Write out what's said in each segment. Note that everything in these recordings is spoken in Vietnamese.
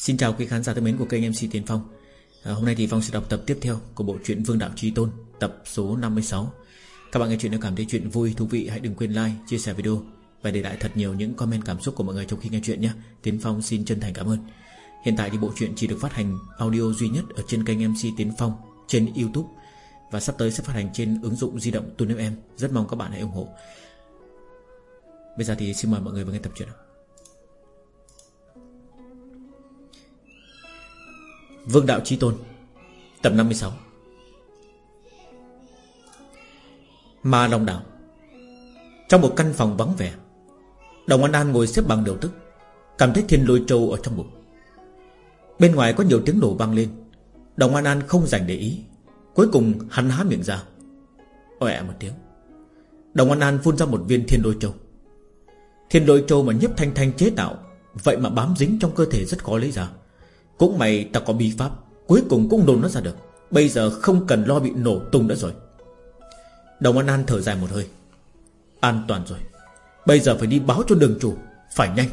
Xin chào quý khán giả thân mến của kênh MC Tiến Phong. À, Hôm nay thì Phong sẽ đọc tập tiếp theo Của bộ truyện Vương Đạo Trí Tôn Tập số 56 Các bạn nghe chuyện nếu cảm thấy chuyện vui, thú vị Hãy đừng quên like, chia sẻ video Và để lại thật nhiều những comment cảm xúc của mọi người trong khi nghe chuyện nhé. Tiến Phong xin chân thành cảm ơn. Hiện tại thì bộ truyện chỉ được phát hành audio duy nhất Ở trên kênh MC Tiến Phong Trên Youtube Và sắp tới sẽ phát hành trên ứng dụng di động Tuân Em. Rất mong các bạn hãy ủng hộ. Bây giờ thì xin mời mọi người vào nghe tập truyện Vương Đạo Chi Tôn, Tập 56 Ma Long Đảo Trong một căn phòng vắng vẻ, Đồng An An ngồi xếp bằng đầu tức, Cảm thấy thiên lôi trâu ở trong bụng. Bên ngoài có nhiều tiếng nổ vang lên, Đồng An An không dành để ý, Cuối cùng hắn há miệng ra, Oẹ một tiếng. Đồng An An phun ra một viên thiên lôi châu Thiên lôi châu mà nhấp thanh thanh chế tạo, Vậy mà bám dính trong cơ thể rất khó lấy ra cũng mày ta có bí pháp, Cuối cùng cũng đồn nó ra được. Bây giờ không cần lo bị nổ tung nữa rồi. Đồng An An thở dài một hơi. An toàn rồi. Bây giờ phải đi báo cho đường chủ. Phải nhanh.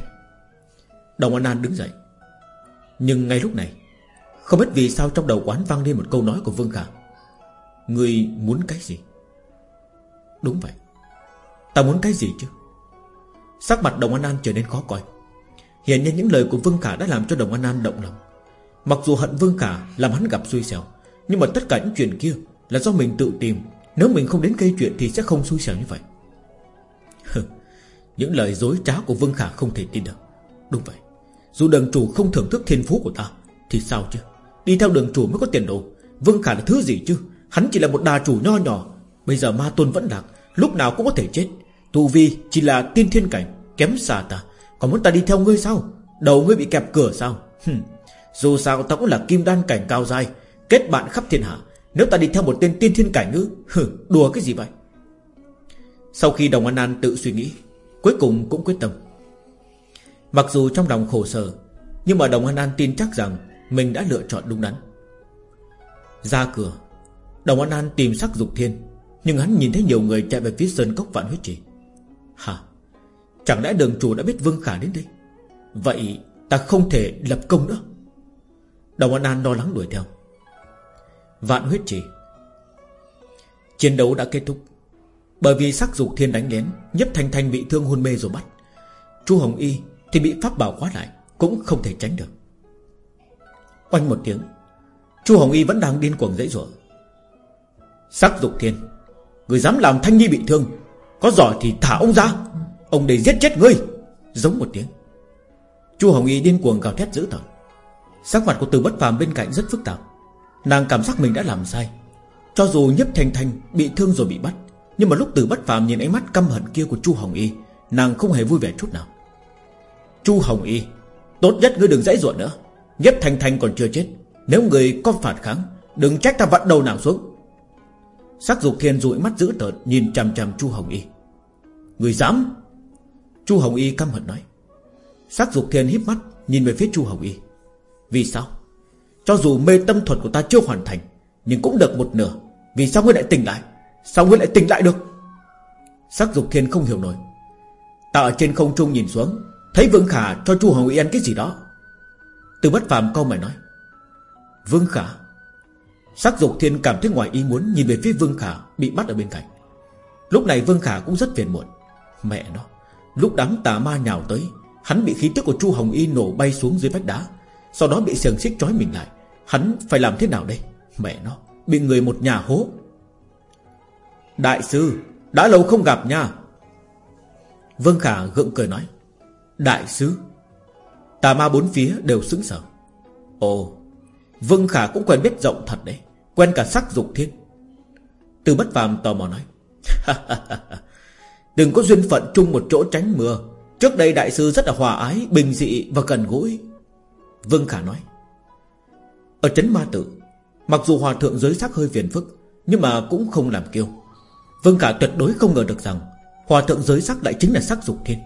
Đồng An An đứng dậy. Nhưng ngay lúc này, Không biết vì sao trong đầu quán vang lên một câu nói của Vương Khả. Người muốn cái gì? Đúng vậy. Ta muốn cái gì chứ? Sắc mặt Đồng An An trở nên khó coi. Hiện nhiên những lời của Vương Khả đã làm cho Đồng An An động lòng. Mặc dù hận Vương Khả làm hắn gặp xui xẻo, Nhưng mà tất cả những chuyện kia Là do mình tự tìm. Nếu mình không đến gây chuyện thì sẽ không xui xẻo như vậy. Những lời dối trá của Vương Khả không thể tin được. Đúng vậy, Dù đường chủ không thưởng thức thiên phú của ta, Thì sao chứ? Đi theo đường chủ mới có tiền đồ. Vương Khả là thứ gì chứ? Hắn chỉ là một đà chủ nho nhỏ. Bây giờ ma tôn vẫn lạc, Lúc nào cũng có thể chết. Tu Vi chỉ là tiên thiên cảnh, Kém xa ta. Còn muốn ta đi theo ngươi sao? Đầu ngươi bị kẹp cửa sao? Hừm dù sao ta cũng là kim đan cảnh cao dai Kết bạn khắp thiên hạ. Nếu ta đi theo một tên tiên thiên cảnh ngữ Hừ, đùa cái gì vậy? Sau khi Đồng An An tự suy nghĩ Cuối cùng cũng quyết tâm. Mặc dù trong lòng khổ sở Nhưng mà Đồng An An tin chắc rằng Mình đã lựa chọn đúng đắn. Ra cửa Đồng An An tìm sắc dục thiên Nhưng hắn nhìn thấy nhiều người chạy về phía sơn cốc vạn huyết trì. Hả? Chẳng lẽ đường chủ đã biết Vương Khả đến đây? Vậy ta không thể lập công nữa. Đồng An An lo lắng đuổi theo. Vạn huyết trì. Chiến đấu đã kết thúc. Bởi vì sắc dục thiên đánh lén Nhấp Thanh Thanh bị thương hôn mê rồi bắt. Chu Hồng Y thì bị pháp bảo khóa lại, Cũng không thể tránh được. Oanh một tiếng, Chu Hồng Y vẫn đang điên cuồng dãy rủa. Sắc dục thiên, Người dám làm Thanh Nhi bị thương, Có giỏi thì thả ông ra, Ông để giết chết ngươi. Giống một tiếng, Chu Hồng Y điên cuồng gào thét dữ tợn. Sắc mặt của từ bất phàm bên cạnh rất phức tạp. Nàng cảm giác mình đã làm sai. Cho dù nhấp thanh thanh bị thương rồi bị bắt, Nhưng mà lúc từ bất phàm nhìn ánh mắt căm hận kia của Chu Hồng Y, Nàng không hề vui vẻ chút nào. Chu Hồng Y, Tốt nhất ngươi đừng dãy ruộng nữa. Nhấp thanh thanh còn chưa chết, Nếu người có phản kháng, Đừng trách ta vặn đầu nàng xuống. Sắc dục thiên dụi mắt dữ tợn, Nhìn chằm chằm Chu Hồng Y. Người dám? Chu Hồng Y căm hận nói. Sắc dục thiên híp mắt, Nhìn về phía Chu Hồng Y vì sao? Cho dù mê tâm thuật của ta chưa hoàn thành, Nhưng cũng được một nửa. Vì sao ngươi lại tỉnh lại? Sao ngươi lại tỉnh lại được? Sắc dục thiên không hiểu nổi. Ta ở trên không trung nhìn xuống, Thấy Vương Khả cho chu Hồng Y ăn cái gì đó. Từ bất phàm câu mày nói, Vương Khả. Sắc dục thiên cảm thấy ngoài ý muốn Nhìn về phía Vương Khả bị bắt ở bên cạnh. Lúc này Vương Khả cũng rất phiền muộn. Mẹ nó, Lúc đám tà ma nhào tới, Hắn bị khí tức của Chu Hồng Y nổ bay xuống dưới vách đá sau đó bị xiềng xích trói mình lại. Hắn phải làm thế nào đây? Mẹ nó, Bị người một nhà hố. Đại sư, Đã lâu không gặp nha. Vương Khả gượng cười nói, Đại sư, Tà ma bốn phía đều sững sờ. Ồ, Vương Khả cũng quen biết rộng thật đấy, Quen cả sắc dục thiên. Từ bất phàm tò mò nói Đừng có duyên phận chung một chỗ tránh mưa. Trước đây đại sư rất là hòa ái, Bình dị và gần gũi. Vương Khả nói. Ở trấn ma tử Mặc dù hòa thượng giới sắc hơi phiền phức, Nhưng mà cũng không làm kiêu. Vương Khả tuyệt đối không ngờ được rằng, Hòa thượng giới sắc lại chính là sắc dục thiên.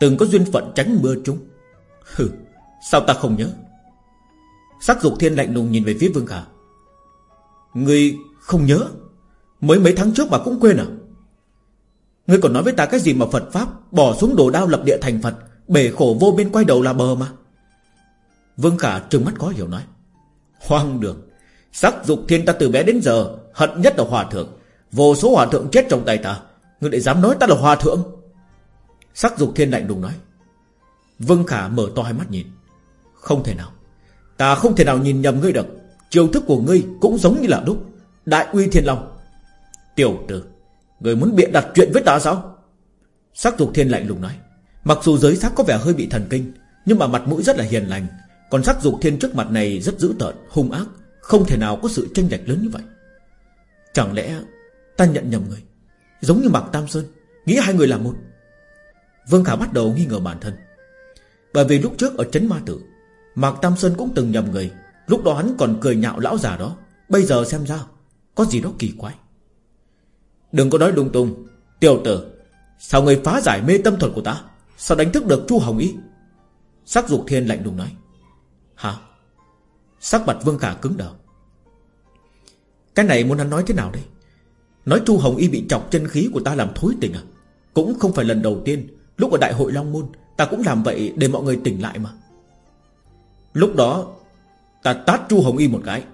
Từng có duyên phận tránh mưa chúng. Hừ, Sao ta không nhớ? Sắc dục thiên lạnh lùng nhìn về phía Vương Khả. Người không nhớ? Mới mấy tháng trước mà cũng quên à? Ngươi còn nói với ta cái gì mà Phật Pháp Bỏ xuống đồ đao lập địa thành Phật, Bể khổ vô bên quay đầu là bờ mà? Vương Khả trừng mắt có hiểu nói. Hoang đường. Sắc dục thiên ta từ bé đến giờ, Hận nhất là hòa thượng. Vô số hòa thượng chết trong tay ta. Ngươi lại dám nói ta là hòa thượng. Sắc dục thiên lạnh đùng nói. Vương Khả mở to hai mắt nhìn. Không thể nào. Ta không thể nào nhìn nhầm ngươi được. Chiêu thức của ngươi cũng giống như là đúc. Đại uy thiên long. Tiểu tử Ngươi muốn biện đặt chuyện với ta sao? Sắc dục thiên lạnh lùng nói. Mặc dù giới sắc có vẻ hơi bị thần kinh, Nhưng mà mặt mũi rất là hiền lành. Còn sắc dục thiên trước mặt này rất dữ tợn, Hung ác, Không thể nào có sự tranh lệch lớn như vậy. Chẳng lẽ ta nhận nhầm người, Giống như Mạc Tam Sơn, Nghĩ hai người là một? Vương Khả bắt đầu nghi ngờ bản thân. Bởi vì lúc trước ở Trấn Ma Tử, Mạc Tam Sơn cũng từng nhầm người, Lúc đó hắn còn cười nhạo lão già đó, Bây giờ xem ra Có gì đó kỳ quái. Đừng có nói lung tung, Tiểu tử, Sao người phá giải mê tâm thuật của ta, Sao đánh thức được Chu Hồng Y? Sắc dục thiên lạnh lùng nói. Hả? Sắc mặt Vương Khả cứng đờ. Cái này muốn hắn nói thế nào đây? Nói Chu Hồng Y bị chọc chân khí của ta làm thối tình à? Cũng không phải lần đầu tiên. Lúc ở đại hội Long Môn, Ta cũng làm vậy để mọi người tỉnh lại mà. Lúc đó, Ta tát Chu Hồng Y một cái.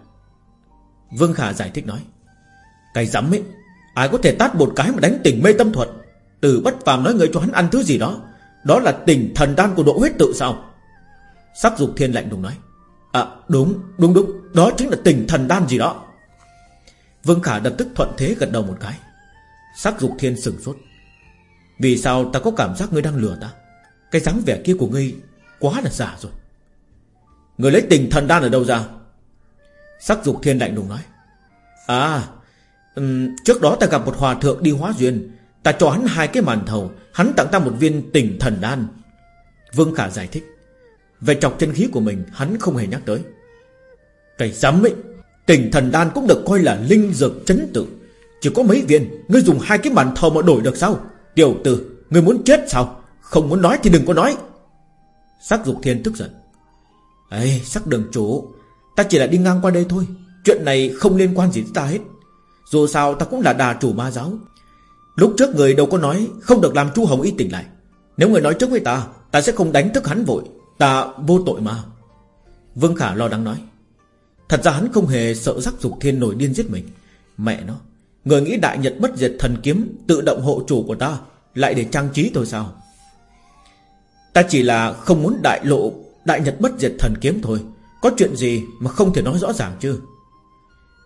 Vương Khả giải thích nói, Cái rắm ấy, Ai có thể tát một cái mà đánh tỉnh mê tâm thuật? Từ bất phàm nói người cho hắn ăn thứ gì đó Đó là tỉnh thần đan của độ huyết tự sao? Sắc dục thiên lạnh đùng nói. À đúng đúng đúng. Đó chính là tỉnh thần đan gì đó. Vương Khả lập tức thuận thế gật đầu một cái. Sắc dục thiên sừng sốt. Vì sao ta có cảm giác ngươi đang lừa ta? Cái dáng vẻ kia của ngươi Quá là giả rồi. Người lấy tình thần đan ở đâu ra? Sắc dục thiên lạnh đùng nói. À um, Trước đó ta gặp một hòa thượng đi hóa duyên. Ta cho hắn hai cái màn thầu. Hắn tặng ta một viên tình thần đan. Vương Khả giải thích. Về chọc chân khí của mình, Hắn không hề nhắc tới. Cái dám ấy, Tình thần đan cũng được coi là linh dược chấn tự Chỉ có mấy viên, Ngươi dùng hai cái bàn thờ mà đổi được sao? Tiểu tử, Ngươi muốn chết sao? Không muốn nói thì đừng có nói. Sắc dục thiên tức giận. Ê, sắc đường chủ, Ta chỉ là đi ngang qua đây thôi. Chuyện này không liên quan gì tới ta hết. Dù sao, ta cũng là đà chủ ma giáo. Lúc trước người đâu có nói, Không được làm chu Hồng Y tỉnh lại. Nếu người nói trước với ta Ta sẽ không đánh thức hắn vội. Ta vô tội mà. Vương Khả lo lắng nói. Thật ra hắn không hề sợ rắc dục thiên nổi điên giết mình. Mẹ nó, Người nghĩ đại nhật bất diệt thần kiếm Tự động hộ chủ của ta Lại để trang trí thôi sao? Ta chỉ là không muốn đại lộ, Đại Nhật bất diệt thần kiếm thôi. Có chuyện gì mà không thể nói rõ ràng chứ?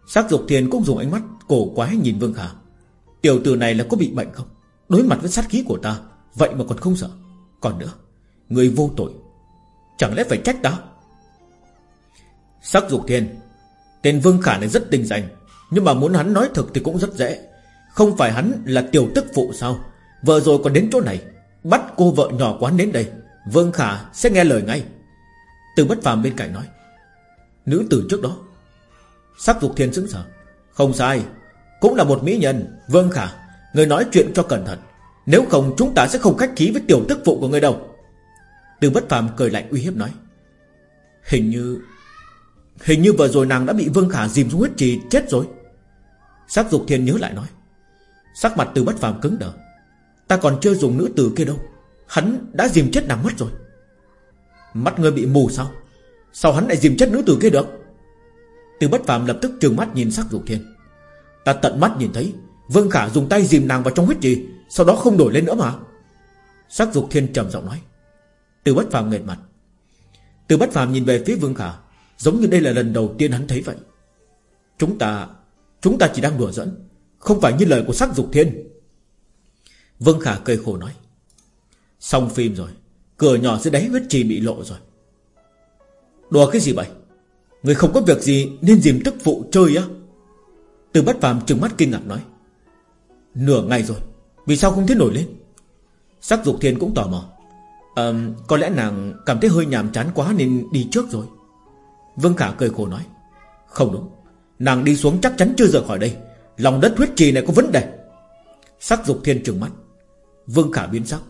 Sắc dục thiên cũng dùng ánh mắt Cổ quái nhìn Vương Khả. Tiểu tử này là có bị bệnh không? Đối mặt với sát khí của ta, Vậy mà còn không sợ. Còn nữa, Người vô tội Chẳng lẽ phải trách ta? Sắc dục thiên, Tên Vương Khả này rất tinh danh, Nhưng mà muốn hắn nói thật thì cũng rất dễ. Không phải hắn là tiểu tức phụ sao? Vợ rồi còn đến chỗ này, Bắt cô vợ nhỏ quán đến đây, Vương Khả sẽ nghe lời ngay. Từ bất phàm bên cạnh nói, Nữ tử trước đó. Sắc dục thiên sững sờ, Không sai, Cũng là một mỹ nhân, Vương Khả, Người nói chuyện cho cẩn thận. Nếu không chúng ta sẽ không khách khí với tiểu tức phụ của người đâu. Từ bất phàm cười lạnh uy hiếp nói, Hình như Hình như vừa rồi nàng đã bị Vương Khả dìm xuống huyết trì, chết rồi. Sắc dục thiên nhớ lại nói, Sắc mặt từ bất phàm cứng đờ. Ta còn chưa dùng nữ từ kia đâu. Hắn đã dìm chết nàng mất rồi. Mắt ngươi bị mù sao? Sao hắn lại dìm chết nữ tử kia được? Từ bất phàm lập tức trừng mắt nhìn sắc dục thiên. Ta tận mắt nhìn thấy, Vương Khả dùng tay dìm nàng vào trong huyết trì, Sau đó không đổi lên nữa mà. Sắc dục thiên trầm giọng nói từ bất phàm nghẹt mặt. Từ bất phàm nhìn về phía Vương Khả, Giống như đây là lần đầu tiên hắn thấy vậy. Chúng ta Chúng ta chỉ đang đùa dẫn Không phải như lời của sắc dục thiên. Vương Khả cười khổ nói. Xong phim rồi, Cửa nhỏ dưới đáy huyết trì bị lộ rồi. Đùa cái gì vậy? Người không có việc gì nên dìm tức phụ chơi á. Từ bất phàm trừng mắt kinh ngạc nói. Nửa ngày rồi, Vì sao không thấy nổi lên? Sắc dục thiên cũng tò mò à, Có lẽ nàng cảm thấy hơi nhàm chán quá Nên đi trước rồi. Vương Khả cười khổ nói Không đúng Nàng đi xuống chắc chắn chưa rời khỏi đây. Lòng đất huyết trì này có vấn đề. Sắc dục thiên trừng mắt. Vương Khả biến sắc.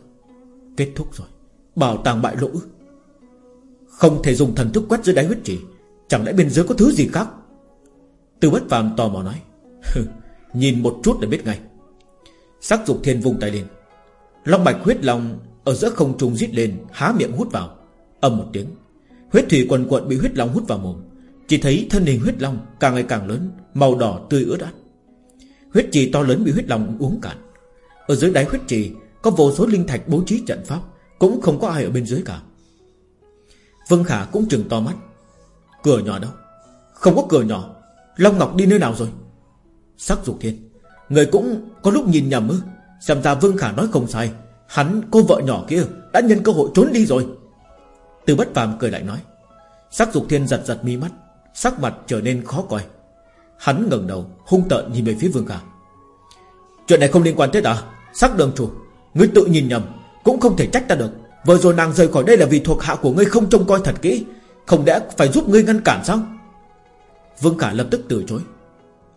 Kết thúc rồi. Bảo tàng bại lỗ Không thể dùng thần thức quét dưới đáy huyết trì. Chẳng lẽ bên dưới có thứ gì khác? Từ bất phàm tò mò nói Nhìn một chút để biết ngay. Sắc dục thiên vùng tay lên. Long mạch huyết long ở giữa không trung rít lên, Há miệng hút vào. Ầm một tiếng, Huyết thủy quần quận bị huyết long hút vào mồm. Chỉ thấy thân hình huyết long càng ngày càng lớn, Màu đỏ tươi ướt át. Huyết trì to lớn bị huyết long uống cạn. Ở dưới đáy huyết trì, Có vô số linh thạch bố trí trận pháp, Cũng không có ai ở bên dưới cả. Vân Khả cũng chừng to mắt. Cửa nhỏ đâu? Không có cửa nhỏ. Long Ngọc đi nơi nào rồi? Sắc dục thiên, Người cũng có lúc nhìn nhầm ư? Xem ra Vương Khả nói không sai. Hắn, cô vợ nhỏ kia, Đã nhân cơ hội trốn đi rồi. Từ bất phàm cười lại nói. Sắc dục thiên giật giật mi mắt, Sắc mặt trở nên khó coi. Hắn ngẩng đầu, hung tợn nhìn về phía Vương Khả. Chuyện này không liên quan tới ta, Sắc đường chủ, Ngươi tự nhìn nhầm, Cũng không thể trách ta được. Vừa rồi nàng rời khỏi đây là vì thuộc hạ của ngươi không trông coi thật kỹ, Không lẽ phải giúp ngươi ngăn cản sao? Vương Khả lập tức từ chối.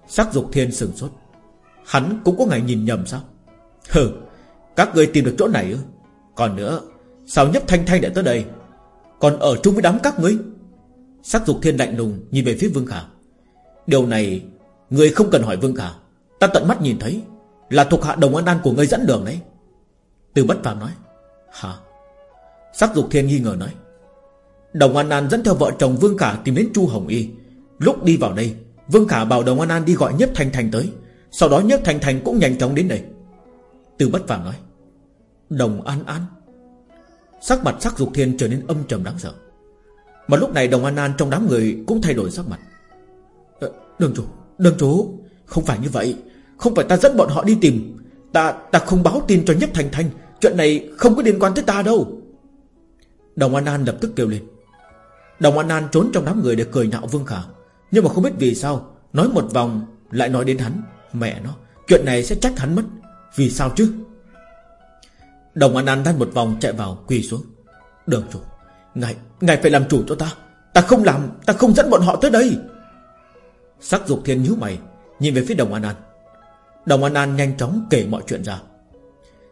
Sắc dục thiên sừng sốt. Hắn cũng có ngày nhìn nhầm sao? Hừ các ngươi tìm được chỗ này Còn nữa, Sao nhấp thanh thanh lại tới đây? Còn ở chung với đám các ngươi? Sắc dục thiên lạnh lùng nhìn về phía Vương Khả. Điều này Người không cần hỏi Vương Khả. Ta tận mắt nhìn thấy, Là thuộc hạ đồng an an của ngươi dẫn đường đấy. Từ bất phàm nói, Hả? Sắc dục thiên nghi ngờ nói, Đồng An An dẫn theo vợ chồng Vương Khả tìm đến Chu Hồng Y. Lúc đi vào đây, Vương Khả bảo Đồng An An đi gọi nhấp Thanh Thanh tới. Sau đó nhấp Thanh Thanh cũng nhanh chóng đến đây. Từ bất phàm nói Đồng An An. Sắc mặt sắc dục thiên trở nên âm trầm đáng sợ. Mà lúc này Đồng An An trong đám người Cũng thay đổi sắc mặt. Ờ, Đường chủ, đường chủ Không phải như vậy. Không phải ta dẫn bọn họ đi tìm. Ta ta không báo tin cho nhấp thành thành, Chuyện này không có liên quan tới ta đâu. Đồng An An lập tức kêu lên. Đồng An An trốn trong đám người để cười nhạo Vương Khả. Nhưng mà không biết vì sao Nói một vòng lại nói đến hắn. Mẹ nó Chuyện này sẽ trách hắn mất. Vì sao chứ? Đồng An An đang một vòng chạy vào quỳ xuống. Đường chủ Ngài, ngài phải làm chủ cho ta. Ta không làm Ta không dẫn bọn họ tới đây. Sắc dục thiên nhíu mày Nhìn về phía Đồng An An. Đồng An An nhanh chóng kể mọi chuyện ra.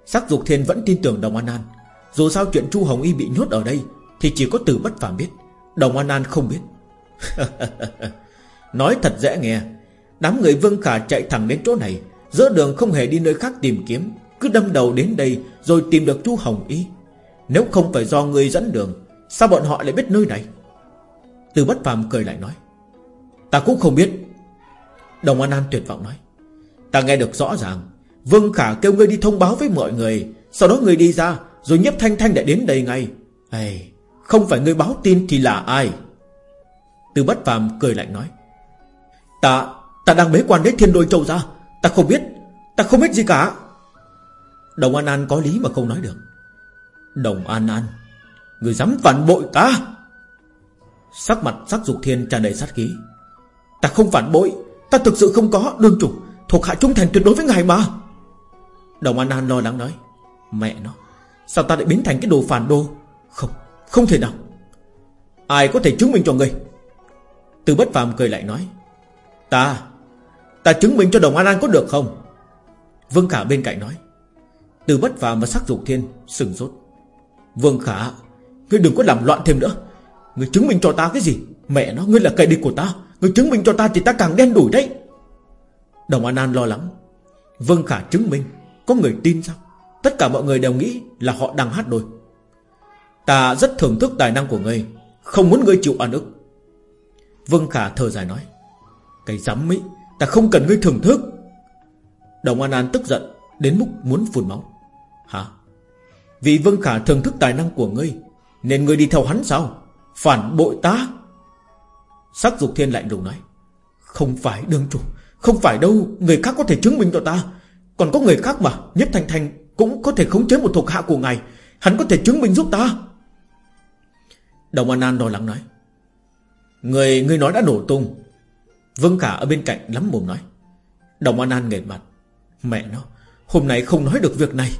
Sắc dục thiên vẫn tin tưởng Đồng An An. Dù sao chuyện Chu Hồng Y bị nhốt ở đây Thì chỉ có từ bất phàm biết. Đồng An An không biết. Nói thật dễ nghe Đám người Vương Khả chạy thẳng đến chỗ này Giữa đường không hề đi nơi khác tìm kiếm. Cứ đâm đầu đến đây Rồi tìm được Chu Hồng Y. Nếu không phải do người dẫn đường Sao bọn họ lại biết nơi này? Từ bất phàm cười lại nói Ta cũng không biết. Đồng An An tuyệt vọng nói Ta nghe được rõ ràng Vương Khả kêu ngươi đi thông báo với mọi người Sau đó ngươi đi ra Rồi nhấp thanh thanh đã đến đây ngay. Ê, Không phải ngươi báo tin thì là ai? Từ bất phàm cười lạnh nói Ta Ta đang bế quan đến thiên đôi châu ra Ta không biết Ta không biết gì cả. Đồng An An có lý mà không nói được. Đồng An An, Người dám phản bội ta? Sắc mặt sắc dục thiên tràn đầy sát khí. Ta không phản bội, Ta thực sự không có, đương chủ, Thuộc hạ trung thành tuyệt đối với ngài mà. Đồng An An lo lắng nói, Mẹ nó, Sao ta lại biến thành cái đồ phản đô? Không Không thể nào. Ai có thể chứng minh cho ngươi? Từ bất phàm cười lại nói, Ta Ta chứng minh cho Đồng An An có được không? Vương Khả bên cạnh nói từ bất phàm và sắc dục thiên, Sừng rốt Vương Khả, Ngươi đừng có làm loạn thêm nữa. Ngươi chứng minh cho ta cái gì? Mẹ nó, ngươi là kẻ địch của ta. Ngươi chứng minh cho ta thì ta càng đen đủi đấy. Đồng An An lo lắng. Vương Khả chứng minh, Có người tin sao? Tất cả mọi người đều nghĩ là họ đang hát đôi Ta rất thưởng thức tài năng của ngươi, Không muốn ngươi chịu ăn ức. Vương Khả thở dài nói, Cái dám mỹ Ta không cần ngươi thưởng thức. Đồng An An tức giận, Đến mức muốn phun máu. Hả? Vì Vương Khả thưởng thức tài năng của ngươi, Nên ngươi đi theo hắn sao? Phản bội ta? Sắc dục thiên lạnh lùng nói, Không phải đương chủ, Không phải đâu, Người khác có thể chứng minh cho ta. Còn có người khác mà, Nhất Thành Thành cũng có thể khống chế một thuộc hạ của ngài, Hắn có thể chứng minh giúp ta. Đồng An An lo lắng nói, Người người nói đã nổ tung. Vương Khả ở bên cạnh lắm mồm nói, Đồng An An nghệt mặt, Mẹ nó, Hôm nay không nói được việc này.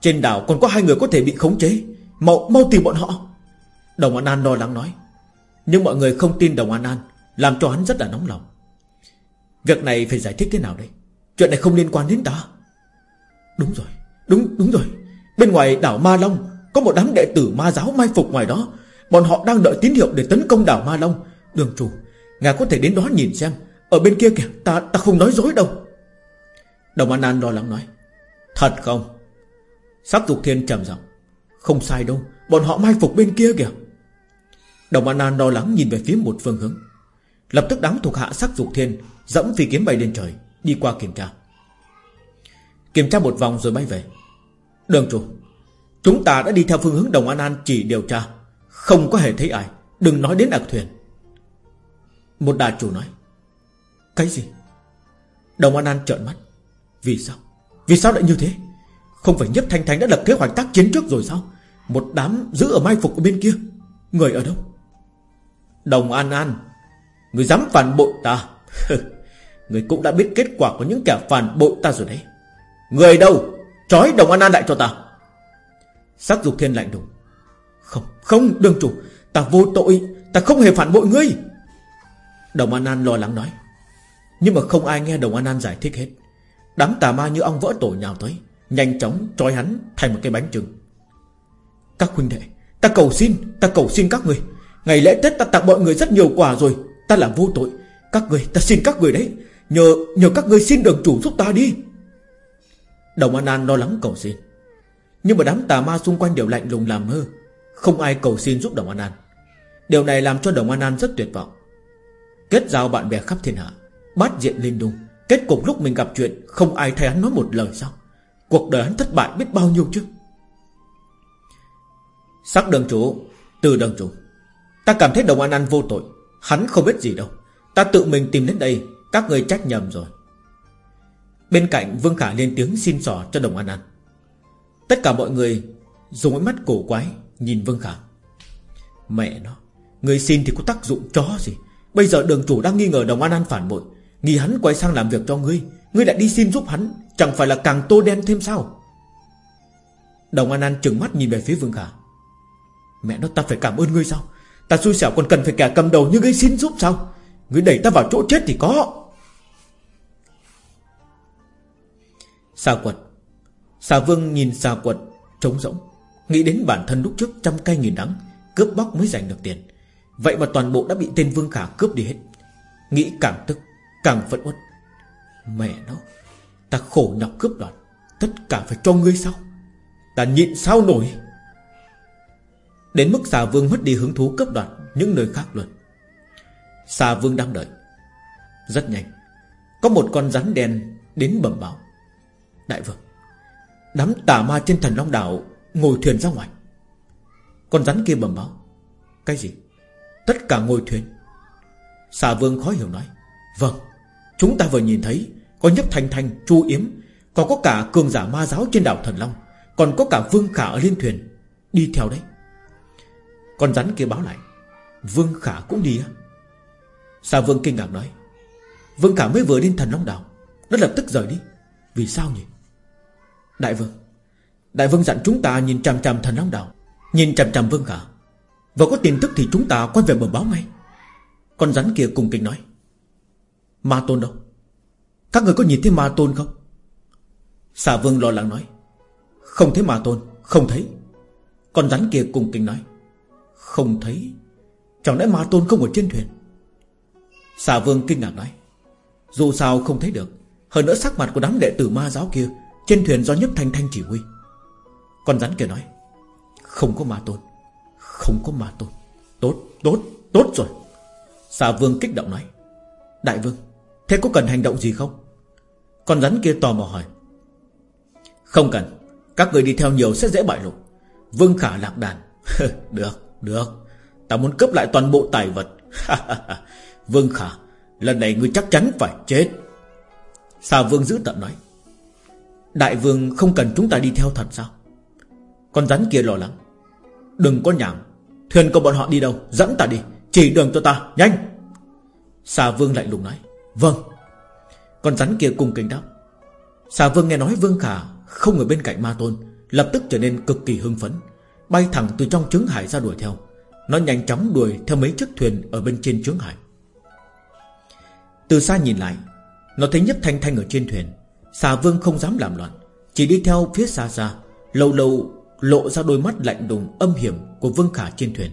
Trên đảo còn có hai người có thể bị khống chế. Mau, mau tìm bọn họ. Đồng An An lo lắng nói. Nhưng mọi người không tin Đồng An An Làm cho hắn rất là nóng lòng. Việc này phải giải thích thế nào đây? Chuyện này không liên quan đến ta. Đúng rồi Đúng đúng rồi. Bên ngoài đảo Ma Long Có một đám đệ tử ma giáo mai phục ngoài đó. Bọn họ đang đợi tín hiệu để tấn công đảo Ma Long. Đường chủ Ngài có thể đến đó nhìn xem. Ở bên kia kìa Ta ta không nói dối đâu. Đồng An An lo lắng nói. Thật không? Sắc dục thiên trầm giọng. Không sai đâu, Bọn họ mai phục bên kia kìa. Đồng An An lo lắng nhìn về phía một phương hướng. Lập tức đám thuộc hạ sắc dục thiên Dẫm phi kiếm bay lên trời, Đi qua kiểm tra. Kiểm tra một vòng rồi bay về. Đường chủ, Chúng ta đã đi theo phương hướng Đồng An An chỉ điều tra. Không có hề thấy ai. Đừng nói đến đặc thuyền. Một đại chủ nói. Cái gì? Đồng An An trợn mắt. Vì sao? Vì sao lại như thế? Không phải nhất Thanh Thanh đã lập kế hoạch tác chiến trước rồi sao? Một đám giữ ở mai phục ở bên kia. Người ở đâu? Đồng An An. Người dám phản bội ta? Người cũng đã biết kết quả của những kẻ phản bội ta rồi đấy. Người đâu? Trói Đồng An An lại cho ta. Sắc dục thiên lạnh đùng Không, không, đường chủ. Ta vô tội, ta không hề phản bội ngươi. Đồng An An lo lắng nói. Nhưng mà không ai nghe Đồng An An giải thích hết. Đám tà ma như ong vỡ tổ nhào tới. Nhanh chóng trói hắn thành một cái bánh trưng. Các huynh đệ Ta cầu xin, ta cầu xin các người. Ngày lễ Tết ta tặng mọi người rất nhiều quà rồi Ta làm vô tội. Các người, ta xin các người đấy. Nhờ, nhờ các người xin đường chủ giúp ta đi. Đồng An An lo lắng cầu xin. Nhưng mà đám tà ma xung quanh đều lạnh lùng làm hơ Không ai cầu xin giúp Đồng An An. Điều này làm cho Đồng An An rất tuyệt vọng. Kết giao bạn bè khắp thiên hạ Bát diện linh đung Kết cục lúc mình gặp chuyện Không ai thay hắn nói một lời sao? Cuộc đời hắn thất bại biết bao nhiêu chứ? Sắc đường chủ, Từ đường chủ. Ta cảm thấy Đồng An An vô tội. Hắn không biết gì đâu. Ta tự mình tìm đến đây. Các người trách nhầm rồi. Bên cạnh Vương Khả lên tiếng xin sỏ cho Đồng An An. Tất cả mọi người Dùng ánh mắt cổ quái Nhìn Vương Khả. Mẹ nó, Người xin thì có tác dụng chó gì? Bây giờ đường chủ đang nghi ngờ Đồng An An phản bội. Nghi hắn quay sang làm việc cho ngươi Ngươi lại đi xin giúp hắn. Chẳng phải là càng tô đen thêm sao? Đồng An An trừng mắt nhìn về phía Vương Khả. Mẹ nó, ta phải cảm ơn ngươi sao? Ta xui xẻo còn cần phải kẻ cầm đầu như ngươi xin giúp sao? Ngươi đẩy ta vào chỗ chết thì có. Xà quật. Xà vương nhìn xà quật Trống rỗng, Nghĩ đến bản thân lúc trước trăm cây nghìn đắng, Cướp bóc mới giành được tiền. Vậy mà toàn bộ đã bị tên Vương Khả cướp đi hết. Nghĩ càng tức, Càng phẫn uất. Mẹ nó. Ta khổ nhọc cướp đoạt. Tất cả phải cho ngươi sao Ta nhịn sao nổi? Đến mức xà vương mất đi hứng thú cướp đoạt Những nơi khác luôn. Xà vương đang đợi. Rất nhanh. Có một con rắn đen đến bẩm báo. Đại vương, Đám tà ma trên thần Long Đảo Ngồi thuyền ra ngoài. Con rắn kia bẩm báo. Cái gì? Tất cả ngồi thuyền. Xà vương khó hiểu nói. Vâng Chúng ta vừa nhìn thấy có nhấp thành thành chu yếm, Còn có cả cường giả ma giáo trên đảo Thần Long, Còn có cả vương khả ở liên thuyền. Đi theo đấy. Con rắn kia báo lại, Vương khả cũng đi á? Sa vương kinh ngạc nói, Vương khả mới vừa lên thần Long Đảo, Nó lập tức rời đi. Vì sao nhỉ? Đại vương Đại vương dặn chúng ta nhìn chằm chằm thần Long Đảo, Nhìn chằm chằm vương khả. Và có tin tức thì chúng ta quay về bờ báo ngay. Con rắn kia cùng kinh nói, Ma tôn đâu? Các người có nhìn thấy ma tôn không? Xà vương lo lắng nói. Không thấy ma tôn Không thấy. Con rắn kia cùng kinh nói. Không thấy. Chẳng lẽ ma tôn không ở trên thuyền? Xà vương kinh ngạc nói. Dù sao không thấy được. Hơn nữa sắc mặt của đám đệ tử ma giáo kia Trên thuyền do nhấp thanh thanh chỉ huy. Con rắn kia nói. Không có ma tôn. Không có ma tôn. Tốt, tốt, tốt rồi. Xà vương kích động nói. Đại vương Thế có cần hành động gì không? Con rắn kia tò mò hỏi. Không cần. Các người đi theo nhiều sẽ dễ bại lộ. Vương khả lạc đàn. Được, được. Ta muốn cướp lại toàn bộ tài vật. Vương khả Lần này ngươi chắc chắn phải chết. Xà vương giữ tận nói. Đại vương không cần chúng ta đi theo thật sao? Con rắn kia lo lắng. Đừng có nhảm. Thuyền của bọn họ đi đâu? Dẫn ta đi. Chỉ đường cho ta. Nhanh! Xà vương lại lùng nói. Vâng. Con rắn kia cung kính đáp. Xà vương nghe nói Vương Khả không ở bên cạnh ma tôn, Lập tức trở nên cực kỳ hưng phấn, Bay thẳng từ trong trứng hải ra đuổi theo. Nó nhanh chóng đuổi theo mấy chiếc thuyền Ở bên trên trứng hải. Từ xa nhìn lại, Nó thấy nhất thanh thanh ở trên thuyền. Xà vương không dám làm loạn, Chỉ đi theo phía xa xa, Lâu lâu lộ ra đôi mắt lạnh đùng âm hiểm Của Vương Khả trên thuyền.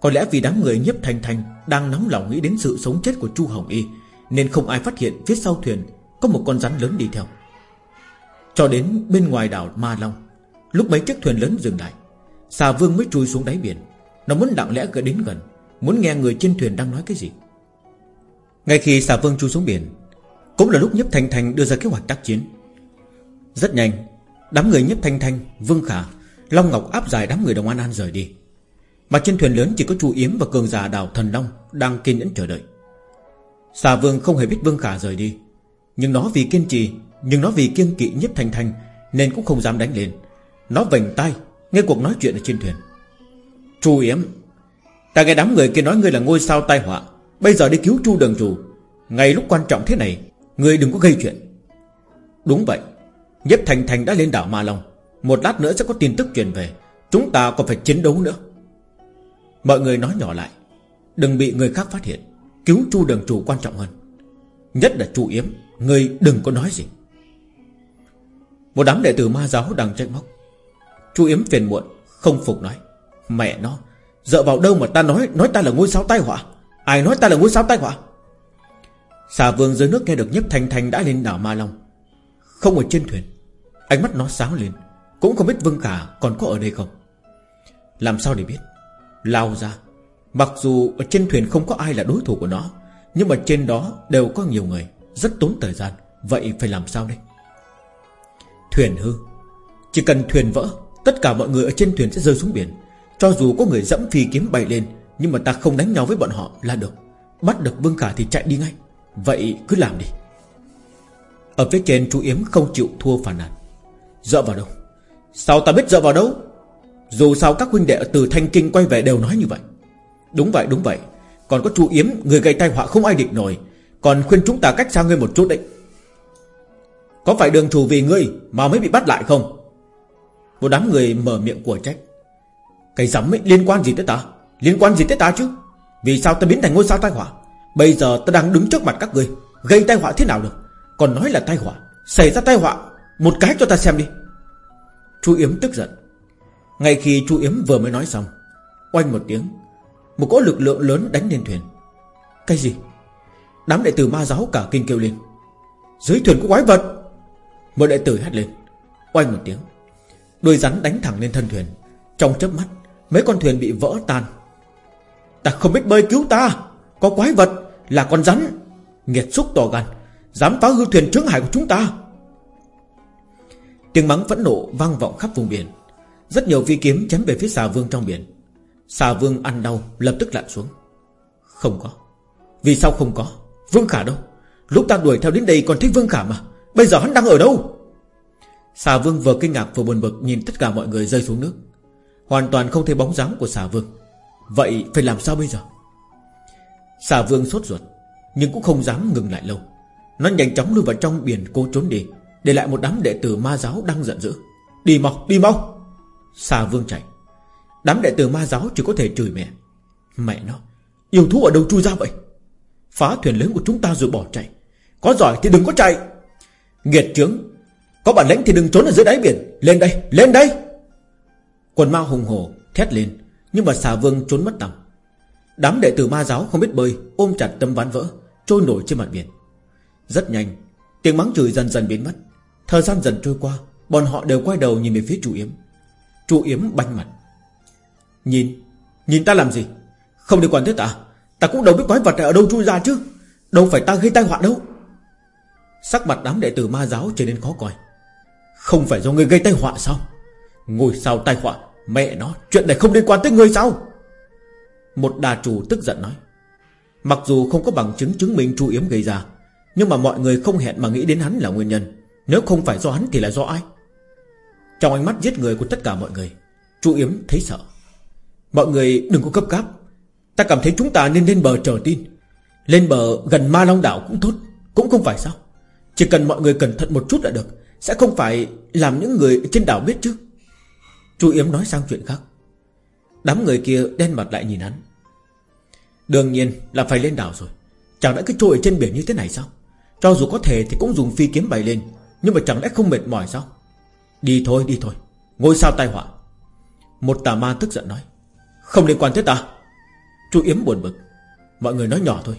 Có lẽ vì đám người nhấp thanh thanh Đang nóng lòng nghĩ đến sự sống chết của Chu Hồng Y nên không ai phát hiện phía sau thuyền Có một con rắn lớn đi theo. Cho đến bên ngoài đảo Ma Long Lúc mấy chiếc thuyền lớn dừng lại Xà vương mới chui xuống đáy biển. Nó muốn lặng lẽ gỡ đến gần Muốn nghe người trên thuyền đang nói cái gì. Ngay khi xà vương chui xuống biển Cũng là lúc nhấp thanh thanh đưa ra kế hoạch tác chiến. Rất nhanh Đám người nhấp thanh thanh, Vương Khả Long Ngọc áp giải đám người đồng an an rời đi. Mà trên thuyền lớn chỉ có chu Yếm và cường giả đảo Thần Long Đang kiên nhẫn chờ đợi. Xà Vương không hề biết Vương Khả rời đi. Nhưng nó vì kiên trì, Nhưng nó vì kiên kỵ nhất thanh thanh, Nên cũng không dám đánh lên. Nó vành tay, Nghe cuộc nói chuyện ở trên thuyền. Chu Yếm, Ta nghe đám người kia nói ngươi là ngôi sao tai họa, Bây giờ đi cứu Chu Đường Chủ Ngày lúc quan trọng thế này, Ngươi đừng có gây chuyện. Đúng vậy Nhếp Thành Thành đã lên đảo Ma Long. Một lát nữa sẽ có tin tức truyền về. Chúng ta còn phải chiến đấu nữa. Mọi người nói nhỏ lại. Đừng bị người khác phát hiện. Cứu Chu Đường Chủ quan trọng hơn. Nhất là Chu Yếm người đừng có nói gì. Một đám đệ tử ma giáo đang trách móc. Chu Yếm phiền muộn, Không phục nói, Mẹ nó, Dựa vào đâu mà ta nói Nói ta là ngôi sao tai họa? Ai nói ta là ngôi sao tai họa? Xà vương dưới nước nghe được nhấp thanh thanh đã lên đảo Ma Long. Không ở trên thuyền, Ánh mắt nó sáng lên, Cũng không biết Vương Khả còn có ở đây không. Làm sao để biết? Lao ra Mặc dù ở trên thuyền không có ai là đối thủ của nó, Nhưng mà trên đó đều có nhiều người, Rất tốn thời gian. Vậy phải làm sao đây? Thuyền hư. Chỉ cần thuyền vỡ, Tất cả mọi người ở trên thuyền sẽ rơi xuống biển. Cho dù có người dẫm phi kiếm bay lên, Nhưng mà ta không đánh nhau với bọn họ là được. Bắt được Vương Khả thì chạy đi ngay. Vậy cứ làm đi. Ở phía trên chú Yếm không chịu thua phản nàn. Dựa vào đâu? Sao ta biết dựa vào đâu? Dù sao các huynh đệ từ Thanh Kinh quay về đều nói như vậy. Đúng vậy đúng vậy. Còn có chú Yếm, người gây tai họa không ai địch nổi. Còn khuyên chúng ta cách xa ngươi một chút đấy. Có phải đường chủ vì ngươi Mà mới bị bắt lại không? Một đám người mở miệng của trách. Cái giấm ấy liên quan gì tới ta? Liên quan gì tới ta chứ? Vì sao ta biến thành ngôi sao tai họa? Bây giờ ta đang đứng trước mặt các ngươi, Gây tai họa thế nào được? Còn nói là tai họa, Xảy ra tai họa, Một cái cho ta xem đi. Chú Yếm tức giận. Ngay khi chú Yếm vừa mới nói xong, Oanh một tiếng một cỗ lực lượng lớn đánh lên thuyền. Cái gì? Đám đệ tử ma giáo cả kinh kêu lên. Dưới thuyền có quái vật. Một đệ tử hét lên. Oanh một tiếng. Đôi rắn đánh thẳng lên thân thuyền. Trong chớp mắt, Mấy con thuyền bị vỡ tan. Ta không biết bơi cứu ta. Có quái vật Là con rắn. Nghiệt xúc to gan. Dám phá hư thuyền trướng hải của chúng ta. Tiếng mắng phẫn nộ vang vọng khắp vùng biển. Rất nhiều phi kiếm chém về phía xà vương trong biển. Xà vương ăn đau, Lập tức lặn xuống. Không có. Vì sao không có? Vương Khả đâu? Lúc ta đuổi theo đến đây còn thấy Vương Khả mà. Bây giờ hắn đang ở đâu? Xà vương vừa kinh ngạc vừa buồn bực Nhìn tất cả mọi người rơi xuống nước. Hoàn toàn không thấy bóng dáng của xà vương. Vậy phải làm sao bây giờ? Xà vương sốt ruột, Nhưng cũng không dám ngừng lại lâu. Nó nhanh chóng lui vào trong biển cô trốn đi, Để lại một đám đệ tử ma giáo đang giận dữ. Đi mau đi mau! Xà vương chạy. Đám đệ tử ma giáo chỉ có thể chửi mẹ. Mẹ nó, Yêu thú ở đâu chui ra vậy? Phá thuyền lớn của chúng ta rồi bỏ chạy. Có giỏi thì đừng có chạy. Nghiệt trướng, Có bản lĩnh thì đừng trốn ở dưới đáy biển. Lên đây lên đây. Quần ma hùng hổ thét lên, Nhưng mà xà vương trốn mất tầm. Đám đệ tử ma giáo không biết bơi, Ôm chặt tâm ván vỡ, Trôi nổi trên mặt biển. Rất nhanh, Tiếng mắng chửi dần dần biến mất. Thời gian dần trôi qua, Bọn họ đều quay đầu nhìn về phía chủ yếm. Chủ yếm banh mặt. Nhìn Nhìn ta làm gì? Không liên quan tới ta. Ta cũng đâu biết quái vật này ở đâu chui ra chứ. Đâu phải ta gây tai họa đâu. Sắc mặt đám đệ tử ma giáo trở nên khó coi. Không phải do người gây tai họa sao? Ngồi sao tai họa, Mẹ nó, Chuyện này không liên quan tới ngươi sao? Một đà chủ tức giận nói. Mặc dù không có bằng chứng chứng minh Chu Yếm gây ra, Nhưng mà mọi người không hẹn mà nghĩ đến hắn là nguyên nhân. Nếu không phải do hắn thì là do ai? Trong ánh mắt giết người của tất cả mọi người, Chu Yếm thấy sợ. Mọi người đừng có cấp gáp. Ta cảm thấy chúng ta nên lên bờ chờ tin. Lên bờ gần ma long đảo cũng tốt, Cũng không phải sao? Chỉ cần mọi người cẩn thận một chút là được. Sẽ không phải làm những người trên đảo biết chứ. Chu Yếm nói sang chuyện khác. Đám người kia đen mặt lại nhìn hắn. Đương nhiên là phải lên đảo rồi. Chẳng lẽ cứ trôi ở trên biển như thế này sao? Cho dù có thể thì cũng dùng phi kiếm bay lên, Nhưng mà chẳng lẽ không mệt mỏi sao? Đi thôi đi thôi. Ngôi sao tai họa. Một tà ma tức giận nói. Không liên quan tới ta. Chu Yếm buồn bực. Mọi người nói nhỏ thôi.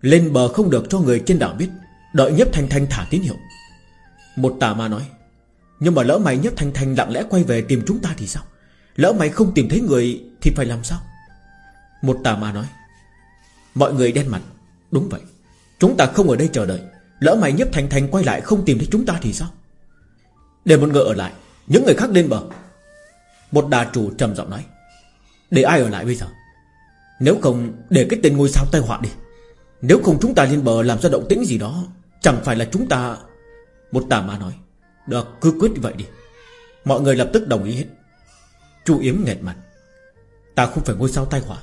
Lên bờ không được cho người trên đảo biết. Đợi nhếp thanh thanh thả tín hiệu. Một tà ma nói. Nhưng mà lỡ mày nhếp thanh thanh lặng lẽ quay về tìm chúng ta thì sao? Lỡ mày không tìm thấy người Thì phải làm sao? Một tà ma nói. Mọi người đen mặt. Đúng vậy. Chúng ta không ở đây chờ đợi. Lỡ mày nhấp thành thành quay lại không tìm thấy chúng ta thì sao? Để một người ở lại. Những người khác lên bờ. Một đà chủ trầm giọng nói. Để ai ở lại bây giờ? Nếu không, để cái tên ngôi sao tai họa đi. Nếu không chúng ta lên bờ làm ra động tĩnh gì đó, Chẳng phải là chúng ta Một tà ma nói, Được, cứ quyết như vậy đi. Mọi người lập tức đồng ý hết. Chu Yếm nghẹt mặt, Ta không phải ngôi sao tai họa,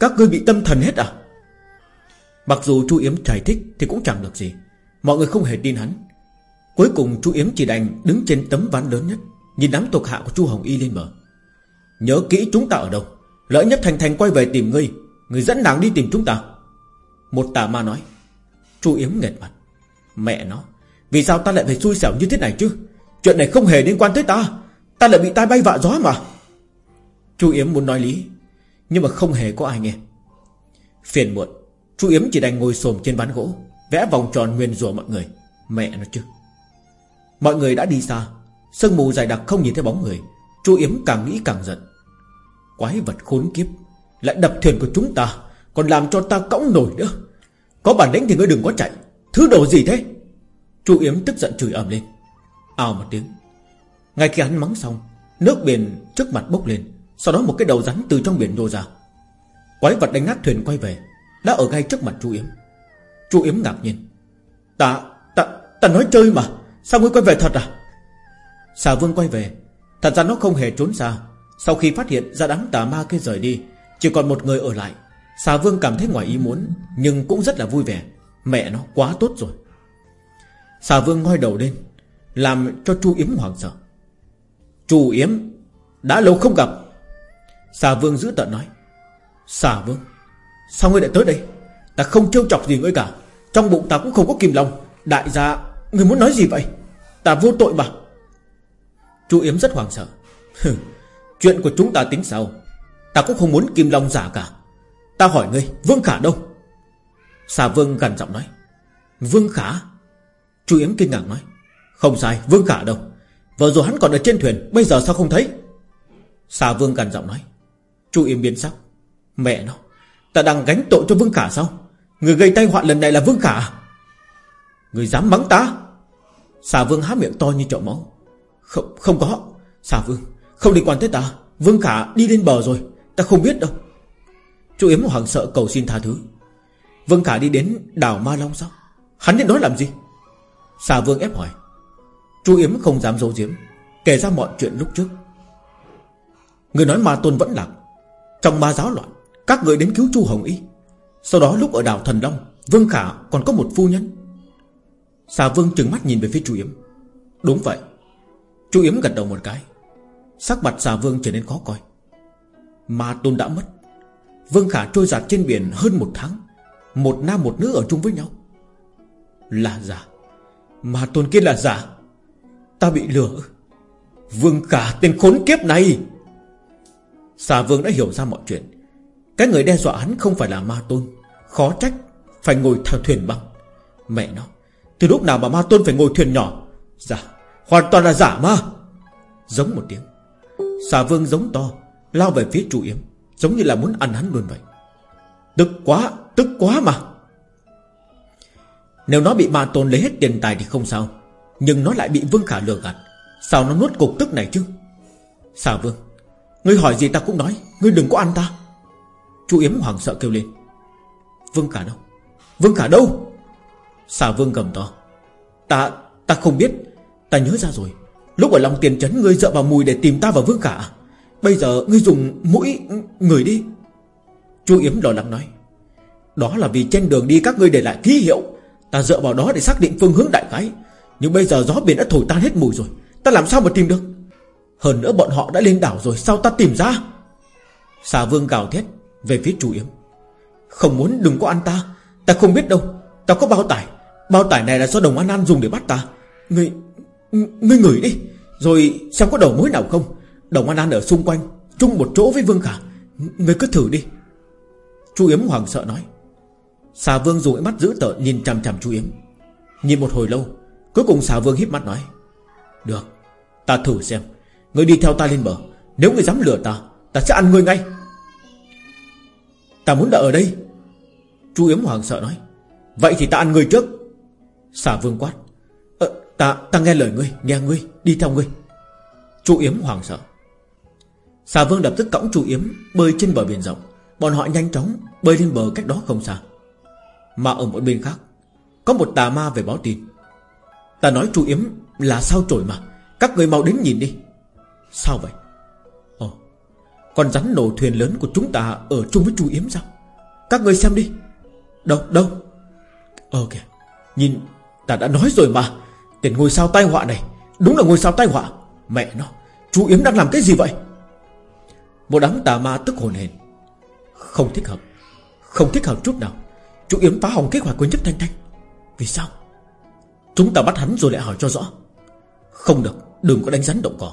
Các ngươi bị tâm thần hết à? Mặc dù Chu Yếm giải thích Thì cũng chẳng được gì, Mọi người không hề tin hắn. Cuối cùng Chu Yếm chỉ đành đứng trên tấm ván lớn nhất, Nhìn đám thuộc hạ của Chu Hồng Y lên bờ. Nhớ kỹ chúng ta ở đâu Lỡ nhất Thành Thành quay về tìm ngươi ngươi dẫn nàng đi tìm chúng ta. Một tà ma nói, Chu Yếm nghẹt mặt. Mẹ nó, Vì sao ta lại phải xui xẻo như thế này chứ? Chuyện này không hề liên quan tới ta. Ta lại bị tai bay vạ gió mà. Chu Yếm muốn nói lý, Nhưng mà không hề có ai nghe. Phiền muộn, Chu Yếm chỉ đành ngồi xồm trên ván gỗ, Vẽ vòng tròn nguyên rủa mọi người. Mẹ nó chứ. Mọi người đã đi xa, Sương mù dày đặc không nhìn thấy bóng người. Chu Yếm càng nghĩ càng giận. Quái vật khốn kiếp. Lại đập thuyền của chúng ta Còn làm cho ta cõng nổi nữa. Có bản lĩnh thì ngươi đừng có chạy. Thứ đồ gì thế? Chu Yếm tức giận chửi ầm lên. Ào một tiếng. Ngay khi hắn mắng xong Nước biển trước mặt bốc lên Sau đó một cái đầu rắn từ trong biển nhô ra. Quái vật đánh nát thuyền quay về Đã ở ngay trước mặt Chu Yếm. Chu Yếm ngạc nhiên. Ta, ta, ta nói chơi mà Sao ngươi quay về thật à? Xà vương quay về Thật ra nó không hề trốn xa. Sau khi phát hiện ra đám tà ma kia rời đi, Chỉ còn một người ở lại. Xà vương cảm thấy ngoài ý muốn, Nhưng cũng rất là vui vẻ. Mẹ nó quá tốt rồi. Xà vương ngoi đầu lên, Làm cho chu Yếm hoảng sợ. Chu Yếm, Đã lâu không gặp. Xà vương giữ tận nói, Xà vương, Sao ngươi lại tới đây? Ta không trêu chọc gì ngươi cả. Trong bụng ta cũng không có kim lòng. Đại gia, Ngươi muốn nói gì vậy? Ta vô tội mà. Chu Yếm rất hoảng sợ. Chuyện của chúng ta tính sao? Ta cũng không muốn kim long giả cả. Ta hỏi ngươi Vương Khả đâu? Xà Vương gần giọng nói. Vương Khả? Chu Yếm kinh ngạc nói. Không sai Vương Khả đâu? Vừa rồi hắn còn ở trên thuyền Bây giờ sao không thấy? Xà Vương gần giọng nói. Chu Yếm biến sắc. Mẹ nó Ta đang gánh tội cho Vương Khả sao? Người gây tai họa lần này là Vương Khả à? Người dám mắng ta? Xà Vương há miệng to như chậu máu. Không, không có. Xà Vương không liên quan tới ta. Vương Khả đi lên bờ rồi. Ta không biết đâu. Chú Yếm hoảng sợ cầu xin tha thứ. Vương Khả đi đến đảo Ma Long sao? Hắn đến đó làm gì? Xà Vương ép hỏi. Chú Yếm không dám giấu giếm. Kể ra mọi chuyện lúc trước. Người nói ma tôn vẫn lạc. Trong ma giáo loạn, Các người đến cứu chu Hồng Y. Sau đó lúc ở đảo Thần Long, Vương Khả còn có một phu nhân. Xà Vương trừng mắt nhìn về phía chú Yếm. Đúng vậy. Chú Yếm gật đầu một cái. Sắc mặt xà Vương trở nên khó coi. Ma tôn đã mất. Vương Khả trôi giạt trên biển hơn một tháng. Một nam một nữ ở chung với nhau. Là giả. Ma tôn kia là giả. Ta bị lừa. Vương Khả, tên khốn kiếp này. Xà Vương đã hiểu ra mọi chuyện. Cái người đe dọa hắn không phải là ma tôn. Khó trách Phải ngồi theo thuyền băng. Mẹ nó, Từ lúc nào mà ma tôn phải ngồi thuyền nhỏ? Giả. Hoàn toàn là giả ma Giống một tiếng. Xà vương giống to, Lao về phía trụ yếm, Giống như là muốn ăn hắn luôn vậy. Tức quá Tức quá mà. Nếu nó bị ma tôn lấy hết tiền tài thì không sao, Nhưng nó lại bị vương khả lừa gạt. Sao nó nuốt cục tức này chứ? Xà vương, Ngươi hỏi gì ta cũng nói, Ngươi đừng có ăn ta. Chú Yếm hoảng sợ kêu lên. Vương Khả đâu? Vương Khả đâu? Xà Vương gầm to. Ta ta không biết, Ta nhớ ra rồi. Lúc ở lòng tiền trấn, ngươi dựa vào mùi để tìm ta và Vương Khả. Bây giờ, ngươi dùng mũi người đi. Chú Yếm lo lắng nói, Đó là vì trên đường đi các ngươi để lại ký hiệu. Ta dựa vào đó để xác định phương hướng đại khái. Nhưng bây giờ gió biển đã thổi tan hết mùi rồi. Ta làm sao mà tìm được? Hơn nữa bọn họ đã lên đảo rồi, Sao ta tìm ra? Xà vương gào thét về phía chú Yếm, Không muốn, đừng có ăn ta. Ta không biết đâu. Ta có bao tải. Bao tải này là do đồng An An dùng để bắt ta. Ngươi Ngươi ngửi đi. Rồi xem có đầu mối nào không. Đồng An An ở xung quanh, Chung một chỗ với Vương Khả. Ngươi cứ thử đi. Chu Yếm hoàng sợ nói. Xà Vương dùng ánh mắt giữ tợn nhìn chằm chằm Chu Yếm. Nhìn một hồi lâu, Cuối cùng xà Vương híp mắt nói. Được, Ta thử xem. Ngươi đi theo ta lên bờ. Nếu ngươi dám lừa ta Ta sẽ ăn ngươi ngay. Ta muốn đợi ở đây. Chu Yếm Hoàng sợ nói. Vậy thì ta ăn ngươi trước. Xà vương quát ta, ta nghe lời ngươi Nghe ngươi Đi theo ngươi. Chu Yếm Hoàng sợ. Xà vương lập tức cõng Chu Yếm Bơi trên bờ biển rộng. Bọn họ nhanh chóng Bơi lên bờ cách đó không xa. Mà ở một bên khác Có một tà ma về báo tin. Ta nói Chu Yếm là sao trổi mà? Các người mau đến nhìn đi. Sao vậy? Ồ Con rắn nổ thuyền lớn của chúng ta Ở chung với Chu Yếm sao? Các người xem đi. Đâu đâu? Ờ kìa Nhìn Ta đã nói rồi mà. Tiền ngôi sao tai họa này, Đúng là ngôi sao tai họa. Mẹ nó, Chú Yếm đang làm cái gì vậy? Một đám tà ma tức hồn hển. Không thích hợp, Không thích hợp chút nào. Chú Yếm phá hỏng kế hoạch của nhất thanh thanh. Vì sao? Chúng ta bắt hắn rồi lại hỏi cho rõ. Không được, Đừng có đánh rắn động cỏ.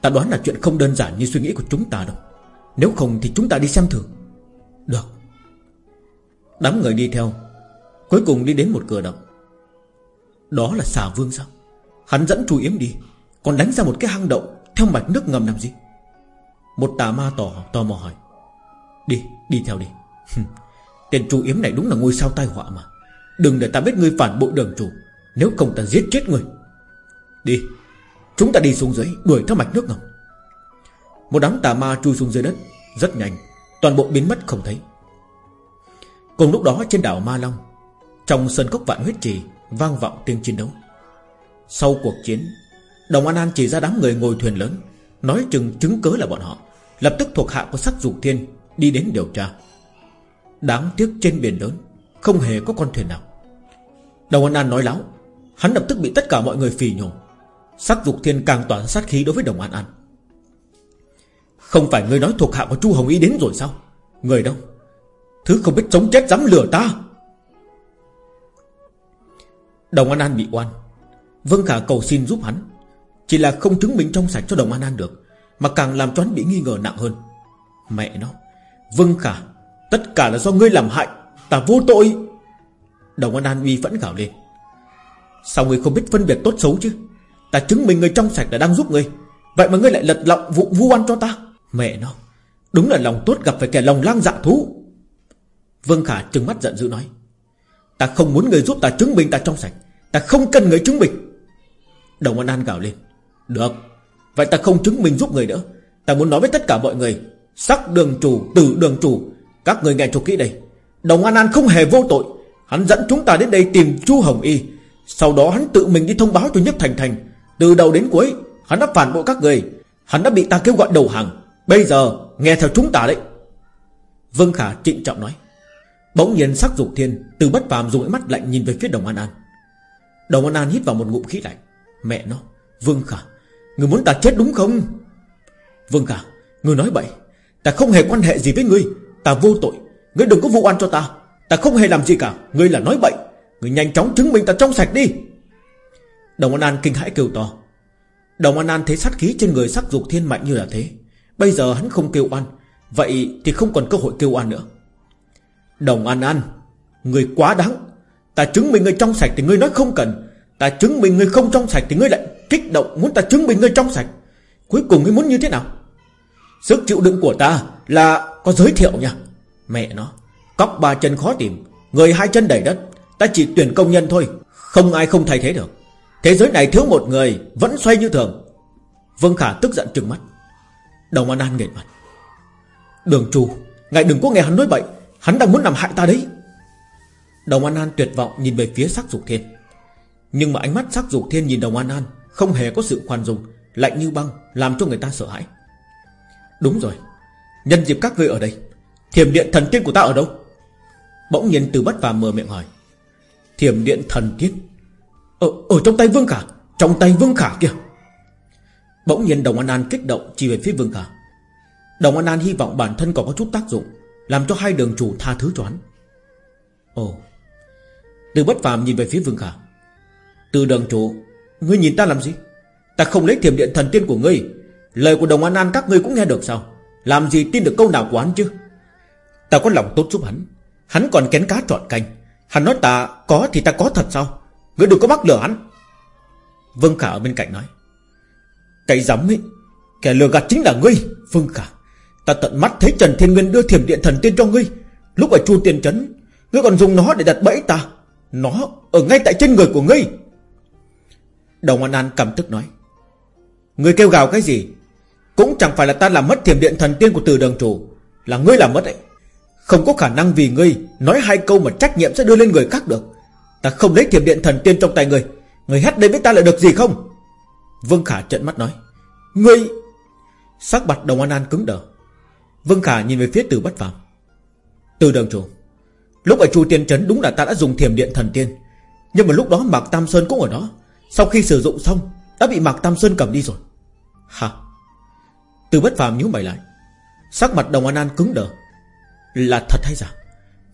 Ta đoán là chuyện không đơn giản như suy nghĩ của chúng ta đâu. Nếu không thì chúng ta đi xem thử. Được. Đám người đi theo, Cuối cùng đi đến một cửa động. Đó là xà vương sao? Hắn dẫn chú Yếm đi Còn đánh ra một cái hang động Theo mạch nước ngầm làm gì? Một tà ma tò, tò mò hỏi. Đi, đi theo đi. Tên chú Yếm này đúng là ngôi sao tai họa mà. Đừng để ta biết ngươi phản bội đường chủ Nếu không ta giết chết ngươi. Đi Chúng ta đi xuống dưới đuổi theo mạch nước ngầm. Một đám tà ma chui xuống dưới đất Rất nhanh Toàn bộ biến mất không thấy. Cùng lúc đó trên đảo Ma Long Trong sân cốc vạn huyết trì Vang vọng tiếng chiến đấu. Sau cuộc chiến, Đồng An An chỉ ra đám người ngồi thuyền lớn, Nói chừng chứng cớ là bọn họ, Lập tức thuộc hạ của sắc dục thiên Đi đến điều tra. Đáng tiếc trên biển lớn, Không hề có con thuyền nào. Đồng An An nói láo, Hắn lập tức bị tất cả mọi người phì nhổ. Sắc dục thiên càng tỏa sát khí đối với Đồng An An. Không phải người nói thuộc hạ của Chu Hồng Y đến rồi sao? Người đâu? Thứ không biết sống chết dám lừa ta. Đồng An An bị oan. Vâng Khả cầu xin giúp hắn. Chỉ là không chứng minh trong sạch cho Đồng An An được, Mà càng làm cho hắn bị nghi ngờ nặng hơn. Mẹ nó. Vâng Khả Tất cả là do ngươi làm hại. Ta vô tội. Đồng An An uy vẫn gào lên. Sao ngươi không biết phân biệt tốt xấu chứ? Ta chứng minh người trong sạch là đang giúp ngươi. Vậy mà ngươi lại lật lọng vụ vu oan cho ta. Mẹ nó. Đúng là lòng tốt gặp phải kẻ lòng lang dạ thú. Vương Khả trừng mắt giận dữ nói. Ta không muốn người giúp ta chứng minh ta trong sạch. Ta không cần người chứng minh. Đồng An An gào lên. Được. Vậy ta không chứng minh giúp người nữa. Ta muốn nói với tất cả mọi người. Sắc đường chủ, tử đường chủ. Các người nghe cho kỹ đây. Đồng An An không hề vô tội. Hắn dẫn chúng ta đến đây tìm Chu Hồng Y. Sau đó hắn tự mình đi thông báo cho Nhất Thành Thành. Từ đầu đến cuối Hắn đã phản bội các người. Hắn đã bị ta kêu gọi đầu hàng. Bây giờ nghe theo chúng ta đấy. Vương Khả trịnh trọng nói. Bỗng nhiên sắc dục thiên, Từ bất phàm dùng ánh mắt lạnh nhìn về phía đồng An An. Đồng An An hít vào một ngụm khí lạnh. Mẹ nó, Vương Khả, Người muốn ta chết đúng không? Vương Khả, Người nói bậy. Ta không hề quan hệ gì với ngươi. Ta vô tội. Ngươi đừng có vụ oan cho ta. Ta không hề làm gì cả. Ngươi là nói bậy. Ngươi nhanh chóng chứng minh ta trong sạch đi. Đồng An An kinh hãi kêu to. Đồng An An thấy sát khí trên người sắc dục thiên mạnh như là thế. Bây giờ hắn không kêu oan. Vậy thì không còn cơ hội kêu oan nữa. Đồng An An, Người quá đáng. Ta chứng minh người trong sạch thì ngươi nói không cần. Ta chứng minh người không trong sạch thì ngươi lại kích động Muốn ta chứng minh người trong sạch. Cuối cùng ngươi muốn như thế nào? Sức chịu đựng của ta là có giới thiệu nha. Mẹ nó, Cóc ba chân khó tìm, Người hai chân đầy đất. Ta chỉ tuyển công nhân thôi, Không ai không thay thế được. Thế giới này thiếu một người, Vẫn xoay như thường. Vương Khả tức giận trừng mắt. Đồng An An nghẹn mặt. Đường trù Ngài đừng có nghe hắn nói bậy. Hắn đang muốn làm hại ta đấy. Đồng An An tuyệt vọng nhìn về phía sắc dục thiên. Nhưng mà ánh mắt sắc dục thiên nhìn đồng An An Không hề có sự khoan dung Lạnh như băng làm cho người ta sợ hãi. Đúng rồi Nhân dịp các ngươi ở đây Thiểm điện thần tiên của ta ở đâu? Bỗng nhiên từ bất phàm mở miệng hỏi. Thiểm điện thần tiên? Ở, ở trong tay Vương Khả Trong tay Vương Khả kìa. Bỗng nhiên Đồng An An kích động chỉ về phía Vương Khả. Đồng An An hy vọng bản thân còn có chút tác dụng làm cho hai đường chủ tha thứ cho hắn. Ồ Từ bất phàm nhìn về phía Vương Khả. Từ đường chủ, Ngươi nhìn ta làm gì? Ta không lấy thiểm điện thần tiên của ngươi. Lời của đồng an an các ngươi cũng nghe được sao? Làm gì tin được câu nào của hắn chứ? Ta có lòng tốt giúp hắn. Hắn còn kén cá trọn canh Hắn nói ta có thì ta có thật sao? Ngươi đừng có mắc lừa hắn. Vương Khả ở bên cạnh nói. Cái dám ấy, Kẻ lừa gạt chính là ngươi, Vương Khả. Ta tận mắt thấy Trần Thiên Nguyên đưa thiểm điện thần tiên cho ngươi. Lúc ở chu tiền trấn, Ngươi còn dùng nó để đặt bẫy ta. Nó ở ngay tại trên người của ngươi. Đồng An An cầm tức nói. Ngươi kêu gào cái gì? Cũng chẳng phải là ta làm mất thiểm điện thần tiên của từ đường chủ. Là ngươi làm mất ấy Không có khả năng vì ngươi Nói hai câu mà trách nhiệm sẽ đưa lên người khác được. Ta không lấy thiểm điện thần tiên trong tay ngươi. Ngươi hét đây với ta là được gì không? Vương Khả trợn mắt nói. Ngươi! Sắc mặt đồng An An cứng đờ. Vương Khả nhìn về phía từ bất phàm. Từ đường chủ, Lúc ở Chu Tiên Trấn đúng là ta đã dùng thiềm điện thần tiên. Nhưng mà lúc đó Mạc Tam Sơn cũng ở đó. Sau khi sử dụng xong, Đã bị Mạc Tam Sơn cầm đi rồi. Hả? Từ bất phàm nhíu mày lại. Sắc mặt đồng An An cứng đờ. Là thật hay giả?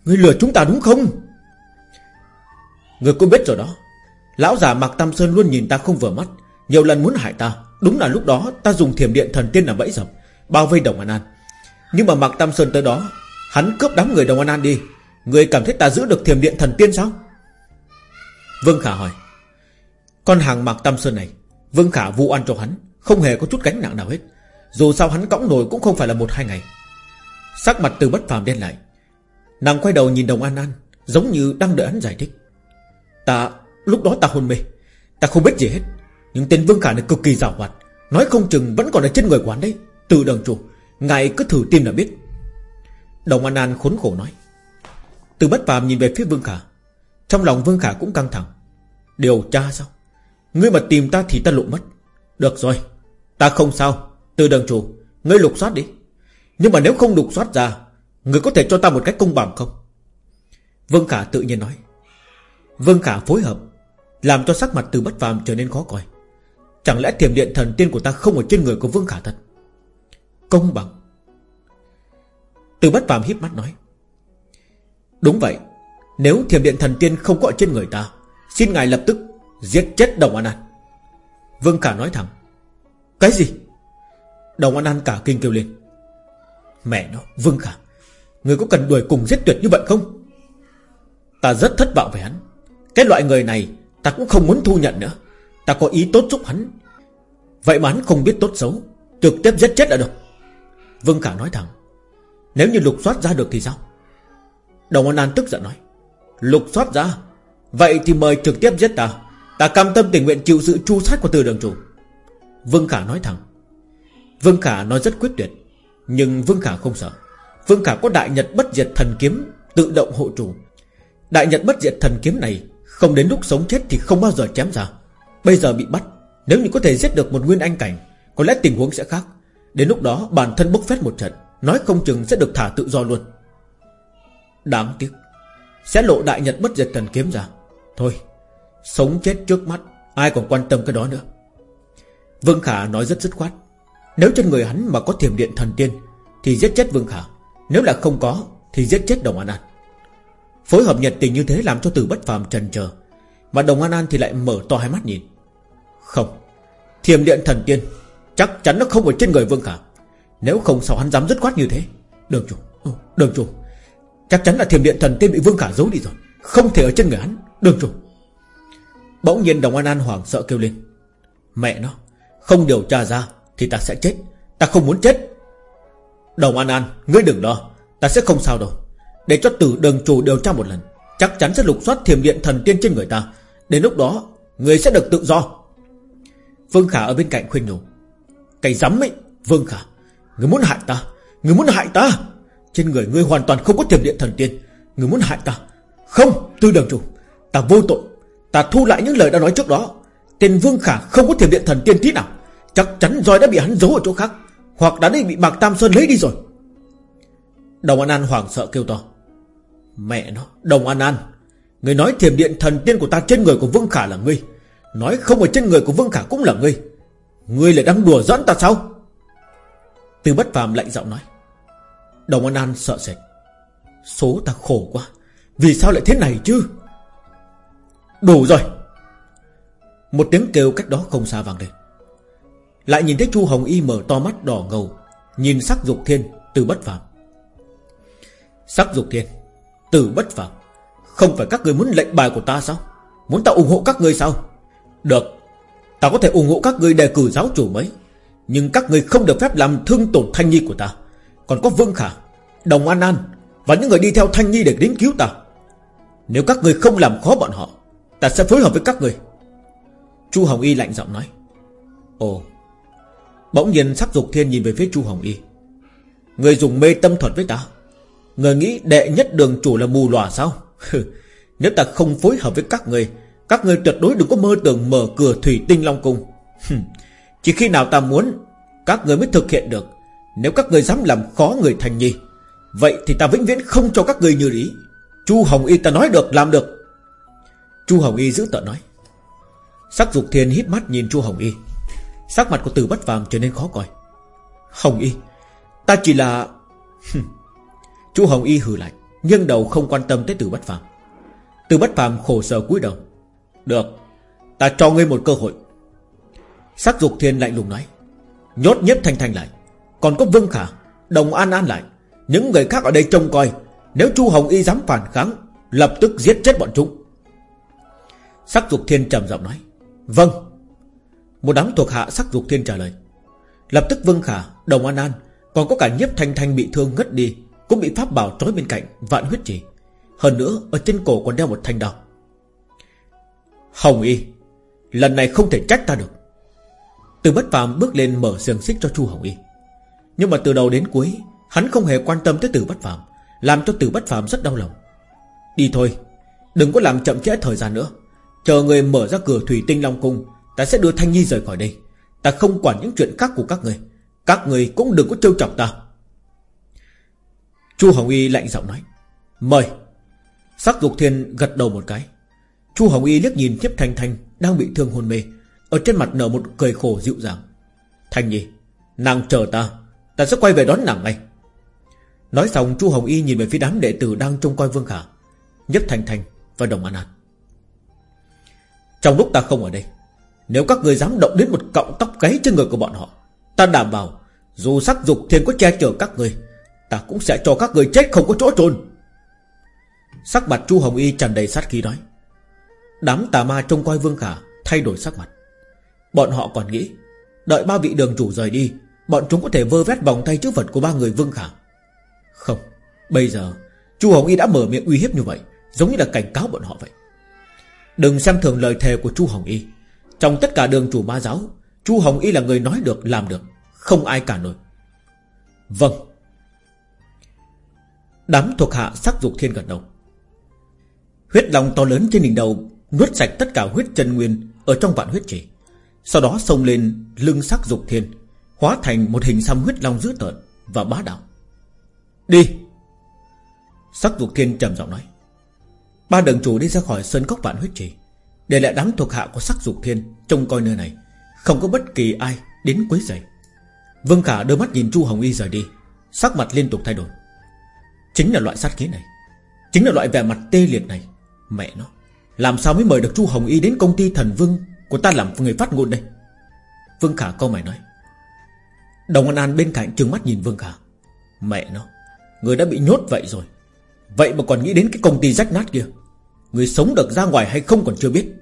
Ngươi lừa chúng ta đúng không? Ngươi cũng biết rồi đó. Lão già Mạc Tam Sơn luôn nhìn ta không vừa mắt. Nhiều lần muốn hại ta. Đúng là lúc đó ta dùng thiềm điện thần tiên làm bẫy dập, Bao vây đồng An An. Nhưng mà Mạc Tam Sơn tới đó, Hắn cướp đám người đồng An An đi. Người cảm thấy ta giữ được thiềm điện thần tiên sao? Vương Khả hỏi. Con hàng Mạc Tam Sơn này, Vương Khả vu ăn cho hắn, Không hề có chút gánh nặng nào hết. Dù sao hắn cõng nổi cũng không phải là một hai ngày. Sắc mặt từ bất phàm đen lại. Nàng quay đầu nhìn đồng An An, Giống như đang đợi hắn giải thích. Ta, lúc đó ta hôn mê. Ta không biết gì hết. Nhưng tên Vương Khả này cực kỳ giàu hoạt. Nói không chừng vẫn còn ở trên người quán đấy. Từ đường chủ. Ngài cứ thử tìm là biết. Đồng An An khốn khổ nói. Từ bất phàm nhìn về phía Vương Khả, Trong lòng Vương Khả cũng căng thẳng. Điều tra sao? Ngươi mà tìm ta thì ta lộ mất. Được rồi, Ta không sao. Từ đường chủ, Ngươi lục soát đi. Nhưng mà nếu không lục soát ra, Ngươi có thể cho ta một cách công bằng không? Vương Khả tự nhiên nói. Vương Khả phối hợp, Làm cho sắc mặt từ bất phàm trở nên khó coi. Chẳng lẽ tiềm điện thần tiên của ta không ở trên người của Vương Khả thật? Công bằng. Từ bất phàm híp mắt nói, Đúng vậy, Nếu thiềm điện thần tiên không có ở trên người ta, Xin ngài lập tức giết chết Đồng An An. Vương Khả nói thẳng, Cái gì? Đồng An An cả kinh kêu lên, Mẹ nó, Vương Khả, Người có cần đuổi cùng giết tuyệt như vậy không? Ta rất thất vọng về hắn. Cái loại người này Ta cũng không muốn thu nhận nữa. Ta có ý tốt giúp hắn. Vậy mà hắn không biết tốt xấu, Trực tiếp giết chết là được. Vương Khả nói thẳng, Nếu như lục soát ra được thì sao? Đồng An An tức giận nói, Lục soát ra Vậy thì mời trực tiếp giết ta. Ta cam tâm tình nguyện chịu sự tru sát của từ đường chủ. Vương Khả nói thẳng, Vương Khả nói rất quyết tuyệt, Nhưng Vương Khả không sợ. Vương Khả có đại nhật bất diệt thần kiếm Tự động hộ chủ. Đại nhật bất diệt thần kiếm này Không đến lúc sống chết thì không bao giờ chém ra. Bây giờ bị bắt, Nếu như có thể giết được một nguyên anh cảnh, Có lẽ tình huống sẽ khác. Đến lúc đó, bản thân bốc phét một trận, Nói không chừng sẽ được thả tự do luôn. Đáng tiếc, Sẽ lộ đại nhật bất diệt thần kiếm ra. Thôi, Sống chết trước mắt, Ai còn quan tâm cái đó nữa. Vương Khả nói rất dứt khoát, Nếu trên người hắn mà có thiềm điện thần tiên, Thì giết chết Vương Khả. Nếu là không có, Thì giết chết Đồng An An. Phối hợp nhiệt tình như thế làm cho từ bất phàm trần chờ Mà Đồng An An thì lại mở to hai mắt nhìn. Không Thiềm điện thần tiên Chắc chắn nó không ở trên người Vương Khả. Nếu không sao hắn dám dứt khoát như thế? Đường chủ ừ, Đường chủ. Chắc chắn là thiềm điện thần tiên bị Vương Khả giấu đi rồi. Không thể ở trên người hắn. Đường chủ. Bỗng nhiên Đồng An An hoảng sợ kêu lên. Mẹ nó, Không điều tra ra Thì ta sẽ chết. Ta không muốn chết. Đồng An An, Ngươi đừng lo. Ta sẽ không sao đâu. Để cho tử đường chủ điều tra một lần, Chắc chắn sẽ lục soát thiềm điện thần tiên trên người ta. Đến lúc đó Người sẽ được tự do. Vương Khả ở bên cạnh khuyên nhủ. Cái rắm ấy. Vương Khả, Người muốn hại ta, Người muốn hại ta. Trên người ngươi hoàn toàn không có thiềm điện thần tiên. Người muốn hại ta? Không, Tư đường chủ. Ta vô tội. Ta thu lại những lời đã nói trước đó. Tên Vương Khả không có thiềm điện thần tiên tí nào. Chắc chắn roi đã bị hắn giấu ở chỗ khác, Hoặc đã bị Bạc Tam Sơn lấy đi rồi. Đồng An An hoảng sợ kêu to. Mẹ nó, Đồng An An. Người nói thiềm điện thần tiên của ta trên người của Vương Khả là ngươi. Nói không ở trên người của Vương Khả cũng là ngươi. Ngươi lại đang đùa dẫn ta sao? Từ bất phàm lạnh giọng nói. Đồng An An sợ sệt. Số ta khổ quá. Vì sao lại thế này chứ? Đủ rồi. Một tiếng kêu cách đó không xa vang lên. Lại nhìn thấy Chu Hồng Y mở to mắt đỏ ngầu, Nhìn sắc dục thiên từ bất phàm. Sắc dục thiên Từ bất phàm, Không phải các người muốn lệnh bài của ta sao? Muốn ta ủng hộ các người sao? Được. Ta có thể ủng hộ các người đề cử giáo chủ mấy Nhưng các người không được phép làm thương tổn thanh nhi của ta. Còn có Vương Khả, Đồng An An Và những người đi theo Thanh Nhi để đến cứu ta. Nếu các người không làm khó bọn họ, Ta sẽ phối hợp với các người Chu Hồng Y lạnh giọng nói. Ồ. Bỗng nhiên sắc dục thiên nhìn về phía Chu Hồng Y. Người dùng mê tâm thuật với ta. Người nghĩ đệ nhất đường chủ là mù lòa sao? Nếu ta không phối hợp với các người các người tuyệt đối đừng có mơ tưởng mở cửa thủy tinh long cung. Chỉ khi nào ta muốn, Các người mới thực hiện được. Nếu các người dám làm khó người thành nhi, Vậy thì ta vĩnh viễn không cho các người như ý. Chu Hồng Y ta nói được, làm được. Chu Hồng Y giữ tợn nói. Sắc dục thiên hít mắt nhìn Chu Hồng Y. Sắc mặt của từ bất phàm trở nên khó coi. Hồng Y, Ta chỉ là Chu Hồng Y hừ lạnh Nhưng đầu không quan tâm tới từ bất phàm. Từ bất phàm khổ sở cúi đầu. Được Ta cho ngươi một cơ hội. Sắc dục thiên lạnh lùng nói. Nhốt nhếp thanh thanh lại. Còn có Vương Khả Đồng An An lại. Những người khác ở đây trông coi. Nếu Chu Hồng Y dám phản kháng Lập tức giết chết bọn chúng. Sắc dục thiên trầm giọng nói. Vâng. Một đám thuộc hạ sắc dục thiên trả lời. Lập tức Vương Khả, Đồng An An Còn có cả nhiếp thanh thanh bị thương ngất đi Cũng bị pháp bảo trói bên cạnh vạn huyết chỉ. Hơn nữa ở trên cổ còn đeo một thanh đao. Hồng Y, Lần này không thể trách ta được. Từ bất phàm bước lên mở xiềng xích cho Chu Hồng Y. Nhưng mà từ đầu đến cuối, Hắn không hề quan tâm tới từ bất phàm, Làm cho từ bất phàm rất đau lòng. Đi thôi, Đừng có làm chậm trễ thời gian nữa. Chờ người mở ra cửa thủy tinh Long Cung, Ta sẽ đưa Thanh Nhi rời khỏi đây. Ta không quản những chuyện khác của các người. Các người cũng đừng có trêu chọc ta. Chu Hồng Y lạnh giọng nói, Mời. Sắc dục thiên gật đầu một cái. Chu Hồng Y liếc nhìn Thiếp Thanh Thanh Đang bị thương hôn mê. Ở trên mặt nở một cười khổ dịu dàng. Thanh Nhi, Nàng chờ ta. Ta sẽ quay về đón nàng ngay. Nói xong, Chu Hồng Y nhìn về phía đám đệ tử đang trông coi Vương Khả, Nhất Thanh Thanh và Đồng An An. Trong lúc ta không ở đây, Nếu các người dám động đến một cọng tóc gáy trên người của bọn họ, Ta đảm bảo, Dù sắc dục thiên có che chở các người, Ta cũng sẽ cho các người chết không có chỗ trôn Sắc mặt Chu Hồng Y tràn đầy sát khí nói. Đám tà ma trông coi Vương Khả Thay đổi sắc mặt. Bọn họ còn nghĩ, Đợi ba vị đường chủ rời đi, Bọn chúng có thể vơ vét vòng tay chữ vật của ba người Vương Khả. Không, Bây giờ, Chu Hồng Y đã mở miệng uy hiếp như vậy, Giống như là cảnh cáo bọn họ vậy. Đừng xem thường lời thề của Chu Hồng Y. Trong tất cả đường chủ ma giáo, Chu Hồng Y là người nói được, làm được, Không ai cả nổi. Vâng. Đám thuộc hạ sắc dục thiên gật đầu. Huyết long to lớn trên đỉnh đầu Nuốt sạch tất cả huyết chân nguyên Ở trong vạn huyết chỉ Sau đó xông lên lưng sắc dục thiên, Hóa thành một hình xăm huyết long dữ tợn Và bá đạo. Đi! Sắc dục thiên trầm giọng nói. Ba đường chủ đi ra khỏi sơn cốc vạn huyết chỉ Để lại đám thuộc hạ của sắc dục thiên Trông coi nơi này, Không có bất kỳ ai đến quấy rầy. Vương Khả đưa mắt nhìn Chu Hồng Y rời đi, Sắc mặt liên tục thay đổi. Chính là loại sát khí này, Chính là loại vẻ mặt tê liệt này, Mẹ nó. Làm sao mới mời được Chu Hồng Y đến công ty thần vương Của ta làm người phát ngôn đây? Vương Khả câu mày nói. Đồng An An bên cạnh trừng mắt nhìn Vương Khả. Mẹ nó, Người đã bị nhốt vậy rồi. Vậy mà còn nghĩ đến cái công ty rách nát kia. Người sống được ra ngoài hay không còn chưa biết.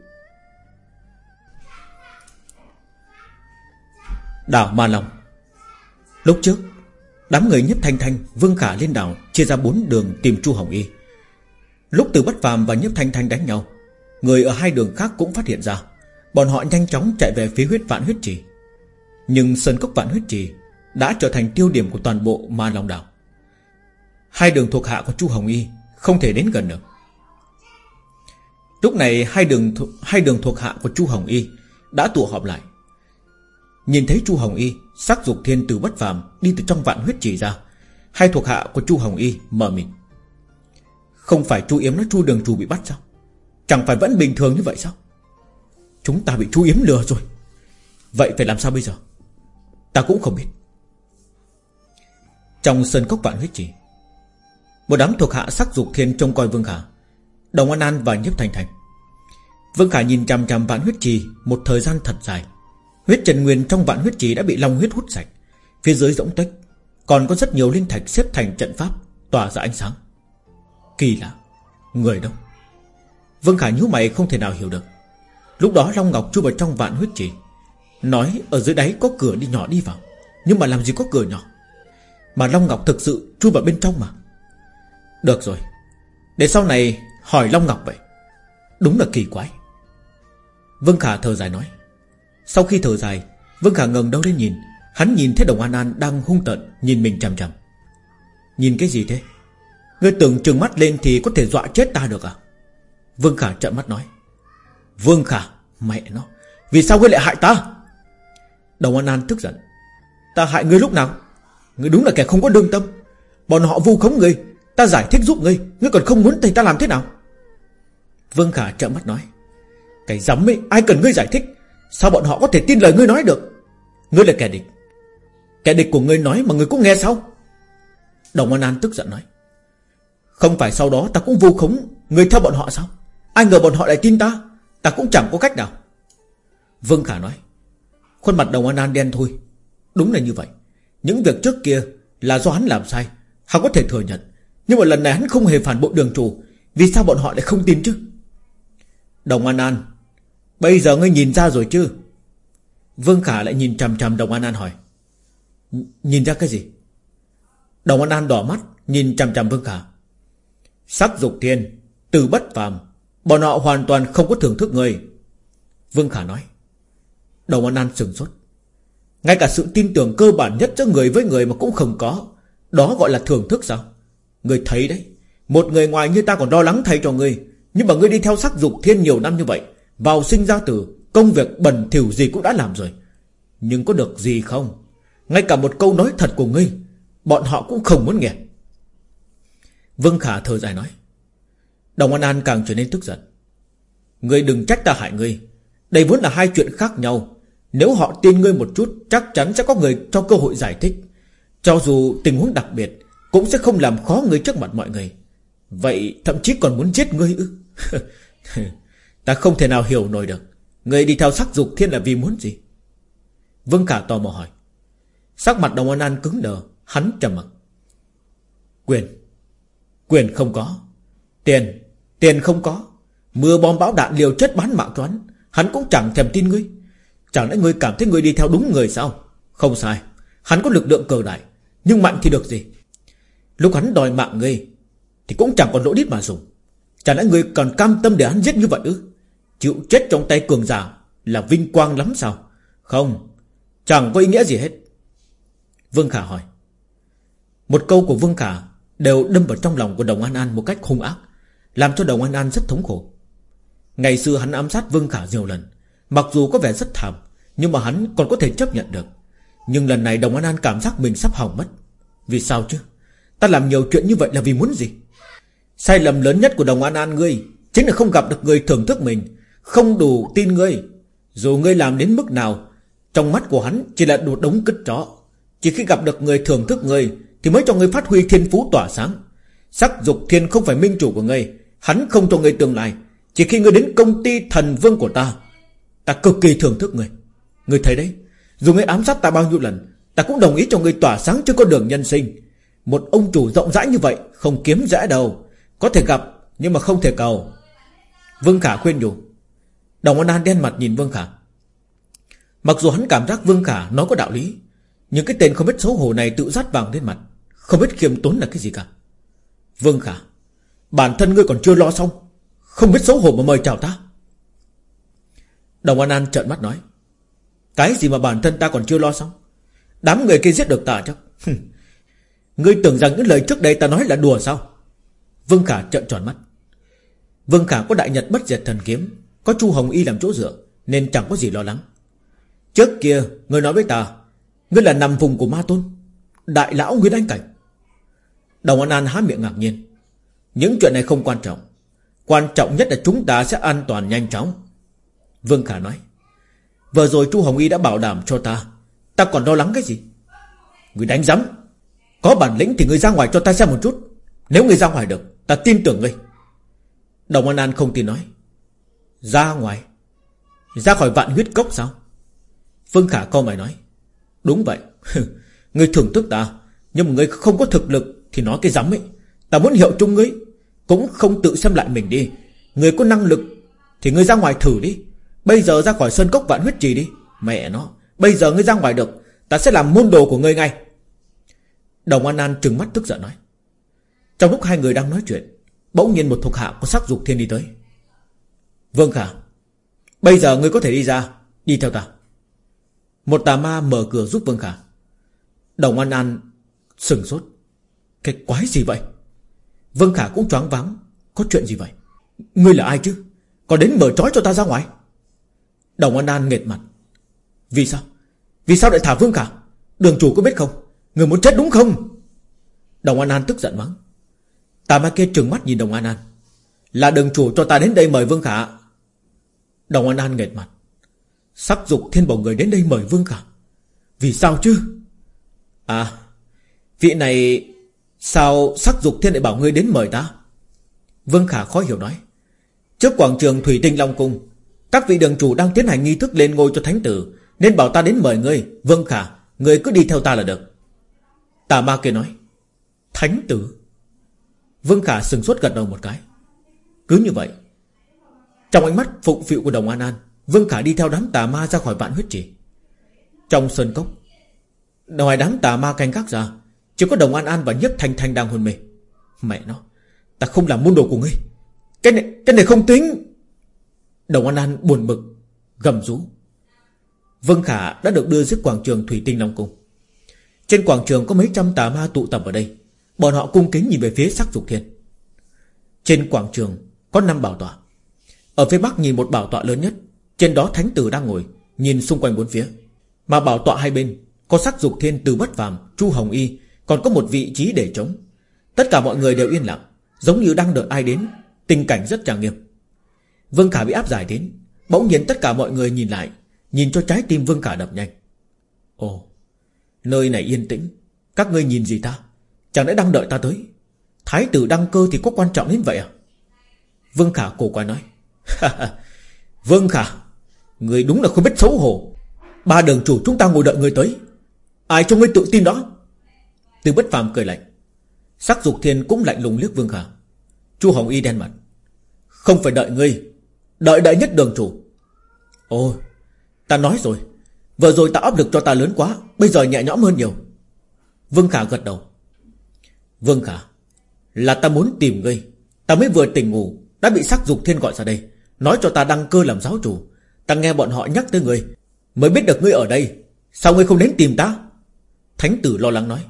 Đảo Ma Long. Lúc trước, Đám người nhất thanh thanh, Vương Khả lên đảo Chia ra bốn đường tìm Chu Hồng Y. Lúc từ bất phàm và nhất thanh thanh đánh nhau Người ở hai đường khác cũng phát hiện ra. Bọn họ nhanh chóng chạy về phía huyết vạn huyết trì. Nhưng sân cốc vạn huyết trì Đã trở thành tiêu điểm của toàn bộ ma long đảo. Hai đường thuộc hạ của Chu Hồng Y Không thể đến gần được. Lúc này hai đường hai đường thuộc hạ của Chu Hồng Y Đã tụ họp lại. Nhìn thấy Chu Hồng Y, Sắc dục thiên từ bất phàm Đi từ trong vạn huyết trì ra, Hai thuộc hạ của Chu Hồng Y mở mình Không phải Chu Yếm nói Chu Đường Chủ bị bắt sao? Chẳng phải vẫn bình thường như vậy sao? Chúng ta bị chú Yếm lừa rồi. Vậy phải làm sao bây giờ? Ta cũng không biết. Trong sân cốc vạn huyết trì, Một đám thuộc hạ sắc dục thiên trông coi Vương Khả Đồng An An và Nhếp Thành Thành. Vương Khả nhìn chằm chằm vạn huyết trì Một thời gian thật dài. Huyết trần nguyên trong vạn huyết trì đã bị long huyết hút sạch. Phía dưới rỗng tách Còn có rất nhiều linh thạch xếp thành trận pháp Tỏa ra ánh sáng. Kỳ lạ Người đâu? Vân Khả nhíu mày không thể nào hiểu được. Lúc đó Long Ngọc chui vào trong vạn huyết trì, Nói ở dưới đáy có cửa đi nhỏ đi vào, Nhưng mà làm gì có cửa nhỏ. Mà Long Ngọc thực sự chui vào bên trong mà. Được rồi, Để sau này hỏi Long Ngọc vậy. Đúng là kỳ quái. Vương Khả thở dài nói. Sau khi thở dài Vương Khả ngẩng đầu lên nhìn, Hắn nhìn thấy đồng An An đang hung tợn, Nhìn mình chằm chằm. Nhìn cái gì thế? Ngươi tưởng trừng mắt lên thì có thể dọa chết ta được à? Vương Khả trợn mắt nói, Vương Khả, Mẹ nó, Vì sao ngươi lại hại ta? Đồng An An tức giận, Ta hại ngươi lúc nào? Ngươi đúng là kẻ không có đương tâm. Bọn họ vu khống ngươi, Ta giải thích giúp ngươi Ngươi còn không muốn thì ta làm thế nào? Vương Khả trợn mắt nói, Cái dám ấy, ai cần ngươi giải thích? Sao bọn họ có thể tin lời ngươi nói được? Ngươi là kẻ địch. Kẻ địch của ngươi nói mà ngươi cũng nghe sao? Đồng An An tức giận nói, Không phải sau đó ta cũng vu khống Ngươi theo bọn họ sao? Ai ngờ bọn họ lại tin ta? Ta cũng chẳng có cách nào. Vương Khả nói, Khuôn mặt đồng An An đen thôi Đúng là như vậy. Những việc trước kia là do hắn làm sai, Hắn có thể thừa nhận. Nhưng mà lần này hắn không hề phản bội đường chủ, Vì sao bọn họ lại không tin chứ? Đồng An An Bây giờ ngươi nhìn ra rồi chứ? Vương Khả lại nhìn chằm chằm Đồng An An hỏi Nhìn ra cái gì? Đồng An An đỏ mắt, Nhìn chằm chằm Vương Khả. Sắc dục thiên, Từ bất phàm Bọn họ hoàn toàn không có thưởng thức người. Vương Khả nói. Đồng An An sừng sốt. Ngay cả sự tin tưởng cơ bản nhất giữa người với người mà cũng không có. Đó gọi là thưởng thức sao? Người thấy đấy. Một người ngoài như ta còn lo lắng thay cho người. Nhưng mà ngươi đi theo sắc dục thiên nhiều năm như vậy, Vào sinh ra tử Công việc bẩn thỉu gì cũng đã làm rồi. Nhưng có được gì không? Ngay cả một câu nói thật của ngươi, Bọn họ cũng không muốn nghe. Vương Khả thở dài nói. Đồng An An càng trở nên tức giận. Ngươi đừng trách ta hại ngươi. Đây vốn là hai chuyện khác nhau. Nếu họ tin ngươi một chút, Chắc chắn sẽ có người cho cơ hội giải thích. Cho dù tình huống đặc biệt, Cũng sẽ không làm khó ngươi trước mặt mọi người. Vậy thậm chí còn muốn giết ngươi ư? Ta không thể nào hiểu nổi được. Ngươi đi theo sắc dục thiên là vì muốn gì? Vương Khả tò mò hỏi. Sắc mặt đồng An An cứng đờ, Hắn trầm mặc. Quyền. Quyền không có. Tiền Tiền không có. Mưa bom bão đạn liều chết bán mạng toán. Hắn Hắn cũng chẳng thèm tin ngươi. Chẳng lẽ ngươi cảm thấy ngươi đi theo đúng người sao? Không sai. Hắn có lực lượng cờ đại, Nhưng mạnh thì được gì? Lúc hắn đòi mạng ngươi, Thì cũng chẳng còn lỗ đít mà dùng. Chẳng lẽ ngươi còn cam tâm để hắn giết như vậy ư? Chịu chết trong tay cường giả Là vinh quang lắm sao? Không, Chẳng có ý nghĩa gì hết. Vương Khả hỏi. Một câu của Vương Khả Đều đâm vào trong lòng của Đồng An An một cách hung ác. Làm cho Đồng An An rất thống khổ. Ngày xưa hắn ám sát Vương Khả nhiều lần, Mặc dù có vẻ rất thảm, Nhưng mà hắn còn có thể chấp nhận được. Nhưng lần này Đồng An An cảm giác mình sắp hỏng mất. Vì sao chứ? Ta làm nhiều chuyện như vậy là vì muốn gì? Sai lầm lớn nhất của Đồng An An ngươi Chính là không gặp được người thưởng thức mình, Không đủ tin ngươi. Dù ngươi làm đến mức nào, Trong mắt của hắn chỉ là đồ đống cứt chó. Chỉ khi gặp được người thưởng thức ngươi Thì mới cho ngươi phát huy thiên phú tỏa sáng. Sắc dục thiên không phải minh chủ của ngươi Hắn không cho ngươi tương lai. Chỉ khi ngươi đến công ty thần vương của ta Ta cực kỳ thưởng thức ngươi. Ngươi thấy đấy, Dù ngươi ám sát ta bao nhiêu lần, Ta cũng đồng ý cho ngươi tỏa sáng trên con đường nhân sinh. Một ông chủ rộng rãi như vậy Không kiếm dễ đâu. Có thể gặp, nhưng mà không thể cầu. Vương Khả khuyên nhủ. Đồng An An đen mặt nhìn Vương Khả. Mặc dù hắn cảm giác Vương Khả nói có đạo lý, Nhưng cái tên không biết xấu hổ này tự rát vàng lên mặt. Không biết khiêm tốn là cái gì cả. Vương Khả Bản thân ngươi còn chưa lo xong. Không biết xấu hổ mà mời chào ta. Đồng An An trợn mắt nói. Cái gì mà bản thân ta còn chưa lo xong? Đám người kia giết được ta chắc Ngươi tưởng rằng những lời trước đây ta nói là đùa sao? Vương Khả trợn tròn mắt. Vương Khả có đại nhật bất diệt thần kiếm, Có Chu Hồng Y làm chỗ dựa, Nên chẳng có gì lo lắng. Trước kia ngươi nói với ta, Ngươi là nằm vùng của ma tôn, Đại lão Nguyễn Anh Cảnh. Đồng An An há miệng ngạc nhiên. Những chuyện này không quan trọng. Quan trọng nhất là chúng ta sẽ an toàn nhanh chóng. Vương Khả nói, Vừa rồi Chu Hồng Y đã bảo đảm cho ta. Ta còn lo lắng cái gì? Người đánh giấm Có bản lĩnh thì người ra ngoài cho ta xem một chút. Nếu người ra ngoài được, Ta tin tưởng ngươi. Đồng An An không tin nói, Ra ngoài? Ra khỏi vạn huyết cốc sao? Vương Khả câu mày nói, Đúng vậy. Ngươi thưởng thức ta, Nhưng mà ngươi không có thực lực Thì nói cái giấm ấy. Ta muốn hiệu chung ngươi, Cũng không tự xem lại mình đi. Người có năng lực Thì ngươi ra ngoài thử đi. Bây giờ ra khỏi sơn cốc vạn huyết trì đi. Mẹ nó, Bây giờ ngươi ra ngoài được, Ta sẽ làm môn đồ của ngươi ngay. Đồng An An trừng mắt tức giận nói. Trong lúc hai người đang nói chuyện, Bỗng nhiên một thuộc hạ của sắc dục thiên đi tới. Vương Khả, Bây giờ ngươi có thể đi ra, Đi theo ta. Một tà ma mở cửa giúp Vương Khả. Đồng An An sừng sốt. Cái quái gì vậy? Vương Khả cũng choáng váng. Có chuyện gì vậy? Ngươi là ai chứ? Còn đến mở trói cho ta ra ngoài? Đồng An An nghệt mặt. Vì sao? Vì sao lại thả Vương Khả? Đường chủ có biết không? Người muốn chết đúng không? Đồng An An tức giận mắng. Tà ma kia trừng mắt nhìn Đồng An An. Là đường chủ cho ta đến đây mời Vương Khả. Đồng An An nghệt mặt. Sắc dục thiên bầu người đến đây mời Vương Khả. Vì sao chứ? À Vị này Sao sắc dục thiên lại bảo ngươi đến mời ta? Vương Khả khó hiểu nói. Trước quảng trường Thủy Tinh Long Cung, Các vị đường chủ đang tiến hành nghi thức lên ngôi cho thánh tử, Nên bảo ta đến mời ngươi. Vương Khả, Ngươi cứ đi theo ta là được. Tà ma kia nói. Thánh tử? Vương Khả sừng sốt gật đầu một cái. Cứ như vậy, Trong ánh mắt phụng phịu của đồng An An, Vương Khả đi theo đám tà ma ra khỏi vạn huyết trì. Trong sơn cốc, Ngoài đám tà ma canh gác ra chỉ có đồng An An và Nhấp Thanh Thanh đang hôn mê. Mẹ nó Ta không làm môn đồ của ngươi. Cái này, cái này không tính. Đồng An An buồn bực Gầm rú. Vương Khả đã được đưa dưới quảng trường Thủy Tinh Long Cung. Trên quảng trường có mấy trăm tà ma tụ tập ở đây. Bọn họ cung kính nhìn về phía sắc dục thiên. Trên quảng trường Có năm bảo tọa. Ở phía bắc nhìn một bảo tọa lớn nhất. Trên đó thánh tử đang ngồi Nhìn xung quanh bốn phía. Mà bảo tọa hai bên Có sắc dục thiên từ bất phàm Chu Hồng Y còn có một vị trí để trống Tất cả mọi người đều yên lặng, Giống như đang đợi ai đến. Tình cảnh rất trang nghiêm. Vương Khả bị áp giải đến. Bỗng nhiên tất cả mọi người nhìn lại, Nhìn cho trái tim Vương Khả đập nhanh. Ồ, Nơi này yên tĩnh. Các ngươi nhìn gì ta? Chẳng lẽ đang đợi ta tới? Thái tử đăng cơ thì có quan trọng đến vậy à? Vương Khả cổ quái nói. Vương Khả, Người đúng là không biết xấu hổ. Ba đường chủ chúng ta ngồi đợi người tới. Ai cho ngươi tự tin đó? Từ bất phàm cười lạnh. Sắc dục thiên cũng lạnh lùng liếc Vương Khả. Chu Hồng Y đen mặt. Không phải đợi ngươi, Đợi đợi nhất đường chủ. Ôi Ta nói rồi. Vừa rồi ta áp lực cho ta lớn quá, Bây giờ nhẹ nhõm hơn nhiều. Vương Khả gật đầu. Vương Khả, Là ta muốn tìm ngươi. Ta mới vừa tỉnh ngủ, Đã bị sắc dục thiên gọi ra đây. Nói cho ta đăng cơ làm giáo chủ. Ta nghe bọn họ nhắc tới ngươi, Mới biết được ngươi ở đây. Sao ngươi không đến tìm ta? Thánh tử lo lắng nói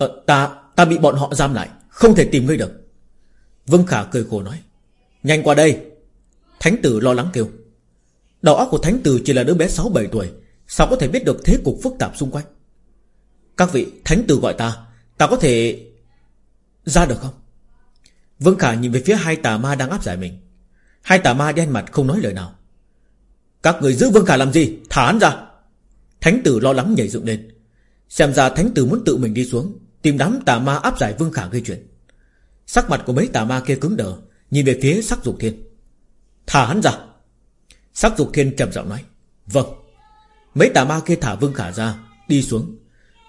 ờ, Ta ta bị bọn họ giam lại Không thể tìm ngươi được. Vương Khả cười khổ nói Nhanh qua đây. Thánh tử lo lắng kêu Đầu óc của thánh tử chỉ là đứa bé 6-7 tuổi Sao có thể biết được thế cục phức tạp xung quanh? Các vị thánh tử gọi ta Ta có thể ra được không? Vương Khả nhìn về phía hai tà ma đang áp giải mình. Hai tà ma đen mặt không nói lời nào. Các người giữ Vương Khả làm gì? Thả hắn ra. Thánh tử lo lắng nhảy dựng lên. Xem ra thánh tử muốn tự mình đi xuống Tìm đám tà ma áp giải Vương Khả gây chuyện. Sắc mặt của mấy tà ma kia cứng đờ, Nhìn về phía sắc dục thiên. Thả hắn ra. Sắc dục thiên trầm giọng nói Vâng. Mấy tà ma kia thả Vương Khả ra, Đi xuống.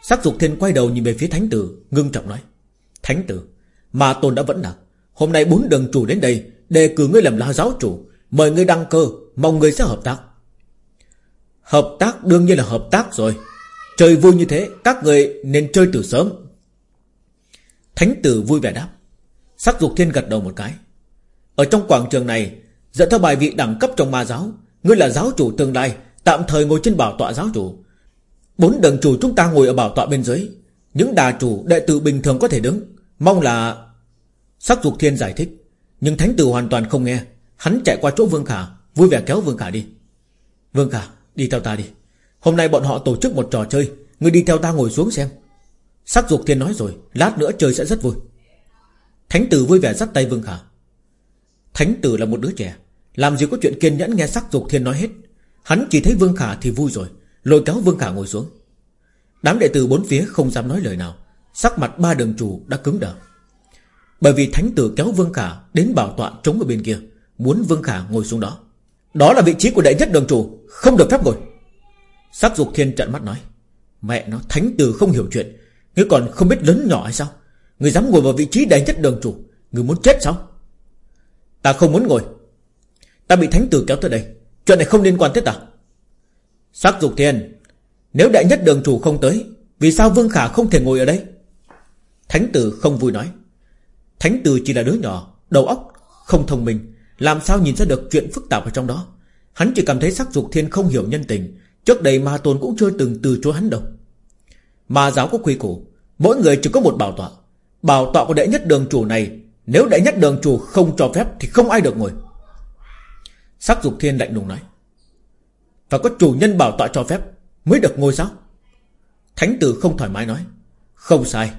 Sắc dục thiên quay đầu nhìn về phía thánh tử, Ngưng trọng nói, Thánh tử Mà tôn đã vẫn nặng Hôm nay bốn đường chủ đến đây, Đề cử ngươi làm la giáo chủ, Mời ngươi đăng cơ, Mong ngươi sẽ hợp tác. Hợp tác đương nhiên là hợp tác rồi. Trời vui như thế, Các người nên chơi từ sớm. Thánh tử vui vẻ đáp. Sắc dục thiên gật đầu một cái. Ở trong quảng trường này, Dẫn theo bài vị đẳng cấp trong ma giáo, Ngươi là giáo chủ tương lai, Tạm thời ngồi trên bảo tọa giáo chủ. Bốn đường chủ chúng ta ngồi ở bảo tọa bên dưới, những đà chủ, đệ tử bình thường có thể đứng. Mong là Sắc dục thiên giải thích, Nhưng thánh tử hoàn toàn không nghe. Hắn chạy qua chỗ Vương Khả, Vui vẻ kéo Vương Khả đi. Vương Khả, đi theo ta đi. Hôm nay bọn họ tổ chức một trò chơi, Ngươi đi theo ta ngồi xuống xem. Sắc dục thiên nói rồi, Lát nữa chơi sẽ rất vui. Thánh tử vui vẻ dắt tay Vương Khả Thánh tử là một đứa trẻ, Làm gì có chuyện kiên nhẫn nghe sắc dục thiên nói hết. Hắn chỉ thấy Vương Khả thì vui rồi, Lôi kéo Vương Khả ngồi xuống. Đám đệ tử bốn phía không dám nói lời nào, Sắc mặt ba đường chủ đã cứng đờ. Bởi vì thánh tử kéo Vương Khả Đến bảo tọa trống ở bên kia, Muốn Vương Khả ngồi xuống đó. Đó là vị trí của đệ nhất đường chủ, Không được phép ngồi. Sắc dục thiên trận mắt nói, Mẹ nó, thánh tử không hiểu chuyện Ngươi còn không biết lớn nhỏ hay sao? Ngươi dám ngồi vào vị trí đại nhất đường chủ, Ngươi muốn chết sao? Ta không muốn ngồi. Ta bị thánh tử kéo tới đây. Chuyện này không liên quan tới ta. Sắc dục thiên, nếu đại nhất đường chủ không tới, Vì sao Vương Khả không thể ngồi ở đây? Thánh tử không vui nói. Thánh tử chỉ là đứa nhỏ, Đầu óc không thông minh, Làm sao nhìn ra được chuyện phức tạp ở trong đó? Hắn chỉ cảm thấy sắc dục thiên không hiểu nhân tình. Trước đây ma tôn cũng chưa từng từ chối hắn đâu. Ma giáo có quy củ, Mỗi người chỉ có một bảo tọa. Bảo tọa của đệ nhất đường chủ này, Nếu đệ nhất đường chủ không cho phép Thì không ai được ngồi. Sắc dục thiên lạnh lùng nói và có chủ nhân bảo tọa cho phép Mới được ngồi sao? Thánh tử không thoải mái nói, Không sai,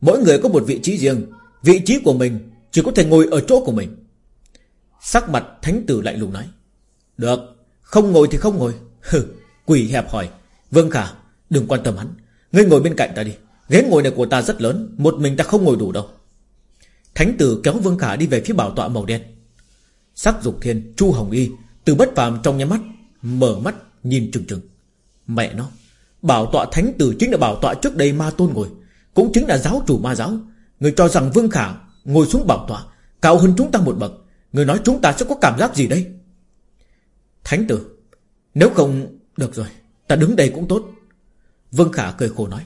Mỗi người có một vị trí riêng, Vị trí của mình chỉ có thể ngồi ở chỗ của mình. Sắc mặt thánh tử lạnh lùng nói, Được, Không ngồi thì không ngồi. Hừ, Quỷ hẹp hỏi Vương Khả, Đừng quan tâm hắn. Ngươi ngồi bên cạnh ta đi. Ghế ngồi này của ta rất lớn, Một mình ta không ngồi đủ đâu. Thánh tử kéo Vương Khả đi về phía bảo tọa màu đen. Sắc dục thiên, Chu Hồng Y, Từ bất phàm trong nhắm mắt, Mở mắt, nhìn trừng trừng. Mẹ nó, Bảo tọa thánh tử chính là bảo tọa trước đây ma tôn ngồi, Cũng chính là giáo chủ ma giáo. Người cho rằng Vương Khả ngồi xuống bảo tọa, Cao hơn chúng ta một bậc. Người nói chúng ta sẽ có cảm giác gì đây? Thánh tử, Nếu không, được rồi, Ta đứng đây cũng tốt. Vương Khả cười khổ nói,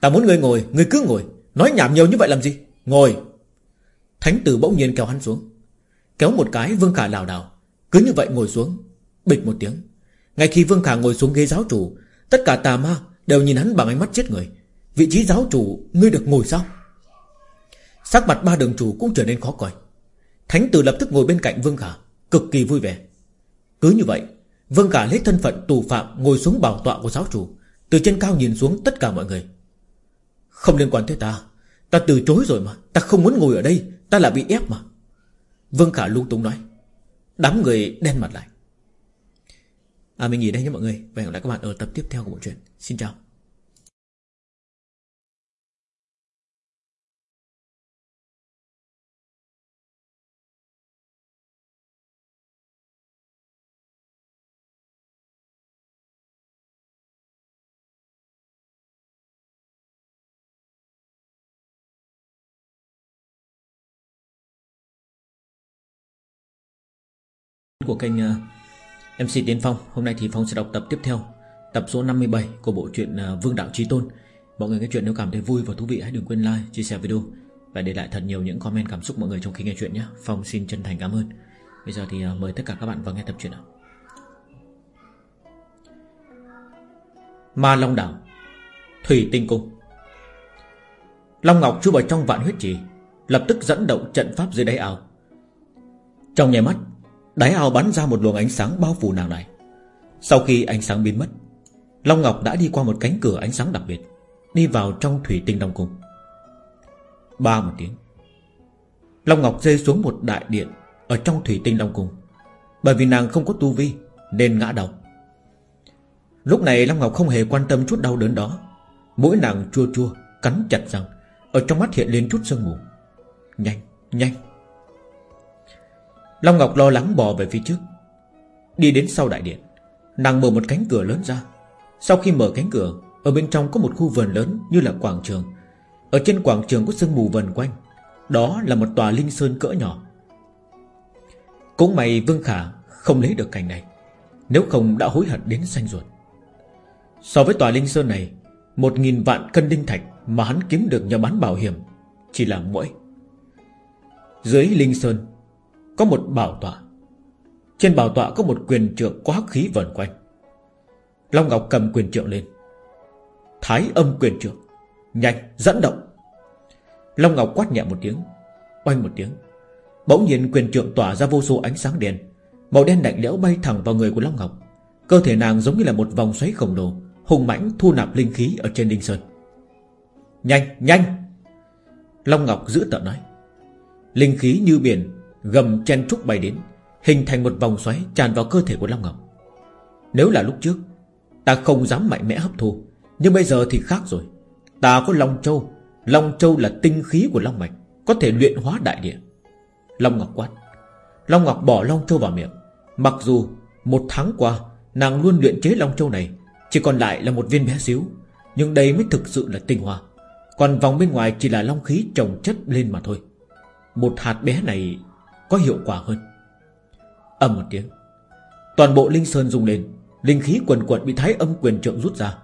Ta muốn ngươi ngồi, Ngươi cứ ngồi. Nói nhảm nhiều như vậy làm gì? Ngồi. Thánh tử bỗng nhiên kéo hắn xuống. Kéo một cái, Vương Khả lảo đảo. Cứ như vậy ngồi xuống, Bịch một tiếng. Ngay khi Vương Khả ngồi xuống ghế giáo chủ, Tất cả tà ma đều nhìn hắn bằng ánh mắt chết người. Vị trí giáo chủ, Ngươi được ngồi sao? Sắc mặt ba đường chủ cũng trở nên khó coi. Thánh tử lập tức ngồi bên cạnh Vương Khả, Cực kỳ vui vẻ. Cứ như vậy, Vương Khả lấy thân phận tù phạm Ngồi xuống bảo tọa của giáo chủ. Từ trên cao nhìn xuống tất cả mọi người. Không liên quan tới ta. Ta từ chối rồi mà. Ta không muốn ngồi ở đây. Ta là bị ép mà. Vương Khả lung tung nói. Đám người đen mặt lại. À mình nghỉ đây nhé mọi người. Và hẹn gặp lại các bạn ở tập tiếp theo của bộ truyện. Xin chào. Của kênh ờ, MC Tiến Phong. Hôm nay thì Phong sẽ đọc tập tiếp theo Tập số 57 của bộ truyện ờ, Vương Đạo Trí Tôn. Mọi người nghe chuyện nếu cảm thấy vui và thú vị Hãy đừng quên like, chia sẻ video Và để lại thật nhiều những comment cảm xúc mọi người trong khi nghe chuyện nhé. Phong xin chân thành cảm ơn. Bây giờ thì ờ, mời tất cả các bạn vào nghe tập truyện nào. Ma Long Đảo Thủy Tinh Cung. Long Ngọc chui vào trong vạn huyết trì Lập tức dẫn động trận pháp dưới đáy ao. Trong nháy mắt Đáy ao bắn ra một luồng ánh sáng bao phủ nàng này. Sau khi ánh sáng biến mất Long Ngọc đã đi qua một cánh cửa ánh sáng đặc biệt Đi vào trong thủy tinh đông Cung. Ba một tiếng Long Ngọc rơi xuống một đại điện Ở trong thủy tinh Long Cung. Bởi vì nàng không có tu vi Nên ngã đầu. Lúc này Long Ngọc không hề quan tâm chút đau đớn đó. Mũi nàng chua chua Cắn chặt răng Ở trong mắt hiện lên chút sương mù. Nhanh, nhanh. Long Ngọc lo lắng bò về phía trước. Đi đến sau đại điện, Nàng mở một cánh cửa lớn ra. Sau khi mở cánh cửa, Ở bên trong có một khu vườn lớn như là quảng trường. Ở trên quảng trường có sương mù vần quanh. Đó là một tòa linh sơn cỡ nhỏ. Cũng may Vương Khả không lấy được cảnh này. Nếu không đã hối hận đến xanh ruột. So với tòa linh sơn này, Một nghìn vạn cân linh thạch Mà hắn kiếm được nhờ bán bảo hiểm Chỉ là mỗi Dưới linh sơn có một bảo tọa. Trên bảo tọa có một quyền trượng có hắc khí vần quanh. Long Ngọc cầm quyền trượng lên. Thái âm quyền trượng. Nhanh, dẫn động. Long Ngọc quát nhẹ một tiếng, Oanh một tiếng. Bỗng nhiên quyền trượng tỏa ra vô số ánh sáng đen. Màu đen lạnh lẽo bay thẳng vào người của Long Ngọc. Cơ thể nàng giống như là một vòng xoáy khổng lồ, Hùng mãnh thu nạp linh khí ở trên đinh sơn. Nhanh nhanh! Long Ngọc giữ tợn nói. Linh khí như biển Gầm chen trúc bay đến, Hình thành một vòng xoáy tràn vào cơ thể của Long Ngọc. Nếu là lúc trước, Ta không dám mạnh mẽ hấp thu, Nhưng bây giờ thì khác rồi. Ta có Long Châu Long Châu là tinh khí của Long Mạch, Có thể luyện hóa đại địa. Long Ngọc quát. Long Ngọc bỏ Long Châu vào miệng. Mặc dù một tháng qua, Nàng luôn luyện chế Long Châu này, Chỉ còn lại là một viên bé xíu, Nhưng đây mới thực sự là tinh hoa. Còn vòng bên ngoài chỉ là long khí trồng chất lên mà thôi. Một hạt bé này có hiệu quả hơn. Âm một tiếng, Toàn bộ Linh Sơn rung lên, Linh khí quần quận bị thái âm quyền trượng rút ra.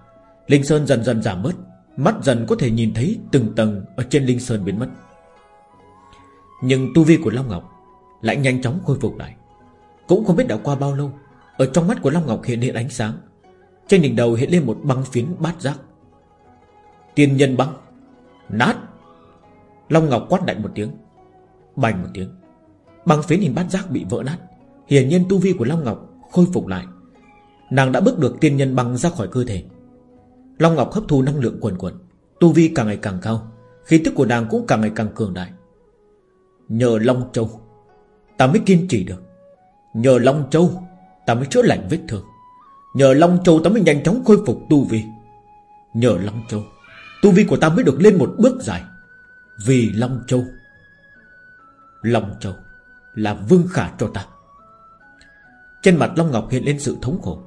Linh Sơn dần dần giảm bớt, Mắt dần có thể nhìn thấy từng tầng Ở trên Linh Sơn biến mất. Nhưng tu vi của Long Ngọc Lại nhanh chóng khôi phục lại. Cũng không biết đã qua bao lâu, Ở trong mắt của Long Ngọc hiện hiện ánh sáng. Trên đỉnh đầu hiện lên một băng phiến bát giác. Tiên nhân băng, Nát. Long Ngọc quát đại một tiếng, Bành một tiếng. Băng phiến hình bát giác bị vỡ nát. Hiển nhiên tu vi của Long Ngọc khôi phục lại. Nàng đã bước được tiên nhân băng ra khỏi cơ thể. Long Ngọc hấp thu năng lượng quần quần. Tu vi càng ngày càng cao. Khí tức của nàng cũng càng ngày càng cường đại. Nhờ Long Châu, Ta mới kiên trì được. Nhờ Long Châu, Ta mới chữa lành vết thương. Nhờ Long Châu ta mới nhanh chóng khôi phục tu vi. Nhờ Long Châu, Tu vi của ta mới được lên một bước dài. Vì Long Châu Long Châu. Là vương khả cho ta. Trên mặt Long Ngọc hiện lên sự thống khổ.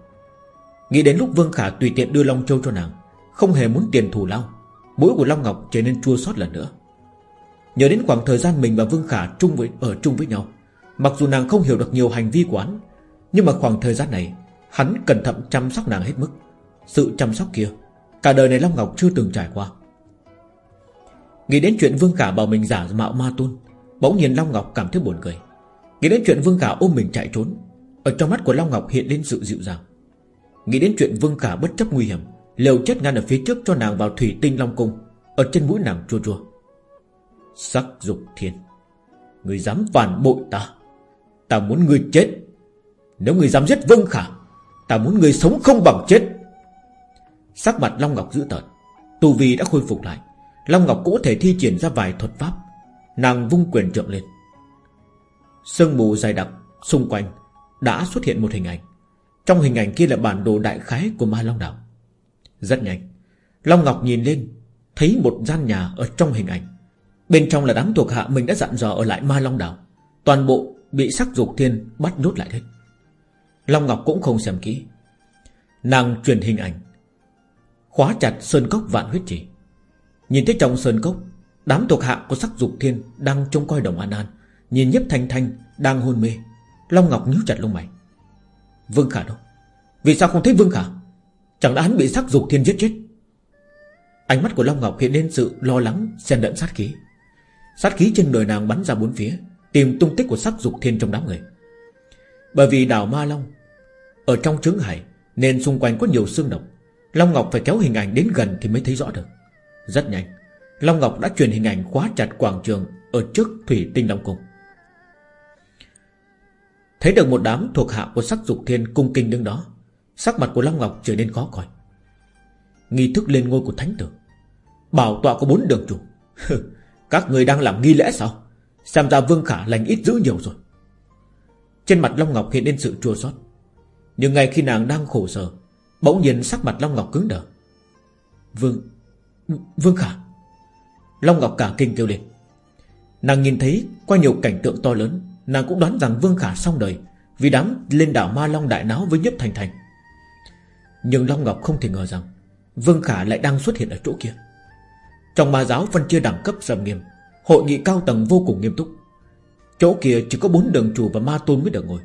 Nghĩ đến lúc Vương Khả tùy tiện đưa Long Châu cho nàng Không hề muốn tiền thù lao Mũi của Long Ngọc trở nên chua xót lần nữa. Nhớ đến khoảng thời gian mình và Vương Khả chung với, ở chung với nhau Mặc dù nàng không hiểu được nhiều hành vi của hắn Nhưng mà khoảng thời gian này Hắn cẩn thận chăm sóc nàng hết mức. Sự chăm sóc kia Cả đời này Long Ngọc chưa từng trải qua. Nghĩ đến chuyện Vương Khả bảo mình giả mạo ma tôn Bỗng nhiên Long Ngọc cảm thấy buồn cười. Nghĩ đến chuyện Vương Khả ôm mình chạy trốn, Ở trong mắt của Long Ngọc hiện lên sự dịu dàng. Nghĩ đến chuyện Vương Khả bất chấp nguy hiểm Liều chết ngăn ở phía trước cho nàng vào thủy tinh Long Cung, Ở trên mũi nàng chua chua. Sắc dục thiên, Người dám phản bội ta Ta muốn người chết. Nếu người dám giết Vương Khả, Ta muốn người sống không bằng chết. Sắc mặt Long Ngọc dữ tợn, Tu Vi đã khôi phục lại. Long Ngọc cũng có thể thi triển ra vài thuật pháp. Nàng vung quyền trượng lên Sương mù dày đặc Xung quanh đã xuất hiện một hình ảnh. Trong hình ảnh kia là bản đồ đại khái của Ma Long Đảo. Rất nhanh, Long Ngọc nhìn lên, Thấy một gian nhà ở trong hình ảnh. Bên trong là đám thuộc hạ mình đã dặn dò ở lại Ma Long Đảo. Toàn bộ bị sắc dục thiên bắt nhốt lại hết. Long Ngọc cũng không xem kỹ. Nàng truyền hình ảnh. Khóa chặt sơn cốc vạn huyết chỉ Nhìn thấy trong sơn cốc, Đám thuộc hạ của sắc dục thiên Đang trông coi đồng an an. Nhìn nhấp thanh thanh đang hôn mê, Long Ngọc nhíu chặt lông mày. Vương Khả đâu? Vì sao không thấy Vương Khả? Chẳng lẽ hắn bị sắc dục thiên giết chết? Ánh mắt của Long Ngọc hiện lên sự lo lắng, xen lẫn sát khí. Sát khí trên đời nàng bắn ra bốn phía, Tìm tung tích của sắc dục thiên trong đám người. Bởi vì đảo Ma Long Ở trong trứng hải, Nên xung quanh có nhiều xương độc. Long Ngọc phải kéo hình ảnh đến gần thì mới thấy rõ được. Rất nhanh, Long Ngọc đã truyền hình ảnh khóa chặt quảng trường Ở trước Thủy Tinh Long Cung. Thấy được một đám thuộc hạ của sắc dục thiên cung kinh đứng đó, Sắc mặt của Long Ngọc trở nên khó coi. Nghi thức lên ngôi của thánh tử. Bảo tọa có bốn đường chủ. Các người đang làm nghi lễ sao? Xem ra Vương Khả lành ít dữ nhiều rồi. Trên mặt Long Ngọc hiện lên sự chua xót. Nhưng ngay khi nàng đang khổ sở, Bỗng nhiên sắc mặt Long Ngọc cứng đờ. Vương Vương Khả. Long Ngọc cả kinh kêu lên. Nàng nhìn thấy qua nhiều cảnh tượng to lớn Nàng cũng đoán rằng Vương Khả xong đời, Vì đám lên đảo Ma Long đại náo với nhấp thành thành. Nhưng Long Ngọc không thể ngờ rằng Vương Khả lại đang xuất hiện ở chỗ kia. Trong ma giáo phân chia đẳng cấp sầm nghiêm, Hội nghị cao tầng vô cùng nghiêm túc. Chỗ kia chỉ có bốn đường chủ và ma tôn mới được ngồi.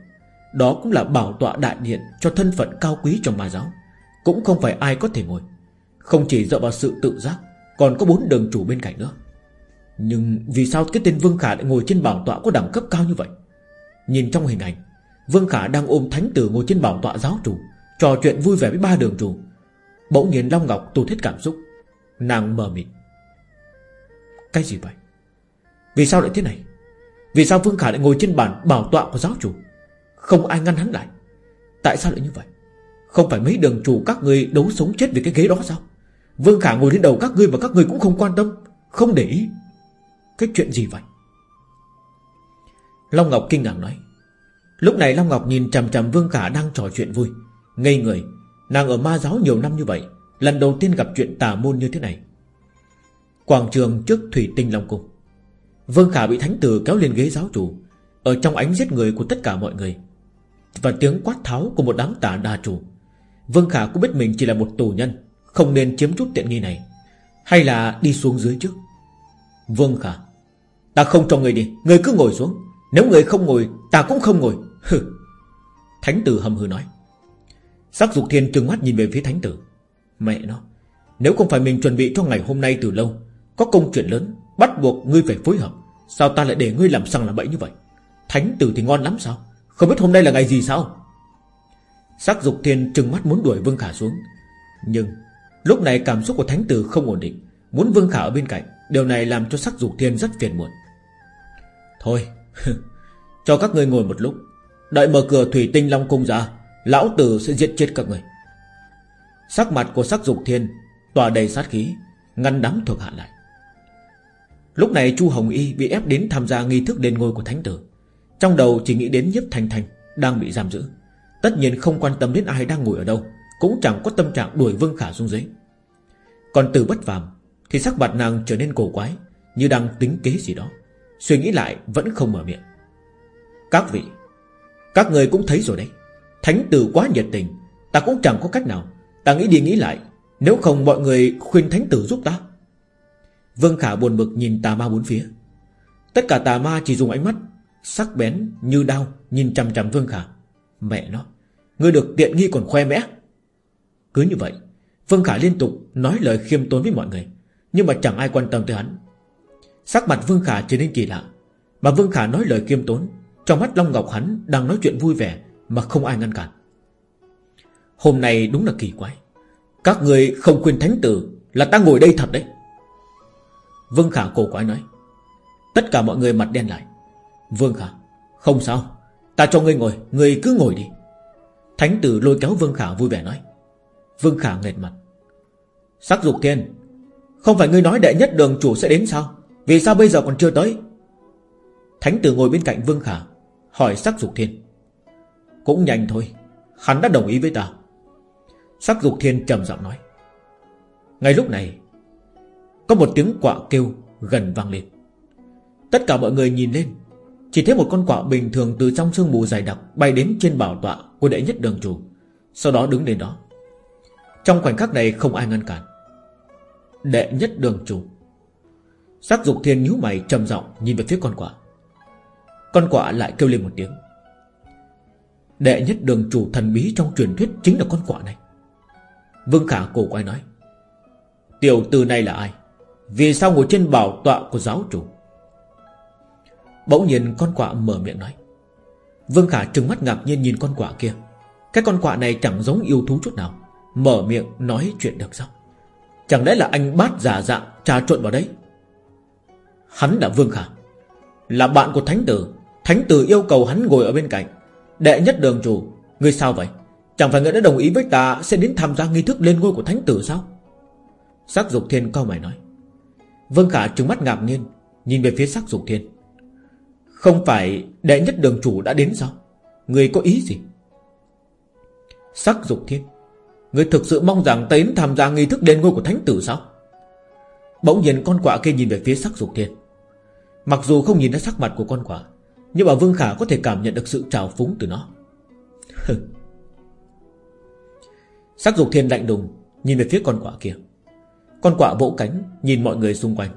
Đó cũng là bảo tọa đại điện Cho thân phận cao quý trong ma giáo. Cũng không phải ai có thể ngồi. Không chỉ dựa vào sự tự giác, Còn có bốn đường chủ bên cạnh nữa. Nhưng vì sao cái tên Vương Khả lại ngồi trên bảo tọa có đẳng cấp cao như vậy? Nhìn trong hình ảnh, Vương Khả đang ôm thánh tử ngồi trên bảo tọa giáo chủ, Trò chuyện vui vẻ với ba đường chủ. Bỗng nhiên Long Ngọc tụt hết cảm xúc, Nàng mờ mịt Cái gì vậy? Vì sao lại thế này? Vì sao Vương Khả lại ngồi trên bàn bảo tọa của giáo chủ? Không ai ngăn hắn lại. Tại sao lại như vậy? Không phải mấy đường chủ các người đấu sống chết vì cái ghế đó sao? Vương Khả ngồi lên đầu các ngươi Mà các ngươi cũng không quan tâm, Không để ý. Cái chuyện gì vậy? Long Ngọc kinh ngạc nói. Lúc này Long Ngọc nhìn chằm chằm Vương Khả đang trò chuyện vui, Ngây người. Nàng ở ma giáo nhiều năm như vậy, Lần đầu tiên gặp chuyện tà môn như thế này. Quảng trường trước Thủy Tinh Long Cung. Vương Khả bị thánh tử kéo lên ghế giáo chủ, Ở trong ánh giết người của tất cả mọi người. Và tiếng quát tháo của một đám tà đa chủ. Vương Khả cũng biết mình chỉ là một tù nhân, Không nên chiếm chút tiện nghi này. Hay là đi xuống dưới trước. Vương Khả Ta không cho người đi. Người cứ ngồi xuống. Nếu người không ngồi, Ta cũng không ngồi. Hừ. Thánh tử hầm hừ nói. Sắc dục thiên trừng mắt nhìn về phía thánh tử. Mẹ nó, Nếu không phải mình chuẩn bị cho ngày hôm nay từ lâu, Có công chuyện lớn, Bắt buộc ngươi phải phối hợp, Sao ta lại để ngươi làm sằng làm bậy như vậy? Thánh tử thì ngon lắm sao? Không biết hôm nay là ngày gì sao? Sắc dục thiên trừng mắt muốn đuổi Vương Khả xuống. Nhưng, lúc này cảm xúc của thánh tử không ổn định, Muốn Vương Khả ở bên cạnh Điều này làm cho sắc dục thiên rất phiền muộn. Thôi, Cho các ngươi ngồi một lúc. Đợi mở cửa thủy tinh long cung ra, Lão tử sẽ giết chết các người Sắc mặt của sắc dục thiên Tỏa đầy sát khí, Ngăn đám thuộc hạ lại. Lúc này Chu Hồng Y bị ép đến tham gia nghi thức đền ngôi của thánh tử. Trong đầu chỉ nghĩ đến nhiếp thành thành Đang bị giam giữ. Tất nhiên không quan tâm đến ai đang ngồi ở đâu, Cũng chẳng có tâm trạng đuổi Vương Khả xuống dưới. Còn từ bất phàm thì sắc mặt nàng trở nên cổ quái, Như đang tính kế gì đó. Suy nghĩ lại vẫn không mở miệng. Các vị, Các người cũng thấy rồi đấy. Thánh tử quá nhiệt tình, Ta cũng chẳng có cách nào. Ta nghĩ đi nghĩ lại, Nếu không mọi người khuyên thánh tử giúp ta. Vương Khả buồn bực nhìn tà ma bốn phía. Tất cả tà ma chỉ dùng ánh mắt Sắc bén như đao Nhìn chằm chằm Vương Khả. Mẹ nó, Ngươi được tiện nghi còn khoe mẽ. Cứ như vậy, Vương Khả liên tục nói lời khiêm tốn với mọi người. Nhưng mà chẳng ai quan tâm tới hắn. Sắc mặt Vương Khả trở nên kỳ lạ. Mà Vương Khả nói lời kiêm tốn. Trong mắt Long Ngọc hắn đang nói chuyện vui vẻ Mà không ai ngăn cản. Hôm nay đúng là kỳ quái. Các người không khuyên thánh tử Là ta ngồi đây thật đấy. Vương Khả cổ quái nói. Tất cả mọi người mặt đen lại. Vương Khả, Không sao. Ta cho ngươi ngồi. Ngươi cứ ngồi đi. Thánh tử lôi kéo Vương Khả vui vẻ nói. Vương Khả nghệt mặt. Sắc dục thiên không phải ngươi nói đệ nhất đường chủ sẽ đến sao? Vì sao bây giờ còn chưa tới? Thánh tử ngồi bên cạnh Vương Khả, Hỏi sắc dục thiên. Cũng nhanh thôi, Hắn đã đồng ý với ta. Sắc dục thiên trầm giọng nói. Ngay lúc này, Có một tiếng quạ kêu gần vang lên. Tất cả mọi người nhìn lên, Chỉ thấy một con quạ bình thường từ trong sương mù dày đặc Bay đến trên bảo tọa của đệ nhất đường chủ, Sau đó đứng lên đó. Trong khoảnh khắc này không ai ngăn cản. Đệ nhất đường chủ. Sắc dục thiên nhíu mày trầm giọng Nhìn về phía con quạ. Con quạ lại kêu lên một tiếng. Đệ nhất đường chủ thần bí trong truyền thuyết Chính là con quạ này. Vương Khả cổ quay nói. Tiểu tử này là ai? Vì sao ngồi trên bảo tọa của giáo chủ? Bỗng nhiên con quạ mở miệng nói. Vương Khả trừng mắt ngạc nhiên nhìn con quạ kia. Cái con quạ này chẳng giống yêu thú chút nào. Mở miệng nói chuyện được sao? Chẳng lẽ là anh bát giả dạng, Trà trộn vào đấy? Hắn là Vương Khả, Là bạn của Thánh Tử. Thánh Tử yêu cầu hắn ngồi ở bên cạnh. Đệ nhất đường chủ, Ngươi sao vậy? Chẳng phải ngươi đã đồng ý với ta Sẽ đến tham gia nghi thức lên ngôi của Thánh Tử sao? Sắc dục thiên cao mày nói. Vương Khả trừng mắt ngạc nhiên, Nhìn về phía sắc dục thiên. Không phải đệ nhất đường chủ đã đến sao? Người có ý gì? Sắc dục thiên Người thực sự mong rằng ta đến tham gia nghi thức đền ngôi của Thánh Tử sao? Bỗng nhiên con quạ kia nhìn về phía sắc dục thiên. Mặc dù không nhìn thấy sắc mặt của con quạ, Nhưng mà Vương Khả có thể cảm nhận được sự trào phúng từ nó. Sắc dục thiên lạnh đùng Nhìn về phía con quạ kia. Con quạ vỗ cánh nhìn mọi người xung quanh.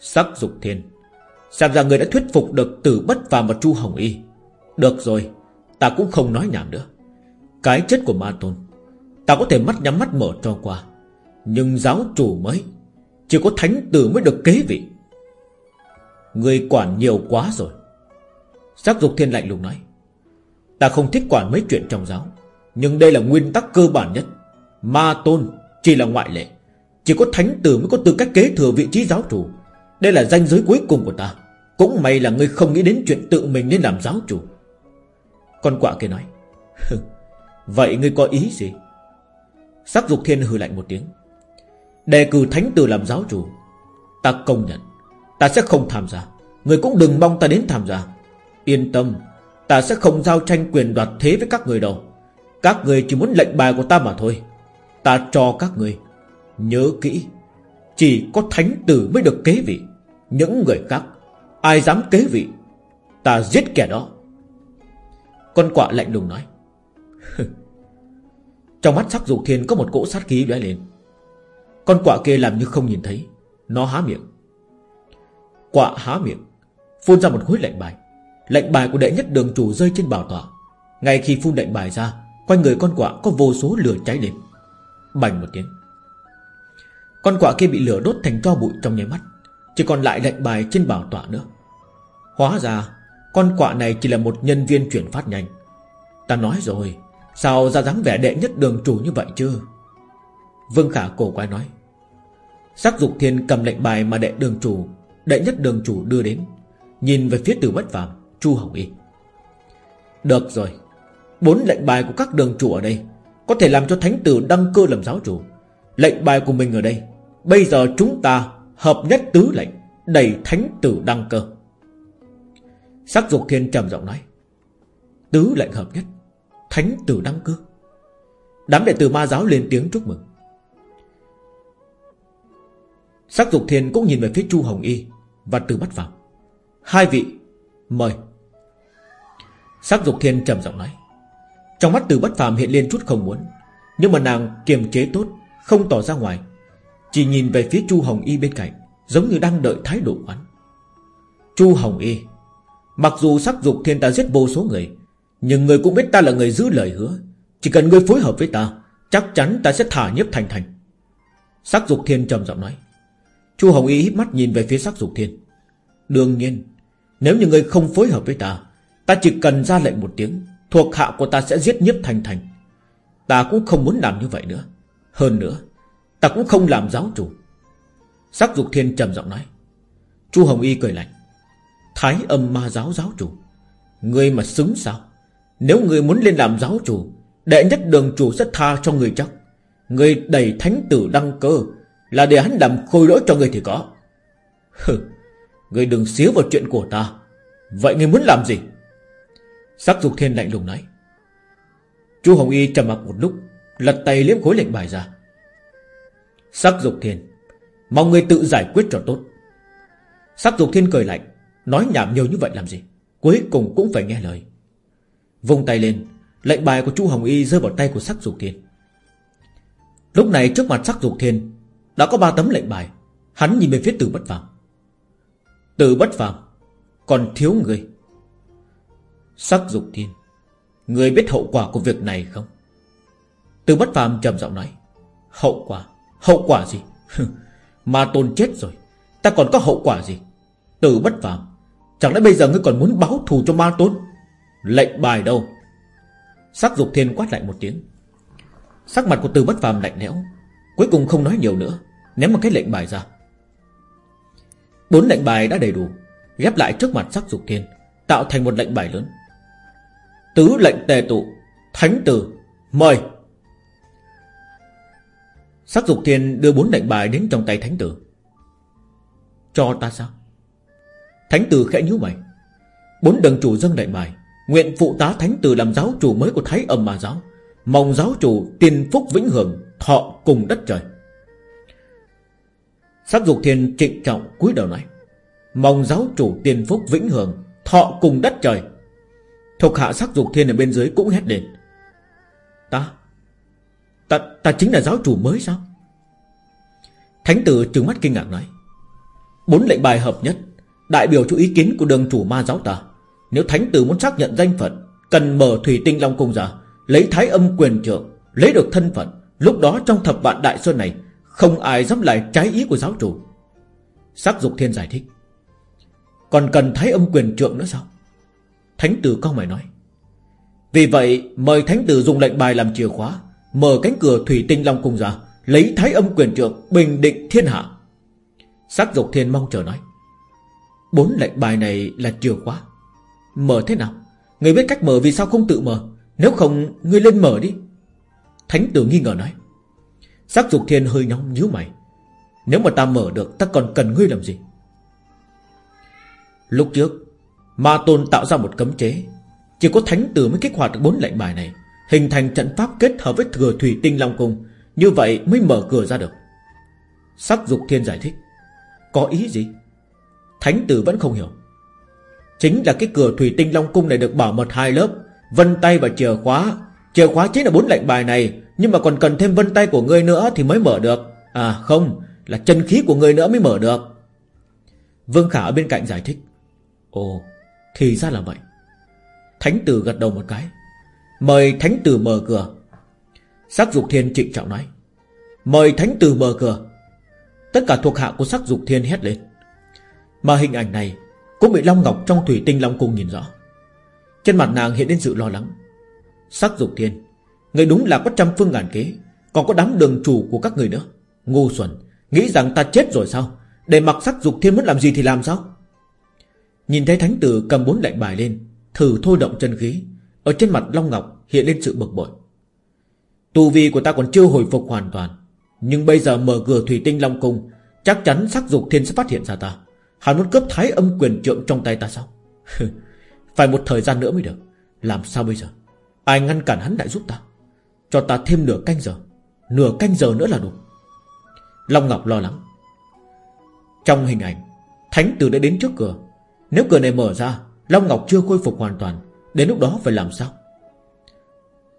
Sắc dục thiên, Xem ra người đã thuyết phục được Tử Bất Phàm và Chu Hồng Y. Được rồi, Ta cũng không nói nhảm nữa. Cái chết của Ma Tôn Ta có thể mắt nhắm mắt mở cho qua. Nhưng giáo chủ mới, Chỉ có thánh tử mới được kế vị. Người quản nhiều quá rồi. Sắc dục thiên lạnh lùng nói, Ta không thích quản mấy chuyện trong giáo, Nhưng đây là nguyên tắc cơ bản nhất. Ma tôn chỉ là ngoại lệ, Chỉ có thánh tử mới có tư cách kế thừa vị trí giáo chủ. Đây là danh giới cuối cùng của ta, Cũng may là ngươi không nghĩ đến chuyện tự mình nên làm giáo chủ. Con quạ kia nói, Vậy ngươi có ý gì? Sắc dục thiên hừ lạnh một tiếng. Đề cử thánh tử làm giáo chủ. Ta công nhận, Ta sẽ không tham gia. Người cũng đừng mong ta đến tham gia. Yên tâm, Ta sẽ không giao tranh quyền đoạt thế với các người đâu. Các người chỉ muốn lệnh bài của ta mà thôi. Ta cho các người Nhớ kỹ, Chỉ có thánh tử mới được kế vị. Những người khác, Ai dám kế vị, Ta giết kẻ đó. Con quạ lạnh lùng nói. Trong mắt sắc dục thiên có một cỗ sát khí lóe lên. Con quạ kia làm như không nhìn thấy, Nó há miệng. Quạ há miệng, Phun ra một khối lệnh bài. Lệnh bài của đệ nhất đường chủ rơi trên bảo tọa Ngay khi phun lệnh bài ra, Quanh người con quạ có vô số lửa cháy lên. Bành một tiếng. Con quạ kia bị lửa đốt thành tro bụi trong nháy mắt, Chỉ còn lại lệnh bài trên bảo tọa nữa. Hóa ra, Con quạ này chỉ là một nhân viên chuyển phát nhanh. Ta nói rồi Sao ra dáng vẻ đệ nhất đường chủ như vậy chứ? Vương Khả cổ quái nói. Sắc dục thiên cầm lệnh bài mà đệ đường chủ, Đệ nhất đường chủ đưa đến. Nhìn về phía từ bất phàm, Chu Hồng Y. Được rồi, Bốn lệnh bài của các đường chủ ở đây Có thể làm cho thánh tử đăng cơ làm giáo chủ. Lệnh bài của mình ở đây, Bây giờ chúng ta hợp nhất tứ lệnh, Đẩy thánh tử đăng cơ. Sắc dục thiên trầm giọng nói. Tứ lệnh hợp nhất. Thánh tử đăng cơ. Đám đệ tử ma giáo lên tiếng chúc mừng. Sắc dục thiên cũng nhìn về phía Chu Hồng Y Và từ bắt vào Hai vị, Mời. Sắc dục thiên trầm giọng nói. Trong mắt từ bất phàm hiện lên chút không muốn, Nhưng mà nàng kiềm chế tốt, Không tỏ ra ngoài. Chỉ nhìn về phía Chu Hồng Y bên cạnh, Giống như đang đợi thái độ quán Chu Hồng Y, Mặc dù sắc dục thiên ta giết vô số người nhưng người cũng biết ta là người giữ lời hứa. Chỉ cần ngươi phối hợp với ta, Chắc chắn ta sẽ thả nhiếp thành thành. Sắc dục thiên trầm giọng nói. Chu Hồng Y híp mắt nhìn về phía sắc dục thiên. Đương nhiên, Nếu như ngươi không phối hợp với ta Ta chỉ cần ra lệnh một tiếng, Thuộc hạ của ta sẽ giết nhiếp thành thành. Ta cũng không muốn làm như vậy nữa. Hơn nữa, Ta cũng không làm giáo chủ. Sắc dục thiên trầm giọng nói. Chu Hồng Y cười lạnh. Thái âm ma giáo giáo chủ, ngươi mà xứng sao? Nếu người muốn lên làm giáo chủ, Đệ nhất đường chủ sẽ tha cho người chắc. Người đẩy thánh tử đăng cơ, Là để hắn làm khôi lỗi cho người thì có. Hừ Người đừng xíu vào chuyện của ta. Vậy người muốn làm gì? Sắc dục thiên lạnh lùng nói. Chu Hồng Y trầm mặc một lúc, Lật tay liếm khối lệnh bài ra. Sắc dục thiên, Mong người tự giải quyết cho tốt. Sắc dục thiên cười lạnh, Nói nhảm nhiều như vậy làm gì? Cuối cùng cũng phải nghe lời. Vung tay lên, Lệnh bài của Chu Hồng Y rơi vào tay của sắc dục thiên. Lúc này trước mặt sắc dục thiên Đã có ba tấm lệnh bài, Hắn nhìn về phía từ bất phàm. Từ bất phàm, Còn thiếu người. Sắc dục thiên, Người biết hậu quả của việc này không? Từ bất phàm trầm giọng nói, Hậu quả Hậu quả gì? Mà tôn chết rồi, Ta còn có hậu quả gì? Từ bất phàm, Chẳng lẽ bây giờ ngươi còn muốn báo thù cho ma tôn? Lệnh bài đâu? Sắc dục thiên quát lại một tiếng. Sắc mặt của từ bất phàm lạnh lẽo, Cuối cùng không nói nhiều nữa, Ném một cái lệnh bài ra. Bốn lệnh bài đã đầy đủ, Ghép lại trước mặt sắc dục thiên, Tạo thành một lệnh bài lớn. Tứ lệnh tề tụ, Thánh tử, Mời. Sắc dục thiên đưa bốn lệnh bài đến trong tay thánh tử. Cho ta sao? Thánh tử khẽ nhíu mày. Bốn đường chủ dâng lệnh bài Nguyện phụ tá thánh tử làm giáo chủ mới của Thái âm mà giáo. Mong giáo chủ tiền phúc vĩnh hưởng Thọ cùng đất trời. Sắc dục thiên trịnh trọng cúi đầu nói Mong giáo chủ tiền phúc vĩnh hưởng Thọ cùng đất trời. Thục hạ sắc dục thiên ở bên dưới cũng hét lên Ta Ta, ta chính là giáo chủ mới sao? Thánh tử trừng mắt kinh ngạc nói Bốn lệnh bài hợp nhất Đại biểu cho ý kiến của đường chủ ma giáo ta. Nếu thánh tử muốn xác nhận danh phận Cần mở thủy tinh long cung ra, Lấy thái âm quyền trưởng Lấy được thân phận, Lúc đó trong thập vạn đại sơn này, Không ai dám lại trái ý của giáo chủ. Sắc dục thiên giải thích, Còn cần thái âm quyền trượng nữa sao? Thánh tử cao mày nói, Vì vậy, mời thánh tử dùng lệnh bài làm chìa khóa, Mở cánh cửa thủy tinh long cung ra, Lấy thái âm quyền trượng Bình định thiên hạ. Sắc dục thiên mong chờ nói, Bốn lệnh bài này là chìa khóa Mở thế nào? Người biết cách mở vì sao không tự mở? Nếu không ngươi lên mở đi. Thánh tử nghi ngờ nói. Sắc dục thiên hơi nhóng nhíu mày. Nếu mà ta mở được, ta còn cần ngươi làm gì? Lúc trước, Ma tôn tạo ra một cấm chế. Chỉ có thánh tử mới kích hoạt được bốn lệnh bài này. Hình thành trận pháp kết hợp với thừa thủy tinh long cung. Như vậy mới mở cửa ra được. Sắc dục thiên giải thích. Có ý gì? Thánh tử vẫn không hiểu. Chính là cái cửa thủy tinh long cung này được bảo mật hai lớp. Vân tay và chìa khóa. Chìa khóa chính là bốn lệnh bài này, Nhưng mà còn cần thêm vân tay của ngươi nữa Thì mới mở được. À không, Là chân khí của ngươi nữa mới mở được. Vương Khả ở bên cạnh giải thích. Ồ, Thì ra là vậy. Thánh tử gật đầu một cái. Mời thánh tử mở cửa. Sắc dục thiên trịnh trọng nói. Mời thánh tử mở cửa. Tất cả thuộc hạ của sắc dục thiên hét lên. Mà hình ảnh này cũng bị Long Ngọc trong thủy tinh Long Cung nhìn rõ. Trên mặt nàng hiện lên sự lo lắng. Sắc dục thiên, Người đúng là có trăm phương ngàn kế, Còn có đám đường chủ của các người nữa. Ngu xuẩn, Nghĩ rằng ta chết rồi sao? Để mặc sắc dục thiên muốn làm gì thì làm sao? Nhìn thấy thánh tử cầm bốn lệnh bài lên, Thử thôi động chân khí, Ở trên mặt Long Ngọc hiện lên sự bực bội. Tu vi của ta còn chưa hồi phục hoàn toàn, Nhưng bây giờ mở cửa thủy tinh Long Cung, Chắc chắn sắc dục thiên sẽ phát hiện ra ta. Hắn muốn cướp thái âm quyền trượng trong tay ta sao? Phải một thời gian nữa mới được. Làm sao bây giờ? Ai ngăn cản hắn lại giúp ta? Cho ta thêm nửa canh giờ. Nửa canh giờ nữa là đủ. Long Ngọc lo lắng. Trong hình ảnh, Thánh tử đã đến trước cửa. Nếu cửa này mở ra, Long Ngọc chưa khôi phục hoàn toàn, Đến lúc đó phải làm sao?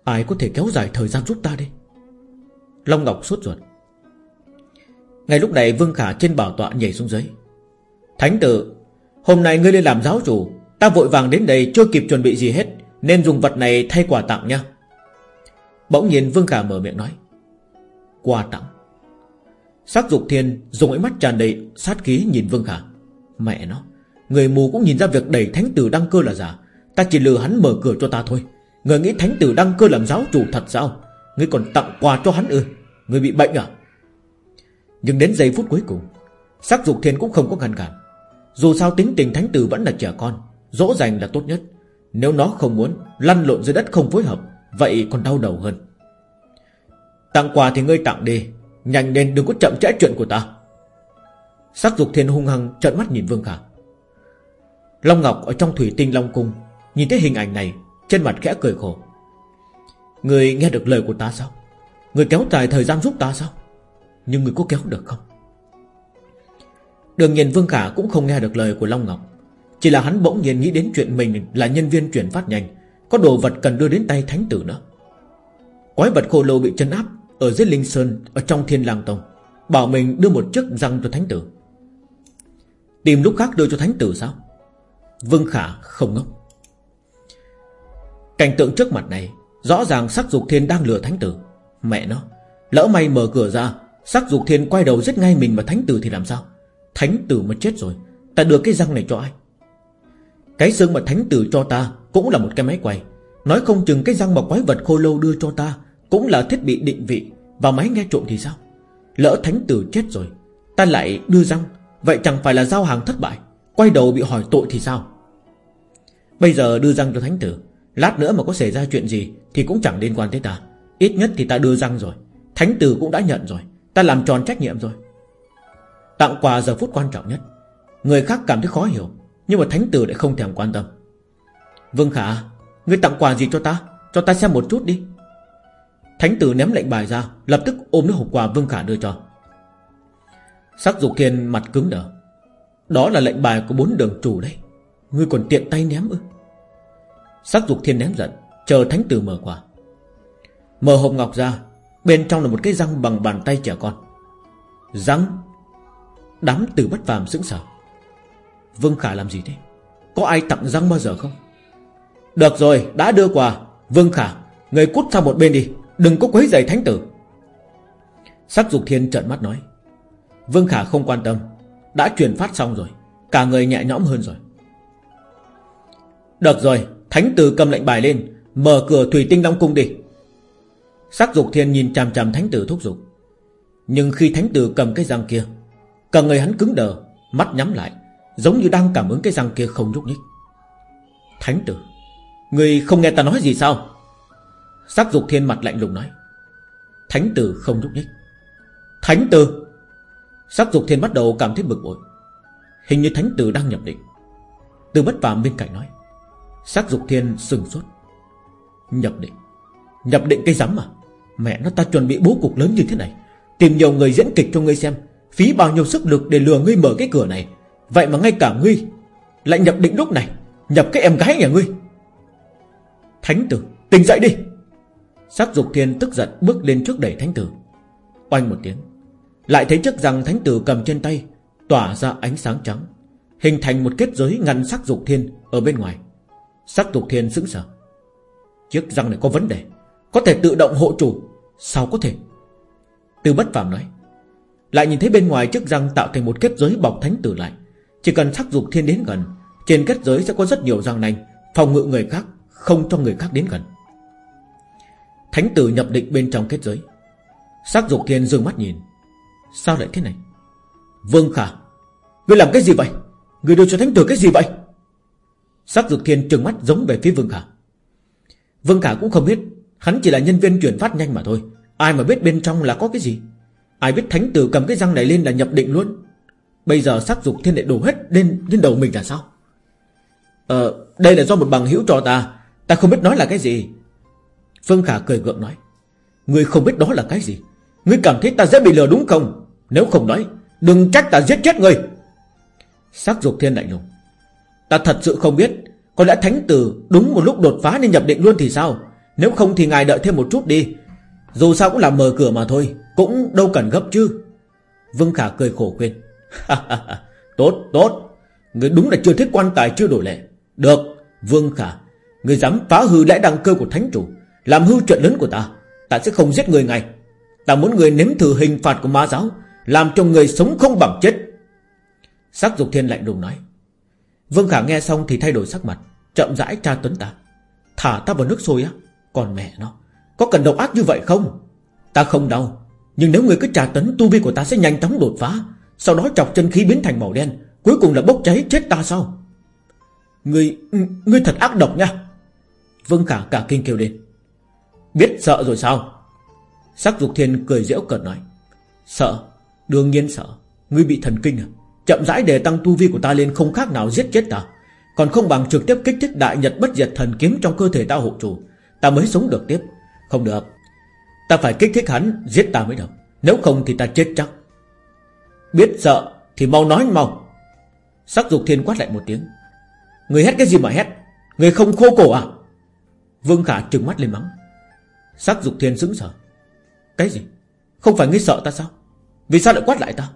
Ai có thể kéo dài thời gian giúp ta đi? Long Ngọc sốt ruột. Ngay lúc này Vương Khả trên bảo tọa nhảy xuống dưới. Thánh tử, Hôm nay ngươi lên làm giáo chủ. Ta vội vàng đến đây chưa kịp chuẩn bị gì hết, Nên dùng vật này thay quà tặng nha. Bỗng nhiên Vương Khả mở miệng nói, Quà tặng. Sắc dục thiên dùng ánh mắt tràn đầy sát khí nhìn Vương Khả. Mẹ nó, Người mù cũng nhìn ra việc đẩy thánh tử đăng cơ là giả. Ta chỉ lừa hắn mở cửa cho ta thôi. Người nghĩ thánh tử đăng cơ làm giáo chủ thật sao? Người còn tặng quà cho hắn ư? Người bị bệnh à? Nhưng đến giây phút cuối cùng, Sắc dục thiên cũng không có ngăn cản. Dù sao tính tình thánh tử vẫn là trẻ con, Dỗ dành là tốt nhất. Nếu nó không muốn, Lăn lộn dưới đất không phối hợp, Vậy còn đau đầu hơn. Tặng quà thì ngươi tặng đi, Nhanh lên, đừng có chậm trễ chuyện của ta. Sắc dục thiên hung hăng trợn mắt nhìn Vương Khả. Long Ngọc ở trong thủy tinh Long Cung, Nhìn thấy hình ảnh này, Trên mặt khẽ cười khổ. Người nghe được lời của ta sao? Người kéo dài thời gian giúp ta sao? Nhưng người có kéo được không? Đường nhiên Vương Khả cũng không nghe được lời của Long Ngọc. Chỉ là hắn bỗng nhiên nghĩ đến chuyện mình Là nhân viên chuyển phát nhanh, Có đồ vật cần đưa đến tay thánh tử nữa. Quái vật khô lâu bị chân áp Ở dưới Linh Sơn, Ở trong thiên lang tông, Bảo mình đưa một chiếc răng cho thánh tử. Tìm lúc khác đưa cho thánh tử sao? Vương Khả không ngốc. Cảnh tượng trước mặt này, Rõ ràng sắc dục thiên đang lừa thánh tử. Mẹ nó, Lỡ may mở cửa ra, Sắc dục thiên quay đầu giết ngay mình và thánh tử thì làm sao? Thánh tử mà chết rồi. Ta đưa cái răng này cho ai? Cái xương mà thánh tử cho ta Cũng là một cái máy quay. Nói không chừng cái răng mà quái vật khô lâu đưa cho ta Cũng là thiết bị định vị. Và máy nghe trộm thì sao? Lỡ thánh tử chết rồi, Ta lại đưa răng. Vậy chẳng phải là giao hàng thất bại? Quay đầu bị hỏi tội thì sao? Bây giờ đưa răng cho thánh tử. Lát nữa mà có xảy ra chuyện gì Thì cũng chẳng liên quan tới ta. Ít nhất thì ta đưa răng rồi. Thánh tử cũng đã nhận rồi. Ta làm tròn trách nhiệm rồi. Tặng quà giờ phút quan trọng nhất. Người khác cảm thấy khó hiểu, Nhưng mà thánh tử lại không thèm quan tâm. Vương Khả Ngươi tặng quà gì cho ta? Cho ta xem một chút đi. Thánh tử ném lệnh bài ra, Lập tức ôm lấy hộp quà Vương Khả đưa cho. Sắc dục thiên mặt cứng đờ. Đó là lệnh bài của bốn đường chủ đấy. Ngươi còn tiện tay ném ư? Sắc dục thiên ném giận, Chờ thánh tử mở quà. Mở hộp ngọc ra, Bên trong là một cái răng bằng bàn tay trẻ con. Răng Đám từ bất phàm sững sờ. Vương Khả làm gì thế? Có ai tặng răng bao giờ không? Được rồi, đã đưa quà. Vương Khả, Người cút sang một bên đi. Đừng có quấy giày thánh tử. Sắc dục thiên trợn mắt nói. Vương Khả không quan tâm. Đã truyền phát xong rồi. Cả người nhẹ nhõm hơn rồi. Được rồi, Thánh tử cầm lệnh bài lên. Mở cửa thủy tinh long cung đi. Sắc dục thiên nhìn chằm chằm thánh tử thúc giục. Nhưng khi thánh tử cầm cái răng kia Cả người hắn cứng đờ, Mắt nhắm lại, Giống như đang cảm ứng cái răng kia không nhúc nhích. Thánh tử, Người không nghe ta nói gì sao? Sắc dục thiên mặt lạnh lùng nói. Thánh tử không nhúc nhích. Thánh tử! Sắc dục thiên bắt đầu cảm thấy bực bội. Hình như thánh tử đang nhập định. Từ bất phàm bên cạnh nói. Sắc dục thiên sừng sốt. Nhập định. Nhập định cái rắm à? Mẹ nó, ta chuẩn bị bố cục lớn như thế này. Tìm nhiều người diễn kịch cho ngươi xem. Phí bao nhiêu sức lực để lừa ngươi mở cái cửa này? Vậy mà ngay cả ngươi Lại nhập định lúc này, Nhập cái em gái nhà ngươi. Thánh tử, tỉnh dậy đi. Sắc dục thiên tức giận bước lên trước đẩy thánh tử. Oanh một tiếng, Lại thấy chiếc răng thánh tử cầm trên tay Tỏa ra ánh sáng trắng, Hình thành một kết giới ngăn sắc dục thiên Ở bên ngoài. Sắc dục thiên sững sờ. Chiếc răng này có vấn đề, Có thể tự động hộ chủ, Sao có thể? Từ bất phàm nói lại nhìn thấy bên ngoài chiếc răng tạo thành một kết giới bọc thánh tử lại. Chỉ cần sắc dục thiên đến gần, Trên kết giới sẽ có rất nhiều răng nanh, Phòng ngự người khác Không cho người khác đến gần. Thánh tử nhập định bên trong kết giới. Sắc dục thiên dương mắt nhìn. Sao lại thế này? Vương Khả, Ngươi làm cái gì vậy? Ngươi đưa cho thánh tử cái gì vậy? Sắc dục thiên trừng mắt giống về phía Vương Khả. Vương Khả cũng không biết, Hắn chỉ là nhân viên chuyển phát nhanh mà thôi. Ai mà biết bên trong là có cái gì? Ai biết thánh tử cầm cái răng này lên là nhập định luôn. Bây giờ sắc dục thiên lại đổ hết lên lên đầu mình là sao? Ờ Đây là do một bằng hữu cho ta. Ta không biết nói là cái gì. Phương Khả cười gượng nói. Ngươi không biết đó là cái gì. Ngươi cảm thấy ta dễ bị lừa đúng không? Nếu không nói, Đừng trách ta giết chết ngươi. Sắc dục thiên lạnh lùng. Ta thật sự không biết, Có lẽ thánh tử đúng một lúc đột phá nên nhập định luôn thì sao? Nếu không thì ngài đợi thêm một chút đi. Dù sao cũng là mở cửa mà thôi. Cũng đâu cần gấp chứ. Vương Khả cười khổ khuyên. Tốt tốt. Người đúng là chưa thích quan tài, chưa đổi lệ. Được, Vương Khả. Người dám phá hư lẽ đăng cơ của thánh chủ, Làm hư chuyện lớn của ta Ta sẽ không giết người ngay. Ta muốn người nếm thử hình phạt của ma giáo, Làm cho người sống không bằng chết. Sắc dục thiên lạnh lùng nói. Vương Khả nghe xong thì thay đổi sắc mặt, Chậm rãi tra tấn ta. Thả ta vào nước sôi á, Còn mẹ nó, Có cần độc ác như vậy không? Ta không đau nhưng nếu người cứ trả tấn, tu vi của ta sẽ nhanh chóng đột phá. Sau đó chọc chân khí biến thành màu đen, Cuối cùng là bốc cháy chết ta sao? Ngươi Ngươi thật ác độc nha. Vương Khả cả kinh kêu lên. Biết sợ rồi sao? Sắc dục thiên cười dễu cợt nói. Sợ, Đương nhiên sợ. Ngươi bị thần kinh à? Chậm rãi để tăng tu vi của ta lên, không khác nào giết chết ta. Còn không bằng trực tiếp kích thích đại nhật bất diệt thần kiếm trong cơ thể ta hộ chủ. Ta mới sống được tiếp. Không được. Ta phải kích thích hắn, giết ta mới được. Nếu không thì ta chết chắc. Biết sợ thì mau nói mau. Sắc dục thiên quát lại một tiếng. Người hét cái gì mà hét? Người không khô cổ à? Vương Khả trừng mắt lên mắng. Sắc dục thiên sững sờ. Cái gì? Không phải ngươi sợ ta sao? Vì sao lại quát lại ta?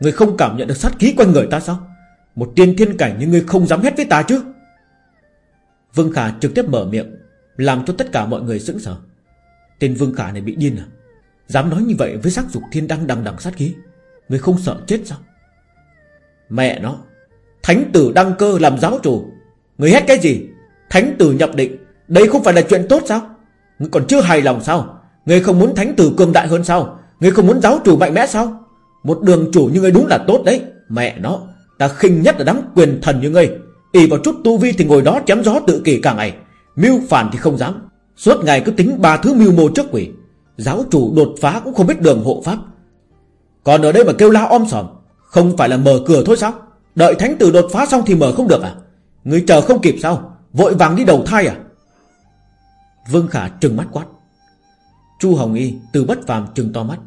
Người không cảm nhận được sát khí quanh người ta sao? Một tiên thiên cảnh như người không dám hét với ta chứ? Vương Khả trực tiếp mở miệng, Làm cho tất cả mọi người sững sờ. Tên Vương Khả này bị điên à? Dám nói như vậy với sắc dục thiên đăng đằng đằng sát khí, Người không sợ chết sao? Mẹ nó, Thánh tử đăng cơ làm giáo chủ, Người hét cái gì? Thánh tử nhập định, Đây không phải là chuyện tốt sao? Người còn chưa hài lòng sao? Người không muốn thánh tử cường đại hơn sao? Người không muốn giáo chủ mạnh mẽ sao? Một đường chủ như người đúng là tốt đấy. Mẹ nó, Ta khinh nhất là đám quyền thần như ngươi. Ỉ vào chút tu vi thì ngồi đó chém gió tự kỷ cả ngày. Mưu phản thì không dám. Suốt ngày cứ tính ba thứ mưu mô trước quỷ. Giáo chủ đột phá cũng không biết đường hộ pháp. Còn ở đây mà kêu la om sòm, Không phải là mở cửa thôi sao? Đợi thánh tử đột phá xong thì mở không được à? Người chờ không kịp sao? Vội vàng đi đầu thai à? Vương Khả trừng mắt quát. Chu Hồng Y từ bất phàm trừng to mắt.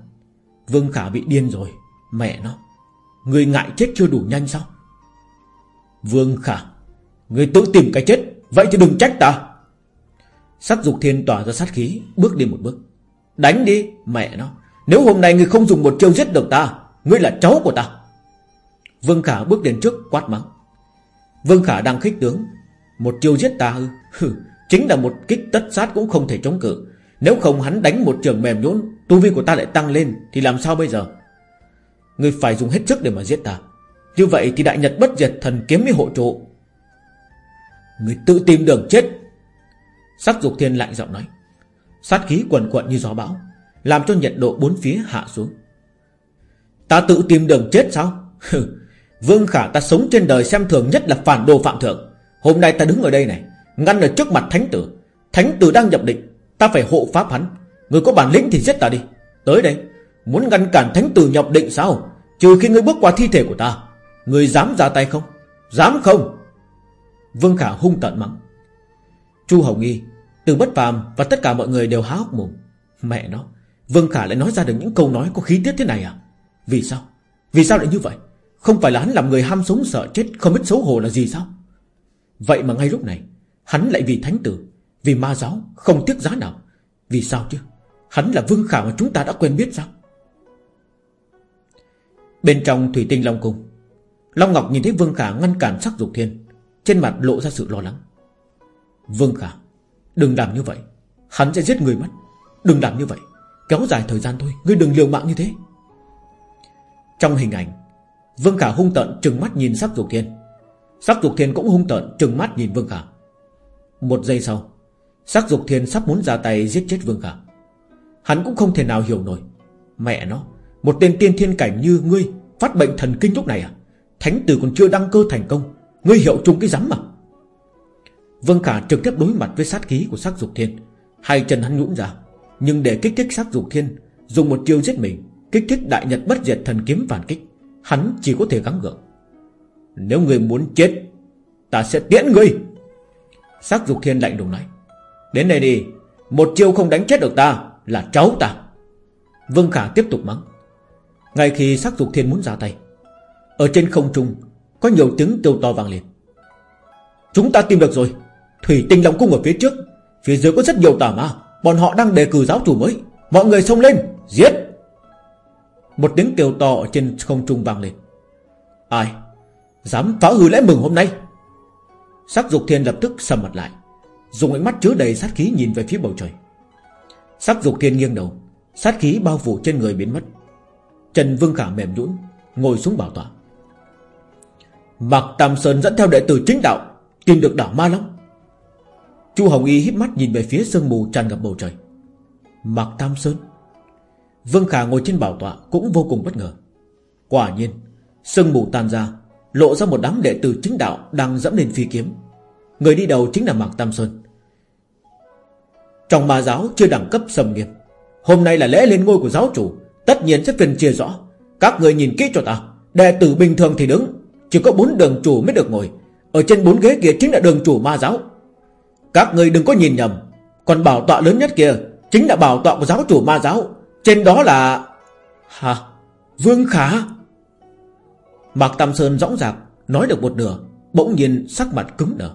Vương Khả bị điên rồi, Mẹ nó. Người ngại chết chưa đủ nhanh sao? Vương Khả, Người tự tìm cái chết, Vậy thì đừng trách ta. Sắc dục thiên tỏa ra sát khí, Bước đi một bước. Đánh đi, mẹ nó. Nếu hôm nay người không dùng một chiêu giết được ta, Ngươi là cháu của ta. Vương Khả bước đến trước, quát mắng. Vương Khả đang khích tướng. Một chiêu giết ta hư Chính là một kích tất sát cũng không thể chống cự. Nếu không hắn đánh một trường mềm nhũn, Tu vi của ta lại tăng lên, Thì làm sao bây giờ? Ngươi phải dùng hết sức để mà giết ta. Như vậy thì đại nhật bất diệt thần kiếm mới hộ trụ. Ngươi tự tìm đường chết Sắc dục thiên lạnh giọng nói. Sát khí quần quận như gió bão, Làm cho nhiệt độ bốn phía hạ xuống. Ta tự tìm đường chết sao? Vương Khả ta sống trên đời xem thường nhất là phản đồ phạm thượng. Hôm nay ta đứng ở đây này, Ngăn ở trước mặt thánh tử. Thánh tử đang nhập định, Ta phải hộ pháp hắn. Người có bản lĩnh thì giết ta đi. Tới đây, Muốn ngăn cản thánh tử nhập định sao? Trừ khi ngươi bước qua thi thể của ta, Ngươi dám ra tay không? Dám không? Vương Khả hung tận mắng. Chu Hồng Nghi từ bất phàm và tất cả mọi người đều há hốc mồm. Mẹ nó, Vương Khả lại nói ra được những câu nói có khí tiết thế này à? Vì sao? Vì sao lại như vậy? Không phải là hắn làm người ham sống sợ chết, Không biết xấu hổ là gì sao? Vậy mà ngay lúc này, Hắn lại vì thánh tử, Vì ma giáo không tiếc giá nào. Vì sao chứ? Hắn là Vương Khả mà chúng ta đã quen biết sao? Bên trong thủy tinh Long Cung, Long Ngọc nhìn thấy Vương Khả ngăn cản sắc dục thiên. Trên mặt lộ ra sự lo lắng. Vương Khả Đừng làm như vậy. Hắn sẽ giết người mất. Đừng làm như vậy. Kéo dài thời gian thôi. Ngươi đừng liều mạng như thế. Trong hình ảnh, Vương Khả hung tận trừng mắt nhìn sắc dục thiên. Sắc dục thiên cũng hung tợn Trừng mắt nhìn Vương Khả. Một giây sau, Sắc dục thiên sắp muốn ra tay giết chết Vương Khả. Hắn cũng không thể nào hiểu nổi. Mẹ nó, Một tên tiên thiên cảnh như ngươi Phát bệnh thần kinh lúc này à? Thánh tử còn chưa đăng cơ thành công. Ngươi hiệu chung cái rắm mà. Vương Khả trực tiếp đối mặt với sát khí của sắc dục thiên. Hai chân hắn nhũn ra, Nhưng để kích thích sắc dục thiên, Dùng một chiêu giết mình, Kích thích đại nhật bất diệt thần kiếm phản kích, Hắn chỉ có thể gắng gượng. Nếu người muốn chết, Ta sẽ tiễn người. Sắc dục thiên lạnh lùng nói. Đến đây đi, Một chiêu không đánh chết được ta Là cháu ta. Vương Khả tiếp tục mắng. Ngay khi sắc dục thiên muốn ra tay, Ở trên không trung Có nhiều tiếng kêu to vang lên. Chúng ta tìm được rồi. Thủy tinh long cung ở phía trước. Phía dưới có rất nhiều tà ma. Bọn họ đang đề cử giáo chủ mới. Mọi người xông lên. Giết! Một tiếng kêu to ở trên không trung vang lên. Ai? Dám phá hư lễ mừng hôm nay? Sắc dục thiên lập tức sầm mặt lại. Dùng ánh mắt chứa đầy sát khí nhìn về phía bầu trời. Sắc dục thiên nghiêng đầu. Sát khí bao phủ trên người biến mất. Trần Vương Khả mềm nhũn, Ngồi xuống bảo tọa. Mạc Tam Sơn dẫn theo đệ tử chính đạo, Tìm được đảo Ma Long. Chu Hồng Y híp mắt nhìn về phía sương mù tràn ngập bầu trời. Mạc Tam Sơn. Vương Khả ngồi trên bảo tọa Cũng vô cùng bất ngờ. Quả nhiên, Sương mù tan ra, Lộ ra một đám đệ tử chính đạo Đang dẫm lên phi kiếm. Người đi đầu chính là Mạc Tam Sơn. Trong ma giáo chưa đẳng cấp sầm nghiêm Hôm nay là lễ lên ngôi của giáo chủ, Tất nhiên sẽ phân chia rõ. Các người nhìn kỹ cho ta, Đệ tử bình thường thì đứng, Chỉ có bốn đường chủ mới được ngồi. Ở trên bốn ghế kia chính là đường chủ ma giáo. Các người đừng có nhìn nhầm. Còn bảo tọa lớn nhất kia Chính là bảo tọa của giáo chủ ma giáo. Trên đó là Hả? Vương Khả? Mạc Tam Sơn dõng dạc Nói được một nửa, Bỗng nhiên sắc mặt cứng đờ.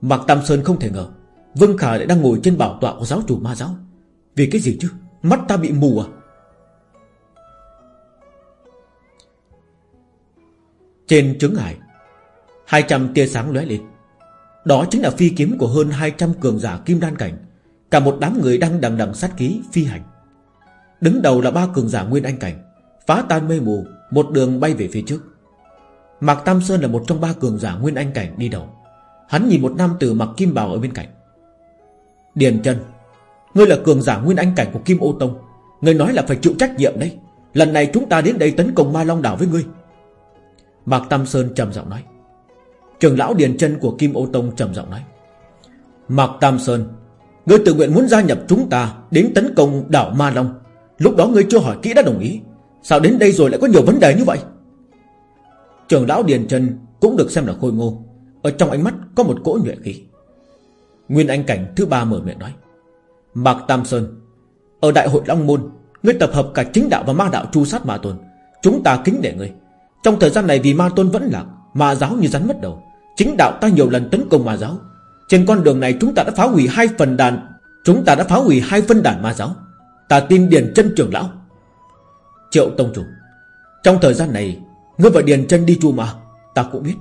Mạc Tam Sơn không thể ngờ, Vương Khả lại đang ngồi trên bảo tọa của giáo chủ ma giáo. Vì cái gì chứ? Mắt ta bị mù à? Trên trứng hải 200 tia sáng lóe lên. Đó chính là phi kiếm của hơn 200 cường giả kim đan cảnh. Cả một đám người đang đằng đằng sát ký phi hành. Đứng đầu là ba cường giả nguyên anh cảnh. Phá tan mây mù, Một đường bay về phía trước. Mạc Tam Sơn là một trong ba cường giả nguyên anh cảnh đi đầu. Hắn nhìn một nam tử mặc kim bào ở bên cạnh. Điền chân Ngươi là cường giả nguyên anh cảnh của Kim Ô Tông. Ngươi nói là phải chịu trách nhiệm đấy. Lần này chúng ta đến đây tấn công Ma Long Đảo với ngươi. Mạc Tam Sơn trầm giọng nói. Trường lão Điền chân của Kim Ô Tông trầm giọng nói. Mạc Tam Sơn, Ngươi tự nguyện muốn gia nhập chúng ta Đến tấn công đảo Ma Long. Lúc đó ngươi chưa hỏi kỹ đã đồng ý. Sao đến đây rồi lại có nhiều vấn đề như vậy? Trường lão Điền chân Cũng được xem là khôi ngô. Ở trong ánh mắt có một cỗ nhuệ khí. Nguyên Anh Cảnh thứ ba mở miệng nói. Mạc Tam Sơn, Ở Đại hội Long Môn, Ngươi tập hợp cả chính đạo và ma đạo chu sát ma tôn. Chúng ta kính để ngươi. Trong thời gian này vì ma tôn vẫn lạc, Ma giáo như rắn mất đầu Chính đạo ta nhiều lần tấn công ma giáo. Trên con đường này chúng ta đã phá hủy hai phần đàn, Chúng ta đã phá hủy hai phân đàn ma giáo. Ta tin Điền chân trưởng lão. Triệu Tông Chủ, Trong thời gian này, Ngươi và Điền chân đi chu mà Ta cũng biết.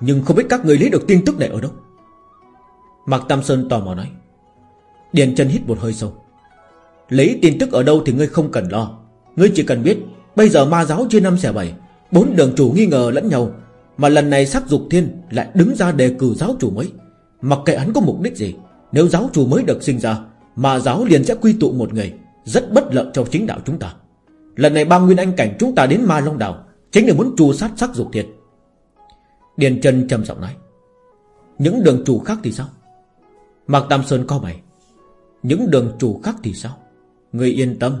Nhưng không biết các người lấy được tin tức này ở đâu. Mạc Tam Sơn tò mò nói. Điền chân hít một hơi sâu. Lấy tin tức ở đâu thì ngươi không cần lo. Ngươi chỉ cần biết, Bây giờ ma giáo chia năm xẻ bảy, Bốn đường chủ nghi ngờ lẫn nhau. Mà lần này sắc dục thiên lại đứng ra đề cử giáo chủ mới. Mặc kệ hắn có mục đích gì, Nếu giáo chủ mới được sinh ra, Mà giáo liền sẽ quy tụ một người, Rất bất lợi cho chính đạo chúng ta. Lần này ba nguyên anh cảnh chúng ta đến ma long đảo, Chính là muốn trù sát sắc dục thiên. Điền trần trầm giọng nói, Những đường chủ khác thì sao? Mạc Tam Sơn co mày, Những đường chủ khác thì sao? Người yên tâm,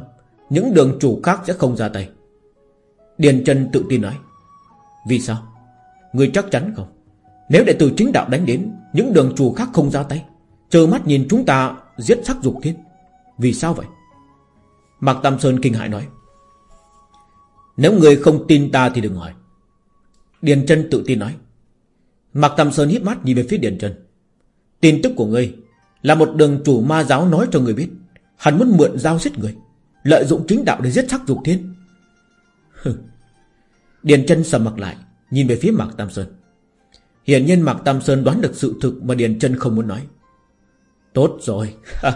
Những đường chủ khác sẽ không ra tay. Điền Trần tự tin nói, Vì sao? Người chắc chắn không? Nếu đệ tử chính đạo đánh đến, Những đường chủ khác không ra tay Chờ mắt nhìn chúng ta giết sắc dục thiên, Vì sao vậy? Mạc Tam Sơn kinh hại nói, Nếu người không tin ta thì đừng hỏi. Điền Trân tự tin nói, Mạc Tam Sơn hít mắt nhìn về phía Điền Trân. Tin tức của ngươi Là một đường chủ ma giáo nói cho người biết, Hắn muốn mượn dao giết người, Lợi dụng chính đạo để giết sắc dục thiên. Điền chân sầm mặt lại. Nhìn về phía Mạc Tam Sơn. Hiển nhiên Mạc Tam Sơn đoán được sự thực Mà Điền chân không muốn nói. Tốt rồi.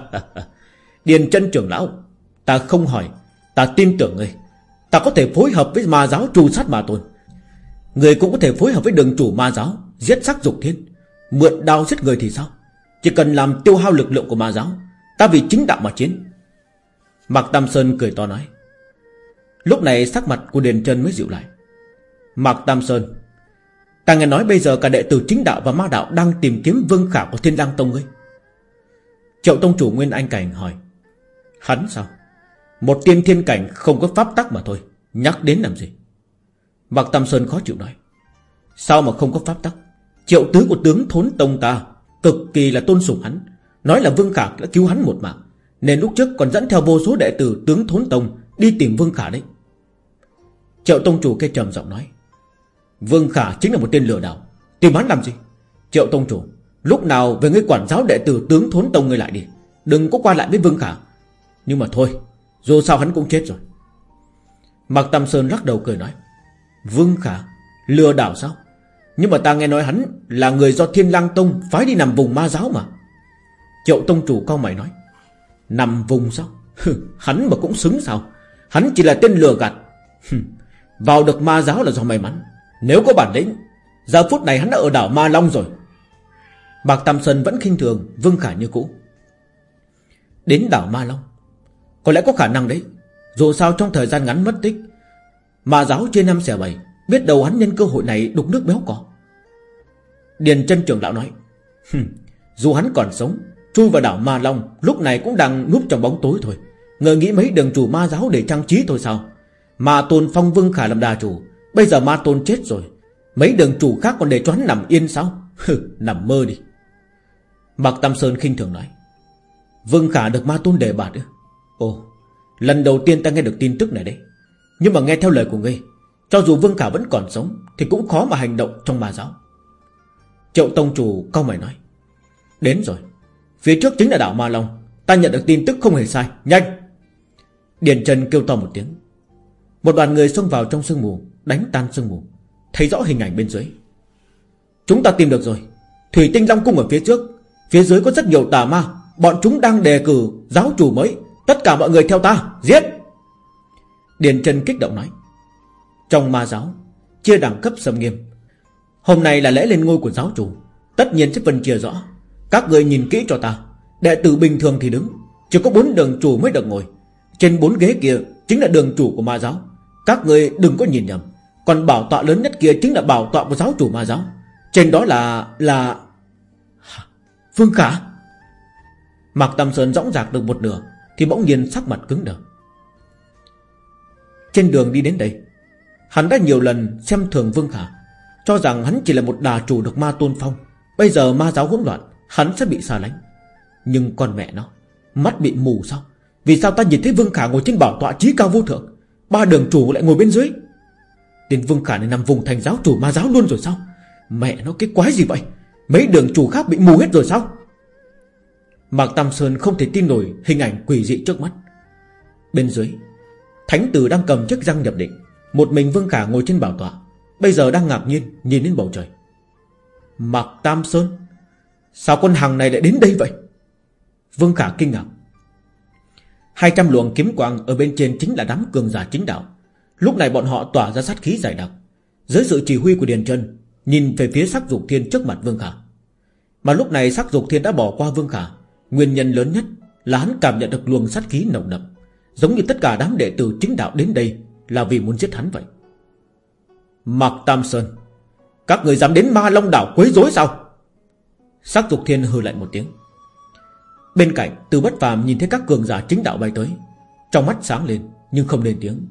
Điền chân trưởng lão, Ta không hỏi, Ta tin tưởng ngươi. Ta có thể phối hợp với ma giáo trù sát ma tôn Người cũng có thể phối hợp với đường chủ ma giáo, Giết sắc dục thiên. Mượn đao giết người thì sao? Chỉ cần làm tiêu hao lực lượng của ma giáo, Ta vì chính đạo mà chiến. Mạc Tam Sơn cười to nói. Lúc này sắc mặt của Điền Trân mới dịu lại. Mạc Tam Sơn. Ta nghe nói bây giờ cả đệ tử chính đạo và ma đạo Đang tìm kiếm vương khả của thiên lang tông ngươi Triệu tông chủ Nguyên Anh Cảnh hỏi, Hắn sao? Một tiên thiên cảnh không có pháp tắc mà thôi, Nhắc đến làm gì? Mạc Tam Sơn khó chịu nói, Sao mà không có pháp tắc? Triệu tứ của tướng thốn tông ta Cực kỳ là tôn sùng hắn, Nói là Vương Khả đã cứu hắn một mạng, Nên lúc trước còn dẫn theo vô số đệ tử tướng thốn tông Đi tìm Vương Khả đấy. Triệu tông chủ kia trầm giọng nói Vương Khả chính là một tên lừa đảo. Tìm hắn làm gì? Triệu tông chủ, Lúc nào về ngươi quản giáo đệ tử tướng thốn tông ngươi lại đi. Đừng có qua lại với Vương Khả. Nhưng mà thôi, Dù sao hắn cũng chết rồi. Mạc Tam Sơn lắc đầu cười nói, Vương Khả, Lừa đảo sao? Nhưng mà ta nghe nói hắn là người do Thiên Lang Tông Phái đi nằm vùng ma giáo mà. Triệu Tông Chủ cao mày nói, Nằm vùng sao? Hắn mà cũng xứng sao? Hắn chỉ là tên lừa gạt. Vào được ma giáo là do may mắn. Nếu có bản lĩnh, Giờ phút này hắn đã ở đảo Ma Long rồi. Mạc Tam Sơn vẫn khinh thường, Vương Khả như cũ. Đến đảo Ma Long, Có lẽ có khả năng đấy. Dù sao trong thời gian ngắn mất tích mà giáo trên năm xẻ bảy, Biết đầu hắn nhân cơ hội này đục nước béo cỏ Điền chân trưởng lão nói Dù hắn còn sống, Chui vào đảo Ma Long Lúc này cũng đang núp trong bóng tối thôi. Ngờ nghĩ mấy đường chủ ma giáo để trang trí thôi sao? Mà tôn phong vương khả làm đà chủ Bây giờ ma tôn chết rồi. Mấy đường chủ khác còn để cho hắn nằm yên sao? Nằm mơ đi. Mạc Tam Sơn khinh thường nói. Vương khả được ma tôn đề bạt ư? Ồ, Lần đầu tiên ta nghe được tin tức này đấy. Nhưng mà nghe theo lời của ngươi, Cho dù Vương Khả vẫn còn sống, Thì cũng khó mà hành động trong ma giáo. Triệu Tông Chủ cao mày nói. Đến rồi. Phía trước chính là đảo Ma Long. Ta nhận được tin tức không hề sai. Nhanh! Điền Trần kêu to một tiếng. Một đoàn người xông vào trong sương mù. Đánh tan sương mù. Thấy rõ hình ảnh bên dưới. Chúng ta tìm được rồi. Thủy Tinh Long Cung ở phía trước. Phía dưới có rất nhiều tà ma. Bọn chúng đang đề cử giáo chủ mới. Tất cả mọi người theo ta. Giết! Điền Trần kích động nói. Trong ma giáo, Chia đẳng cấp sầm nghiêm. Hôm nay là lễ lên ngôi của giáo chủ. Tất nhiên sẽ phân chia rõ. Các người nhìn kỹ cho ta. Đệ tử bình thường thì đứng. Chỉ có bốn đường chủ mới được ngồi. Trên bốn ghế kia chính là đường chủ của ma giáo. Các người đừng có nhìn nhầm. Còn bảo tọa lớn nhất kia chính là bảo tọa của giáo chủ ma giáo. Trên đó là... là... Phương Khả. Mạc Tam Sơn dõng dạc được một nửa, Thì bỗng nhiên sắc mặt cứng đờ. Trên đường đi đến đây, Hắn đã nhiều lần xem thường Vương Khả, Cho rằng hắn chỉ là một đà chủ được ma tôn phong. Bây giờ ma giáo hỗn loạn, Hắn sẽ bị xa lánh. Nhưng con mẹ nó, Mắt bị mù sao? Vì sao ta nhìn thấy Vương Khả ngồi trên bảo tọa trí cao vô thượng? Ba đường chủ lại ngồi bên dưới. Tiền Vương Khả này nằm vùng thành giáo chủ ma giáo luôn rồi sao? Mẹ nó, cái quái gì vậy? Mấy đường chủ khác bị mù hết rồi sao? Mạc Tam Sơn không thể tin nổi Hình ảnh quỷ dị trước mắt. Bên dưới, Thánh tử đang cầm chiếc răng nhập định. Một mình Vương Khả ngồi trên bảo tọa. Bây giờ đang ngạc nhiên, nhìn lên bầu trời. Mạc Tam Sơn, Sao con hàng này lại đến đây vậy? Vương Khả kinh ngạc. Hai trăm luồng kiếm quang ở bên trên chính là đám cường giả chính đạo. Lúc này bọn họ tỏa ra sát khí dày đặc. Dưới sự chỉ huy của Điền Trân, Nhìn về phía sắc dục thiên trước mặt Vương Khả. Mà lúc này sắc dục thiên đã bỏ qua Vương Khả, Nguyên nhân lớn nhất là hắn cảm nhận được luồng sát khí nồng đậm, Giống như tất cả đám đệ tử chính đạo đến đây Là vì muốn giết hắn vậy. Mạc Tam Sơn, Các người dám đến ma long đảo quấy rối sao? Sắc dục thiên hư lại một tiếng. Bên cạnh từ bất phàm nhìn thấy các cường giả chính đạo bay tới, Trong mắt sáng lên Nhưng không lên tiếng.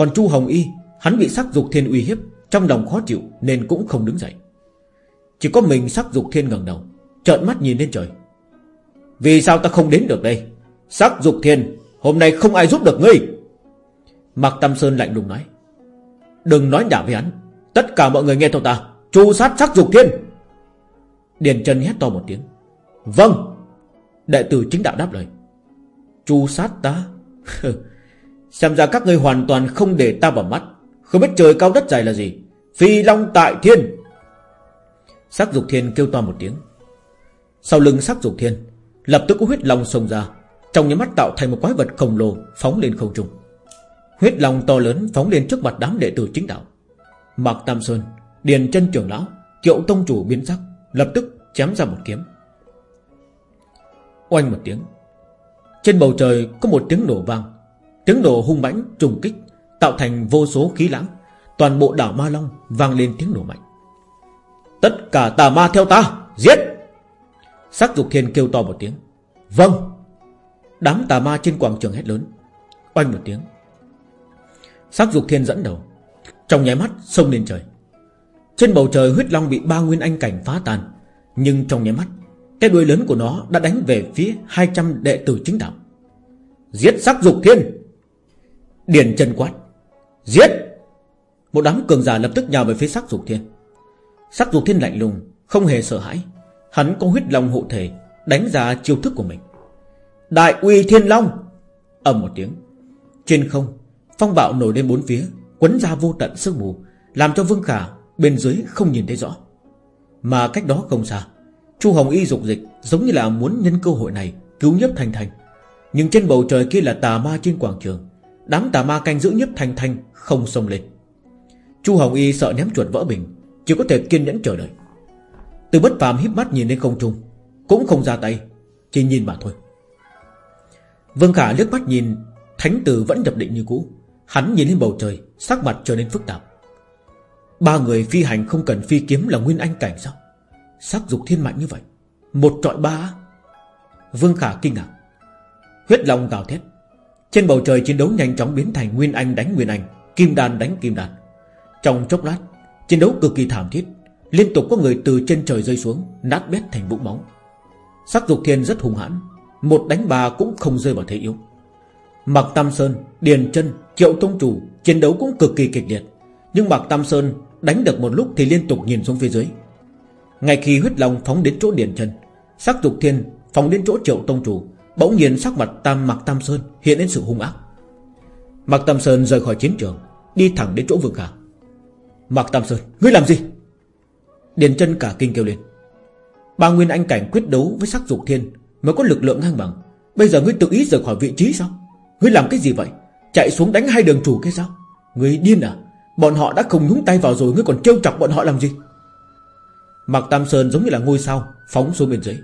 Còn Chu Hồng Y, Hắn bị sắc dục thiên uy hiếp, Trong lòng khó chịu nên cũng không đứng dậy. Chỉ có mình sắc dục thiên ngẩng đầu, Trợn mắt nhìn lên trời. Vì sao ta không đến được đây? Sắc dục thiên, Hôm nay không ai giúp được ngươi. Mạc Tâm Sơn lạnh lùng nói. Đừng nói nhảm với hắn, Tất cả mọi người nghe theo ta, Chu sát sắc dục thiên. Điền Trần hét to một tiếng. Vâng Đệ tử chính đạo đáp lời. Chu sát ta? Xem ra các ngươi hoàn toàn không để ta vào mắt. Không biết trời cao đất dài là gì. Phi Long tại thiên. Sắc dục thiên kêu to một tiếng. Sau lưng sắc dục thiên, Lập tức có huyết long xông ra. Trong những mắt tạo thành một quái vật khổng lồ Phóng lên không trung. Huyết long to lớn phóng lên trước mặt đám đệ tử chính đạo. Mạc Tam Sơn, Điền chân trưởng lão, Kiệu tông chủ biến sắc, Lập tức chém ra một kiếm. Oanh một tiếng. Trên bầu trời có một tiếng nổ vang. Tiếng nổ hung mãnh trùng kích, Tạo thành vô số khí lãng. Toàn bộ đảo Ma Long vang lên tiếng nổ mạnh. Tất cả tà ma theo ta, Giết! Sắc dục thiên kêu to một tiếng. Vâng! Đám tà ma trên quảng trường hét lớn. Oanh một tiếng. Sắc dục thiên dẫn đầu. Trong nháy mắt sông lên trời. Trên bầu trời huyết long bị ba nguyên anh cảnh phá tan. Nhưng trong nháy mắt, Cái đuôi lớn của nó đã đánh về phía 200 đệ tử chính đạo. Giết sắc dục thiên! Điền chân quát. Giết! Một đám cường giả lập tức nhào về phía sắc dục thiên. Sắc dục thiên lạnh lùng, Không hề sợ hãi. Hắn có huyết long hộ thể, Đánh ra chiêu thức của mình. Đại uy thiên long! Ầm một tiếng. Trên không, Phong bạo nổi lên bốn phía, Quấn ra vô tận sương mù, Làm cho Vương Khả bên dưới không nhìn thấy rõ. Mà cách đó không xa, Chu Hồng Y dục dịch Giống như là muốn nhân cơ hội này Cứu nhấp thành thành Nhưng trên bầu trời kia là tà ma trên quảng trường Đám tà ma canh giữ nhấp Thanh Thanh Không xông lên. Chu Hồng Y sợ ném chuột vỡ bình, Chỉ có thể kiên nhẫn chờ đợi. Từ bất phàm híp mắt nhìn lên không trung, Cũng không ra tay, Chỉ nhìn mà thôi. Vương Khả liếc mắt nhìn, Thánh tử vẫn nhập định như cũ. Hắn nhìn lên bầu trời, Sắc mặt trở nên phức tạp. Ba người phi hành không cần phi kiếm là nguyên anh cảnh sao? Sắc dục thiên mạnh như vậy, Một trọi ba Vương Khả kinh ngạc. Huyết lòng gào thét. Trên bầu trời chiến đấu nhanh chóng biến thành Nguyên Anh đánh Nguyên Anh Kim Đan đánh Kim Đan. Trong chốc lát Chiến đấu cực kỳ thảm thiết Liên tục có người từ trên trời rơi xuống Nát bét thành vũng máu. Sắc dục thiên rất hung hãn Một đánh ba cũng không rơi vào thế yếu. Mạc Tam Sơn, Điền chân Triệu Tông Chủ Chiến đấu cũng cực kỳ kịch liệt Nhưng Mạc Tam Sơn đánh được một lúc Thì liên tục nhìn xuống phía dưới. Ngay khi huyết long phóng đến chỗ Điền chân Sắc dục thiên phóng đến chỗ Triệu Tông Chủ Bỗng nhiên sắc mặt Tam Mạc Tam Sơn Hiện đến sự hung ác. Mạc Tam Sơn rời khỏi chiến trường Đi thẳng đến chỗ Vương Khả. Mạc Tam Sơn, ngươi làm gì? Điền chân cả kinh kêu lên. Ba Nguyên Anh Cảnh quyết đấu với sắc dục thiên Mới có lực lượng ngang bằng. Bây giờ ngươi tự ý rời khỏi vị trí sao? Ngươi làm cái gì vậy? Chạy xuống đánh hai đường chủ cái sao? Ngươi điên à? Bọn họ đã không nhúng tay vào rồi Ngươi còn trêu chọc bọn họ làm gì? Mạc Tam Sơn giống như là ngôi sao Phóng xuống bên dưới.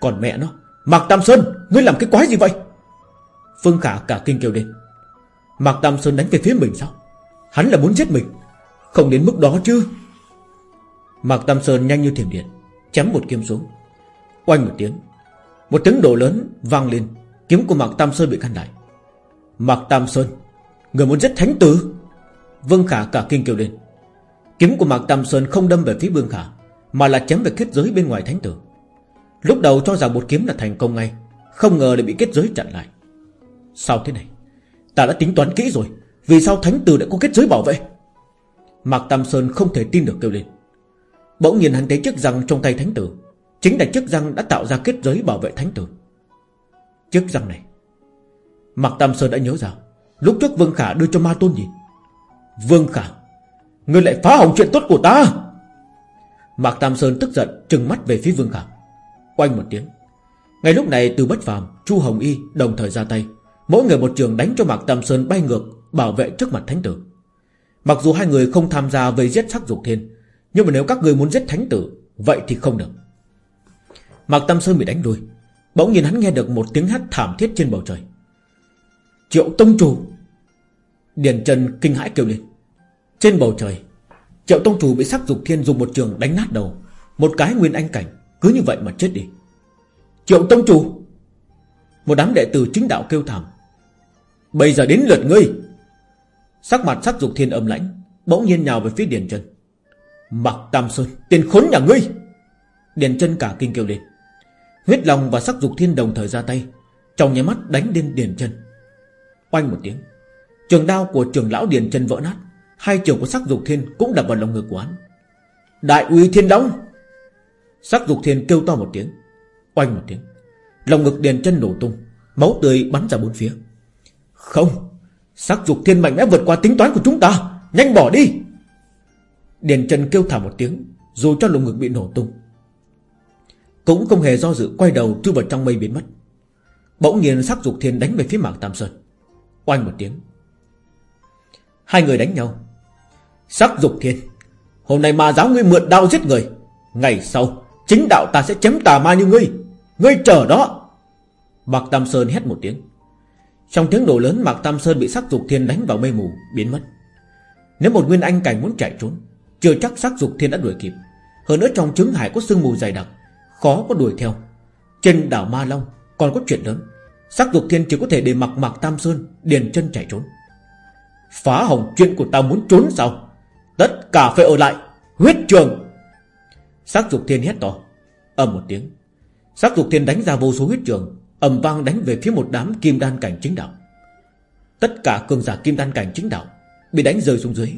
Còn mẹ nó Mạc Tam Sơn, Ngươi làm cái quái gì vậy? Phương Khả cả kinh kêu lên. Mạc Tam Sơn đánh về phía mình sao? Hắn là muốn giết mình. Không đến mức đó chứ. Mạc Tam Sơn nhanh như thiểm điện, Chém một kiếm xuống. Oanh một tiếng Một tiếng đổ lớn vang lên. Kiếm của Mạc Tam Sơn bị ngăn lại. Mạc Tam Sơn, Người muốn giết thánh tử? Vương Khả cả kinh kêu lên. Kiếm của Mạc Tam Sơn không đâm về phía Vương Khả, Mà là chém về kết giới bên ngoài thánh tử. Lúc đầu cho rằng một kiếm là thành công ngay, Không ngờ lại bị kết giới chặn lại. Sao thế này, Ta đã tính toán kỹ rồi, Vì sao thánh tử lại có kết giới bảo vệ? Mạc Tam Sơn không thể tin được kêu lên. Bỗng nhìn hắn thấy chiếc răng trong tay thánh tử, Chính là chiếc răng đã tạo ra kết giới bảo vệ thánh tử. Chiếc răng này, Mạc Tam Sơn đã nhớ ra, Lúc trước Vương Khả đưa cho Ma Tôn nhìn. Vương Khả, Ngươi lại phá hỏng chuyện tốt của ta! Mạc Tam Sơn tức giận, Trừng mắt về phía Vương Khả. Quanh một tiếng. Ngay lúc này, từ bất phàm, Chu Hồng Y đồng thời ra tay. Mỗi người một trường đánh cho Mạc Tam Sơn bay ngược, Bảo vệ trước mặt thánh tử. Mặc dù hai người không tham gia về giết sắc dục thiên, Nhưng mà nếu các người muốn giết thánh tử, Vậy thì không được. Mạc Tam Sơn bị đánh đuôi Bỗng nhìn hắn nghe được một tiếng hát thảm thiết trên bầu trời. Triệu Tông Chủ! Điền Trần kinh hãi kêu lên. Trên bầu trời, Triệu Tông Chủ bị sắc dục thiên dùng một trường đánh nát đầu, Một cái nguyên anh cảnh. Cứ như vậy mà chết đi. Triệu Tông Chủ, Một đám đệ tử chính đạo kêu thảm. Bây giờ đến lượt ngươi. Sắc mặt sắc dục thiên âm lãnh, Bỗng nhiên nhào về phía Điền chân. Mặc Tam Sơn, Tiền khốn nhà ngươi. Điền chân cả kinh kêu lên. Huyết lòng và sắc dục thiên đồng thời ra tay, Trong nháy mắt đánh lên Điền chân. Oanh một tiếng, Trường đao của trường lão Điền chân vỡ nát, Hai trường của sắc dục thiên cũng đập vào lòng ngực của hắn. Đại uy thiên đóng Sắc dục thiên kêu to một tiếng, Oanh một tiếng. Lòng ngực Điền chân nổ tung, Máu tươi bắn ra bốn phía. Không, Sắc dục thiên mạnh mẽ vượt qua tính toán của chúng ta, Nhanh bỏ đi. Điền chân kêu thả một tiếng, Dù cho lồng ngực bị nổ tung. Cũng không hề do dự, quay đầu chui vào trong mây biến mất. Bỗng nhiên sắc dục thiên đánh về phía mạc Tam Sơn. Oanh một tiếng. Hai người đánh nhau. Sắc dục thiên, Hôm nay mà giáo ngươi mượn đao giết người. Ngày sau Chính đạo ta sẽ chém tà ma như ngươi. Ngươi chờ đó. Mạc Tam Sơn hét một tiếng. Trong tiếng nổ lớn, Mạc Tam Sơn bị sắc dục thiên đánh vào mây mù, Biến mất. Nếu một nguyên anh cảnh muốn chạy trốn, Chưa chắc sắc dục thiên đã đuổi kịp. Hơn nữa trong trứng hải có sương mù dày đặc, Khó có đuổi theo. Trên đảo Ma Long còn có chuyện lớn. Sắc dục thiên chỉ có thể để mặc Mạc Tam Sơn Điền chân chạy trốn. Phá hỏng chuyện của ta muốn trốn sao? Tất cả phải ở lại Huyết trường. Sắc dục thiên hét to. Ầm một tiếng. Sắc dục thiên đánh ra vô số huyết trường, ầm vang đánh về phía một đám kim đan cảnh chính đạo. Tất cả cường giả kim đan cảnh chính đạo Bị đánh rơi xuống dưới.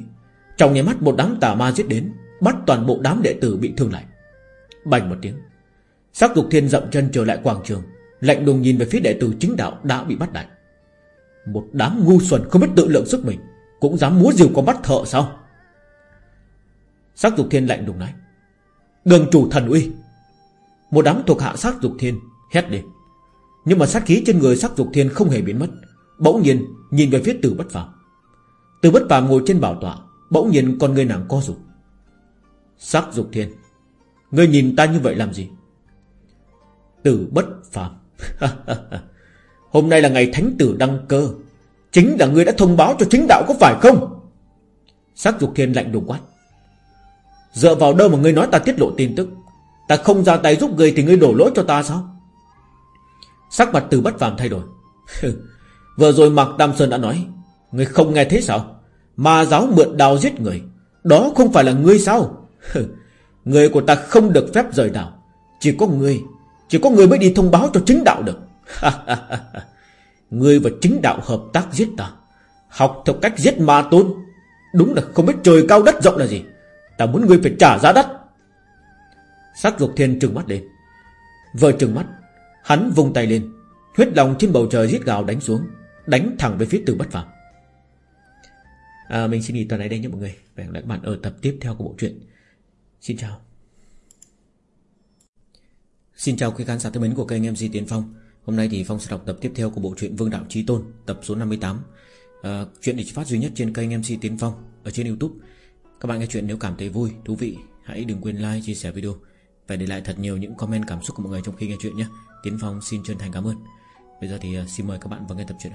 Trong nháy mắt một đám tà ma giết đến, Bắt toàn bộ đám đệ tử bị thương lại. Bành một tiếng. Sắc dục thiên dậm chân trở lại quảng trường, Lạnh đùng nhìn về phía đệ tử chính đạo đã bị bắt lại. Một đám ngu xuẩn không biết tự lượng sức mình, Cũng dám múa diều con bắt thợ sao? Sắc dục thiên lạnh đùng nói. Đường chủ thần uy. Một đám thuộc hạ sát dục thiên Hét lên. Nhưng mà sát khí trên người sát dục thiên không hề biến mất. Bỗng nhiên, nhìn về phía từ bất phàm. Từ bất phàm ngồi trên bảo tọa, Bỗng nhiên con người nàng co rụt. Sắc dục thiên, Ngươi nhìn ta như vậy làm gì? Tử bất phàm. Hôm nay là ngày thánh tử đăng cơ. Chính là ngươi đã thông báo cho chính đạo có phải không? Sắc dục thiên lạnh đùng quát. Dựa vào đâu mà ngươi nói ta tiết lộ tin tức? Ta không ra tay giúp ngươi Thì ngươi đổ lỗi cho ta sao? Sắc mặt từ bất phàm thay đổi. Vừa rồi Mạc Tam Sơn đã nói, Ngươi không nghe thế sao? Ma giáo mượn đào giết người, Đó không phải là ngươi sao? Người của ta không được phép rời đảo. Chỉ có ngươi, Chỉ có ngươi mới đi thông báo cho chính đạo được. Ngươi và chính đạo hợp tác giết ta, Học theo cách giết ma tôn. Đúng là không biết trời cao đất rộng là gì. Ta muốn ngươi phải trả giá đắt. Sắc dục thiên trừng mắt lên. Vừa trừng mắt Hắn vung tay lên Huyết lòng trên bầu trời giết gào đánh xuống Đánh thẳng về phía từ bất phạm à, Mình xin nghỉ tuần này đây nhé mọi người. Và hẹn gặp lại các bạn ở tập tiếp theo của bộ truyện. Xin chào. Xin chào quý khán giả thân mến của kênh MC Tiến Phong. Hôm nay thì Phong sẽ đọc tập tiếp theo của bộ truyện Vương Đạo Trí Tôn Tập số 58 à, Chuyện được phát duy nhất trên kênh MC Tiến Phong Ở trên Youtube. Các bạn nghe chuyện nếu cảm thấy vui, thú vị Hãy đừng quên like, chia sẻ video Và để lại thật nhiều những comment cảm xúc của mọi người trong khi nghe chuyện nhé. Tiến Phong xin chân thành cảm ơn. Bây giờ thì à, xin mời các bạn vào nghe tập truyện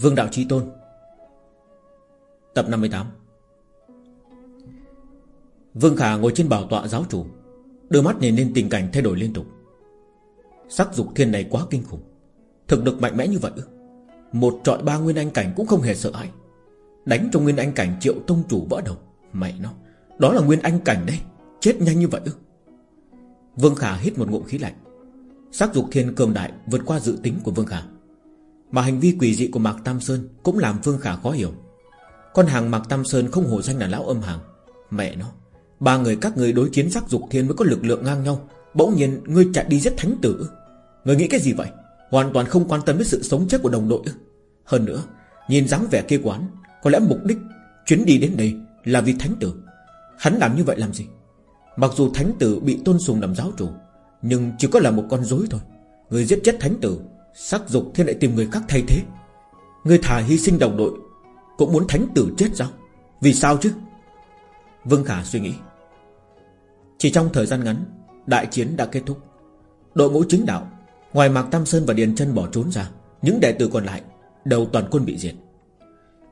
Vương Đạo Trí Tôn Tập 58 Vương Khả ngồi trên bảo tọa giáo chủ Đôi mắt nhìn lên tình cảnh thay đổi liên tục. Sắc dục thiên này quá kinh khủng Thực lực mạnh mẽ như vậy một trọi ba nguyên anh cảnh cũng không hề sợ hãi. Đánh trong nguyên anh cảnh triệu tông chủ vỡ đầu. Mẹ nó, Đó là nguyên anh cảnh đây Chết nhanh như vậy ư? Vương Khả hít một ngụm khí lạnh. Sắc dục thiên cường đại vượt qua dự tính của Vương Khả. Mà hành vi quỷ dị của Mạc Tam Sơn Cũng làm Vương Khả khó hiểu. Con hàng Mạc Tam Sơn không hổ danh là lão âm hàng. Mẹ nó, Ba người các người đối chiến sắc dục thiên mới có lực lượng ngang nhau. Bỗng nhiên, ngươi chạy đi giết thánh tử Ngươi nghĩ cái gì vậy? Hoàn toàn không quan tâm đến sự sống chết của đồng đội. Hơn nữa, Nhìn dáng vẻ kia quán, Có lẽ mục đích Chuyến đi đến đây là vì thánh tử. Hắn làm như vậy làm gì? Mặc dù thánh tử bị tôn sùng làm giáo chủ, Nhưng chỉ có là một con rối thôi. Người giết chết thánh tử, Sắc dục thế lại tìm người khác thay thế. Người thà hy sinh đồng đội, Cũng muốn thánh tử chết sao? Vì sao chứ? Vương Khả suy nghĩ. Chỉ trong thời gian ngắn, Đại chiến đã kết thúc. Đội ngũ chính đạo Ngoài Mạc Tam Sơn và Điền chân bỏ trốn ra, Những đệ tử còn lại, Đầu toàn quân bị diệt.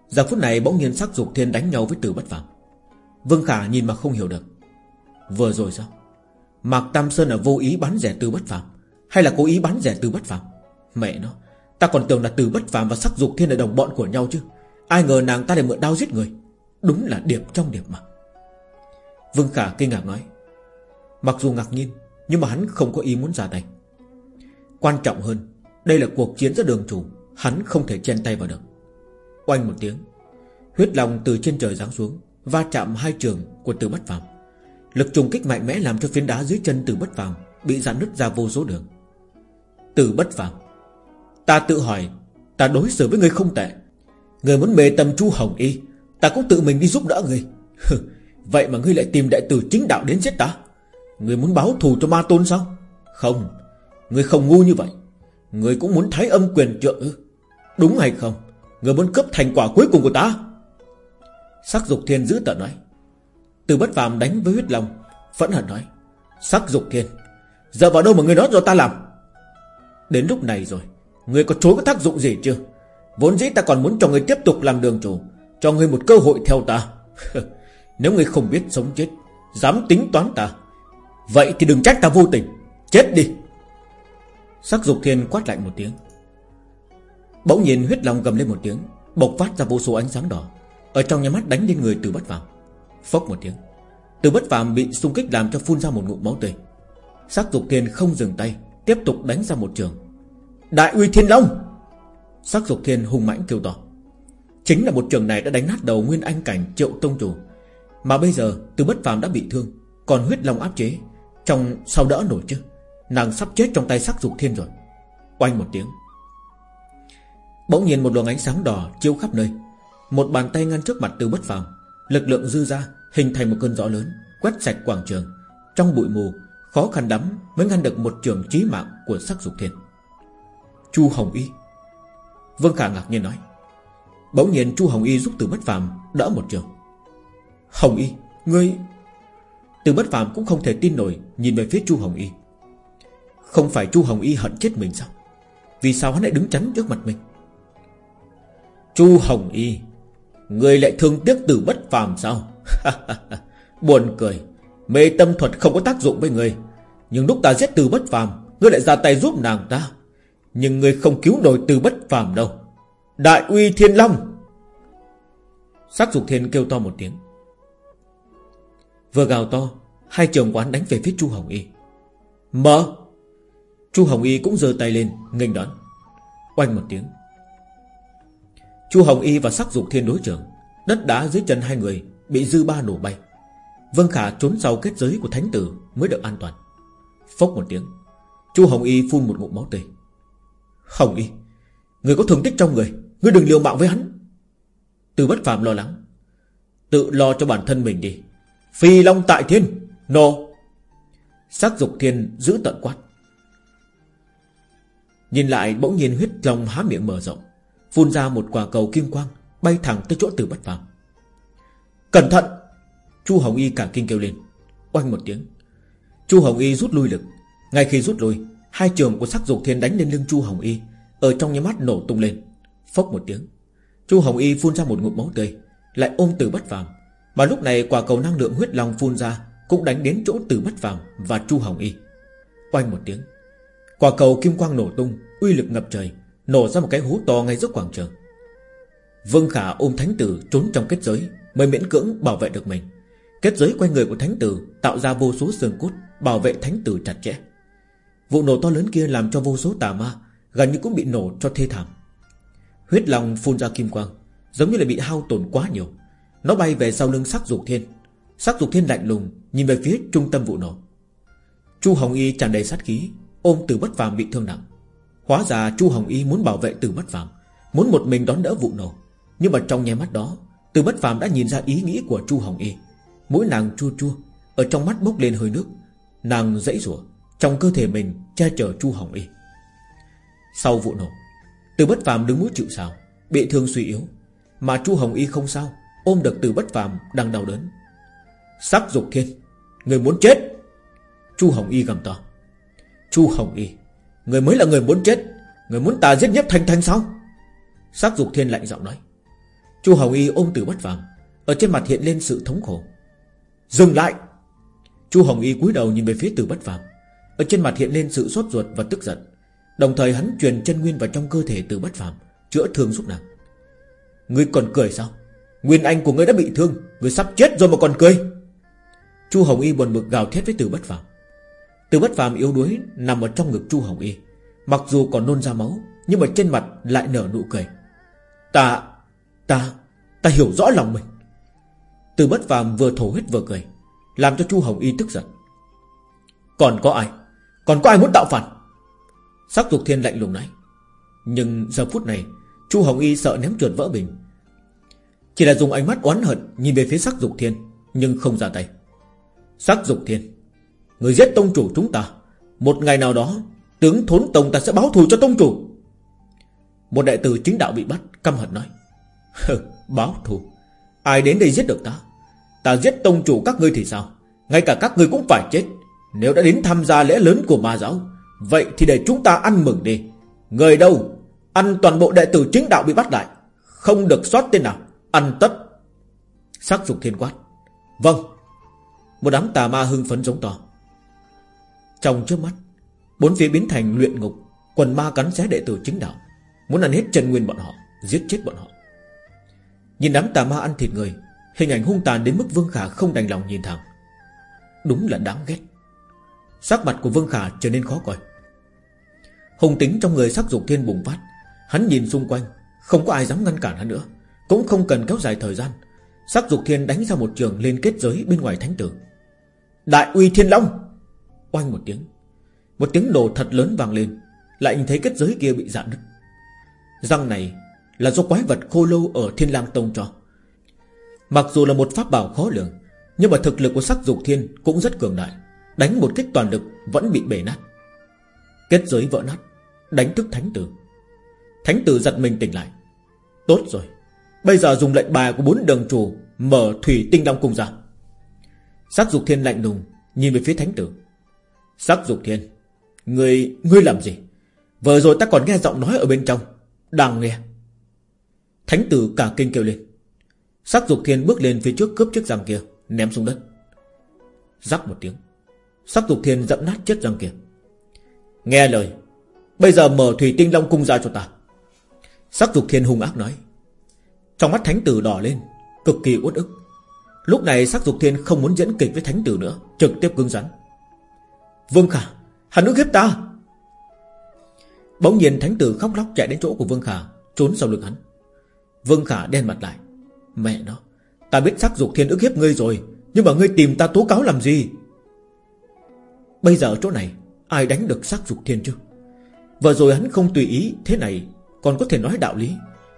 Giờ phút này bỗng nhiên sắc dục thiên đánh nhau với tử bất phàm. Vương Khả nhìn mà không hiểu được. Vừa rồi sao? Mạc Tam Sơn là vô ý bắn rẻ từ bất phàm, Hay là cố ý bắn rẻ từ bất phàm? Mẹ nó, Ta còn tưởng là từ bất phàm và sắc dục thiên là đồng bọn của nhau chứ. Ai ngờ nàng ta lại mượn đao giết người. Đúng là điệp trong điệp mà. Vương Khả kinh ngạc nói. Mặc dù ngạc nhiên, Nhưng mà hắn không có ý muốn ra tay. Quan trọng hơn, Đây là cuộc chiến giữa đường chủ, Hắn không thể chen tay vào được. Oanh một tiếng, Huyết lòng từ trên trời giáng xuống, Va chạm hai trường của từ bất phàm. Lực trùng kích mạnh mẽ làm cho phiến đá dưới chân từ bất phàm Bị giãn nứt ra vô số đường. Từ bất phàm, Ta tự hỏi, Ta đối xử với người không tệ. Người muốn mê tâm chu hồng y, Ta cũng tự mình đi giúp đỡ người. Vậy mà ngươi lại tìm đại tử chính đạo đến giết ta. Người muốn báo thù cho ma tôn sao? Không Ngươi không ngu như vậy. Ngươi cũng muốn thái âm quyền trợ ư? Đúng hay không? Người muốn cướp thành quả cuối cùng của ta? Sắc dục thiên giữ tợn nói. Từ bất phàm đánh với huyết long, Phẫn hận nói. Sắc dục thiên, Giờ vào đâu mà người nói do ta làm? Đến lúc này rồi, Người có chối có tác dụng gì chưa? Vốn dĩ ta còn muốn cho người tiếp tục làm đường chủ, Cho người một cơ hội theo ta. Nếu người không biết sống chết, Dám tính toán ta, Vậy thì đừng trách ta vô tình. Chết đi! Sắc dục thiên quát lạnh một tiếng. Bỗng nhiên huyết long gầm lên một tiếng, Bộc phát ra vô số ánh sáng đỏ, Ở trong nhà mắt đánh lên người từ bất phàm. Phốc một tiếng, Từ bất phàm bị xung kích làm cho phun ra một ngụm máu tươi. Sắc dục thiên không dừng tay, Tiếp tục đánh ra một trường. Đại uy thiên long! Sắc dục thiên hung mãnh kêu to. Chính là một trường này đã đánh nát đầu nguyên anh cảnh triệu tông chủ, Mà bây giờ từ bất phàm đã bị thương, Còn huyết long áp chế, Trong sau đỡ nổi chứ? Nàng sắp chết trong tay sắc dục thiên rồi. Oanh một tiếng. Bỗng nhiên một luồng ánh sáng đỏ chiếu khắp nơi. Một bàn tay ngăn trước mặt từ bất phàm, Lực lượng dư ra, hình thành một cơn gió lớn, Quét sạch quảng trường. Trong bụi mù, khó khăn lắm Mới ngăn được một trường chí mạng của sắc dục thiên. Chu Hồng Y. Vương Khả ngạc nhiên nói. Bỗng nhiên Chu Hồng Y giúp từ bất phàm Đỡ một trường. Hồng Y, Ngươi Từ bất phàm cũng không thể tin nổi Nhìn về phía Chu Hồng Y. Không phải Chu Hồng Y hận chết mình sao? Vì sao hắn lại đứng chắn trước mặt mình? Chu Hồng Y, Người lại thương tiếc từ bất phàm sao? Buồn cười. Mê tâm thuật không có tác dụng với người. Nhưng lúc ta giết từ bất phàm, Ngươi lại ra tay giúp nàng ta. Nhưng ngươi không cứu nổi từ bất phàm đâu. Đại uy thiên long! Sắc dục thiên kêu to một tiếng. Vừa gào to, Hai trường quán đánh về phía Chu Hồng Y. Mở! Chu Hồng Y cũng giơ tay lên, nghênh đón. Oanh một tiếng. Chu Hồng Y và sắc dục thiên đối trường Đất đá dưới chân hai người Bị dư ba nổ bay. Vân Khả trốn sau kết giới của thánh tử Mới được an toàn. Phốc một tiếng, Chu Hồng Y phun một ngụm máu tươi. Hồng Y, Người có thương tích trong người Người đừng liều mạng với hắn. Từ bất phàm lo lắng, Tự lo cho bản thân mình đi. Phi Long tại thiên, Nô. Sắc dục thiên giữ tận quát. Nhìn lại bỗng nhiên huyết long há miệng mở rộng, Phun ra một quả cầu kim quang, Bay thẳng tới chỗ từ bất phàm. Cẩn thận! Chu Hồng Y cả kinh kêu lên, Oanh một tiếng. Chu Hồng Y rút lui lực. Ngay khi rút lui, Hai trường của sắc dục thiên đánh lên lưng Chu Hồng Y, Ở trong nhà mắt nổ tung lên. Phốc một tiếng, Chu Hồng Y phun ra một ngụm máu tươi, Lại ôm từ bất phàm. Mà lúc này quả cầu năng lượng huyết long phun ra Cũng đánh đến chỗ từ bất phàm và Chu Hồng Y. Oanh một tiếng Quả cầu kim quang nổ tung, Uy lực ngập trời, Nổ ra một cái hố to ngay giữa quảng trường. Vương Khả ôm thánh tử trốn trong kết giới, Mới miễn cưỡng bảo vệ được mình. Kết giới quanh người của thánh tử Tạo ra vô số xương cốt, Bảo vệ thánh tử chặt chẽ. Vụ nổ to lớn kia làm cho vô số tà ma, Gần như cũng bị nổ cho thê thảm. Huyết lòng phun ra kim quang, Giống như là bị hao tổn quá nhiều. Nó bay về sau lưng sắc dục thiên. Sắc dục thiên lạnh lùng, Nhìn về phía trung tâm vụ nổ. Chu Hồng Y tràn đầy sát khí Ôm từ bất phàm bị thương nặng. Hóa ra Chu Hồng Y muốn bảo vệ từ bất phàm, Muốn một mình đón đỡ vụ nổ. Nhưng mà trong nháy mắt đó, Từ bất phàm đã nhìn ra ý nghĩ của Chu Hồng Y. Mũi nàng chua chua, Ở trong mắt bốc lên hơi nước. Nàng dãy rủa, Trong cơ thể mình che chở Chu Hồng Y. Sau vụ nổ, Từ bất phàm đứng mũi chịu sào, Bị thương suy yếu. Mà Chu Hồng Y không sao, Ôm được từ bất phàm đang đau đớn. Sắc dục thiên, Người muốn chết! Chu Hồng Y gầm to. Chu Hồng Y. Người mới là người muốn chết, Người muốn ta giết nhất thanh thanh sao? Sắc dục thiên lạnh giọng nói. Chu Hồng Y ôm từ bất phàm, Ở trên mặt hiện lên sự thống khổ. Dừng lại! Chu Hồng Y cúi đầu nhìn về phía từ bất phàm, Ở trên mặt hiện lên sự sốt ruột và tức giận. Đồng thời hắn truyền chân nguyên vào trong cơ thể từ bất phàm, Chữa thương giúp nàng. Ngươi còn cười sao? Nguyên anh của ngươi đã bị thương, Ngươi sắp chết rồi mà còn cười! Chu Hồng Y buồn bực gào thét với từ bất phàm. Từ bất phàm yếu đuối Nằm ở trong ngực Chu Hồng Y. Mặc dù còn nôn ra máu, Nhưng mà trên mặt lại nở nụ cười. Ta Ta Ta hiểu rõ lòng mình. Từ bất phàm vừa thổ huyết vừa cười, Làm cho Chu Hồng Y tức giận. Còn có ai? Còn có ai muốn tạo phản? Sắc dục thiên lạnh lùng nói. Nhưng giờ phút này, Chu Hồng Y sợ ném trượt vỡ bình. Chỉ là dùng ánh mắt oán hận Nhìn về phía sắc dục thiên, Nhưng không ra tay. Sắc dục thiên Người giết tông chủ chúng ta. Một ngày nào đó, Tướng thốn tông ta sẽ báo thù cho tông chủ. Một đại tử chính đạo bị bắt, Căm hận nói Báo thù. Ai đến đây giết được ta? Ta giết tông chủ các ngươi thì sao? Ngay cả các ngươi cũng phải chết. Nếu đã đến tham gia lễ lớn của ma giáo, Vậy thì để chúng ta ăn mừng đi. Người đâu? Ăn toàn bộ đệ tử chính đạo bị bắt lại. Không được sót tên nào. Ăn tất. Sắc dục thiên quát Vâng. Một đám tà ma hưng phấn giống to. Trong trước mắt, Bốn phía biến thành luyện ngục, Quần ma cắn xé đệ tử chính đạo. Muốn ăn hết chân nguyên bọn họ, Giết chết bọn họ. Nhìn đám tà ma ăn thịt người, Hình ảnh hung tàn đến mức Vương Khả không đành lòng nhìn thẳng. Đúng là đáng ghét. Sắc mặt của Vương Khả trở nên khó coi. Hùng tính trong người sắc dục thiên bùng phát. Hắn nhìn xung quanh, Không có ai dám ngăn cản hắn nữa. Cũng không cần kéo dài thời gian. Sắc dục thiên đánh ra một trường liên kết giới bên ngoài thánh tử. Đại uy thiên long! Oanh một tiếng. Một tiếng nổ thật lớn vang lên. Lại nhìn thấy kết giới kia bị dạn nứt. Răng này là do quái vật khô lâu ở thiên lang tông cho. Mặc dù là một pháp bảo khó lường, Nhưng mà thực lực của sắc dục thiên cũng rất cường đại. Đánh một kích toàn lực Vẫn bị bể nát. Kết giới vỡ nát, Đánh thức thánh tử. Thánh tử giật mình tỉnh lại. Tốt rồi, Bây giờ dùng lệnh bài của bốn đường chủ Mở thủy tinh long cung ra. Sắc dục thiên lạnh lùng Nhìn về phía thánh tử. Sắc dục thiên. Người, ngươi làm gì? Vừa rồi ta còn nghe giọng nói ở bên trong. Đang nghe. Thánh tử cả kinh kêu lên. Sắc dục thiên bước lên phía trước cướp chiếc răng kia Ném xuống đất. Rắc một tiếng. Sắc dục thiên dẫm nát chiếc răng kia. Nghe lời. Bây giờ mở thủy tinh long cung ra cho ta. Sắc dục thiên hung ác nói. Trong mắt thánh tử đỏ lên Cực kỳ uất ức. Lúc này sắc dục thiên không muốn diễn kịch với thánh tử nữa Trực tiếp cứng rắn. Vương Khả Hắn ức hiếp ta. Bỗng nhiên thánh tử khóc lóc chạy đến chỗ của Vương Khả, Trốn sau lưng hắn. Vương Khả đen mặt lại. Mẹ nó, Ta biết sắc dục thiên ức hiếp ngươi rồi, Nhưng mà ngươi tìm ta tố cáo làm gì? Bây giờ chỗ này, Ai đánh được sắc dục thiên chứ? Vừa rồi hắn không tùy ý thế này, Còn có thể nói đạo lý,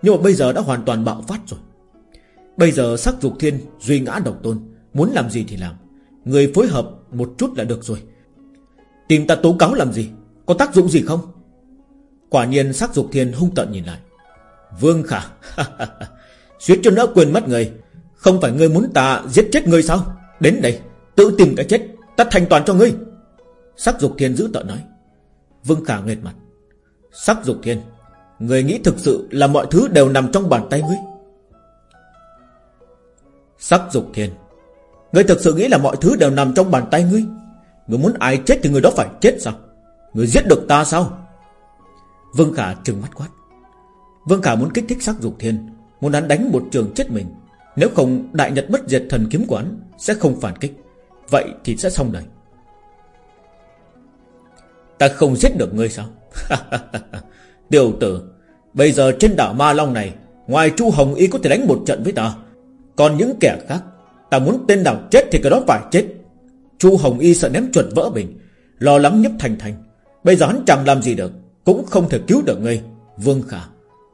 Nhưng mà bây giờ đã hoàn toàn bạo phát rồi. Bây giờ sắc dục thiên duy ngã độc tôn, Muốn làm gì thì làm. Người phối hợp một chút là được rồi Tìm ta tố cáo làm gì? Có tác dụng gì không? Quả nhiên sắc dục thiên hung tận nhìn lại. Vương Khả, Suýt cho nữa quên mất người. Không phải ngươi muốn ta giết chết ngươi sao? Đến đây, tự tìm cái chết, Ta thành toàn cho ngươi. Sắc dục thiên giữ tợn nói. Vương Khả nghệt mặt. Sắc dục thiên, Người nghĩ thực sự là mọi thứ đều nằm trong bàn tay ngươi? Sắc dục thiên Ngươi thực sự nghĩ là mọi thứ đều nằm trong bàn tay ngươi? Người muốn ai chết thì người đó phải chết sao? Người giết được ta sao? Vương Khả trừng mắt quát. Vương Khả muốn kích thích sắc dục thiên, Muốn hắn đánh một trường chết mình. Nếu không, đại nhật bất diệt thần kiếm quán Sẽ không phản kích. Vậy thì sẽ xong đời. Ta không giết được ngươi sao? Tiểu tử, Bây giờ trên đảo Ma Long này, Ngoài Chu Hồng Y có thể đánh một trận với ta. Còn những kẻ khác, Ta muốn tên nào chết thì cái đó phải chết. Chu Hồng Y sợ ném chuột vỡ bình Lo lắng nhấp thành thành. Bây giờ hắn chẳng làm gì được, Cũng không thể cứu được ngươi. Vương Khả,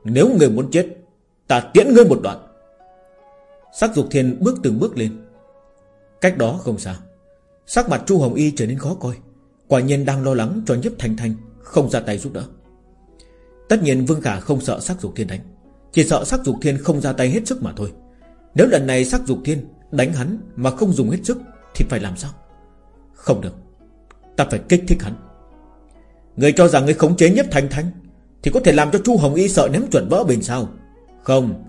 Nếu ngươi muốn chết, Ta tiễn ngươi một đoạn. Sắc dục thiên bước từng bước lên. Cách đó không xa, Sắc mặt Chu Hồng Y trở nên khó coi. Quả nhiên đang lo lắng cho nhấp thành thành, Không ra tay giúp đỡ. Tất nhiên Vương Khả không sợ sắc dục thiên đánh, Chỉ sợ sắc dục thiên không ra tay hết sức mà thôi. Nếu lần này sắc dục thiên Đánh hắn mà không dùng hết sức, Thì phải làm sao? Không được. Ta phải kích thích hắn. Người cho rằng người khống chế nhất Thanh Thanh Thì có thể làm cho Chu Hồng Y sợ ném chuẩn vỡ bình sao? Không.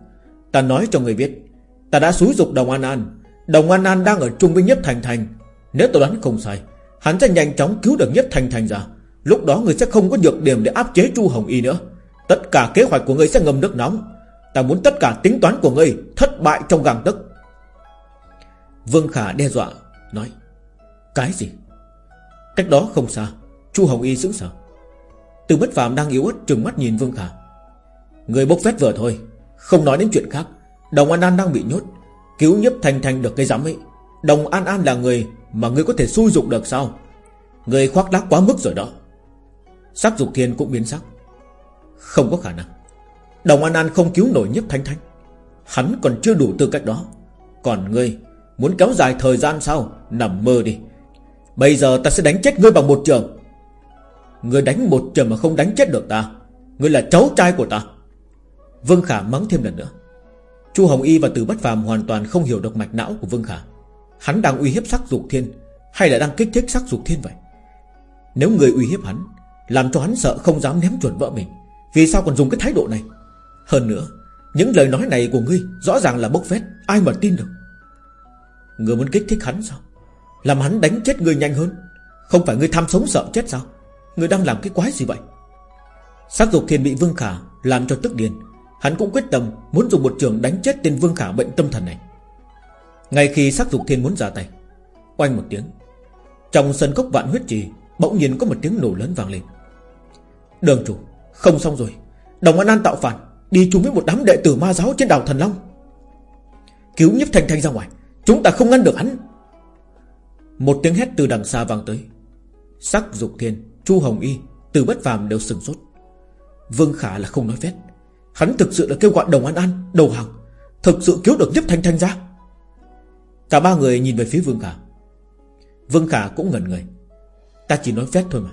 Ta nói cho người biết, Ta đã xúi dục Đồng An An. Đồng An An đang ở chung với Nhất Thành Thành Nếu tôi đoán không sai, Hắn sẽ nhanh chóng cứu được Nhất Thành Thành ra. Lúc đó người sẽ không có nhược điểm để áp chế Chu Hồng Y nữa. Tất cả kế hoạch của người sẽ ngâm nước nóng. Ta muốn tất cả tính toán của ngươi Thất bại trong gàng tức Vương Khả đe dọa, Nói cái gì? Cách đó không xa, Chu Hồng Y sững sờ. Từ bất phàm đang yếu ớt trừng mắt nhìn Vương Khả. Người bốc phét vừa thôi, Không nói đến chuyện khác. Đồng An An đang bị nhốt, Cứu nhấp thành thành được cái giám ấy. Đồng An An là người Mà người có thể xui dục được sao? Người khoác lác quá mức rồi đó. Sắc dục thiên cũng biến sắc. Không có khả năng. Đồng An An không cứu nổi nhấp thanh thanh. Hắn còn chưa đủ tư cách đó. Còn ngươi Muốn kéo dài thời gian sao? Nằm mơ đi. Bây giờ ta sẽ đánh chết ngươi bằng một trường. Ngươi đánh một trường mà không đánh chết được ta. Ngươi là cháu trai của ta. Vương Khả mắng thêm lần nữa. Chu Hồng Y và Từ Bất Phàm hoàn toàn không hiểu được mạch não của Vương Khả. Hắn đang uy hiếp sắc dục thiên, Hay là đang kích thích sắc dục thiên vậy? Nếu người uy hiếp hắn, Làm cho hắn sợ không dám ném chuẩn vợ mình, Vì sao còn dùng cái thái độ này? Hơn nữa, Những lời nói này của ngươi Rõ ràng là bốc phét, Ai mà tin được? Ngươi muốn kích thích hắn sao? Làm hắn đánh chết ngươi nhanh hơn. Không phải ngươi tham sống sợ chết sao? Ngươi đang làm cái quái gì vậy? Sắc dục thiên bị Vương Khả làm cho tức điên. Hắn cũng quyết tâm muốn dùng một trường đánh chết tên Vương Khả bệnh tâm thần này. Ngay khi sắc dục thiên muốn ra tay, Oanh một tiếng. Trong sân cốc vạn huyết trì, Bỗng nhiên có một tiếng nổ lớn vang lên. Đường chủ, Không xong rồi. Đồng An An tạo phản, Đi chung với một đám đệ tử ma giáo trên đảo Thần Long. Cứu nhiếp thanh thanh ra ngoài, Chúng ta không ngăn được hắn. Một tiếng hét từ đằng xa vang tới. Sắc dục thiên, Chu Hồng Y, Từ bất phàm đều sừng sốt. Vương Khả là không nói phép Hắn thực sự là kêu gọi đồng an an, Đầu hàng. Thực sự cứu được nhấp thanh thanh ra. Cả ba người nhìn về phía Vương Khả. Vương Khả cũng ngẩn người. Ta chỉ nói phép thôi mà.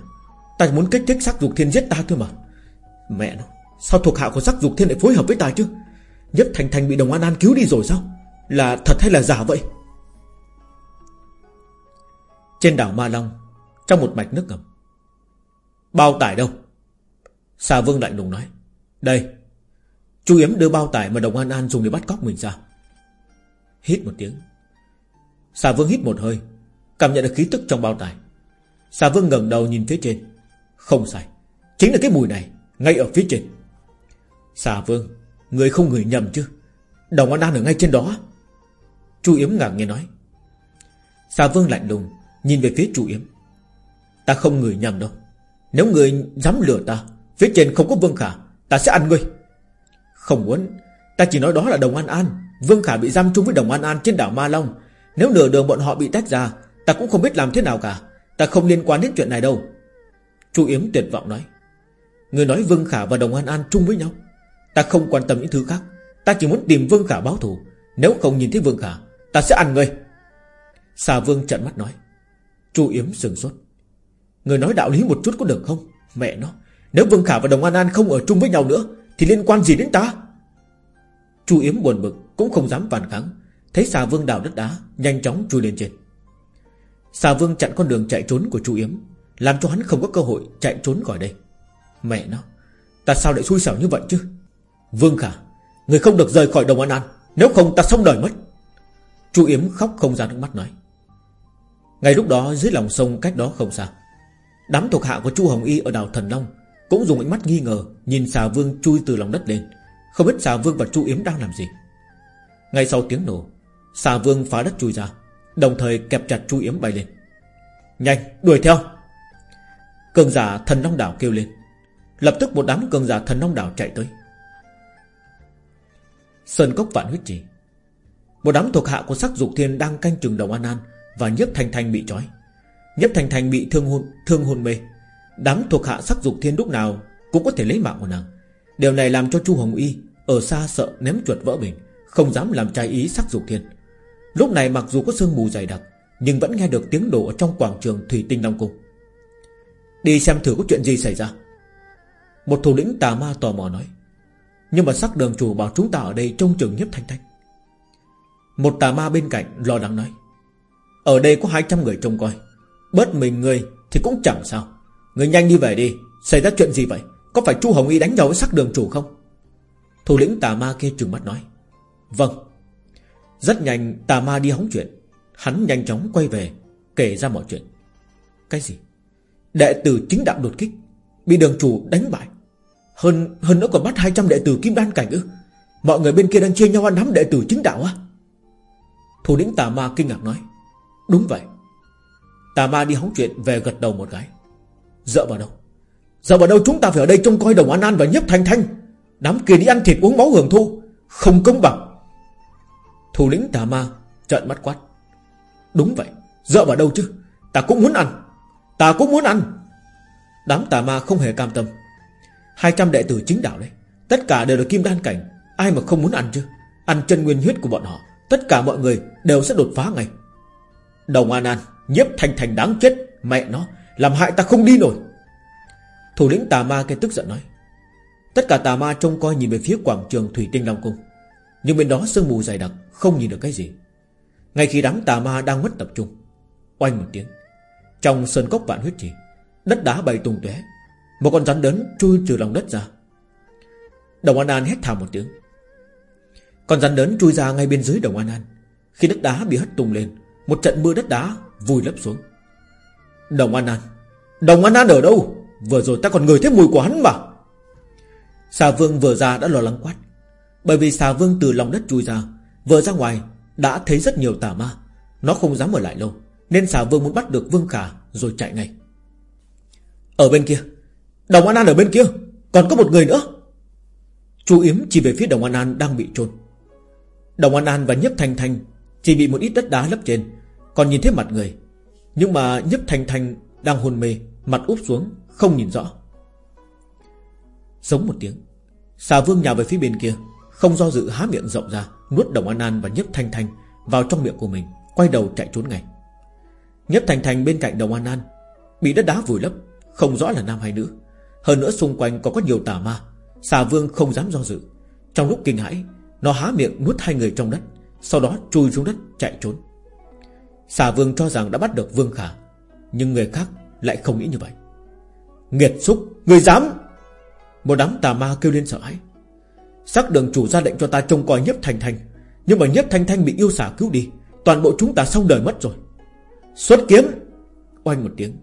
Ta muốn kích thích sắc dục thiên giết ta thôi mà. Mẹ nó, Sao thuộc hạ của sắc dục thiên lại phối hợp với ta chứ? Nhấp thanh thanh bị đồng an an cứu đi rồi sao? Là thật hay là giả vậy? Trên đảo Ma Long, Trong một mạch nước ngầm. Bao tải đâu? Xà Vương lạnh lùng nói. Đây, Chu Yếm đưa bao tải mà Đồng An An dùng để bắt cóc mình ra. Hít một tiếng. Xà Vương hít một hơi, Cảm nhận được khí tức trong bao tải. Xà Vương ngẩng đầu nhìn phía trên. Không sai, Chính là cái mùi này, Ngay ở phía trên. Xà Vương, Người không ngửi nhầm chứ? Đồng An An ở ngay trên đó Chu Yếm ngạc nghe nói. Xà Vương lạnh lùng Nhìn về phía chủ Yếm. Ta không ngửi nhầm đâu. Nếu người dám lừa ta, Phía trên không có Vương Khả, Ta sẽ ăn ngươi. Không muốn, Ta chỉ nói đó là Đồng An An. Vương Khả bị giam chung với Đồng An An trên đảo Ma Long. Nếu nửa đường bọn họ bị tách ra, Ta cũng không biết làm thế nào cả. Ta không liên quan đến chuyện này đâu. Chu Yếm tuyệt vọng nói. Người nói Vương Khả và Đồng An An chung với nhau. Ta không quan tâm những thứ khác. Ta chỉ muốn tìm Vương Khả báo thù. Nếu không nhìn thấy Vương Khả, Ta sẽ ăn ngươi. Xà Vương trận mắt nói. Chu Yếm sừng sốt. Người nói đạo lý một chút có được không? Mẹ nó, nếu Vương Khả và Đồng An An không ở chung với nhau nữa, Thì liên quan gì đến ta? Chu Yếm buồn bực, Cũng không dám phản kháng. Thấy xà vương đào đất đá, Nhanh chóng chui lên trên. Xà vương chặn con đường chạy trốn của Chu Yếm, Làm cho hắn không có cơ hội chạy trốn khỏi đây. Mẹ nó, Ta sao lại xui xẻo như vậy chứ? Vương Khả, Người không được rời khỏi Đồng An An, Nếu không ta xong đời mất. Chu Yếm khóc không ra nước mắt nói. Ngay lúc đó, dưới lòng sông cách đó không xa, Đám thuộc hạ của Chu Hồng Y ở đảo Thần Long cũng dùng ánh mắt nghi ngờ Nhìn xà vương chui từ lòng đất lên, Không biết xà vương và chu yếm đang làm gì. Ngay sau tiếng nổ, Xà vương phá đất chui ra, Đồng thời kẹp chặt chu yếm bay lên. Nhanh, đuổi theo! Cường giả thần long đảo kêu lên. Lập tức một đám cường giả thần long đảo chạy tới. Sơn cốc vạn huyết trì. Một đám thuộc hạ của sắc dục thiên Đang canh chừng đồng an an và nhấp thanh thanh bị trói. Nhấp thanh thanh bị thương hôn, thương hôn mê. Đám thuộc hạ sắc dục thiên lúc nào Cũng có thể lấy mạng của nàng. Điều này làm cho Chu Hồng Y Ở xa sợ ném chuột vỡ bình Không dám làm trái ý sắc dục thiên. Lúc này mặc dù có sương mù dày đặc Nhưng vẫn nghe được tiếng đổ ở trong quảng trường Thủy Tinh Long Cung. Đi xem thử có chuyện gì xảy ra. Một thủ lĩnh tà ma tò mò nói. Nhưng mà sắc đường chủ bảo chúng ta ở đây Trông chừng nhấp thanh thanh. Một tà ma bên cạnh lo lắng nói. Ở đây có 200 người trông coi. Bớt mình người thì cũng chẳng sao. Người nhanh đi về đi. Xảy ra chuyện gì vậy? Có phải Chu Hồng Y đánh nhau với sắc đường chủ không? Thủ lĩnh tà ma kia trừng mắt nói. Vâng. Rất nhanh tà ma đi hóng chuyện. Hắn nhanh chóng quay về, Kể ra mọi chuyện. Cái gì? Đệ tử chính đạo đột kích, Bị đường chủ đánh bại. Hơn hơn nữa còn bắt 200 đệ tử kim đan cảnh ư? Mọi người bên kia đang chia nhau ăn nắm đệ tử chính đạo á. Thủ lĩnh tà ma kinh ngạc nói. Đúng vậy. Tà ma đi hóng chuyện về gật đầu một cái. Dợ vào đâu? Dợ vào đâu chúng ta phải ở đây trông coi đồng an an và nhấp thanh thanh. Đám kia đi ăn thịt uống máu hưởng thu. Không công bằng. Thủ lĩnh tà ma trợn mắt quát. Đúng vậy. Dợ vào đâu chứ? Ta cũng muốn ăn. Ta cũng muốn ăn. Đám tà ma không hề cam tâm. 200 đệ tử chính đạo đấy, Tất cả đều là kim đan cảnh. Ai mà không muốn ăn chứ? Ăn chân nguyên huyết của bọn họ, Tất cả mọi người đều sẽ đột phá ngay. Đồng An An Nhiếp thành thành đáng chết, Mẹ nó, làm hại ta không đi nổi. Thủ lĩnh tà ma kia tức giận nói, Tất cả tà ma trông coi nhìn về phía quảng trường Thủy Tinh Long Cung, Nhưng bên đó sương mù dày đặc, Không nhìn được cái gì. Ngay khi đám tà ma đang mất tập trung, Oanh một tiếng, Trong sơn cốc vạn huyết trì, Đất đá bay tung tóe, Một con rắn đớn chui từ lòng đất ra. Đồng An An hét thảm một tiếng. Con rắn đớn chui ra ngay bên dưới Đồng An An, Khi đất đá bị hất tung lên một trận mưa đất đá vùi lấp xuống. Đồng An An, Đồng An An ở đâu? Vừa rồi ta còn ngửi thấy mùi của hắn mà. Xà vương vừa ra đã lo lắng quát. Bởi vì xà vương từ lòng đất chui ra, Vừa ra ngoài đã thấy rất nhiều tà ma. Nó không dám ở lại lâu, Nên xà vương muốn bắt được vương khả Rồi chạy ngay. Ở bên kia, Đồng An An ở bên kia, Còn có một người nữa. Chú Yếm chỉ về phía Đồng An An đang bị trôn Đồng An An và Nhấp Thanh Thanh chỉ bị một ít đất đá lấp trên. Còn nhìn thấy mặt người. Nhưng mà Nhấp Thanh Thanh đang hôn mê, Mặt úp xuống, không nhìn rõ. Giống một tiếng. Xà vương nhào về phía bên kia, Không do dự há miệng rộng ra, Nuốt Đồng An An và Nhấp Thanh Thanh Vào trong miệng của mình, Quay đầu chạy trốn ngay. Nhấp Thanh Thanh bên cạnh Đồng An An, Bị đất đá vùi lấp, Không rõ là nam hay nữ. Hơn nữa xung quanh còn có nhiều tà ma, Xà vương không dám do dự. Trong lúc kinh hãi, Nó há miệng nuốt hai người trong đất. Sau đó chui xuống đất chạy trốn. Xà vương cho rằng đã bắt được vương khả, Nhưng người khác lại không nghĩ như vậy. Nghiệt xúc, Người dám! Một đám tà ma kêu lên sợ hãi. Sắc đường chủ ra lệnh cho ta trông coi nhếp thanh thanh, Nhưng mà nhếp thanh thanh bị yêu xả cứu đi, Toàn bộ chúng ta xong đời mất rồi. Xuất kiếm! Oanh một tiếng.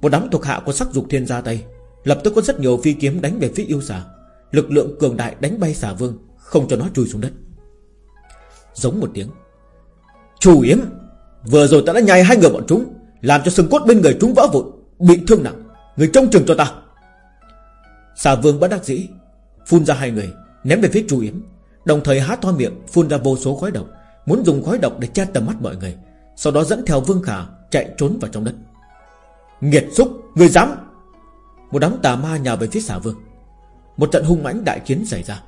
Một đám thuộc hạ của sắc dục thiên ra tay, Lập tức có rất nhiều phi kiếm đánh về phía yêu xà. Lực lượng cường đại đánh bay xà vương, Không cho nó chui xuống đất. Giống một tiếng. Chủ yếm, Vừa rồi ta đã nhai hai người bọn chúng, Làm cho xương cốt bên người chúng vỡ vụn, Bị thương nặng. Người trông chừng cho ta. Xà vương bất đắc dĩ, Phun ra hai người, Ném về phía chủ yếm, Đồng thời há to miệng Phun ra vô số khói độc, Muốn dùng khói độc để che tầm mắt mọi người, Sau đó dẫn theo vương khả Chạy trốn vào trong đất. Nghiệt xúc, Người dám! Một đám tà ma nhào về phía xà vương. Một trận hung mãnh đại chiến xảy ra.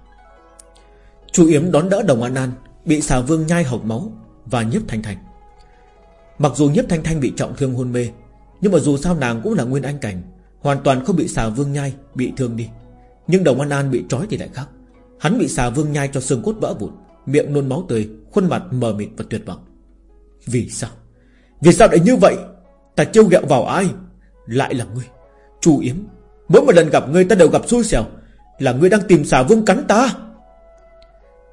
Chu Yếm đón đỡ Đồng An An Bị xà vương nhai hộc máu Và nhiếp thanh thanh. Mặc dù nhiếp thanh thanh bị trọng thương hôn mê, Nhưng mà dù sao nàng cũng là nguyên anh cảnh, Hoàn toàn không bị xà vương nhai, Bị thương đi. Nhưng Đồng An An bị trói thì lại khác. Hắn bị xà vương nhai cho xương cốt vỡ vụn, Miệng nôn máu tươi, Khuôn mặt mờ mịt và tuyệt vọng. Vì sao? Vì sao lại như vậy? Ta trêu ghẹo vào ai? Lại là ngươi. Chu Yếm, Mỗi một lần gặp ngươi ta đều gặp xui xẻo. Là ngươi đang tìm xà vương cắn ta.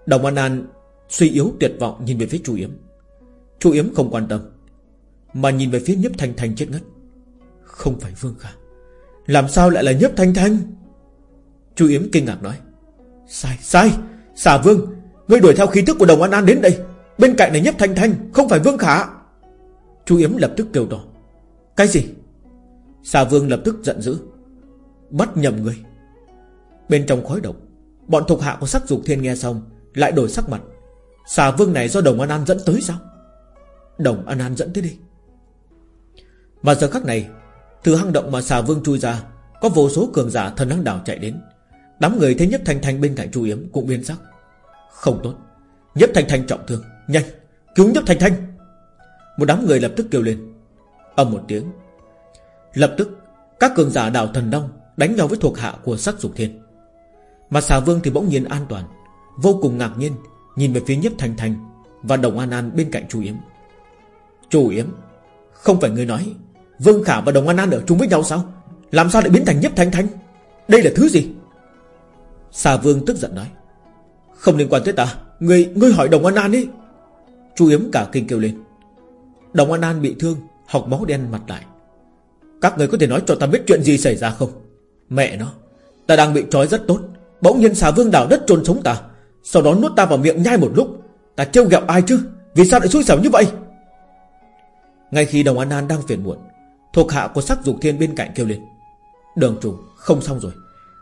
Đồng An An Suy yếu tuyệt vọng nhìn về phía Chu Yếm. Chu Yếm không quan tâm Mà nhìn về phía nhấp thanh thanh chết ngất. Không phải Vương Khả Làm sao lại là nhấp thanh thanh? Chu Yếm kinh ngạc nói Sai, sai Xà Vương Ngươi đuổi theo khí thức của Đồng An An đến đây. Bên cạnh này nhấp thanh thanh Không phải Vương Khả. Chu Yếm lập tức kêu to Cái gì? Xà Vương lập tức giận dữ Bắt nhầm người Bên trong khói độc Bọn thuộc hạ của sắc dục thiên nghe xong Lại đổi sắc mặt. Xà Vương này do Đồng An An dẫn tới sao? Đồng An An dẫn tới đi. Mà giờ khắc này, Từ hang động mà xà Vương chui ra, Có vô số cường giả thần năng đảo chạy đến. Đám người thấy Nhấp Thanh Thanh bên cạnh Chu Yếm Cũng biến sắc. Không tốt. Nhấp Thanh Thanh trọng thương. Nhanh! Cứu Nhấp Thanh Thanh! Một đám người lập tức kêu lên. Âm một tiếng. Lập tức, Các cường giả đảo thần đông Đánh nhau với thuộc hạ của sắc dục thiên. Mà xà vương thì bỗng nhiên an toàn, Vô cùng ngạc nhiên Nhìn về phía Nhấp Thanh Thanh Và Đồng An An bên cạnh Chu Yếm. Chu Yếm Không phải người nói Vương Khả và Đồng An An ở chung với nhau sao? Làm sao lại biến thành Nhấp Thanh Thanh Đây là thứ gì? Xà Vương tức giận nói. Không liên quan tới ta Người, ngươi hỏi Đồng An An đi Chu Yếm cả kinh kêu lên. Đồng An An bị thương Học máu đen mặt lại. Các người có thể nói cho ta biết chuyện gì xảy ra không? Mẹ nó Ta đang bị trói rất tốt Bỗng nhiên xà vương đảo đất trôn sống ta. Sau đó nuốt ta vào miệng nhai một lúc. Ta trêu ghẹo ai chứ? Vì sao lại xui xẻo như vậy? Ngay khi Đồng An An đang phiền muộn, Thuộc hạ của sắc dục thiên bên cạnh kêu lên. Đường trùng không xong rồi.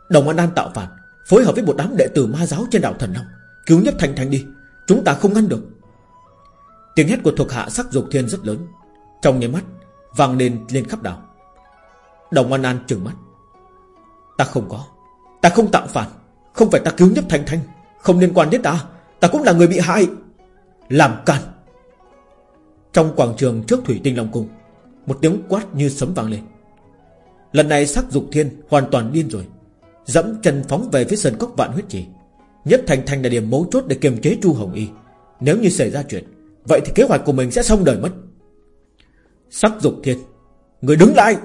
Đồng An An tạo phản, Phối hợp với một đám đệ tử ma giáo trên đảo Thần Long. Cứu nhất thành thành đi, Chúng ta không ngăn được. Tiếng hét của thuộc hạ sắc dục thiên rất lớn. Trong nháy mắt, vang lên lên khắp đảo. Đồng An An trừng mắt. Ta không có. Ta không tạo phản. Không phải ta cứu nhất thành thành không liên quan đến ta Ta cũng là người bị hại. Làm càn. Trong quảng trường trước Thủy Tinh Long Cung, Một tiếng quát như sấm vang lên. Lần này sắc dục thiên hoàn toàn điên rồi. Dẫm chân phóng về phía sân cốc vạn huyết trì. Nhất Thành Thành là điểm mấu chốt để kiềm chế Chu Hồng Y. Nếu như xảy ra chuyện, Vậy thì kế hoạch của mình sẽ xong đời mất. Sắc dục thiên, Người đứng lại.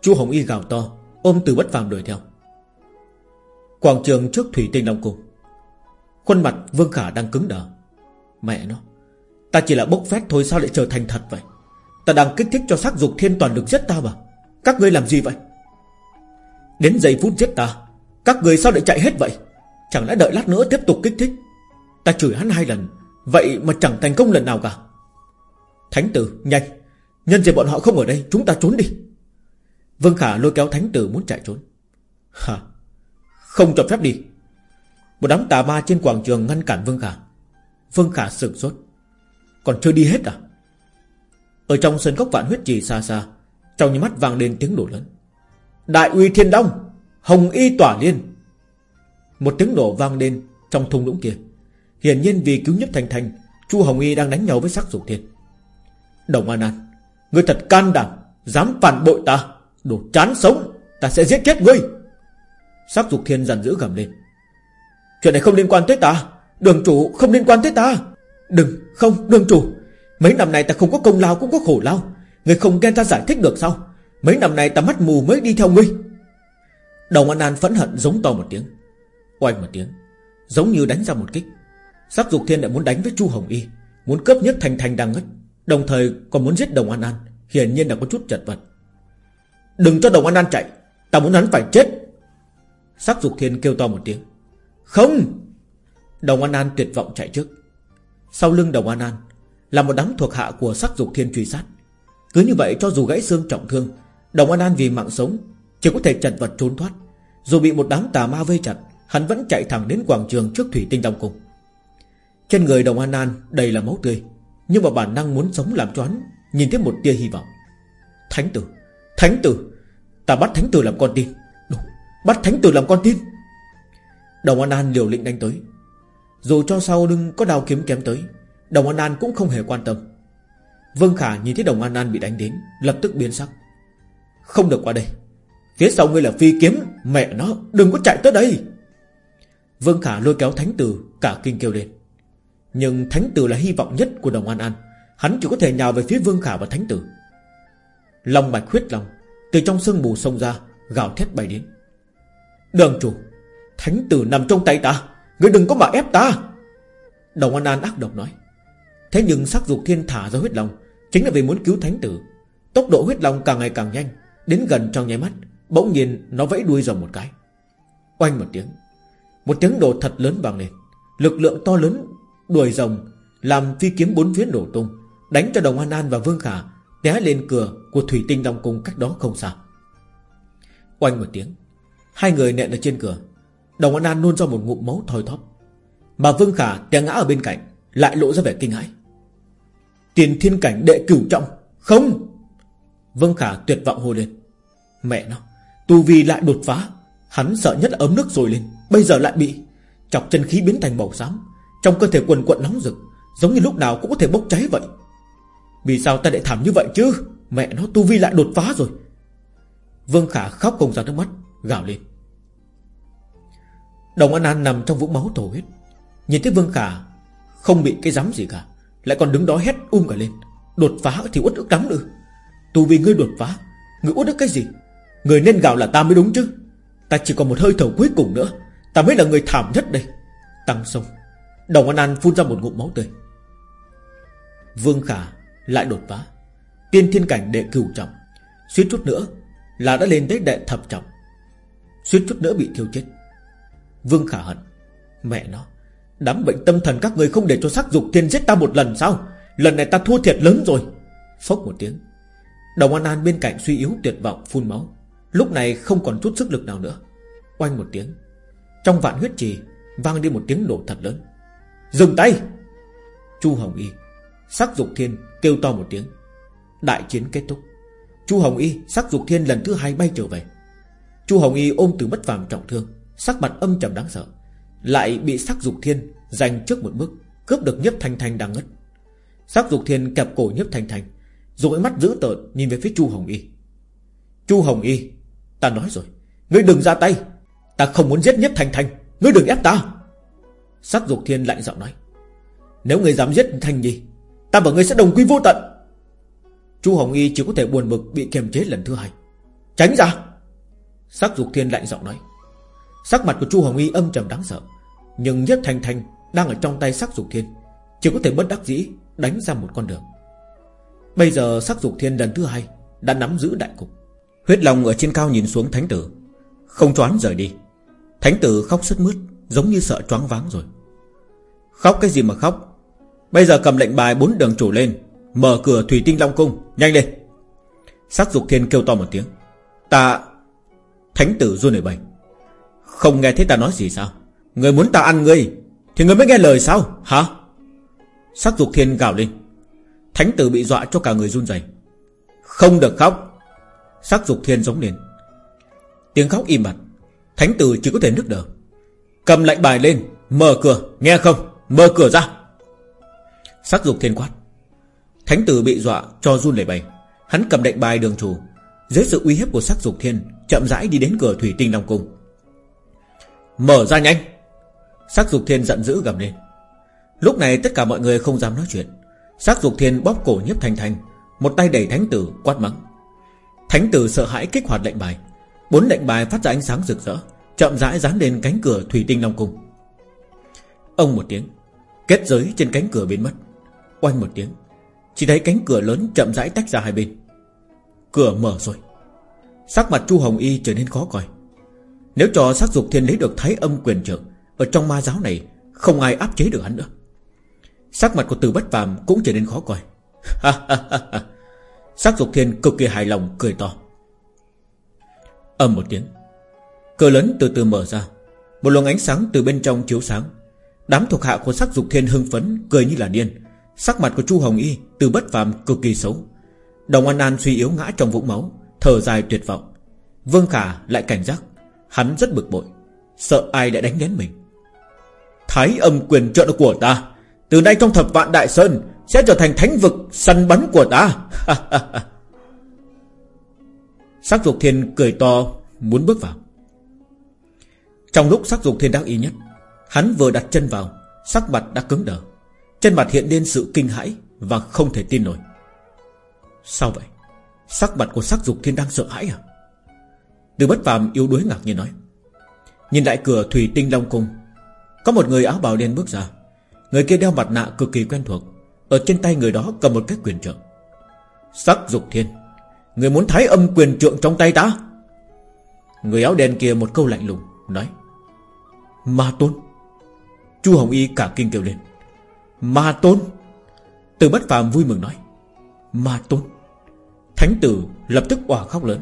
Chu Hồng Y gào to, Ôm từ bất phàm đuổi theo. Quảng trường trước Thủy Tinh Long Cung Khuôn mặt Vương Khả đang cứng đờ. Mẹ nó, Ta chỉ là bốc phét thôi sao lại trở thành thật vậy? Ta đang kích thích cho sắc dục thiên toàn lực giết ta mà. Các ngươi làm gì vậy? Đến giây phút giết ta, Các ngươi sao lại chạy hết vậy? Chẳng lẽ đợi lát nữa tiếp tục kích thích? Ta chửi hắn hai lần, Vậy mà chẳng thành công lần nào cả. Thánh tử, nhanh. Nhân dịp bọn họ không ở đây, chúng ta trốn đi. Vương Khả lôi kéo thánh tử muốn chạy trốn. Hả? Không cho phép đi. Một đám tà ma trên quảng trường ngăn cản Vương Khả. Vương Khả sửng sốt. Còn chưa đi hết à? Ở trong sân góc vạn huyết trì xa xa, Trong những mắt vang lên tiếng nổ lớn. Đại uy thiên đông Hồng y tỏa liên. Một tiếng nổ vang lên trong thung lũng kia. Hiển nhiên vì cứu nhất thành thành, Chu Hồng Y đang đánh nhau với sắc dục thiên. Đồng An An, Ngươi thật can đảm, Dám phản bội ta, Đồ chán sống, Ta sẽ giết chết ngươi. Sắc dục thiên giận dữ gầm lên. Chuyện này không liên quan tới ta. Đường chủ không liên quan tới ta. Đừng, không, đường chủ. Mấy năm này ta không có công lao, cũng có khổ lao. Người không ghen ta giải thích được sao? Mấy năm này ta mắt mù mới đi theo ngươi. Đồng An An phẫn hận giống to một tiếng. Oanh một tiếng. Giống như đánh ra một kích. Sắc dục thiên lại muốn đánh với Chu Hồng Y. Muốn cướp nhất thành thành đang ngất. Đồng thời còn muốn giết Đồng An An Hiển nhiên là có chút chật vật. Đừng cho Đồng An An chạy. Ta muốn hắn phải chết. Sắc dục thiên kêu to một tiếng. Không! Đồng An An tuyệt vọng chạy trước. Sau lưng Đồng An An Là một đám thuộc hạ của sắc dục thiên truy sát. Cứ như vậy, cho dù gãy xương trọng thương, Đồng An An vì mạng sống, Chỉ có thể chật vật trốn thoát. Dù bị một đám tà ma vây chặt, Hắn vẫn chạy thẳng đến quảng trường trước Thủy Tinh Đông Cung. Trên người Đồng An An đầy là máu tươi, Nhưng mà bản năng muốn sống làm choán, Nhìn thấy một tia hy vọng. Thánh tử! Thánh tử! Ta bắt thánh tử làm con tin. Đúng Bắt thánh tử làm con tin! Đồng An An liều lĩnh đánh tới. Dù cho sau lưng có đao kiếm kém tới, Đồng An An cũng không hề quan tâm. Vương Khả nhìn thấy Đồng An An bị đánh đến, Lập tức biến sắc. Không được qua đây. Phía sau ngươi là phi kiếm, Mẹ nó, đừng có chạy tới đây. Vương Khả lôi kéo Thánh Tử, Cả kinh kêu lên. Nhưng Thánh Tử là hy vọng nhất của Đồng An An. Hắn chỉ có thể nhào về phía Vương Khả và Thánh Tử. Long mạch huyết lòng, Từ trong sương mù sông ra, Gào thét bay đến. Đường chủ Thánh Tử nằm trong tay ta. Ngươi đừng có mà ép ta. Đồng An An ác độc nói. Thế nhưng sắc dục thiên thả ra huyết lòng, Chính là vì muốn cứu Thánh Tử. Tốc độ huyết lòng càng ngày càng nhanh, Đến gần trong nháy mắt, Bỗng nhiên nó vẫy đuôi rồng một cái. Oanh một tiếng một tiếng đổ thật lớn vang lên. Lực lượng to lớn đuổi rồng Làm phi kiếm bốn phía nổ tung, Đánh cho Đồng An An và Vương Khả Té lên cửa của Thủy Tinh Long Cung cách đó không xa. Oanh một tiếng, Hai người nện ở trên cửa. Đồng An An nôn ra một ngụm máu thoi thóp. Mà Vương Khả té ngã ở bên cạnh, Lại lộ ra vẻ kinh hãi. Tiền thiên cảnh đệ cửu trọng, Không! Vương Khả tuyệt vọng hô lên. Mẹ nó Tu Vi lại đột phá, Hắn sợ nhất ấm nước rồi lên, Bây giờ lại bị Chọc chân khí biến thành màu xám, Trong cơ thể quần quận nóng rực, Giống như lúc nào cũng có thể bốc cháy vậy. Vì sao ta lại thảm như vậy chứ? Mẹ nó tu vi lại đột phá rồi. Vương Khả khóc không ra nước mắt, Gào lên. Đồng An An nằm trong vũng máu thổ huyết. Nhìn thấy Vương Khả, Không bị cái dám gì cả, Lại còn đứng đó hét um cả lên. Đột phá thì uất ức lắm nữa Tù vì ngươi đột phá, Ngươi uất ức cái gì? Người nên gào là ta mới đúng chứ. Ta chỉ còn một hơi thở cuối cùng nữa, Ta mới là người thảm nhất đây. Tăng sông Đồng An An phun ra một ngụm máu tươi. Vương Khả lại đột phá. Tiên thiên cảnh đệ cửu trọng. Suýt chút nữa là đã lên tới đệ thập trọng. Suýt chút nữa bị thiêu chết. Vương Khả hận. Mẹ nó, Đám bệnh tâm thần các người không để cho sắc dục thiên giết ta một lần sao? Lần này ta thua thiệt lớn rồi. Phốc một tiếng. Đồng An An bên cạnh suy yếu tuyệt vọng phun máu. Lúc này không còn chút sức lực nào nữa. Oanh một tiếng. Trong vạn huyết trì, Vang đi một tiếng nổ thật lớn. Dừng tay! Chu Hồng Y Sắc dục thiên kêu to một tiếng. Đại chiến kết thúc. Chu Hồng Y sắc dục thiên lần thứ hai bay trở về. Chu Hồng Y ôm từ bất phàm trọng thương. Sắc mặt âm trầm đáng sợ. Lại bị sắc dục thiên giành trước một bước, Cướp được nhấp thanh thanh đang ngất. Sắc dục thiên kẹp cổ nhấp thanh thanh, Rồi mắt dữ tợn nhìn về phía Chu Hồng Y. Chu Hồng Y, Ta nói rồi, Ngươi đừng ra tay. Ta không muốn giết nhấp Thanh Thanh, Ngươi đừng ép ta. Sắc dục thiên lạnh giọng nói. Nếu ngươi dám giết Thanh Nhi, Ta và ngươi sẽ đồng quy vô tận. Chu Hồng Y chỉ có thể buồn bực Bị kiềm chế lần thứ hai. Tránh ra. Sắc dục thiên lạnh giọng nói. Sắc mặt của Chu Hồng Y âm trầm đáng sợ, Nhưng nhất Thanh Thanh đang ở trong tay sắc dục thiên, Chỉ có thể bất đắc dĩ Đánh ra một con đường. Bây giờ sắc dục thiên lần thứ hai Đã nắm giữ đại cục. Huyết lòng ở trên cao nhìn xuống thánh tử, Không choán rời đi. Thánh tử khóc sứt mướt, Giống như sợ choáng váng rồi. Khóc cái gì mà khóc? Bây giờ cầm lệnh bài bốn đường chủ lên, Mở cửa thủy tinh long cung, Nhanh lên. Sắc dục thiên kêu to một tiếng. Ta, Thánh tử run nổi bành không nghe thấy ta nói gì sao? Người muốn ta ăn ngươi, Thì người mới nghe lời sao? Hả? Sắc dục thiên gào lên. Thánh tử bị dọa cho cả người run rẩy. Không được khóc. Sắc dục thiên giống lên. Tiếng khóc im bặt. Thánh tử chỉ có thể nức đờ Cầm lệnh bài lên, Mở cửa, nghe không? Mở cửa ra. Sắc dục thiên quát. Thánh tử bị dọa cho run lẩy bẩy. Hắn cầm lệnh bài đường chủ. Dưới sự uy hiếp của sắc dục thiên, Chậm rãi đi đến cửa thủy tinh Long Cung. Mở ra nhanh. Sắc dục thiên giận dữ gầm lên. Lúc này tất cả mọi người không dám nói chuyện. Sắc dục thiên bóp cổ nhấp thành thành Một tay đẩy thánh tử, quát mắng. Thánh tử sợ hãi kích hoạt lệnh bài. Bốn lệnh bài phát ra ánh sáng rực rỡ, Chậm rãi dán lên cánh cửa thủy tinh Long Cung. Ông một tiếng, Kết giới trên cánh cửa biến mất. Oanh một tiếng, Chỉ thấy cánh cửa lớn chậm rãi tách ra hai bên. Cửa mở rồi. Sắc mặt Chu Hồng Y trở nên khó coi. Nếu cho sắc dục thiên lấy được thái âm quyền trợ Ở trong ma giáo này Không ai áp chế được hắn nữa. Sắc mặt của từ bất phàm cũng trở nên khó coi. Sắc dục thiên cực kỳ hài lòng, cười to. Âm một tiếng. Cửa lớn từ từ mở ra. Một luồng ánh sáng từ bên trong chiếu sáng. Đám thuộc hạ của sắc dục thiên hưng phấn, Cười như là điên. Sắc mặt của Chu Hồng Y, từ bất phàm cực kỳ xấu. Đồng An An suy yếu ngã trong vũng máu, Thở dài tuyệt vọng. Vương Khả lại cảnh giác. Hắn rất bực bội. Sợ ai đã đánh đến mình? Thái âm quyền trợ của ta, Từ nay trong thập vạn đại sơn Sẽ trở thành thánh vực săn bắn của ta. Sắc dục thiên cười to, Muốn bước vào. Trong lúc sắc dục thiên đắc ý nhất, Hắn vừa đặt chân vào, Sắc mặt đã cứng đờ. Chân mặt hiện lên sự kinh hãi Và không thể tin nổi. Sao vậy? Sắc mặt của sắc dục thiên đang sợ hãi à? Từ bất phàm yếu đuối ngạc nhiên nói, Nhìn lại cửa thủy tinh long cung, Có một người áo bào đen bước ra. Người kia đeo mặt nạ cực kỳ quen thuộc. Ở trên tay người đó cầm một cái quyền trượng. Sắc dục thiên, Người muốn thái âm quyền trượng trong tay ta? Người áo đen kia một câu lạnh lùng Nói, Ma tôn. Chu Hồng Y cả kinh kêu lên, Ma tôn. Từ bất phàm vui mừng nói, Ma tôn. Thánh tử lập tức òa khóc lớn.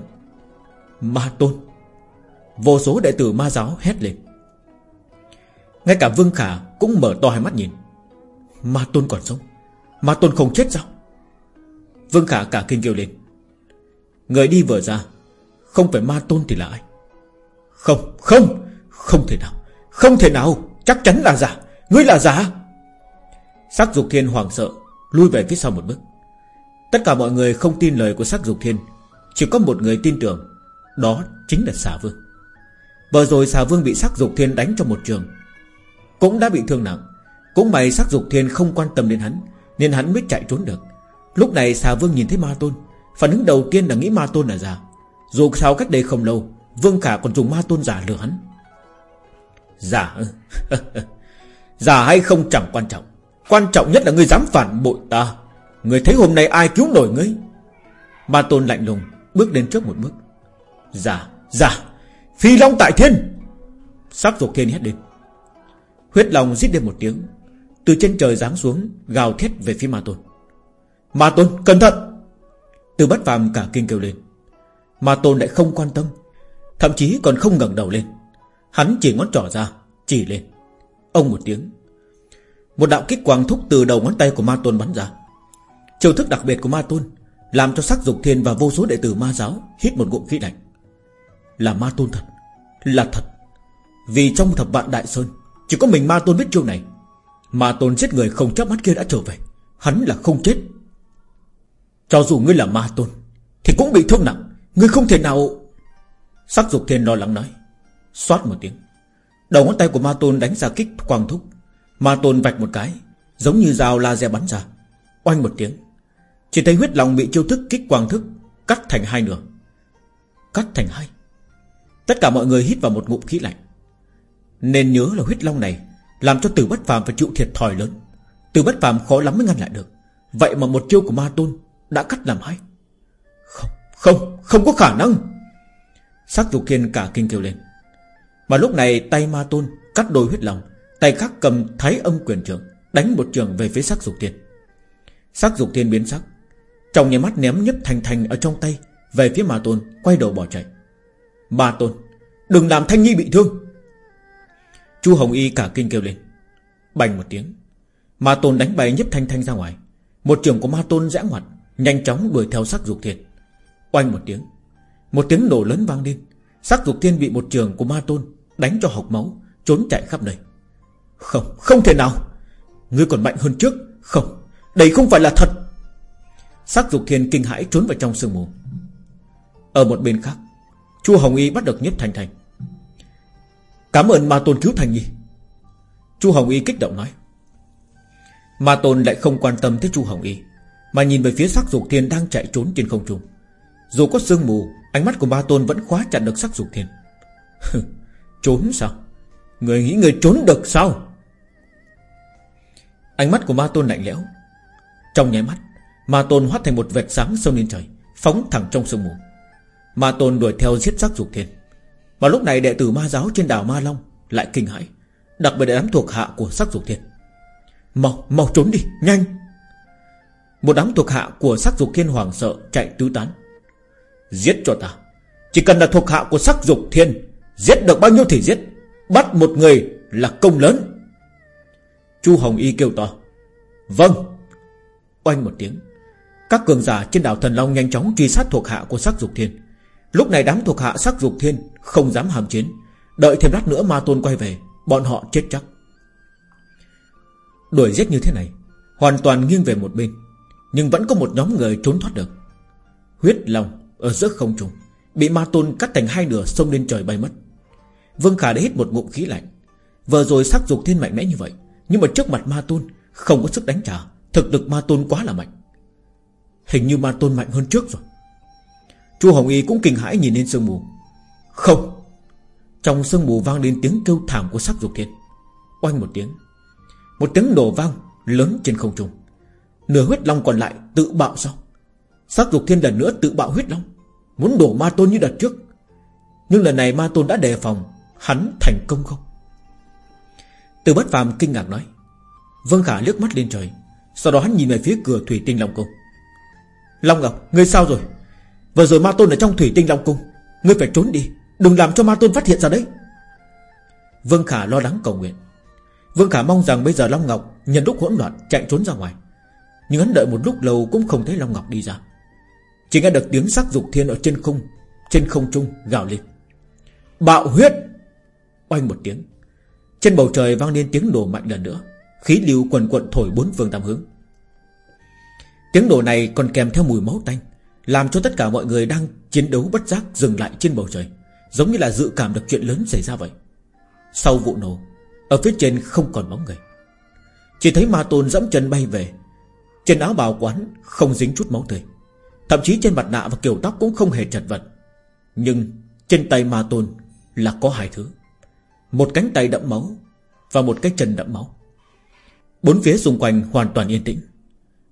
Ma tôn. Vô số đệ tử ma giáo hét lên. Ngay cả Vương Khả Cũng mở to hai mắt nhìn. Ma tôn còn sống. Ma tôn không chết sao? Vương Khả cả kinh kêu lên. Người đi vừa ra, Không phải ma tôn thì là ai? Không không Không thể nào, Không thể nào, Chắc chắn là giả. Ngươi là giả. Sắc dục thiên hoàng sợ, Lui về phía sau một bước. Tất cả mọi người không tin lời của sắc dục thiên. Chỉ có một người tin tưởng đó chính là xà vương. Vừa rồi xà vương bị sắc dục thiên đánh trong một trường, Cũng đã bị thương nặng. Cũng may sắc dục thiên không quan tâm đến hắn, Nên hắn mới chạy trốn được. Lúc này xà vương nhìn thấy ma tôn, Phản ứng đầu tiên là nghĩ ma tôn là giả Dù sao cách đây không lâu, Vương Khả còn dùng ma tôn giả lừa hắn. Giả Giả hay không chẳng quan trọng. Quan trọng nhất là ngươi dám phản bội ta. Ngươi thấy hôm nay ai cứu nổi ngươi? Ma tôn lạnh lùng, Bước đến trước một bước. Giả, giả Phi long tại thiên. Sắc dục thiên hét lên. Huyết lòng giết lên một tiếng. Từ trên trời giáng xuống Gào thét về phía ma tôn. Ma tôn cẩn thận! Từ bất phàm cả kinh kêu lên. Ma tôn lại không quan tâm Thậm chí còn không ngẩng đầu lên. Hắn chỉ ngón trỏ ra Chỉ lên. Ông một tiếng. Một đạo kích quang thúc từ đầu ngón tay của ma tôn bắn ra. Chiêu thức đặc biệt của ma tôn Làm cho sắc dục thiên và vô số đệ tử ma giáo Hít một ngụm khí lạnh. Là ma tôn thật, Là thật. Vì trong thập vạn đại sơn, Chỉ có mình ma tôn biết chiêu này. Ma tôn giết người không chớp mắt kia đã trở về, Hắn là không chết. Cho dù ngươi là ma tôn, Thì cũng bị thương nặng, Ngươi không thể nào Sắc dục thiên lo lắng nói, Xoát một tiếng. Đầu ngón tay của ma tôn đánh ra kích quang thúc. Ma tôn vạch một cái, Giống như dao laser bắn ra. Oanh một tiếng. Chỉ thấy huyết lòng bị chiêu thức kích quang thức Cắt thành hai nửa. Cắt thành hai. Tất cả mọi người hít vào một ngụm khí lạnh. Nên nhớ là huyết long này Làm cho tử bất phàm phải chịu thiệt thòi lớn. Tử bất phàm khó lắm mới ngăn lại được. Vậy mà một chiêu của ma tôn Đã cắt làm hai. Không, không, không có khả năng. Sắc dục thiên cả kinh kêu lên. Mà lúc này tay ma tôn Cắt đôi huyết lòng Tay khác cầm thái âm quyền trường Đánh một trường về phía sắc dục thiên Sắc dục thiên biến sắc Trong nhà mắt ném nhấp thành thành ở trong tay Về phía ma tôn Quay đầu bỏ chạy. Ma tôn Đừng làm thanh nhi bị thương. Chu Hồng Y cả kinh kêu lên. Bành một tiếng Ma tôn đánh bay nhấp thanh thanh ra ngoài. Một trường của ma tôn rẽ ngoặt Nhanh chóng đuổi theo sắc dục thiệt Oanh một tiếng Một tiếng nổ lớn vang lên. Sắc dục thiên bị một trường của ma tôn Đánh cho học máu Trốn chạy khắp nơi. Không, không thể nào. Ngươi còn mạnh hơn trước. Không, đây không phải là thật. Sắc dục thiên kinh hãi trốn vào trong sương mù. Ở một bên khác Chu Hồng Y bắt được nhất Thành Thành Cảm ơn Ma Tôn cứu Thành Nhi. Chu Hồng Y kích động nói. Ma Tôn lại không quan tâm tới Chu Hồng Y, Mà nhìn về phía sắc dục thiên đang chạy trốn trên không trung. Dù có sương mù, Ánh mắt của Ma Tôn vẫn khóa chặt được sắc dục thiên. Trốn sao? Người nghĩ người trốn được sao? Ánh mắt của Ma Tôn lạnh lẽo. Trong nháy mắt, Ma Tôn hóa thành một vệt sáng sông lên trời, Phóng thẳng trong sương mù. Ma Tôn đuổi theo giết sắc dục thiên. Và lúc này đệ tử ma giáo trên đảo Ma Long Lại kinh hãi Đặc biệt là đám thuộc hạ của sắc dục thiên. Mau, mau trốn đi, nhanh! Một đám thuộc hạ của sắc dục thiên hoàng sợ Chạy tứ tán. Giết cho ta! Chỉ cần là thuộc hạ của sắc dục thiên Giết được bao nhiêu thì giết Bắt một người là công lớn. Chu Hồng Y kêu to Vâng! Oanh một tiếng Các cường giả trên đảo Thần Long nhanh chóng truy sát thuộc hạ của sắc dục thiên. Lúc này đám thuộc hạ sắc dục thiên, Không dám hàm chiến. Đợi thêm lát nữa ma tôn quay về, Bọn họ chết chắc. Đuổi giết như thế này, Hoàn toàn nghiêng về một bên, Nhưng vẫn có một nhóm người trốn thoát được. Huyết lòng ở giữa không trung, Bị ma tôn cắt thành hai nửa xông lên trời bay mất. Vương Khả đã hít một ngụm khí lạnh. Vừa rồi sắc dục thiên mạnh mẽ như vậy, Nhưng mà trước mặt ma tôn Không có sức đánh trả, Thực lực ma tôn quá là mạnh. Hình như ma tôn mạnh hơn trước rồi. Chu Hồng Y cũng kinh hãi nhìn lên sương mù. Không. Trong sương mù vang lên tiếng kêu thảm của sắc dục thiên. Oanh một tiếng. Một tiếng nổ vang lớn trên không trung. Nửa huyết long còn lại tự bạo sao Sắc dục thiên lần nữa tự bạo huyết long. Muốn đổ ma tôn như đợt trước. Nhưng lần này ma tôn đã đề phòng Hắn thành công không? Từ bất phàm kinh ngạc nói. Vân Khả liếc mắt lên trời. Sau đó hắn nhìn về phía cửa thủy tinh Long Cung. Long Ngọc, ngươi sao rồi? Vừa rồi ma tôn ở trong thủy tinh Long Cung, Ngươi phải trốn đi, Đừng làm cho ma tôn phát hiện ra đấy. Vương Khả lo lắng cầu nguyện. Vương Khả mong rằng bây giờ Long Ngọc Nhân lúc hỗn loạn chạy trốn ra ngoài, Nhưng hắn đợi một lúc lâu cũng không thấy Long Ngọc đi ra. Chỉ nghe được tiếng sắc dục thiên ở trên không Trên không trung gào lên. Bạo huyết! Oanh một tiếng. Trên bầu trời vang lên tiếng nổ mạnh lần nữa, Khí lưu quần quận thổi bốn phương tám hướng. Tiếng nổ này còn kèm theo mùi máu tanh làm cho tất cả mọi người đang chiến đấu bất giác dừng lại trên bầu trời, Giống như là dự cảm được chuyện lớn xảy ra vậy. Sau vụ nổ, Ở phía trên không còn bóng người. Chỉ thấy ma tôn dẫm chân bay về. Trên áo bào quán không dính chút máu tươi. Thậm chí trên mặt nạ và kiểu tóc cũng không hề chật vật. Nhưng trên tay ma tôn là có hai thứ. Một cánh tay đậm máu Và một cái chân đậm máu. Bốn phía xung quanh hoàn toàn yên tĩnh.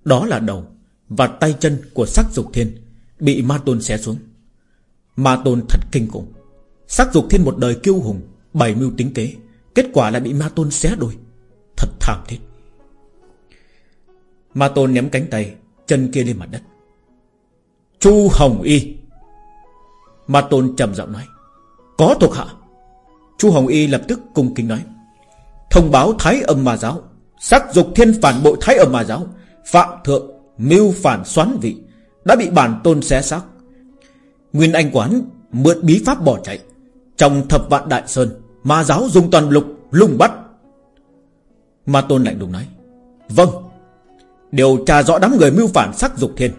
Đó là đầu Và tay chân của sắc dục thiên. Bị ma tôn xé xuống. Ma tôn thật kinh khủng. Sắc dục thiên một đời kiêu hùng Bảy mưu tính kế, Kết quả lại bị ma tôn xé đôi. Thật thảm thiết. Ma tôn ném cánh tay, Chân kia lên mặt đất. Chu Hồng Y. Ma tôn trầm giọng nói, Có thuộc hạ. Chu Hồng Y lập tức cung kính nói, Thông báo Thái âm ma giáo, Sắc dục thiên phản bội Thái âm ma giáo, Phạm thượng Mưu phản xoán vị. Đã bị bản tôn xé xác. Nguyên Anh Quán mượn bí pháp bỏ chạy. Trong thập vạn đại sơn, Ma giáo dùng toàn lục lùng bắt. Ma tôn lạnh lùng nói Vâng Điều tra rõ đám người mưu phản sắc dục thiên.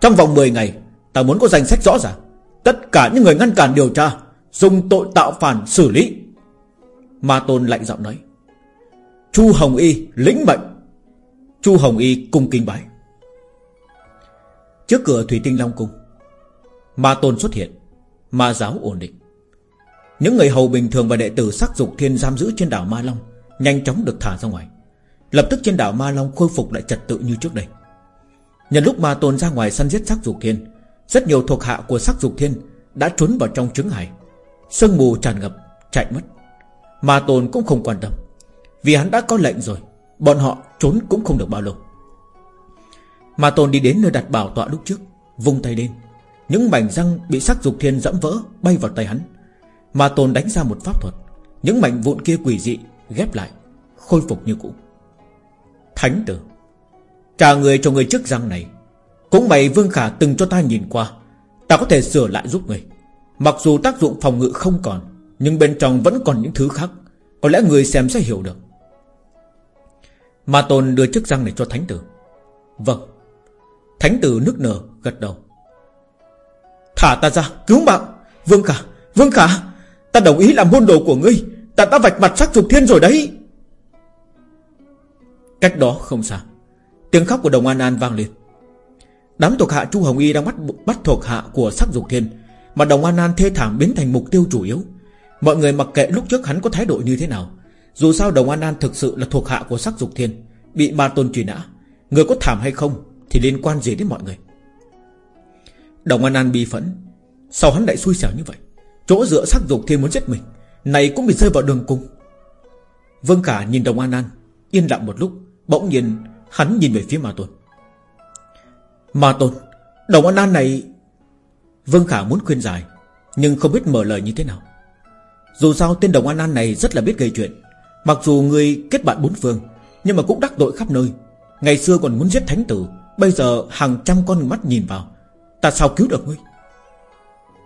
Trong vòng 10 ngày, Ta muốn có danh sách rõ ràng. Tất cả những người ngăn cản điều tra, Dùng tội tạo phản xử lý. Ma Tôn lạnh giọng nói, Chu Hồng Y lĩnh mệnh. Chu Hồng Y cung kinh bái. Trước cửa Thủy Tinh Long Cung, Ma Tôn xuất hiện, Ma giáo ổn định. Những người hầu bình thường và đệ tử sắc dục thiên giam giữ trên đảo Ma Long Nhanh chóng được thả ra ngoài. Lập tức trên đảo Ma Long khôi phục lại trật tự như trước đây. Nhân lúc Ma Tôn ra ngoài săn giết sắc dục thiên, Rất nhiều thuộc hạ của sắc dục thiên Đã trốn vào trong trứng hải. Sương mù tràn ngập, chạy mất. Ma Tôn cũng không quan tâm. Vì hắn đã có lệnh rồi, Bọn họ trốn cũng không được bao lâu. Ma Tôn đi đến nơi đặt bảo tọa lúc trước, Vung tay lên. Những mảnh răng bị sắc dục thiên dẫm vỡ, Bay vào tay hắn. Ma Tôn đánh ra một pháp thuật. Những mảnh vụn kia quỷ dị, ghép lại, Khôi phục như cũ. Thánh tử, Trả người cho người trước răng này. Cũng mày Vương Khả từng cho ta nhìn qua. Ta có thể sửa lại giúp người. Mặc dù tác dụng phòng ngự không còn, Nhưng bên trong vẫn còn những thứ khác. Có lẽ người xem sẽ hiểu được. Ma Tôn đưa chức răng này cho Thánh tử. Vâng Thánh tử nước nở, gật đầu. Thả ta ra, cứu mạng. Vương Khả Vương Khả, Ta đồng ý làm môn đồ của ngươi. Ta đã vạch mặt sắc dục thiên rồi đấy. Cách đó không xa, Tiếng khóc của đồng An An vang lên. Đám thuộc hạ Chu Hồng Y đang bắt bắt thuộc hạ của sắc dục thiên, Mà đồng An An thê thảm biến thành mục tiêu chủ yếu. Mọi người mặc kệ lúc trước hắn có thái độ như thế nào, Dù sao đồng An An thực sự là thuộc hạ của sắc dục thiên, Bị ma tôn truy nã, Người có thảm hay không thì liên quan gì đến mọi người? Đồng An An bi phẫn. Sao hắn lại xui xẻo như vậy? Chỗ dựa sắc dục thiên muốn giết mình, Này cũng bị rơi vào đường cùng. Vương Cả nhìn đồng An An, Yên lặng một lúc, Bỗng nhiên hắn nhìn về phía Ma Tôn. Ma Tôn, Đồng An An này, Vương Khả muốn khuyên giải, Nhưng không biết mở lời như thế nào. Dù sao tên Đồng An An này rất là biết gây chuyện. Mặc dù người kết bạn bốn phương, Nhưng mà cũng đắc tội khắp nơi. Ngày xưa còn muốn giết thánh tử Bây giờ hàng trăm con mắt nhìn vào. Ta sao cứu được ngươi?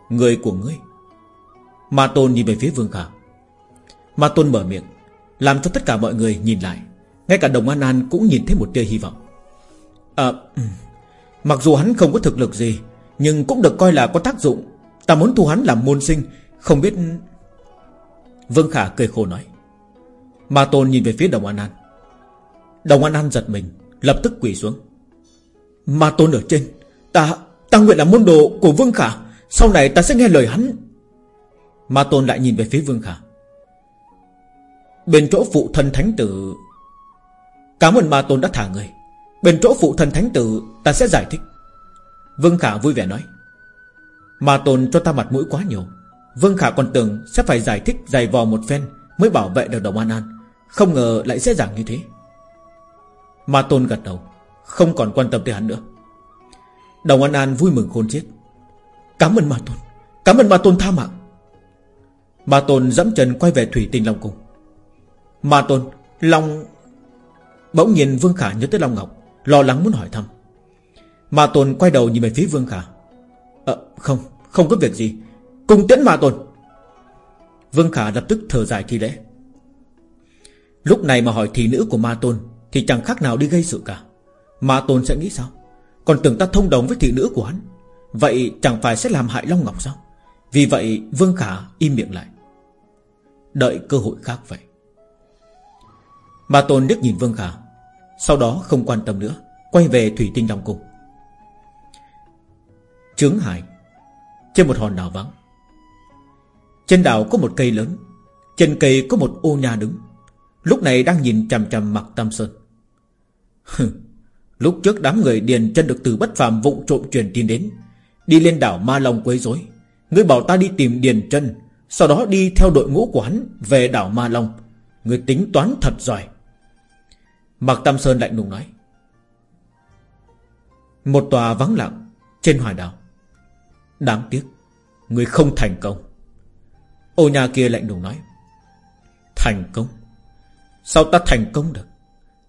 Người của ngươi. Ma Tôn nhìn về phía Vương Khả. Ma Tôn mở miệng, Làm cho tất cả mọi người nhìn lại. Ngay cả Đồng An An cũng nhìn thấy một tia hy vọng. À ừ. Mặc dù hắn không có thực lực gì, Nhưng cũng được coi là có tác dụng. Ta muốn thu hắn làm môn sinh, Không biết Vương Khả cười khổ nói. Ma Tôn nhìn về phía Đồng An An. Đồng An An giật mình, Lập tức quỳ xuống. Ma Tôn ở trên. Ta ta nguyện là môn đồ của Vương Khả. Sau này ta sẽ nghe lời hắn. Ma Tôn lại nhìn về phía Vương Khả. Bên chỗ phụ thân thánh tử, Cảm ơn ma tôn đã thả người. Bên chỗ phụ thần thánh tử, Ta sẽ giải thích. Vương Khả vui vẻ nói. Ma tôn cho ta mặt mũi quá nhiều. Vương Khả còn tưởng sẽ phải giải thích dày vò một phen Mới bảo vệ được đồng An An. Không ngờ lại dễ dàng như thế. Ma tôn gật đầu. Không còn quan tâm tới hắn nữa. Đồng An An vui mừng khôn chết Cảm ơn Ma tôn. Cảm ơn Ma tôn tha mạng. Ma tôn dẫm chân quay về thủy tinh Long Cung. Ma tôn, Long, Bỗng nhiên Vương Khả nhớ tới Long Ngọc, Lo lắng muốn hỏi thăm. Ma Tôn quay đầu nhìn về phía Vương Khả. Ờ không không có việc gì. Cùng tiễn Ma Tôn. Vương Khả lập tức thở dài thi lễ. Lúc này mà hỏi thị nữ của Ma Tôn Thì chẳng khác nào đi gây sự cả. Ma Tôn sẽ nghĩ sao? Còn tưởng ta thông đồng với thị nữ của hắn. Vậy chẳng phải sẽ làm hại Long Ngọc sao? Vì vậy, Vương Khả im miệng lại. Đợi cơ hội khác vậy. Ma Tôn liếc nhìn Vương Khả, sau đó không quan tâm nữa, Quay về Thủy Tinh Long Cung. Trướng Hải, Trên một hòn đảo vắng. Trên đảo có một cây lớn, Trên cây có một ô nhà đứng. Lúc này đang nhìn chằm chằm mặt Tam Sơn. Lúc trước đám người điền chân được từ bất phàm vụng trộm truyền tin đến, Đi lên đảo Ma Long quấy rối. Ngươi bảo ta đi tìm điền chân, Sau đó đi theo đội ngũ của hắn Về đảo Ma Long. Ngươi tính toán thật giỏi. Mạc Tam Sơn lạnh lùng nói. Một tòa vắng lặng Trên hoài đảo. Đáng tiếc, Người không thành công. Ô nhà kia lạnh lùng nói. Thành công? Sao ta thành công được?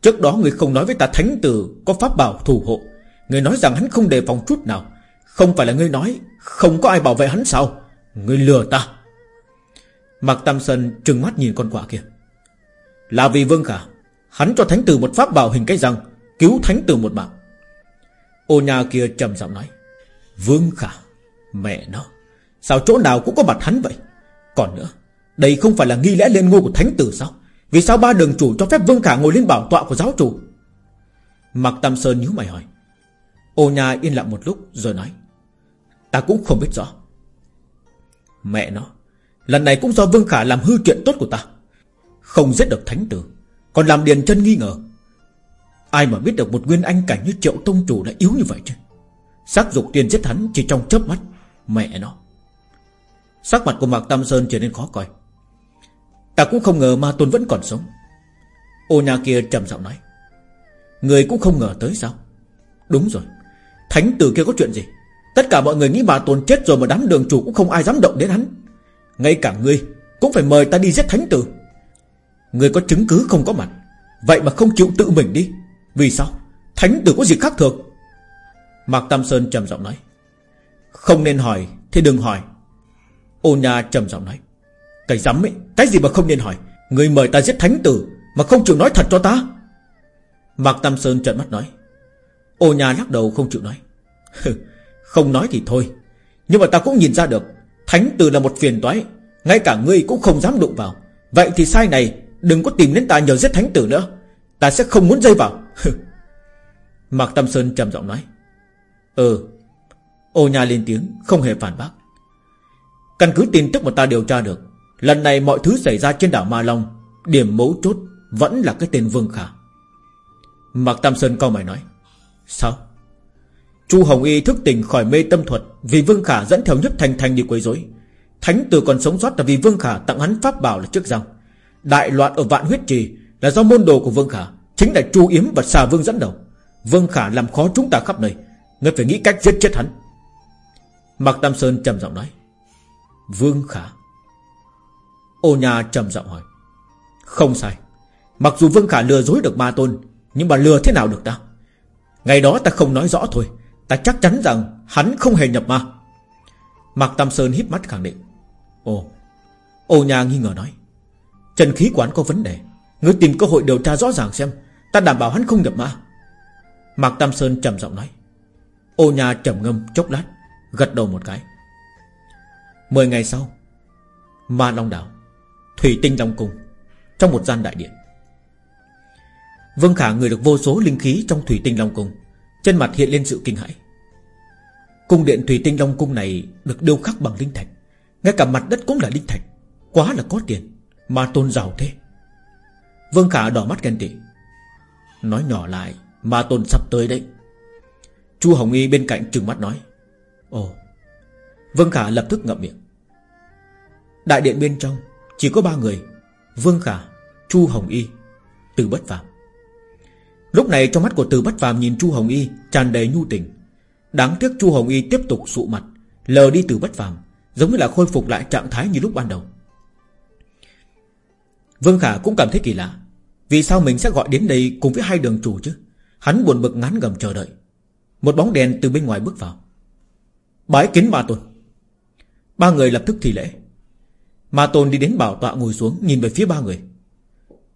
Trước đó người không nói với ta thánh tử Có pháp bảo thủ hộ. Người nói rằng hắn không đề phòng chút nào. Không phải là người nói, Không có ai bảo vệ hắn sao? Người lừa ta. Mạc Tam Sơn trừng mắt nhìn con quả kia. Là vì Vương Khả, Hắn cho thánh tử một pháp bảo hình cái răng, Cứu thánh tử một mạng. Ô nhà kia trầm giọng nói, Vương khả, Mẹ nó, Sao chỗ nào cũng có mặt hắn vậy? Còn nữa, Đây không phải là nghi lẽ lên ngôi của thánh tử sao? Vì sao ba đường chủ cho phép Vương Khả ngồi lên bảo tọa của giáo chủ? Mạc Tam Sơn nhíu mày hỏi. Ô nhà yên lặng một lúc rồi nói. Ta cũng không biết rõ. Mẹ nó, Lần này cũng do Vương Khả làm hư chuyện tốt của ta. Không giết được thánh tử, Còn làm Điền chân nghi ngờ. Ai mà biết được một nguyên anh cảnh như triệu tông chủ đã yếu như vậy chứ? Sắc dục tiên giết hắn chỉ trong chớp mắt, Mẹ nó. Sắc mặt của Mạc Tam Sơn trở nên khó coi. Ta cũng không ngờ Ma Tôn vẫn còn sống. Ô nhà kia trầm giọng nói. Người cũng không ngờ tới sao? Đúng rồi. Thánh tử kia có chuyện gì? Tất cả mọi người nghĩ Ma Tôn chết rồi mà đám đường chủ cũng không ai dám động đến hắn. Ngay cả ngươi Cũng phải mời ta đi giết thánh tử. Ngươi có chứng cứ không có mặt. Vậy mà không chịu tự mình đi. Vì sao? Thánh tử có gì khác thường? Mạc Tam Sơn trầm giọng nói. Không nên hỏi thì đừng hỏi. Ô nhà trầm giọng nói. Cái dám ấy, Cái gì mà không nên hỏi? Người mời ta giết thánh tử Mà không chịu nói thật cho ta? Mạc Tam Sơn trợn mắt nói. Ô nhà lắc đầu không chịu nói. Không nói thì thôi. Nhưng mà ta cũng nhìn ra được, Thánh tử là một phiền toái, Ngay cả ngươi cũng không dám đụng vào. Vậy thì sai này, Đừng có tìm đến ta nhờ giết thánh tử nữa. Ta sẽ không muốn dây vào. Mạc Tam Sơn trầm giọng nói. Ừ. Ô nhà lên tiếng, Không hề phản bác. Căn cứ tin tức mà ta điều tra được Lần này mọi thứ xảy ra trên đảo Ma Long, Điểm mấu chốt Vẫn là cái tên Vương Khả. Mạc Tam Sơn câu mày nói, Sao? Chu Hồng Y thức tỉnh khỏi mê tâm thuật Vì Vương Khả dẫn theo nhất thành thành đi quấy rối. Thánh tử còn sống sót là vì Vương Khả tặng hắn pháp bảo là trước răng Đại loạn ở vạn huyết trì Là do môn đồ của Vương Khả, Chính là Chu Yếm và Xà Vương dẫn đầu. Vương Khả làm khó chúng ta khắp nơi, Ngươi phải nghĩ cách giết chết hắn. Mạc Tam Sơn trầm giọng nói, Vương Khả Ô nhà trầm giọng hỏi. Không sai. Mặc dù Vương Khả lừa dối được ma tôn, Nhưng mà lừa thế nào được ta? Ngày đó ta không nói rõ thôi. Ta chắc chắn rằng hắn không hề nhập ma. Mạc Tam Sơn híp mắt khẳng định. Ồ. Ô nhà nghi ngờ nói. Trần khí quán có vấn đề. Ngươi tìm cơ hội điều tra rõ ràng xem, Ta đảm bảo hắn không nhập ma. Mạc Tam Sơn trầm giọng nói. Ô nhà trầm ngâm chốc lát, Gật đầu một cái. Mười ngày sau, Ma Long Đảo. Thủy Tinh Long Cung, Trong một gian đại điện. Vương Khả người được vô số linh khí trong Thủy Tinh Long Cung, Trên mặt hiện lên sự kinh hãi. Cung điện Thủy Tinh Long Cung này Được điêu khắc bằng linh thạch, Ngay cả mặt đất cũng là linh thạch, Quá là có tiền Mà tôn giàu thế. Vương Khả đỏ mắt ghen tị. Nói nhỏ lại Mà tôn sắp tới đấy. Chu Hồng Y bên cạnh trừng mắt nói, Ồ. Vương Khả lập tức ngậm miệng. Đại điện bên trong chỉ có ba người, Vương Khả, Chu Hồng Y, Từ Bất Phạm Lúc này trong mắt của Từ Bất Phạm nhìn Chu Hồng Y tràn đầy nhu tình. Đáng tiếc Chu Hồng Y tiếp tục sụ mặt, Lờ đi Từ Bất Phạm Giống như là khôi phục lại trạng thái như lúc ban đầu. Vương Khả cũng cảm thấy kỳ lạ, Vì sao mình sẽ gọi đến đây cùng với hai đường chủ chứ? Hắn buồn bực ngán ngầm chờ đợi. Một bóng đèn từ bên ngoài bước vào. Bái kính ba tuần Ba người lập tức thì lễ. Ma Tôn đi đến bảo tọa ngồi xuống, Nhìn về phía ba người.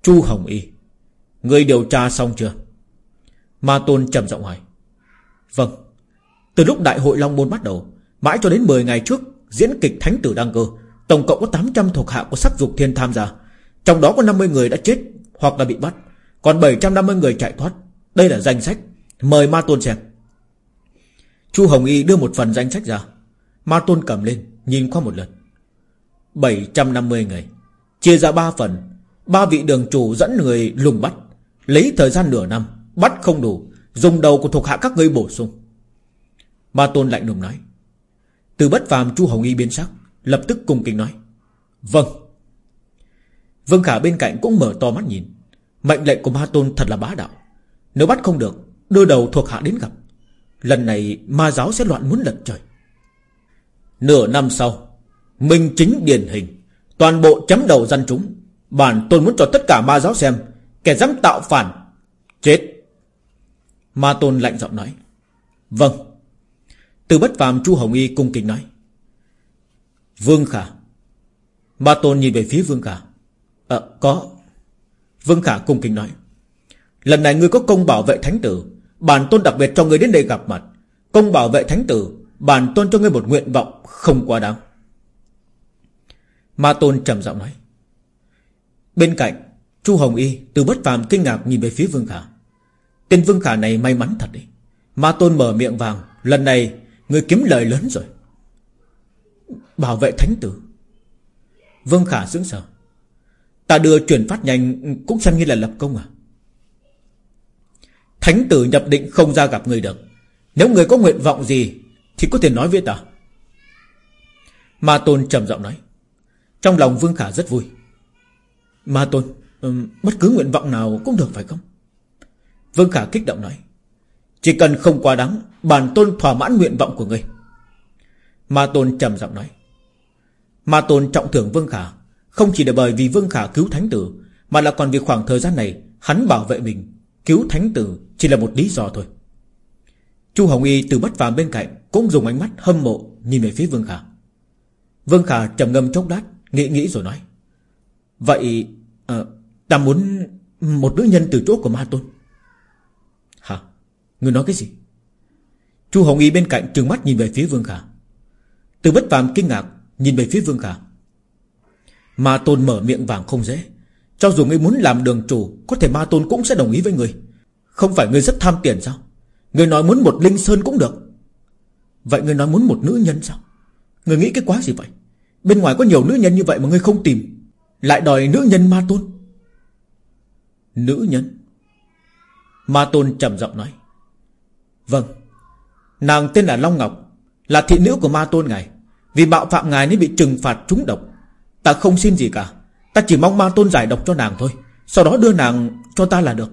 Chu Hồng Y, Người điều tra xong chưa? Ma Tôn trầm giọng hỏi. Vâng Từ lúc đại hội Long Môn bắt đầu, Mãi cho đến 10 ngày trước, Diễn kịch Thánh Tử Đăng Cơ, Tổng cộng có 800 thuộc hạ của sắc dục thiên tham gia. Trong đó có 50 người đã chết Hoặc là bị bắt, Còn 750 người chạy thoát. Đây là danh sách. Mời Ma Tôn xem. Chu Hồng Y đưa một phần danh sách ra. Ma Tôn cầm lên, Nhìn qua một lần. 750 người, Chia ra 3 phần, Ba vị đường chủ dẫn người lùng bắt, Lấy thời gian nửa năm, Bắt không đủ, Dùng đầu của thuộc hạ các ngươi bổ sung. Ma Tôn lạnh lùng nói. Từ bất phàm Chu Hồng Y biến sắc, Lập tức cùng kính nói. Vâng. Vương Khả bên cạnh cũng mở to mắt nhìn. Mệnh lệnh của Ma Tôn thật là bá đạo. Nếu bắt không được, Đưa đầu thuộc hạ đến gặp. Lần này ma giáo sẽ loạn muốn lật trời. Nửa năm sau Minh chính điển hình. Toàn bộ chấm đầu dân chúng. Bản tôn muốn cho tất cả ma giáo xem Kẻ dám tạo phản. Chết. Ma tôn lạnh giọng nói. Vâng. Từ bất phàm Chu Hồng Y cung kính nói. Vương Khả. Ma tôn nhìn về phía Vương Khả. Ờ có. Vương Khả cung kính nói. Lần này ngươi có công bảo vệ thánh tử. Bản tôn đặc biệt cho ngươi đến đây gặp mặt. Công bảo vệ thánh tử, Bản tôn cho ngươi một nguyện vọng Không quá đáng. Ma Tôn trầm giọng nói. Bên cạnh, Chu Hồng Y từ bất phàm kinh ngạc nhìn về phía Vương Khả. Tên Vương Khả này may mắn thật đấy. Ma Tôn mở miệng vàng, Lần này, người kiếm lời lớn rồi. Bảo vệ thánh tử. Vương Khả sững sờ. Ta đưa chuyển phát nhanh Cũng xem như là lập công à? Thánh tử nhập định không ra gặp người được. Nếu người có nguyện vọng gì Thì có thể nói với ta. Ma Tôn trầm giọng nói. Trong lòng Vương Khả rất vui. Ma Tôn um, Bất cứ nguyện vọng nào cũng được phải không? Vương Khả kích động nói Chỉ cần không quá đáng Bản Tôn thỏa mãn nguyện vọng của ngươi. Ma Tôn trầm giọng nói Ma Tôn trọng thưởng Vương Khả Không chỉ là bởi vì Vương Khả cứu Thánh Tử Mà là còn vì khoảng thời gian này Hắn bảo vệ mình Cứu Thánh Tử chỉ là một lý do thôi. Chu Hồng Y từ bất phàm bên cạnh Cũng dùng ánh mắt hâm mộ Nhìn về phía Vương Khả. Vương Khả trầm ngâm chốc đát Nghĩ nghĩ rồi nói. Vậy à, Ta muốn một nữ nhân từ chỗ của Ma Tôn. Hả? Người nói cái gì? Chu Hồng Y bên cạnh trừng mắt nhìn về phía Vương Khả. Từ bất phàm kinh ngạc Nhìn về phía Vương Khả. Ma Tôn mở miệng vàng không dễ. Cho dù ngươi muốn làm đường chủ Có thể Ma Tôn cũng sẽ đồng ý với ngươi. Không phải ngươi rất tham tiền sao? Ngươi nói muốn một linh sơn cũng được. Vậy ngươi nói muốn một nữ nhân sao? Ngươi nghĩ cái quá gì vậy? Bên ngoài có nhiều nữ nhân như vậy mà ngươi không tìm. Lại đòi nữ nhân Ma Tôn. Nữ nhân? Ma Tôn trầm giọng nói. Vâng Nàng tên là Long Ngọc, Là thị nữ của Ma Tôn ngài. Vì bạo phạm ngài nên bị trừng phạt trúng độc. Ta không xin gì cả. Ta chỉ mong Ma Tôn giải độc cho nàng thôi. Sau đó đưa nàng cho ta là được.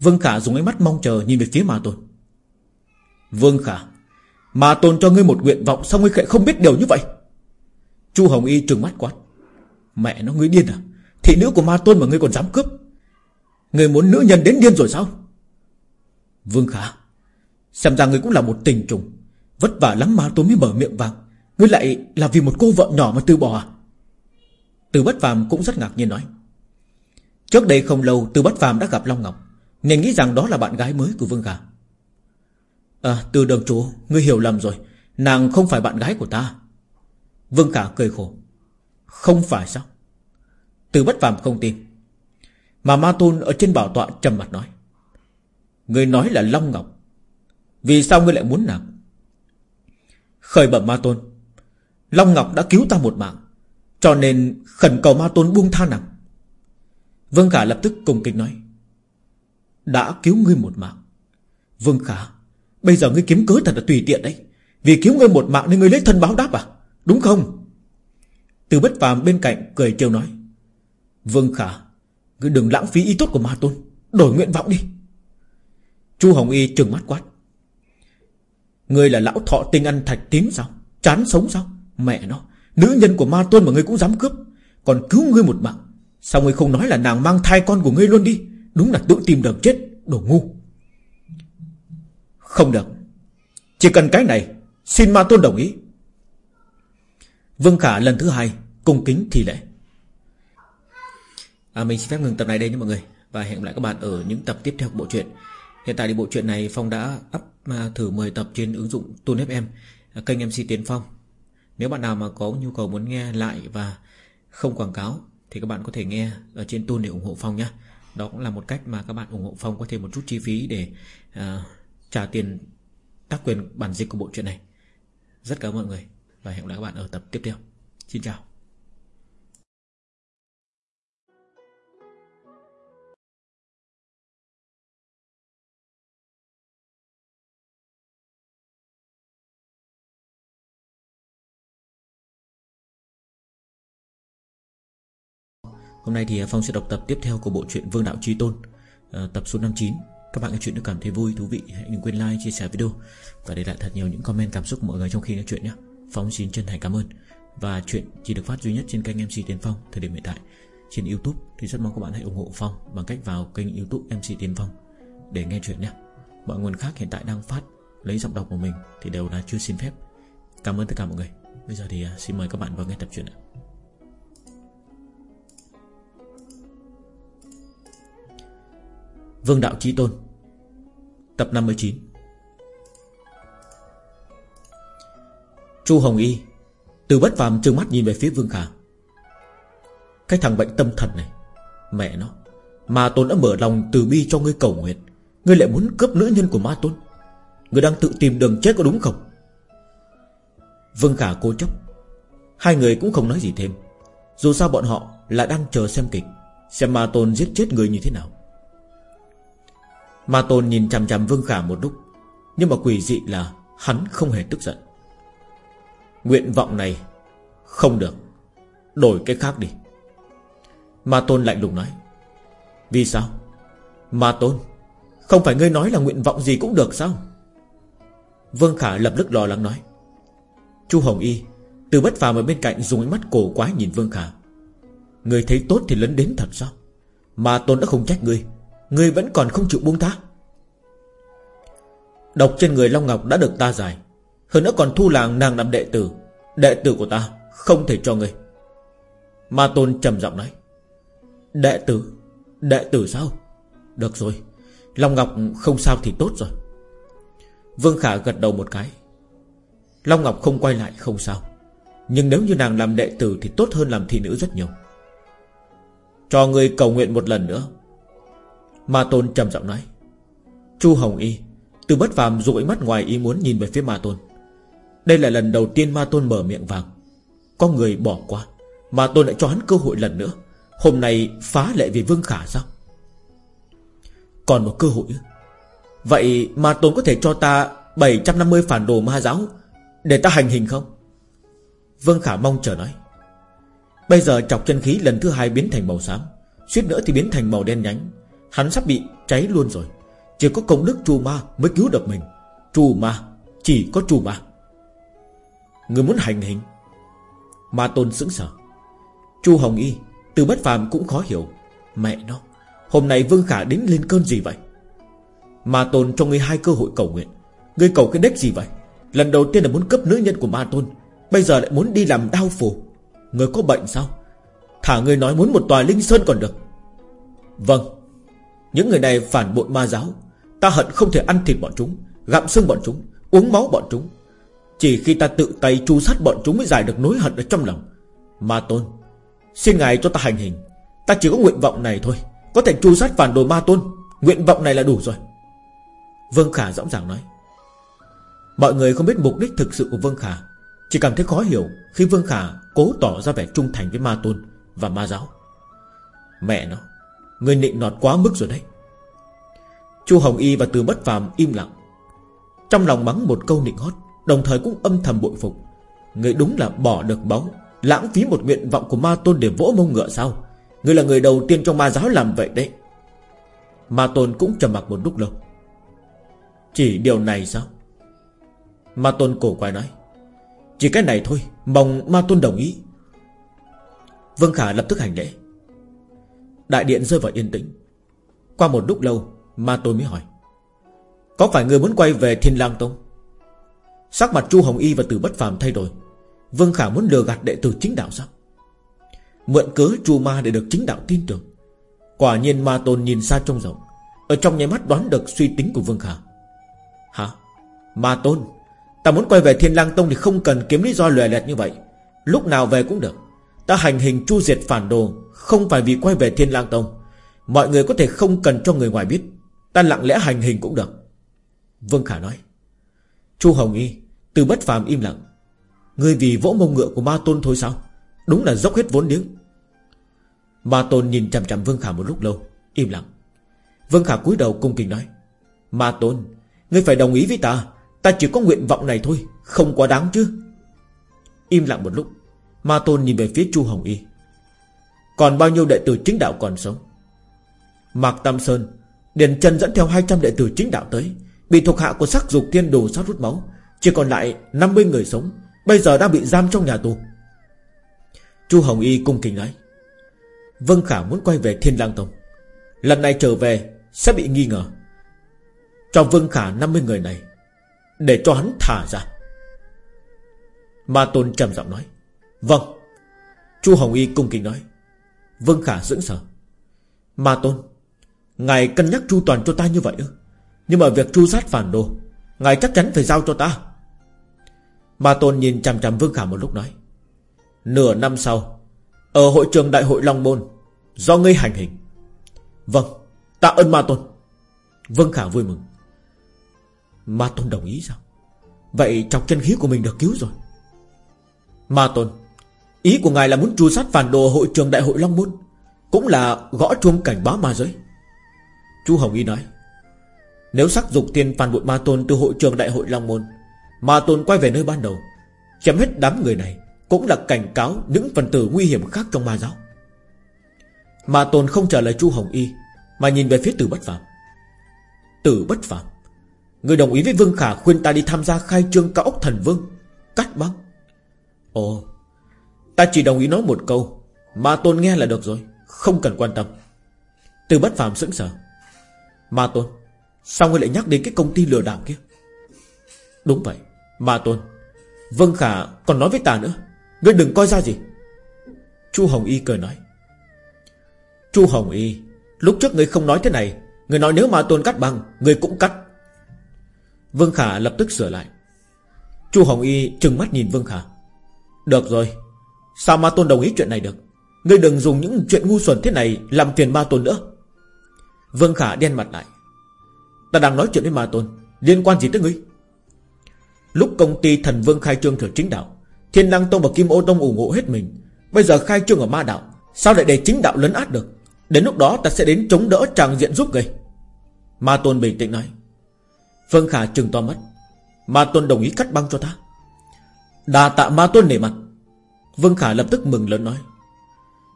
Vương Khả dùng ánh mắt mong chờ Nhìn về phía Ma Tôn. Vương Khả, Ma Tôn cho ngươi một nguyện vọng, Sao ngươi lại không biết điều như vậy? Chu Hồng Y trừng mắt quát. Mẹ nó, ngươi điên à? Thị nữ của Ma Tôn mà ngươi còn dám cướp? Ngươi muốn nữ nhân đến điên rồi sao? Vương Khả, Xem ra ngươi cũng là một tình trùng. Vất vả lắm Ma Tôn mới mở miệng vàng. Ngươi lại là vì một cô vợ nhỏ mà từ bỏ à? Từ bất phàm cũng rất ngạc nhiên nói. Trước đây không lâu, Từ bất phàm đã gặp Long Ngọc. Nên nghĩ rằng đó là bạn gái mới của Vương Khả. À từ đường chủ, Ngươi hiểu lầm rồi. Nàng không phải bạn gái của ta. Vương Khả cười khổ. Không phải sao? Từ bất phàm không tin. Mà Ma Tôn ở trên bảo tọa trầm mặt nói. Người nói là Long Ngọc. Vì sao ngươi lại muốn nàng? Khởi bẩm Ma Tôn. Long Ngọc đã cứu ta một mạng, Cho nên khẩn cầu Ma Tôn buông tha nàng. Vương Khả lập tức cùng kịch nói. Đã cứu ngươi một mạng. Vương Khả, Bây giờ ngươi kiếm cớ thật là tùy tiện đấy. Vì cứu ngươi một mạng nên ngươi lấy thân báo đáp à? Đúng không? Từ bất phàm bên cạnh cười trêu nói. Vương Khả Ngươi đừng lãng phí ý tốt của Ma Tôn. Đổi nguyện vọng đi. Chu Hồng Y trừng mắt quát. Ngươi là lão thọ tinh ăn thạch tím sao? Chán sống sao? Mẹ nó, Nữ nhân của ma tôn mà ngươi cũng dám cướp. Còn cứu ngươi một mạng, Sao ngươi không nói là nàng mang thai con của ngươi luôn đi? Đúng là tự tìm đường chết, Đồ ngu. Không được. Chỉ cần cái này, Xin ma tôn đồng ý. Vương Khả lần thứ hai Cung kính thì lễ. À, Mình xin phép ngừng tập này đây nha mọi người. Và hẹn gặp lại các bạn ở những tập tiếp theo của bộ truyện. Hiện tại thì bộ truyện này Phong đã up à, thử 10 tập trên ứng dụng Tune FM à, Kênh MC Tiến Phong. Nếu bạn nào mà có nhu cầu muốn nghe lại Và không quảng cáo Thì các bạn có thể nghe ở trên Tune để ủng hộ Phong nhé. Đó cũng là một cách mà các bạn ủng hộ Phong Có thêm một chút chi phí để uh, trả tiền tác quyền bản dịch của bộ truyện này. Rất cảm ơn mọi người. Và hẹn gặp lại các bạn ở tập tiếp theo. Xin chào. Hôm nay thì Phong sẽ đọc tập tiếp theo của bộ truyện Vương Đạo Trí Tôn ờ, Tập số 59 Các bạn nghe chuyện được cảm thấy vui, thú vị Hãy đừng quên like, chia sẻ video Và để lại thật nhiều những comment cảm xúc của mọi người trong khi nghe chuyện nhé. Phong xin chân thành cảm ơn. Và chuyện chỉ được phát duy nhất trên kênh MC Tiến Phong Thời điểm hiện tại. Trên Youtube thì rất mong các bạn hãy ủng hộ Phong Bằng cách vào kênh Youtube MC Tiến Phong Để nghe chuyện nhé. Mọi nguồn khác hiện tại đang phát, Lấy giọng đọc của mình thì đều là chưa xin phép. Cảm ơn tất cả mọi người. Bây giờ thì à, xin mời các bạn vào nghe tập truyện ạ. Vương Đạo Chí Tôn, Tập 59 Chu Hồng Y, Từ bất phàm trừng mắt nhìn về phía Vương Khả. Cái thằng bệnh tâm thần này, Mẹ nó, Ma Tôn đã mở lòng từ bi cho ngươi cầu nguyện. Ngươi lại muốn cướp nữ nhân của Ma Tôn. Ngươi đang tự tìm đường chết có đúng không? Vương Khả cố chấp. Hai người cũng không nói gì thêm. Dù sao bọn họ là đang chờ xem kịch, Xem Ma Tôn giết chết người như thế nào. Ma Tôn nhìn chằm chằm Vương Khả một lúc, Nhưng mà quỷ dị là Hắn không hề tức giận. Nguyện vọng này Không được. Đổi cái khác đi. Ma Tôn lạnh lùng nói. Vì sao? Ma Tôn, Không phải ngươi nói là nguyện vọng gì cũng được sao? Vương Khả lập tức lo lắng nói. Chu Hồng Y, Từ bất phàm ở bên cạnh dùng ánh mắt cổ quá nhìn Vương Khả. Ngươi thấy tốt thì lấn đến thật sao? Ma Tôn đã không trách ngươi. Ngươi vẫn còn không chịu buông tha. Độc trên người Long Ngọc đã được ta giải. Hơn nữa còn thu làng nàng làm đệ tử. Đệ tử của ta Không thể cho ngươi. Ma Tôn trầm giọng nói. Đệ tử Đệ tử sao? Được rồi, Long Ngọc không sao thì tốt rồi. Vương Khả gật đầu một cái. Long Ngọc không quay lại không sao. Nhưng nếu như nàng làm đệ tử Thì tốt hơn làm thị nữ rất nhiều. Cho người cầu nguyện một lần nữa. Ma Tôn trầm giọng nói. Chu Hồng Y, Từ bất phàm dụi mắt ngoài ý muốn nhìn về phía Ma Tôn. Đây là lần đầu tiên Ma Tôn mở miệng vàng Có người bỏ qua. Ma Tôn lại cho hắn cơ hội lần nữa. Hôm nay phá lệ vì Vương Khả sao? Còn một cơ hội Vậy Ma Tôn có thể cho ta 750 phản đồ ma giáo Để ta hành hình không? Vương Khả mong chờ nói. Bây giờ chọc chân khí lần thứ hai biến thành màu xám, Suýt nữa thì biến thành màu đen nhánh. Hắn sắp bị cháy luôn rồi. Chỉ có công đức trù ma mới cứu được mình. Trù ma, Chỉ có trù ma. Người muốn hành hình. Ma tôn sững sờ. Chu Hồng Y, Từ bất phàm cũng khó hiểu. Mẹ nó, Hôm nay Vương Khả đến lên cơn gì vậy? Ma tôn cho ngươi hai cơ hội cầu nguyện. Ngươi cầu cái đếch gì vậy? Lần đầu tiên là muốn cấp nữ nhân của ma tôn, Bây giờ lại muốn đi làm đau phù. Ngươi có bệnh sao? Thả ngươi nói muốn một tòa linh sơn còn được. Vâng. Những người này phản bội ma giáo. Ta hận không thể ăn thịt bọn chúng, Gặm xương bọn chúng, Uống máu bọn chúng. Chỉ khi ta tự tay tru sát bọn chúng Mới giải được nỗi hận ở trong lòng. Ma tôn, Xin ngài cho ta hành hình. Ta chỉ có nguyện vọng này thôi. Có thể tru sát phản đồ ma tôn, Nguyện vọng này là đủ rồi. Vương Khả rõ ràng nói. Mọi người không biết mục đích thực sự của Vương Khả. Chỉ cảm thấy khó hiểu Khi Vương Khả cố tỏ ra vẻ trung thành với ma tôn Và ma giáo. Mẹ nó, Người nịnh nọt quá mức rồi đấy. Chu Hồng Y và Từ Bất Phàm im lặng. Trong lòng mắng một câu nịnh hót Đồng thời cũng âm thầm bội phục. Người đúng là bỏ được báu Lãng phí một nguyện vọng của ma tôn để vỗ mông ngựa sao? Người là người đầu tiên trong ma giáo làm vậy đấy. Ma tôn cũng trầm mặc một lúc lâu. Chỉ điều này sao? Ma tôn cổ quay nói. Chỉ cái này thôi, Mong ma tôn đồng ý. Vương Khả lập tức hành lễ. Đại điện rơi vào yên tĩnh. Qua một lúc lâu, Ma tôn mới hỏi. Có phải người muốn quay về Thiên Lang Tông Sắc mặt Chu Hồng Y và Từ Bất Phàm thay đổi. Vương Khả muốn lừa gạt đệ tử chính đạo sao? Mượn cớ Chu Ma để được chính đạo tin tưởng. Quả nhiên Ma Tôn nhìn xa trông rộng, Ở trong nháy mắt đoán được suy tính của Vương Khả. Hả? Ma Tôn, Ta muốn quay về Thiên Lang Tông thì không cần kiếm lý do lòe lẹt như vậy. Lúc nào về cũng được. Ta hành hình chu diệt phản đồ, Không phải vì quay về Thiên Lang Tông. Mọi người có thể không cần cho người ngoài biết. Ta lặng lẽ hành hình cũng được. Vương Khả nói. Chu Hồng Y từ bất phàm im lặng. Ngươi vì vỗ mông ngựa của ma tôn thôi sao? Đúng là dốc hết vốn liếng. Ma tôn nhìn chằm chằm Vương Khả một lúc lâu, Im lặng. Vương Khả cúi đầu cung kính nói, Ma tôn, Ngươi phải đồng ý với ta. Ta chỉ có nguyện vọng này thôi, Không quá đáng chứ. Im lặng một lúc, Ma Tôn nhìn về phía Chu Hồng Y. Còn bao nhiêu đệ tử chính đạo còn sống? Mạc Tam Sơn, Điền Trần dẫn theo 200 đệ tử chính đạo tới, Bị thuộc hạ của sắc dục tiên đồ sát rút máu chỉ còn lại 50 người sống, Bây giờ đang bị giam trong nhà tù. Chu Hồng Y cung kính nói Vân Khả muốn quay về Thiên Lang Tông. Lần này trở về Sẽ bị nghi ngờ. Cho Vân Khả 50 người này, Để cho hắn thả ra. Ma Tôn trầm giọng nói Vâng. Chu Hồng Y cung kính nói, Vương Khả sững sờ. Ma Tôn, Ngài cân nhắc chu toàn cho ta như vậy ư? Nhưng mà việc chu sát phản đồ, Ngài chắc chắn phải giao cho ta. Ma Tôn nhìn chằm chằm Vương Khả một lúc nói, Nửa năm sau, Ở hội trường đại hội Long Môn, Do ngươi hành hình. Vâng Tạ ơn Ma Tôn. Vương Khả vui mừng. Ma Tôn đồng ý sao? Vậy trong chân khí của mình được cứu rồi. Ma Tôn, Ý của ngài là muốn tru sát phản đồ hội trường đại hội Long Môn, Cũng là gõ chuông cảnh báo ma giới. Chu Hồng Y nói, Nếu sắc dục tiên phản bội Ma Tôn từ hội trường đại hội Long Môn Ma Tôn quay về nơi ban đầu, Chém hết đám người này Cũng là cảnh cáo những phần tử nguy hiểm khác trong ma giáo. Ma Tôn không trả lời Chu Hồng Y, Mà nhìn về phía tử bất phạm Tử bất phạm Người đồng ý với Vương Khả khuyên ta đi tham gia khai trương cao ốc thần vương, Cắt băng. Ồ, Ta chỉ đồng ý nói một câu Ma Tôn nghe là được rồi, Không cần quan tâm. Từ bất phàm sững sờ. Ma Tôn Sao ngươi lại nhắc đến cái công ty lừa đảo kia? Đúng vậy Ma Tôn. Vâng Khả, còn nói với ta nữa. Ngươi đừng coi ra gì. Chu Hồng Y cười nói. Chu Hồng Y, Lúc trước ngươi không nói thế này. Ngươi nói nếu Ma Tôn cắt băng, Ngươi cũng cắt. Vương Khả lập tức sửa lại. Chu Hồng Y trừng mắt nhìn Vương Khả. Được rồi, Sao Ma Tôn đồng ý chuyện này được? Ngươi đừng dùng những chuyện ngu xuẩn thế này Làm phiền Ma Tôn nữa. Vương Khả đen mặt lại. Ta đang nói chuyện với Ma Tôn, Liên quan gì tới ngươi? Lúc công ty thần vương khai trương thử chính đạo, Thiên Đăng Tông và Kim Ô Tông ủng hộ hết mình. Bây giờ khai trương ở ma đạo, Sao lại để chính đạo lấn át được? Đến lúc đó ta sẽ đến chống đỡ tràng diện giúp người Ma Tôn bình tĩnh nói. Vương Khả trừng to mắt. Ma Tôn đồng ý cắt băng cho ta. Đà tạ Ma Tôn nể mặt. Vương Khả lập tức mừng lớn nói.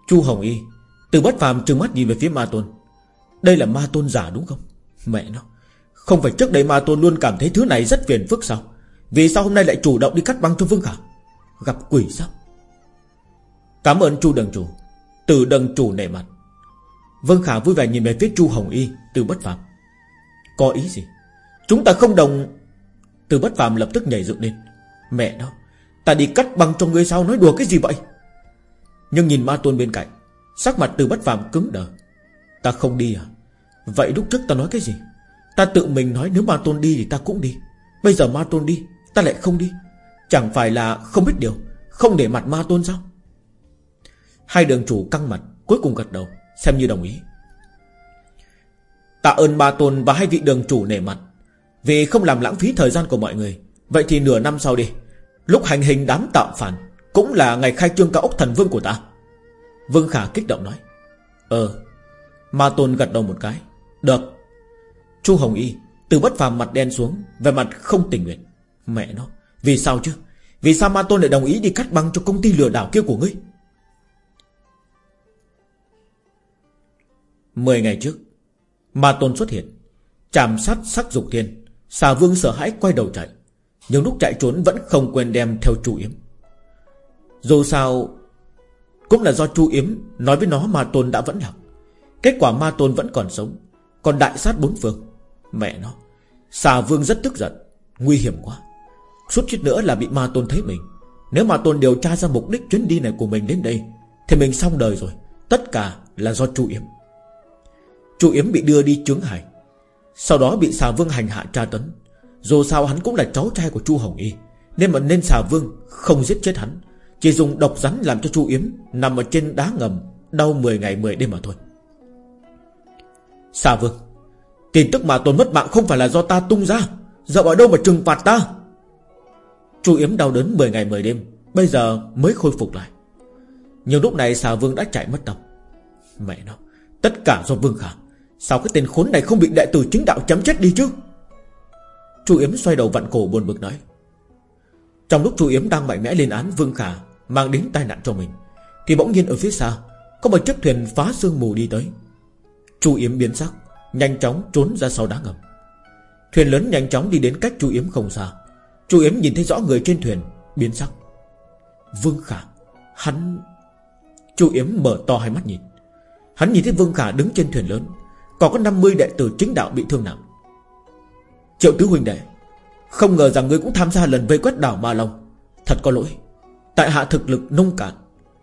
Chu Hồng Y, Từ bất phàm trừng mắt nhìn về phía Ma Tôn. Đây là Ma Tôn giả đúng không? Mẹ nó, Không phải trước đây Ma Tôn luôn cảm thấy thứ này rất phiền phức sao? Vì sao hôm nay lại chủ động đi cắt băng cho Vương Khả Gặp quỷ sao? Cảm ơn Chu Đần Chủ. Từ Đần Chủ nể mặt. Vương Khả vui vẻ nhìn về phía Chu Hồng Y, Từ bất phạm Có ý gì? Chúng ta không đồng Từ bất phạm lập tức nhảy dựng lên. Mẹ nó, Ta đi cắt băng cho ngươi sao nói đùa cái gì vậy? Nhưng nhìn ma tôn bên cạnh, Sắc mặt từ bất phạm cứng đờ. Ta không đi à? Vậy lúc trước ta nói cái gì? Ta tự mình nói nếu ma tôn đi thì ta cũng đi. Bây giờ ma tôn đi Ta lại không đi. Chẳng phải là không biết điều, Không để mặt ma tôn sao? Hai đường chủ căng mặt, Cuối cùng gật đầu, Xem như đồng ý. Tạ ơn ma tôn và hai vị đường chủ nể mặt. Vì không làm lãng phí thời gian của mọi người, Vậy thì nửa năm sau đi. Lúc hành hình đám tạo phản, Cũng là ngày khai trương cao ốc thần vương của ta. Vương Khả kích động nói. Ờ Ma Tôn gật đầu một cái. Được. Chu Hồng Y từ bất phàm mặt đen xuống Về mặt không tình nguyện. Mẹ nó, Vì sao chứ? Vì sao Ma Tôn lại đồng ý đi cắt băng cho công ty lừa đảo kia của ngươi? Mười ngày trước, Ma Tôn xuất hiện Chàm sát sắc dục thiên. Xà vương sợ hãi quay đầu chạy, nhưng lúc chạy trốn vẫn không quên đem theo chu Yếm. Dù sao, Cũng là do chu Yếm Nói với nó Ma Tôn đã vẫn lạc. Kết quả Ma Tôn vẫn còn sống, Còn đại sát bốn phương. Mẹ nó, Xà Vương rất tức giận, Nguy hiểm quá. Suốt chút nữa là bị Ma Tôn thấy mình. Nếu Ma Tôn điều tra ra mục đích chuyến đi này của mình đến đây, Thì mình xong đời rồi. Tất cả là do chu Yếm. Chu Yếm bị đưa đi trướng hải Sau đó bị xà vương hành hạ tra tấn. Dù sao hắn cũng là cháu trai của Chu Hồng Y, Nên mà nên xà vương không giết chết hắn. Chỉ dùng độc rắn làm cho Chu Yếm Nằm ở trên đá ngầm, Đau 10 ngày 10 đêm mà thôi. Xà vương, Tin tức mà tồn mất mạng không phải là do ta tung ra. Dạo ở đâu mà trừng phạt ta. Chu Yếm đau đớn 10 ngày 10 đêm, Bây giờ mới khôi phục lại. Nhưng lúc này xà vương đã chạy mất tâm Mẹ nó, Tất cả do vương khả. Sao cái tên khốn này không bị đại tử chính đạo chấm chết đi chứ? Chu Yếm xoay đầu vặn cổ buồn bực nói. Trong lúc Chu Yếm đang mạnh mẽ lên án, Vương Khả Mang đến tai nạn cho mình, Thì bỗng nhiên ở phía xa, Có một chiếc thuyền phá sương mù đi tới. Chu Yếm biến sắc, Nhanh chóng trốn ra sau đá ngầm. Thuyền lớn nhanh chóng đi đến cách Chu Yếm không xa. Chu Yếm nhìn thấy rõ người trên thuyền, Biến sắc. Vương Khả, Hắn Chu Yếm mở to hai mắt nhìn. Hắn nhìn thấy Vương Khả đứng trên thuyền lớn Còn có 50 đệ tử chính đạo bị thương nặng. Triệu tứ huynh đệ, Không ngờ rằng ngươi cũng tham gia lần vây quét đảo Ma Long. Thật có lỗi. Tại hạ thực lực nông cạn,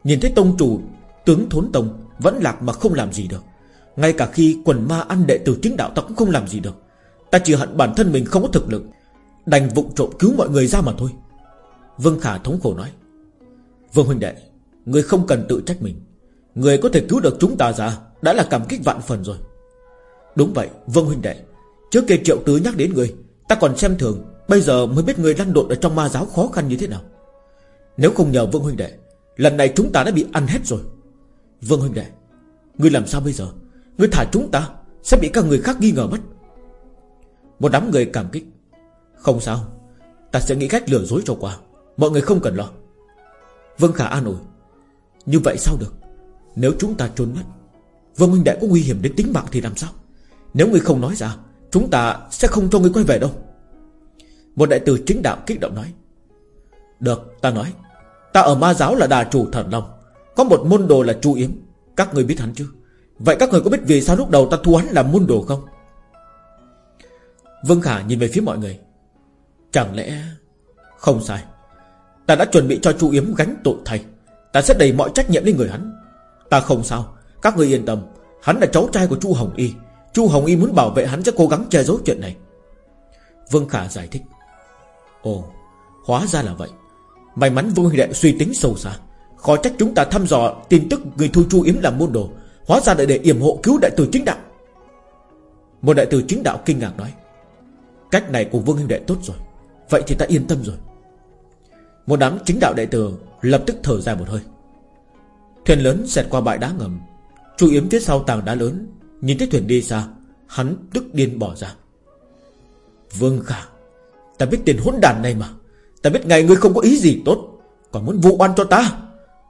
Nhìn thấy tông chủ, tướng thốn tông Vẫn lạc mà không làm gì được. Ngay cả khi quần ma ăn đệ tử chính đạo ta cũng không làm gì được. Ta chỉ hận bản thân mình không có thực lực Đành vụng trộm cứu mọi người ra mà thôi. Vương Khả thống khổ nói, Vương huynh đệ, Người không cần tự trách mình. Người có thể cứu được chúng ta ra Đã là cảm kích vạn phần rồi. Đúng vậy, Vương huynh đệ. Trước kia triệu tứ nhắc đến người, Ta còn xem thường. Bây giờ mới biết người lăn lộn ở trong ma giáo khó khăn như thế nào. Nếu không nhờ Vương huynh đệ, Lần này chúng ta đã bị ăn hết rồi. Vương huynh đệ, Ngươi làm sao bây giờ? Ngươi thả chúng ta, Sẽ bị các người khác nghi ngờ mất. Một đám người cảm kích. Không sao. Ta sẽ nghĩ cách lừa dối cho qua. Mọi người không cần lo. Vương Khả an ủi. Như vậy sao được? Nếu chúng ta trốn mất, Vương huynh đệ có nguy hiểm đến tính mạng thì làm sao? Nếu người không nói ra, Chúng ta sẽ không cho người quay về đâu. Một đại tử chính đạo kích động nói. Được, ta nói. Ta ở ma giáo là đà chủ thần long. Có một môn đồ là chu yếm. Các người biết hắn chứ? Vậy các người có biết vì sao lúc đầu ta thu hắn làm môn đồ không? Vương Khả nhìn về phía mọi người. Chẳng lẽ Không sai? Ta đã chuẩn bị cho chu yếm gánh tội thay. Ta sẽ đẩy mọi trách nhiệm lên người hắn. Ta không sao. Các người yên tâm. Hắn là cháu trai của chu Hồng Y. Chu Hồng Y muốn bảo vệ hắn sẽ cố gắng che giấu chuyện này. Vương Khả giải thích. Ồ, Hóa ra là vậy. May mắn Vương Huy Đệ suy tính sâu xa. Khó trách chúng ta thăm dò tin tức người thu chu yếm làm môn đồ. Hóa ra lại để yểm hộ cứu đại tử chính đạo. Một đại tử chính đạo kinh ngạc nói. Cách này của Vương Huy Đệ tốt rồi. Vậy thì ta yên tâm rồi. Một đám chính đạo đệ tử Lập tức thở dài một hơi. Thuyền lớn xẹt qua bãi đá ngầm. Chu Yếm phía sau tảng đá lớn, Nhìn thấy thuyền đi xa, Hắn tức điên bỏ ra. Vương Khả, Ta biết tiền hỗn đàn này mà. Ta biết ngày ngươi không có ý gì tốt. Còn muốn vụ oan cho ta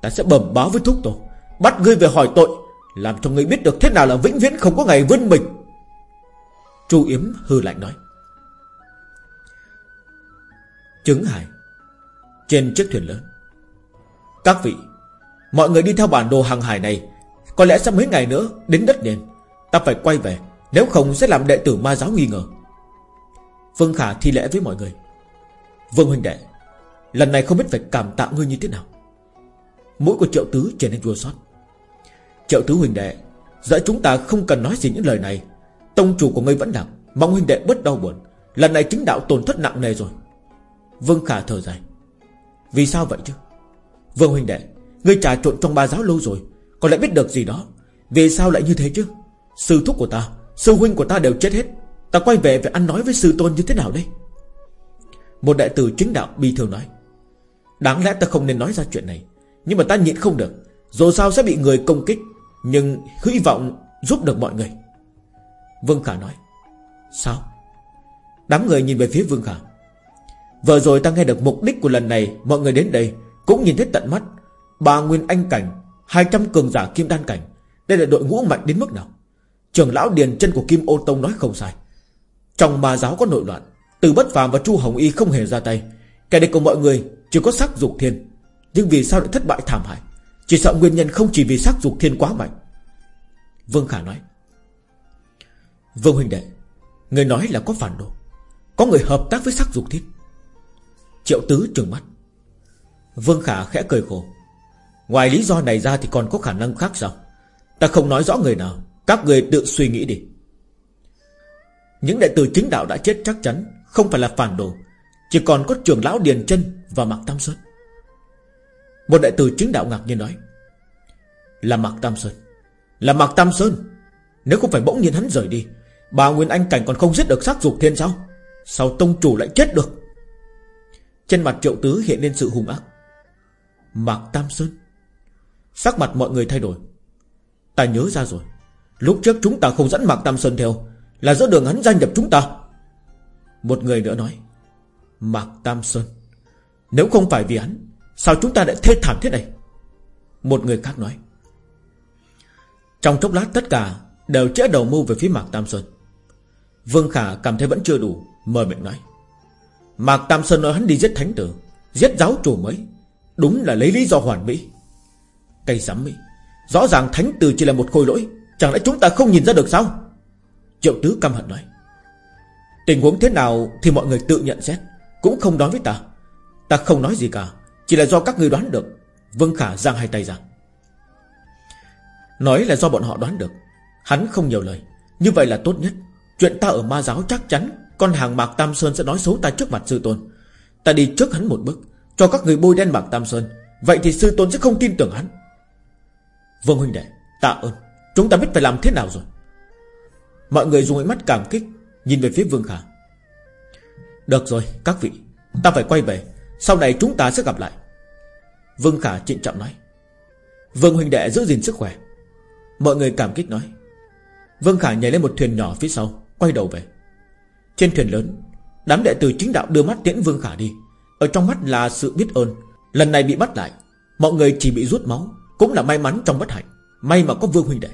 Ta sẽ bẩm báo với thúc tổ, Bắt ngươi về hỏi tội, Làm cho ngươi biết được thế nào là vĩnh viễn không có ngày vươn mình. Chu Yếm hư lạnh nói. Trứng hải Trên chiếc thuyền lớn. Các vị, Mọi người đi theo bản đồ hàng hải này. Có lẽ sẽ mấy ngày nữa, đến đất nền Ta phải quay về, Nếu không sẽ làm đệ tử ma giáo nghi ngờ. Vương Khả thi lễ với mọi người. Vương huynh đệ, Lần này không biết phải cảm tạ ngươi như thế nào. Mũi của triệu tứ trở nên chua xót. Triệu tứ huynh đệ Giữa chúng ta không cần nói gì những lời này. Tông chủ của ngươi vẫn đặng Mong huynh đệ bớt đau buồn. Lần này chính đạo tổn thất nặng nề rồi. Vương Khả thở dài. Vì sao vậy chứ? Vương huynh đệ, Ngươi trà trộn trong ba giáo lâu rồi, Còn lại biết được gì đó. Vì sao lại như thế chứ? Sư thúc của ta, Sư huynh của ta đều chết hết. Ta quay về phải ăn nói với sư tôn như thế nào đây? Một đại tử chính đạo bi thường nói. Đáng lẽ ta không nên nói ra chuyện này, Nhưng mà ta nhịn không được. Dù sao sẽ bị người công kích, Nhưng hy vọng giúp được mọi người. Vương Khả nói. Sao? Đám người nhìn về phía Vương Khả. Vừa rồi ta nghe được mục đích của lần này, Mọi người đến đây Cũng nhìn thấy tận mắt. Bà Nguyên Anh Cảnh 200 cường giả Kim Đan Cảnh, Đây là đội ngũ mạnh đến mức nào? Trưởng lão Điền chân của Kim Ô Tông nói không sai. Trong ma giáo có nội loạn, Từ Bất phàm và Chu Hồng Y không hề ra tay. Kẻ địch của mọi người chỉ có sắc dục thiên. Nhưng vì sao lại thất bại thảm hại? Chỉ sợ nguyên nhân không chỉ vì sắc dục thiên quá mạnh. Vương Khả nói, Vương huynh đệ, Người nói là có phản đồ. Có người hợp tác với sắc dục thiên. Triệu tứ trừng mắt. Vương Khả khẽ cười khổ. Ngoài lý do này ra thì còn có khả năng khác sao? Ta không nói rõ người nào. Các người tự suy nghĩ đi. Những đệ tử chính đạo đã chết chắc chắn, Không phải là phản đồ. Chỉ còn có trưởng lão Điền chân và Mạc Tam Sơn. Một đệ tử chính đạo ngạc nhiên nói, Là Mạc Tam Sơn. Là Mạc Tam Sơn. Nếu không phải bỗng nhiên hắn rời đi, Bà Nguyên Anh Cảnh còn không giết được xác dục thiên sao? Sao tông chủ lại chết được? Trên mặt triệu tứ hiện lên sự hung ác. Mạc Tam Sơn. Sắc mặt mọi người thay đổi. Ta nhớ ra rồi. Lúc trước chúng ta không dẫn Mạc Tam Sơn theo, Là giữa đường hắn gia nhập chúng ta. Một người nữa nói, Mạc Tam Sơn, Nếu không phải vì hắn, Sao chúng ta lại thê thảm thế này? Một người khác nói, Trong chốc lát tất cả Đều chẽ đầu mưu về phía Mạc Tam Sơn. Vương Khả cảm thấy vẫn chưa đủ Mời miệng nói Mạc Tam Sơn nói hắn đi giết thánh tử, Giết giáo chủ mới. Đúng là lấy lý do hoàn mỹ. Cây sắm mỹ Rõ ràng thánh tử chỉ là một khôi lỗi, Chẳng lẽ chúng ta không nhìn ra được sao? Triệu tứ căm hận nói. Tình huống thế nào thì mọi người tự nhận xét, Cũng không nói với ta. Ta không nói gì cả, Chỉ là do các người đoán được. Vương Khả giang hai tay ra. Nói là do bọn họ đoán được, Hắn không nhiều lời. Như vậy là tốt nhất. Chuyện ta ở ma giáo chắc chắn con hàng Mạc Tam Sơn sẽ nói xấu ta trước mặt sư tôn. Ta đi trước hắn một bước, Cho các người bôi đen Mạc Tam Sơn. Vậy thì sư tôn sẽ không tin tưởng hắn. Vương huynh đệ, Tạ ơn. Chúng ta biết phải làm thế nào rồi. Mọi người dùng ánh mắt cảm kích, Nhìn về phía Vương Khả. Được rồi, các vị, Ta phải quay về. Sau này chúng ta sẽ gặp lại. Vương Khả trịnh trọng nói. Vương huynh đệ, giữ gìn sức khỏe. Mọi người cảm kích nói. Vương Khả nhảy lên một thuyền nhỏ phía sau, Quay đầu về. Trên thuyền lớn, Đám đệ tử chính đạo đưa mắt tiễn Vương Khả đi. Ở trong mắt là sự biết ơn. Lần này bị bắt lại, Mọi người chỉ bị rút máu, Cũng là may mắn trong bất hạnh. May mà có Vương huynh đệ.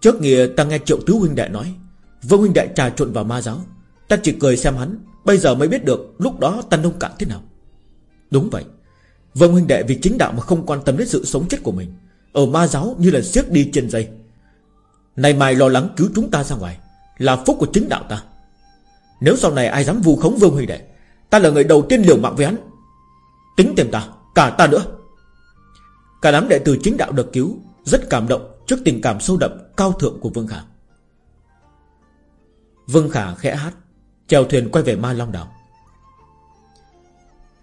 Trước nghĩa ta nghe triệu tứ huynh đệ nói, Vương huynh đệ trà trộn vào ma giáo. Ta chỉ cười xem hắn, Bây giờ mới biết được lúc đó ta nông cạn thế nào. Đúng vậy, Vương huynh đệ vì chính đạo mà không quan tâm đến sự sống chết của mình. Ở ma giáo như là siết đi trên dây. Này mày lo lắng cứu chúng ta ra ngoài, Là phúc của chính đạo ta. Nếu sau này ai dám vu khống Vương Huy đệ, Ta là người đầu tiên liều mạng với hắn. Tính tìm ta, Cả ta nữa. Cả đám đệ tử chính đạo được cứu, Rất cảm động trước tình cảm sâu đậm, Cao thượng của Vương Khả. Vương Khả khẽ hát, Chèo thuyền quay về Ma Long Đảo.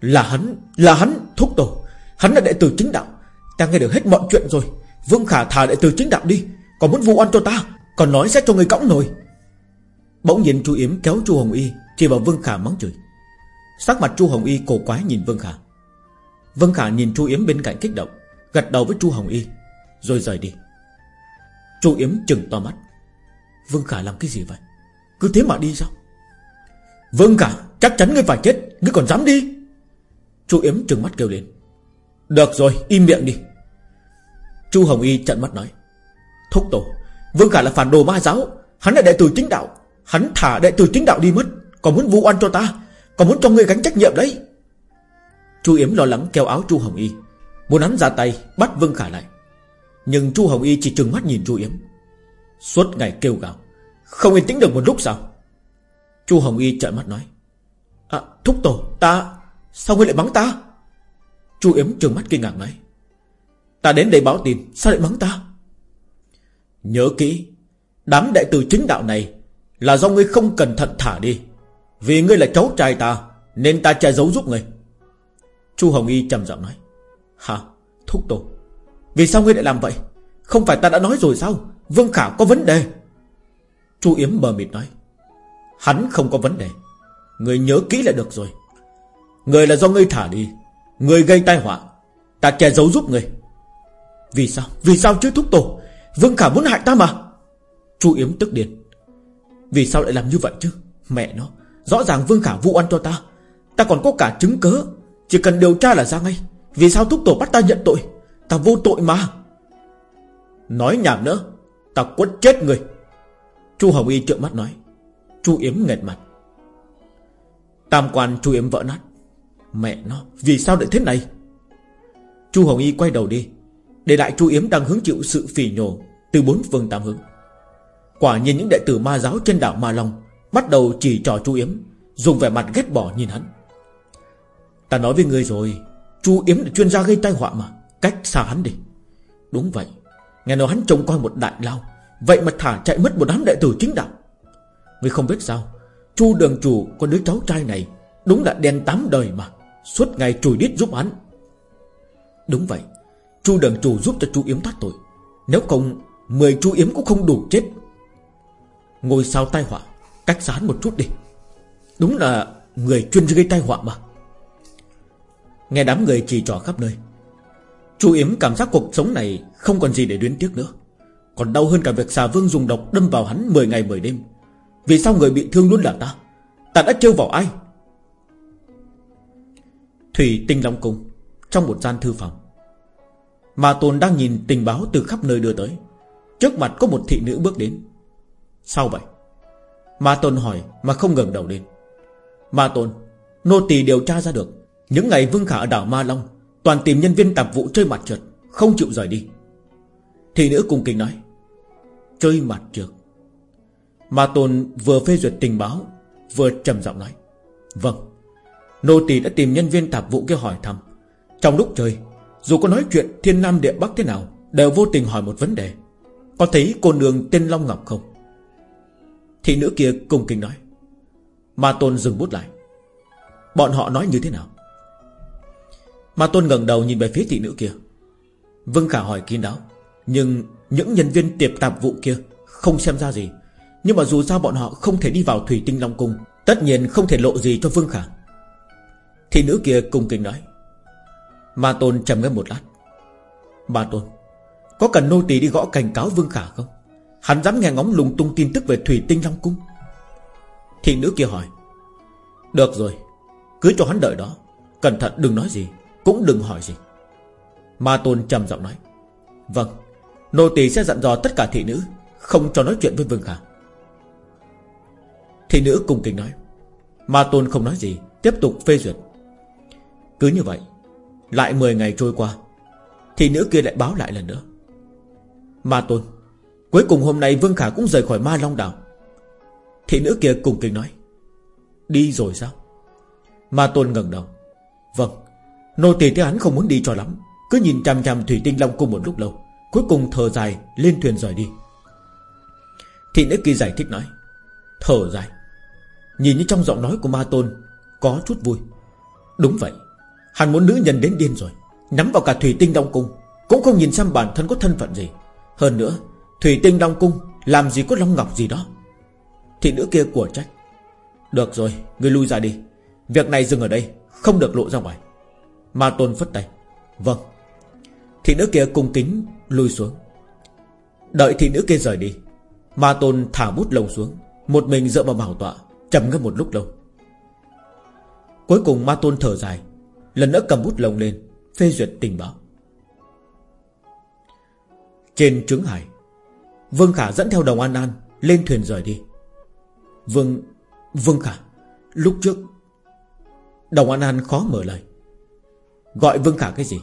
Là hắn Là hắn, thúc tổ. Hắn là đệ tử chính đạo. Ta nghe được hết mọi chuyện rồi. Vương Khả thả đệ tử chính đạo đi. Còn muốn vu oan cho ta, Còn nói sẽ cho người cõng nổi. Bỗng nhìn chu Yếm kéo chu Hồng Y Chỉ vào Vương Khả mắng chửi. Sắc mặt chu Hồng Y cổ quái nhìn Vương Khả. Vương Khả nhìn chu Yếm bên cạnh kích động, Gật đầu với chu Hồng Y, Rồi rời đi. Chu Yếm chừng to mắt. Vương Khả làm cái gì vậy? Cứ thế mà đi sao? Vương Khả, chắc chắn ngươi phải chết, Ngươi còn dám đi. Chu Yếm trừng mắt kêu lên. Được rồi, im miệng đi. Chu Hồng Y trận mắt nói. Thúc tổ, Vương Khả là phản đồ ma giáo, Hắn là đệ tử chính đạo. Hắn thả đệ tử chính đạo đi mất, Còn muốn vu oan cho ta, Còn muốn cho ngươi gánh trách nhiệm đấy. Chu Yếm lo lắng kéo áo Chu Hồng Y, Muốn hắn ra tay bắt Vương Khả lại. Nhưng Chu Hồng Y chỉ trừng mắt nhìn Chu Yếm. Suốt ngày kêu gào, Không yên tĩnh được một lúc sao? Chu Hồng Y trợn mắt nói À thúc tổ, ta, Sao ngươi lại mắng ta? Chu Yếm trừng mắt kinh ngạc nói, Ta đến đây báo tin, Sao lại mắng ta? Nhớ kỹ, Đám đại tử chính đạo này là do ngươi không cẩn thận thả đi. Vì ngươi là cháu trai ta, Nên ta che giấu giúp ngươi. Chu Hồng Y trầm giọng nói. Hả? Thúc tổ, Vì sao ngươi lại làm vậy? Không phải ta đã nói rồi sao? Vương Khả có vấn đề. Chu Yếm mờ mịt nói. Hắn không có vấn đề. Ngươi nhớ kỹ là được rồi. Người là do ngươi thả đi. Người gây tai họa. Ta che giấu giúp ngươi. Vì sao? Vì sao chứ thúc tổ? Vương Khả muốn hại ta mà. Chu Yếm tức điên. Vì sao lại làm như vậy chứ? Mẹ nó, Rõ ràng Vương Khả vụ ăn cho ta. Ta còn có cả chứng cớ. Chỉ cần điều tra là ra ngay. Vì sao thúc tổ bắt ta nhận tội? Ta vô tội mà. Nói nhảm nữa, Ta quất chết người. Chu Hồng Y trợn mắt nói. Chu Yếm nghẹt mặt. Tam quan Chu Yếm vỡ nát. Mẹ nó, Vì sao lại thế này? Chu Hồng Y quay đầu đi. Để lại Chu Yếm đang hứng chịu sự phỉ nhổ Từ bốn phương tám hướng. Quả nhiên những đệ tử ma giáo trên đảo Ma Long Bắt đầu chỉ trò Chu Yếm, Dùng vẻ mặt ghét bỏ nhìn hắn. Ta nói với ngươi rồi, Chu Yếm là chuyên gia gây tai họa mà, Cách xa hắn đi. Đúng vậy, Nghe nói hắn trông coi một đại lao, Vậy mà thả chạy mất một đám đệ tử chính đạo. Ngươi không biết sao, Chu đường chủ con đứa cháu trai này Đúng là đen tám đời mà, Suốt ngày chùi đít giúp hắn. Đúng vậy, Chu đường chủ giúp cho chu Yếm thoát tội, Nếu không, Mười chu Yếm cũng không đủ chết. Ngồi sao tai họa, Cách sán một chút đi. Đúng là người chuyên gây tai họa mà. Nghe đám người chỉ trỏ khắp nơi. Chu Yếm cảm giác cuộc sống này Không còn gì để luyến tiếc nữa. Còn đau hơn cả việc xà vương dùng độc đâm vào hắn 10 ngày 10 đêm. Vì sao người bị thương luôn là ta? Ta đã trêu vào ai? Thủy tinh Long Cung, Trong một gian thư phòng. Mà Tồn đang nhìn tình báo từ khắp nơi đưa tới. Trước mặt có một thị nữ bước đến. Sao vậy ma tôn hỏi mà không ngẩng đầu lên. Ma tôn, Nô tỳ điều tra ra được Những ngày Vương Khả ở đảo Ma Long Toàn tìm nhân viên tạp vụ chơi mặt trượt Không chịu rời đi. Thị nữ cung kính nói Chơi mặt trượt. Ma tôn vừa phê duyệt tình báo Vừa trầm giọng nói Vâng Nô tỳ đã tìm nhân viên tạp vụ kia hỏi thăm. Trong lúc chơi Dù có nói chuyện thiên nam địa bắc thế nào Đều vô tình hỏi một vấn đề. Có thấy cô nương tên Long Ngọc không? Thị nữ kia cung kính nói, Ma Tôn dừng bút lại. Bọn họ nói như thế nào? Ma Tôn ngẩng đầu nhìn về phía thị nữ kia. Vương Khả hỏi kín đáo, Nhưng những nhân viên tiệp tạp vụ kia Không xem ra gì. Nhưng mà dù sao bọn họ không thể đi vào Thủy Tinh Long Cung, Tất nhiên không thể lộ gì cho Vương Khả. Thị nữ kia cung kính nói, Ma Tôn trầm ngâm một lát. Ma Tôn, Có cần nô tỳ đi gõ cảnh cáo Vương Khả không? Hắn dám nghe ngóng lùng tung tin tức về Thủy Tinh Long Cung. Thị nữ kia hỏi, Được rồi, Cứ cho hắn đợi đó. Cẩn thận đừng nói gì, Cũng đừng hỏi gì. Ma Tôn trầm giọng nói Vâng Nô tỳ sẽ dặn dò tất cả thị nữ, Không cho nói chuyện với Vương Khả. Thị nữ cung kính nói, Ma Tôn không nói gì, Tiếp tục phê duyệt. Cứ như vậy, Lại 10 ngày trôi qua, Thị nữ kia lại báo lại lần nữa. Ma Tôn Cuối cùng hôm nay Vương Khả cũng rời khỏi Ma Long Đảo. Thị nữ kia cùng kính nói, Đi rồi sao? Ma Tôn ngẩng đầu Vâng Nô tỳ thấy hắn không muốn đi cho lắm, Cứ nhìn chằm chằm Thủy Tinh Long Cung một lúc lâu, Cuối cùng thở dài, lên thuyền rời đi. Thị nữ kia giải thích nói, Thở dài. Nhìn như trong giọng nói của Ma Tôn Có chút vui. Đúng vậy, Hắn muốn nữ nhân đến điên rồi Nắm vào cả Thủy Tinh Long Cung, Cũng không nhìn xem bản thân có thân phận gì. Hơn nữa Thủy Tinh Long Cung Làm gì có Long Ngọc gì đó. Thị nữ kia của trách. Được rồi, ngươi lui ra đi. Việc này dừng ở đây, không được lộ ra ngoài. Ma Tôn phất tay. Vâng. Thị nữ kia cung kính lui xuống. Đợi thị nữ kia rời đi Ma Tôn thả bút lồng xuống Một mình dựa vào bảo tọa trầm ngâm một lúc lâu. Cuối cùng Ma Tôn thở dài Lần nữa cầm bút lồng lên Phê duyệt tình báo. Trên trứng hải Vương Khả dẫn theo đồng An An Lên thuyền rời đi. Vương Vương Khả, Lúc trước Đồng An An khó mở lời. Gọi Vương Khả cái gì?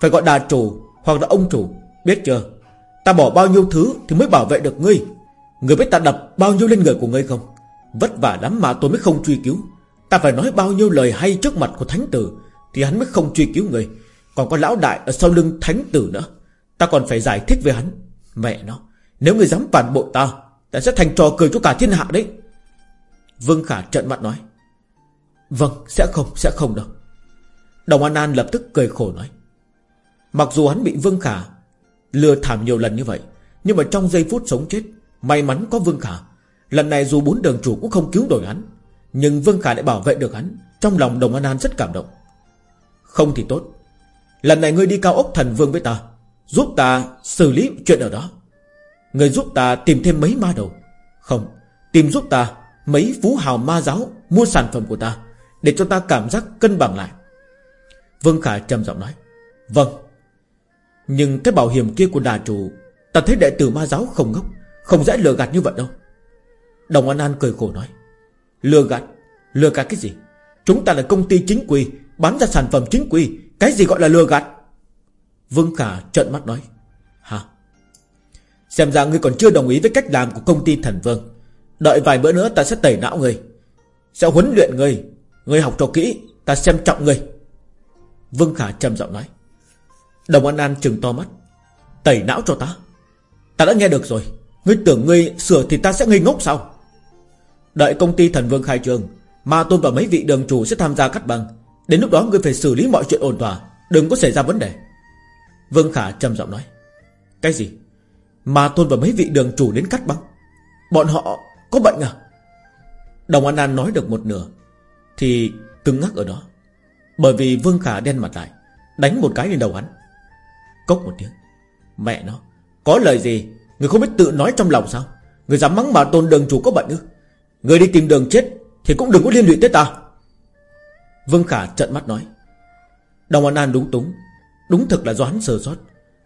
Phải gọi đà chủ hoặc là ông chủ, Biết chưa? Ta bỏ bao nhiêu thứ thì mới bảo vệ được ngươi. Ngươi biết ta đập bao nhiêu lên người của ngươi không? Vất vả lắm mà tôi mới không truy cứu. Ta phải nói bao nhiêu lời hay trước mặt của thánh tử Thì hắn mới không truy cứu ngươi Còn có lão đại ở sau lưng thánh tử nữa. Ta còn phải giải thích với hắn. Mẹ nó. Nếu người dám phản bội ta Ta sẽ thành trò cười cho cả thiên hạ đấy. Vương Khả trợn mặt nói. Vâng sẽ không sẽ không đâu. Đồng An An lập tức cười khổ nói. Mặc dù hắn bị Vương Khả Lừa thảm nhiều lần như vậy, Nhưng mà trong giây phút sống chết, May mắn có Vương Khả. Lần này dù bốn đường chủ cũng không cứu đổi hắn, Nhưng Vương Khả lại bảo vệ được hắn. Trong lòng Đồng An An rất cảm động. Không thì tốt. Lần này ngươi đi cao ốc thần vương với ta, Giúp ta xử lý chuyện ở đó. Người giúp ta tìm thêm mấy ma đầu? Không, Tìm giúp ta mấy phú hào ma giáo Mua sản phẩm của ta, Để cho ta cảm giác cân bằng lại. Vương Khả trầm giọng nói Vâng. Nhưng cái bảo hiểm kia của đà chủ, Ta thấy đệ tử ma giáo không ngốc, Không dễ lừa gạt như vậy đâu. Đồng An An cười khổ nói, Lừa gạt? Lừa gạt cái gì? Chúng ta là công ty chính quy, Bán ra sản phẩm chính quy, Cái gì gọi là lừa gạt? Vương Khả trợn mắt nói Xem ra ngươi còn chưa đồng ý với cách làm của công ty thần vương. Đợi vài bữa nữa ta sẽ tẩy não ngươi. Sẽ huấn luyện ngươi. Ngươi học cho kỹ, Ta xem trọng ngươi. Vương Khả trầm giọng nói. Đồng An An trừng to mắt. Tẩy não cho ta? Ta đã nghe được rồi. Ngươi tưởng ngươi sửa thì ta sẽ ngây ngốc sao? Đợi công ty thần vương khai trương Ma Tôn và mấy vị đường chủ sẽ tham gia cắt băng. Đến lúc đó ngươi phải xử lý mọi chuyện ổn thỏa, Đừng có xảy ra vấn đề. Vương Khả trầm giọng nói. Cái gì? Mà Tôn và mấy vị đường chủ đến cắt băng. Bọn họ có bệnh à? Đồng An An nói được một nửa, Thì cứng ngắc ở đó. Bởi vì Vương Khả đen mặt lại, Đánh một cái lên đầu hắn. Cốc một tiếng, Mẹ nó, Có lời gì? Người không biết tự nói trong lòng sao? Người dám mắng mà tôn đường chủ có bệnh ư? Người đi tìm đường chết Thì cũng đừng có liên lụy tới ta. Vương Khả trợn mắt nói. Đồng An An đúng túng, Đúng thực là do hắn sơ sót.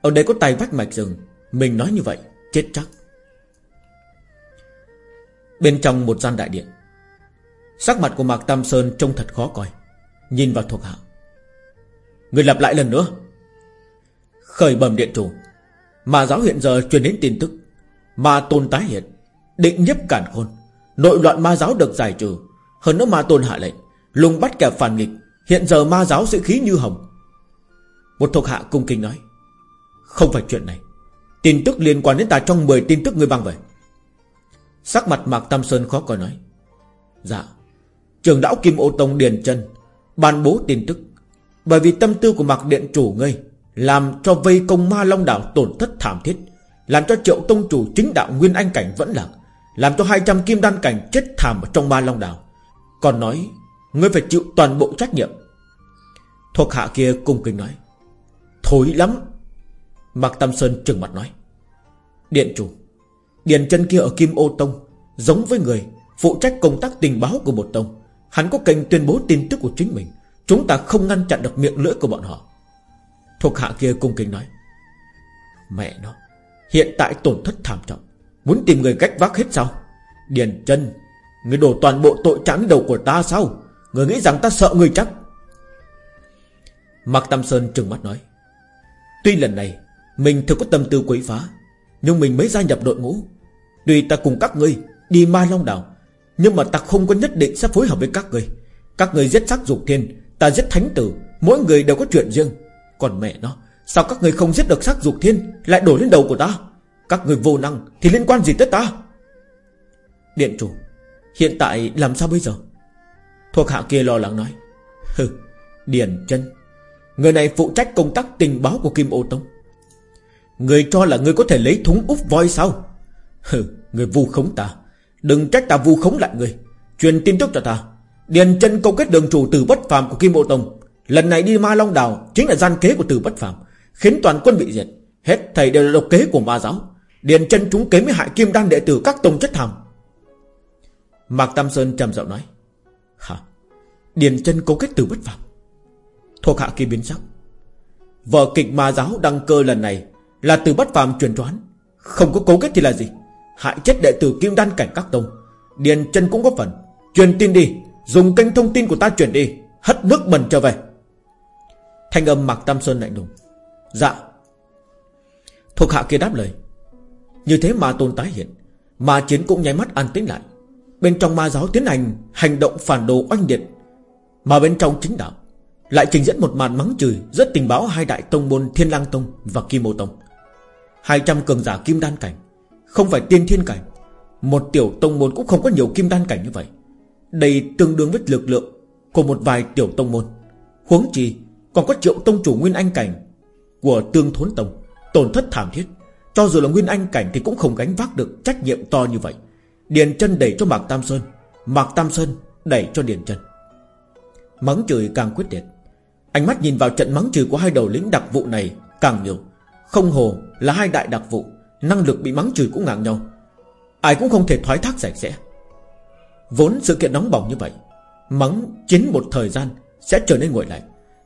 Ở đây có tay vách mạch rừng mình nói như vậy, Chết chắc. Bên trong một gian đại điện, Sắc mặt của Mạc Tam Sơn trông thật khó coi, Nhìn vào thuộc hạ. Người lặp lại lần nữa. Khởi bẩm điện chủ Mà giáo hiện giờ truyền đến tin tức, Ma tôn tái hiện, Định nhấp cản khôn. Nội loạn ma giáo được giải trừ, Hơn nữa ma tôn hạ lệnh, Lùng bắt kẻ phản nghịch, Hiện giờ ma giáo sẽ khí như hồng. Một thuộc hạ cung kinh nói, Không phải chuyện này. Tin tức liên quan đến ta trong 10 tin tức người băng về. Sắc mặt Mạc Tam Sơn khó coi nói. Dạ Trường đảo Kim Ô Tông Điền chân Ban bố tin tức. Bởi vì tâm tư của mặc điện chủ ngươi Làm cho vây công ma long đảo tổn thất thảm thiết, Làm cho triệu tông chủ chính đạo nguyên anh cảnh vẫn lạc, Làm cho 200 kim đan cảnh chết thảm ở trong ma long đảo. Còn nói, Ngươi phải chịu toàn bộ trách nhiệm. Thuộc hạ kia cung kính nói, Thối lắm Mạc Tam Sơn trừng mặt nói. Điện chủ, Điền chân kia ở Kim Ô Tông, Giống với người Phụ trách công tác tình báo của một tông. Hắn có kênh tuyên bố tin tức của chính mình. Chúng ta không ngăn chặn được miệng lưỡi của bọn họ. Thuộc hạ kia cung kính nói. Mẹ nó, Hiện tại tổn thất thảm trọng. Muốn tìm người cách vác hết sao? Điền chân, Người đổ toàn bộ tội trạng đầu của ta sao? Người nghĩ rằng ta sợ người chắc? Mạc Tam Sơn trừng mắt nói. Tuy lần này mình thực có tâm tư quấy phá, Nhưng mình mới gia nhập đội ngũ. Tùy ta cùng các ngươi đi ma long đảo, Nhưng mà ta không có nhất định sẽ phối hợp với các ngươi. Các ngươi giết sắc dục thiên, Ta giết thánh tử, Mỗi người đều có chuyện riêng. Còn mẹ nó, Sao các ngươi không giết được sắc dục thiên Lại đổ lên đầu của ta? Các người vô năng thì liên quan gì tới ta? Điện chủ, Hiện tại làm sao bây giờ? Thuộc hạ kia lo lắng nói. Hừ, Điền chân, Người này phụ trách công tác tình báo của Kim Ô Tông. Người cho là người có thể lấy thúng úp voi sao? Hừ, Người vu khống ta. Đừng trách ta vu khống lại người. Truyền tin tức cho ta. Điền chân câu kết đường chủ từ bất phàm của Kim bộ Tông. Lần này đi Ma Long Đào Chính là gian kế của từ bất phàm, Khiến toàn quân bị diệt. Hết thầy đều là độc kế của ma giáo. Điền chân chúng kế mới hại kim đan đệ tử các tông chất thảm Mạc Tam Sơn trầm giọng nói, Hả? Điền chân cấu kết từ bất phàm. Thuộc hạ kia biến sắc. Vở kịch ma giáo đăng cơ lần này là từ bất phàm truyền đoán, Không có cấu kết thì là gì? Hại chết đệ tử kim đan cảnh các tông. Điền chân cũng có phần. Truyền tin đi, Dùng kênh thông tin của ta truyền đi, Hất nước bẩn trở về. Thanh âm Mạc Tam Sơn lạnh lùng. Dạ. Thuộc hạ kia đáp lời. Như thế mà tồn tái hiện Mà chiến cũng nháy mắt an tĩnh lại. Bên trong ma giáo tiến hành Hành động phản đồ oanh điện Mà bên trong chính đạo Lại trình diễn một màn mắng chửi Rất tình báo hai đại tông môn Thiên lang Tông và Kim Mô Tông. 200 cường giả kim đan cảnh. Không phải tiên thiên cảnh. Một tiểu tông môn cũng không có nhiều kim đan cảnh như vậy. Đây tương đương với lực lượng Của một vài tiểu tông môn. Huống chi, còn có triệu tông chủ Nguyên Anh cảnh Của tương thốn tông. Tổn thất thảm thiết. Cho dù là Nguyên Anh cảnh thì cũng không gánh vác được trách nhiệm to như vậy. Điền chân đẩy cho Mạc Tam Sơn. Mạc Tam Sơn đẩy cho Điền chân. Mắng chửi càng quyết liệt. Ánh mắt nhìn vào trận mắng chửi của hai đầu lĩnh đặc vụ này Càng nhiều. Không hồ là hai đại đặc vụ, Năng lực bị mắng chửi cũng ngang nhau. Ai cũng không thể thoái thác sạch sẽ. Vốn sự kiện nóng bỏng như vậy, Mắng chiến một thời gian Sẽ trở nên nguội lạnh.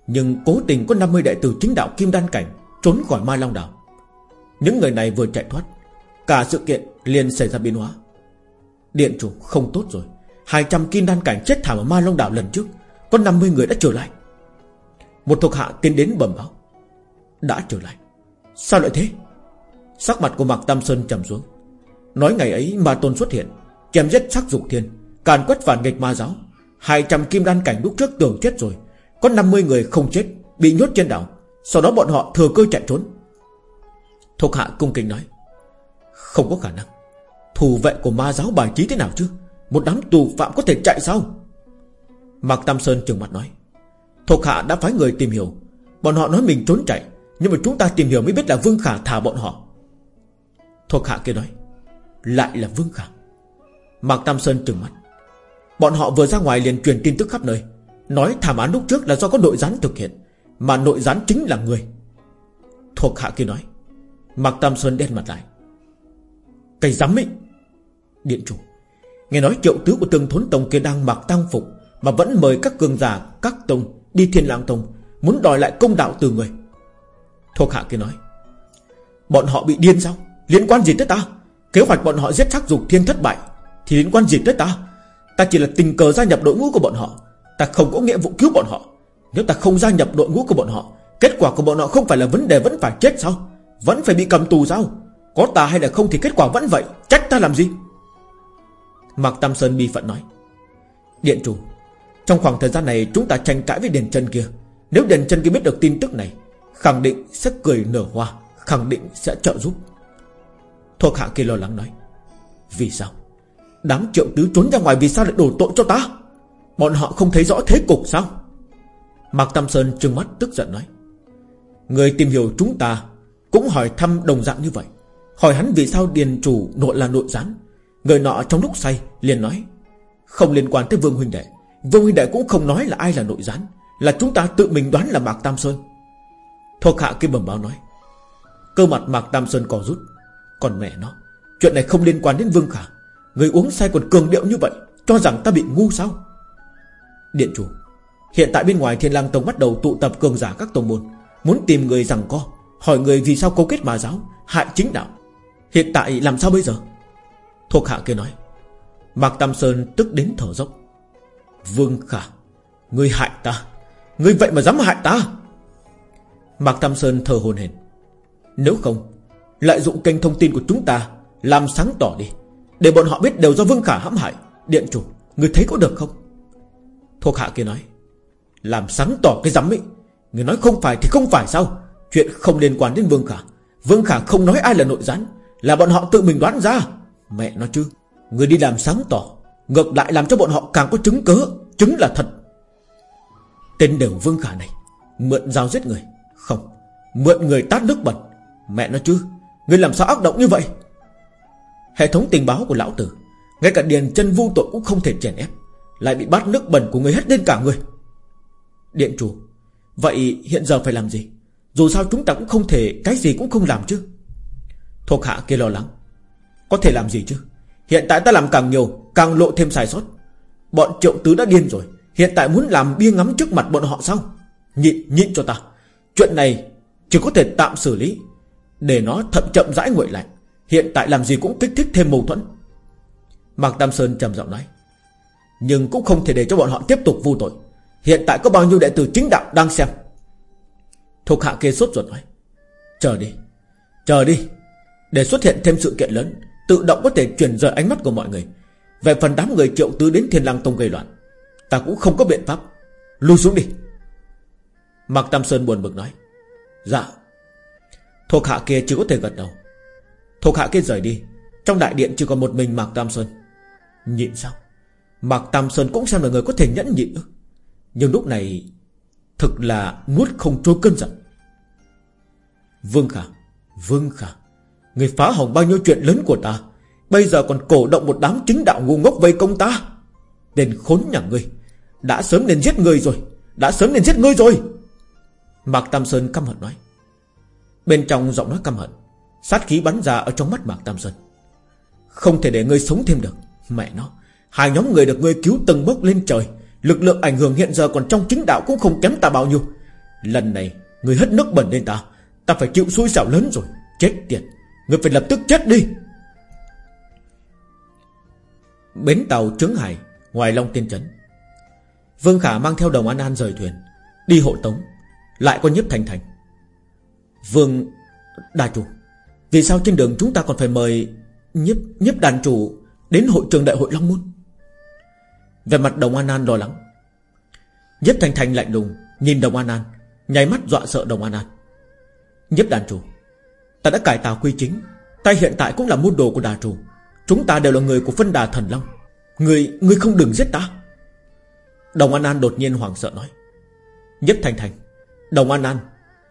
Nhưng cố tình có 50 đệ tử chính đạo Kim Đan Cảnh Trốn khỏi Mai Long Đảo. Những người này vừa chạy thoát, Cả sự kiện liền xảy ra biến hóa. Điện chủ không tốt rồi. 200 kim đan cảnh chết thảm ở Mai Long Đảo lần trước, Có 50 người đã trở lại. Một thuộc hạ tiến đến bẩm báo, Đã trở lại. Sao lại thế? Sắc mặt của Mạc Tam Sơn trầm xuống. Nói ngày ấy Ma Tôn xuất hiện, Chém giết sắc dục thiên, Càn quét phản nghịch ma giáo. 200 kim đan cảnh lúc trước tưởng chết rồi, Có 50 người không chết, Bị nhốt trên đảo. Sau đó bọn họ thừa cơ chạy trốn. Thuộc hạ cung kính nói, Không có khả năng. Thủ vệ của ma giáo bài trí thế nào chứ? Một đám tù phạm có thể chạy sao? Mạc Tam Sơn trừng mặt nói, Thuộc hạ đã phái người tìm hiểu. Bọn họ nói mình trốn chạy nhưng mà chúng ta tìm hiểu mới biết là Vương Khả thả bọn họ. Thuộc hạ kia nói, Lại là Vương Khả. Mạc Tam Sơn trừng mắt. Bọn họ vừa ra ngoài liền truyền tin tức khắp nơi, Nói thảm án lúc trước là do có nội gián thực hiện, Mà nội gián chính là người. Thuộc hạ kia nói, Mạc Tam Sơn đen mặt lại. Cây dám ấy, Điện chủ, Nghe nói triệu tứ của tương thốn tông kia đang mặc tăng phục, Mà vẫn mời các cường giả, Các tông đi thiên lang tông, Muốn đòi lại công đạo từ người. Thuộc hạ kia nói, Bọn họ bị điên sao? Liên quan gì tới ta? Kế hoạch bọn họ giết sắc dục thiên thất bại Thì liên quan gì tới ta? Ta chỉ là tình cờ gia nhập đội ngũ của bọn họ. Ta không có nghĩa vụ cứu bọn họ. Nếu ta không gia nhập đội ngũ của bọn họ, Kết quả của bọn họ không phải là vấn đề vẫn phải chết sao? Vẫn phải bị cầm tù sao? Có ta hay là không thì kết quả vẫn vậy. Trách ta làm gì? Mạc Tam Sơn bi phận nói, Điện chủ, Trong khoảng thời gian này chúng ta tranh cãi với Điền chân kia. Nếu Điền chân kia biết được tin tức này Khẳng định sẽ cười nở hoa, Khẳng định sẽ trợ giúp. Thuộc hạ kia lo lắng nói, Vì sao? Đám triệu tứ trốn ra ngoài vì sao lại đổ tội cho ta? Bọn họ không thấy rõ thế cục sao? Mạc Tam Sơn trừng mắt tức giận nói, Người tìm hiểu chúng ta Cũng hỏi thăm đồng dạng như vậy, Hỏi hắn vì sao điền chủ nội là nội gián. Người nọ trong lúc say liền nói, Không liên quan tới Vương Huynh Đệ, Vương Huynh Đệ cũng không nói là ai là nội gián, Là chúng ta tự mình đoán là Mạc Tam Sơn. Thuộc hạ kia bẩm báo nói, Cơ mặt Mạc Tam Sơn cò rút. Còn mẹ nó, Chuyện này không liên quan đến Vương Khả. Người uống say còn cường điệu như vậy, Cho rằng ta bị ngu sao? Điện chủ, Hiện tại bên ngoài Thiên Lang Tông bắt đầu tụ tập cường giả các tông môn, Muốn tìm người rằng co, Hỏi người vì sao cấu kết mà giáo, Hại chính đạo. Hiện tại làm sao bây giờ? Thuộc hạ kia nói, Mạc Tam Sơn tức đến thở dốc. Vương Khả Ngươi hại ta Ngươi vậy mà dám hại ta? Mạc Tam Sơn thờ hồn hển. Nếu không, Lợi dụng kênh thông tin của chúng ta Làm sáng tỏ đi, Để bọn họ biết đều do Vương Khả hãm hại, Điện chủ, người thấy có được không? Thuộc hạ kia nói, Làm sáng tỏ cái rắm ấy, Người nói không phải thì không phải sao? Chuyện không liên quan đến Vương Khả. Vương Khả không nói ai là nội gián, Là bọn họ tự mình đoán ra. Mẹ nó chứ, Người đi làm sáng tỏ, Ngược lại làm cho bọn họ càng có chứng cớ Chứng là thật. Tên đều Vương Khả này, Mượn dao giết người. Không, Mượn người tát nước bẩn. Mẹ nó chứ, Người làm sao ác động như vậy? Hệ thống tình báo của lão tử, Ngay cả điền chân vu tội cũng không thể chèn ép, Lại bị bắt nước bẩn của người hết lên cả người. Điện chủ, Vậy hiện giờ phải làm gì? Dù sao chúng ta cũng không thể, Cái gì cũng không làm chứ. Thuộc hạ kia lo lắng, Có thể làm gì chứ? Hiện tại ta làm càng nhiều, Càng lộ thêm sai sót. Bọn triệu tứ đã điên rồi, Hiện tại muốn làm bia ngắm trước mặt bọn họ sao? Nhịn nhịn cho ta. Chuyện này chỉ có thể tạm xử lý, Để nó thậm chậm rãi nguội lạnh. Hiện tại làm gì cũng kích thích thêm mâu thuẫn. Mạc Tam Sơn trầm giọng nói, Nhưng cũng không thể để cho bọn họ tiếp tục vu tội. Hiện tại có bao nhiêu đệ tử chính đạo đang xem? Thuộc hạ kia sốt ruột nói, Chờ đi Chờ đi. Để xuất hiện thêm sự kiện lớn, Tự động có thể chuyển rời ánh mắt của mọi người. Về phần đám người triệu tứ đến thiên lang tông gây loạn, Ta cũng không có biện pháp. Lui xuống đi. Mạc Tam Sơn buồn bực nói. Dạ. Thuộc hạ kia chỉ có thể gật đầu. Thuộc hạ kia rời đi. Trong đại điện chỉ còn một mình Mạc Tam Sơn. Nhịn sao? Mạc Tam Sơn cũng xem là người có thể nhẫn nhịn Nhưng lúc này, Thực là nuốt không trôi cơn giận. Vương Khả Vương Khả, Người phá hỏng bao nhiêu chuyện lớn của ta, Bây giờ còn cổ động một đám chính đạo ngu ngốc vây công ta. Tên khốn nhà ngươi, Đã sớm nên giết ngươi rồi, Đã sớm nên giết ngươi rồi. Mạc Tam Sơn căm hận nói. Bên trong giọng nói căm hận, Sát khí bắn ra ở trong mắt Mạc Tam Sơn. Không thể để ngươi sống thêm được. Mẹ nó, Hai nhóm người được ngươi cứu từng bước lên trời. Lực lượng ảnh hưởng hiện giờ còn trong chính đạo Cũng không kém ta bao nhiêu. Lần này, ngươi hất nước bẩn lên ta. Ta phải chịu xui xẻo lớn rồi. Chết tiệt, Ngươi phải lập tức chết đi. Bến tàu Trướng Hải, Ngoài Long Tiên Trấn. Vương Khả mang theo đồng An An rời thuyền, Đi hộ tống. Lại có nhiếp thành thành. Vương Đà chủ Vì sao trên đường chúng ta còn phải mời Nhiếp, nhiếp đàn chủ Đến hội trường đại hội Long Môn? Về mặt đồng An An lo lắng. Nhiếp thành thành lạnh lùng Nhìn đồng An An Nháy mắt dọa sợ đồng An An. Nhiếp đàn chủ Ta đã cải tạo quy chính Ta hiện tại cũng là môn đồ của đà chủ. Chúng ta đều là người của phân đà thần long. Người, người không đừng giết ta. Đồng An An đột nhiên hoảng sợ nói. Nhất Thành Thành Đồng An An,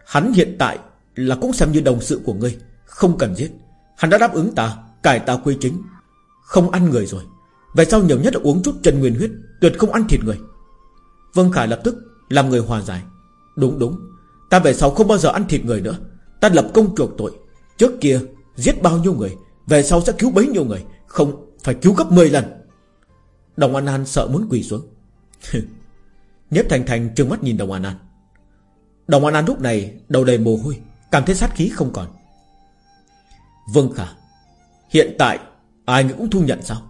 Hắn hiện tại là cũng xem như đồng sự của ngươi, Không cần giết. Hắn đã đáp ứng ta, Cải ta quy chính. Không ăn người rồi. Về sau nhiều nhất là uống chút chân nguyên huyết, Tuyệt không ăn thịt người. Vương Khải lập tức làm người hòa giải. Đúng đúng. Ta về sau không bao giờ ăn thịt người nữa. Ta lập công chuộc tội. Trước kia, giết bao nhiêu người, Về sau sẽ cứu bấy nhiêu người. Không, phải cứu gấp 10 lần. Đồng An An sợ muốn quỳ xuống. Nhếp Thành Thành trừng mắt nhìn Đồng An An. Đồng An An lúc này đầu đầy mồ hôi, Cảm thấy sát khí không còn. Vâng Khả, Hiện tại ai ngươi cũng thu nhận sao?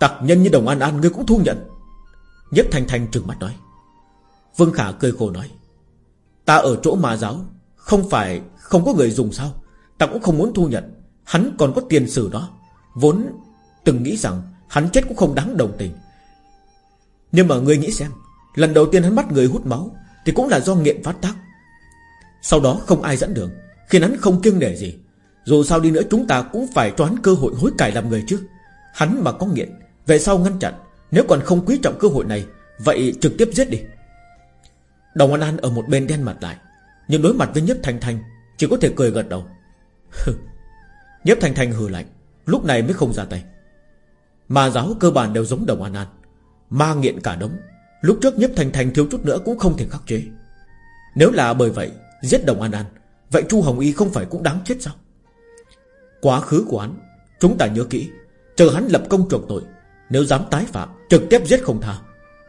Tặc nhân như Đồng An An ngươi cũng thu nhận. Nhất Thành Thành trừng mắt nói. Vương Khả cười khổ nói. Ta ở chỗ mà giáo, Không phải không có người dùng sao? Ta cũng không muốn thu nhận. Hắn còn có tiền sử đó. Vốn từng nghĩ rằng Hắn chết cũng không đáng đồng tình. Nhưng mà ngươi nghĩ xem, Lần đầu tiên hắn bắt người hút máu Thì cũng là do nghiện phát tác. Sau đó không ai dẫn đường, Khiến hắn không kiêng nể gì. Dù sao đi nữa chúng ta cũng phải cho hắn cơ hội hối cải làm người chứ. Hắn mà có nghiện, Về sau ngăn chặn, Nếu còn không quý trọng cơ hội này, Vậy trực tiếp giết đi. Đồng An An ở một bên đen mặt lại, Nhưng đối mặt với Nhếp Thanh Thanh Chỉ có thể cười gật đầu. Nhếp Thanh Thanh hừ lạnh, Lúc này mới không ra tay. Mà giáo cơ bản đều giống Đồng An An, Ma nghiện cả đống. Lúc trước Nhếp Thanh Thanh thiếu chút nữa cũng không thể khắc chế. Nếu là bởi vậy Giết Đồng An An. Vậy Chu Hồng Y không phải cũng đáng chết sao? Quá khứ của hắn, Chúng ta nhớ kỹ, Chờ hắn lập công chuộc tội, Nếu dám tái phạm, Trực tiếp giết không tha.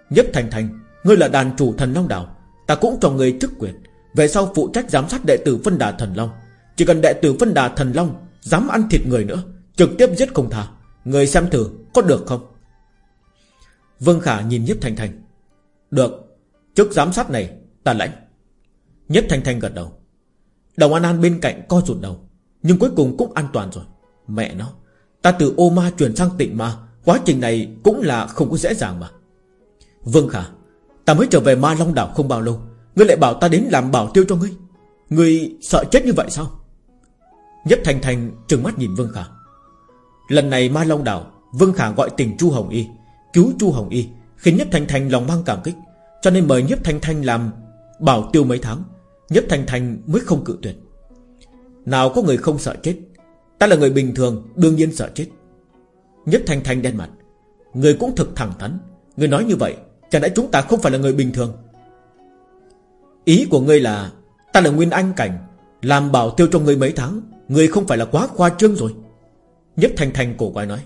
Nhếp thành thành, Ngươi là đàn chủ thần Long Đảo, Ta cũng cho ngươi chức quyền. Về sau phụ trách giám sát đệ tử phân đà thần Long, Chỉ cần đệ tử phân đà thần Long Dám ăn thịt người nữa, Trực tiếp giết không tha. Người xem thử, có được không? Vương Khả nhìn Nhếp thành thành. Được, Chức giám sát này, ta lãnh. Nhất Thanh Thanh gật đầu. Đồng An An bên cạnh co rụt đầu, Nhưng cuối cùng cũng an toàn rồi. Mẹ nó, Ta từ ô ma chuyển sang tịnh ma, Quá trình này cũng là không có dễ dàng mà. Vương Khả, Ta mới trở về ma long đảo không bao lâu, Ngươi lại bảo ta đến làm bảo tiêu cho ngươi. Ngươi sợ chết như vậy sao? Nhấp Thành Thành trừng mắt nhìn Vương Khả. Lần này ma long đảo, Vương Khả gọi tình Chu Hồng Y, Cứu Chu Hồng Y, Khiến Nhấp Thành Thành lòng mang cảm kích, Cho nên mời Nhấp Thanh Thanh làm bảo tiêu mấy tháng. Nhấp Thành Thành mới không cự tuyệt. Nào có người không sợ chết, Ta là người bình thường, Đương nhiên sợ chết. Nhấp thành thành đen mặt. Người cũng thực thẳng thắn. Người nói như vậy, Chẳng lẽ chúng ta không phải là người bình thường? Ý của ngươi là, Ta là Nguyên Anh Cảnh, Làm bảo tiêu cho ngươi mấy tháng, Ngươi không phải là quá khoa trương rồi. Nhất thành thành cổ quái nói.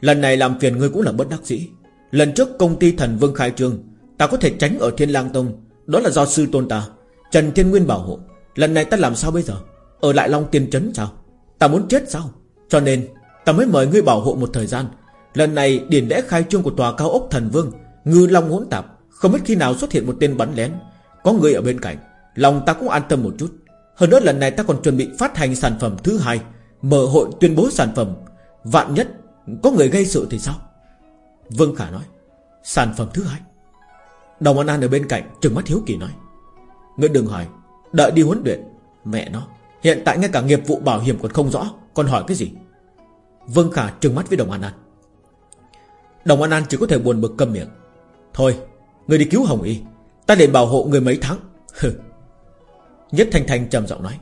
Lần này làm phiền ngươi cũng là bất đắc dĩ. Lần trước công ty thần Vương khai trương, Ta có thể tránh ở Thiên Lang Tông, Đó là do sư tôn ta. Trần Thiên Nguyên bảo hộ, Lần này ta làm sao bây giờ? Ở lại Long Tiên Trấn sao? Ta muốn chết sao? Cho nên, ta mới mời ngươi bảo hộ một thời gian. Lần này điển lễ khai trương của tòa cao ốc thần Vương, Ngư long hỗn tạp, Không biết khi nào xuất hiện một tên bắn lén. Có người ở bên cạnh, Lòng ta cũng an tâm một chút. Hơn nữa lần này ta còn chuẩn bị phát hành sản phẩm thứ hai, Mở hội tuyên bố sản phẩm. Vạn nhất Có người gây sự thì sao? Vương Khả nói, Sản phẩm thứ hai. Đồng An An ở bên cạnh, trừng mắt hiếu kỳ nói Ngươi đừng hỏi, Đợi đi huấn luyện, Mẹ nó. Hiện tại ngay cả nghiệp vụ bảo hiểm còn không rõ, Còn hỏi cái gì? Vương Khả trừng mắt với Đồng An An. Đồng An An chỉ có thể buồn bực câm miệng. Thôi Người đi cứu Hồng Y, Ta để bảo hộ người mấy tháng. Nhất Thanh Thanh trầm giọng nói.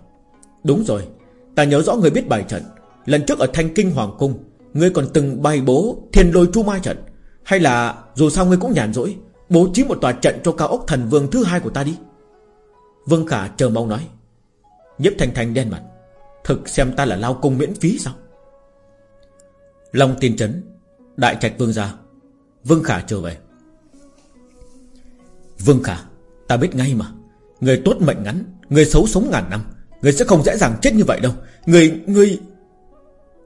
Đúng rồi, Ta nhớ rõ người biết bài trận. Lần trước ở Thanh Kinh Hoàng Cung, Ngươi còn từng bày bố thiên lôi chu mai trận. Hay là dù sao ngươi cũng nhàn rỗi, Bố trí một tòa trận cho cao ốc thần vương thứ hai của ta đi. Vương Khả chờ mong nói. Nhếp thành thành đen mặt. Thực xem ta là lao công miễn phí sao? Long tin chấn Đại trạch vương gia. Vương Khả trở về. Vương Khả Ta biết ngay mà. Người tốt mệnh ngắn Người xấu sống ngàn năm Người sẽ không dễ dàng chết như vậy đâu. Người, người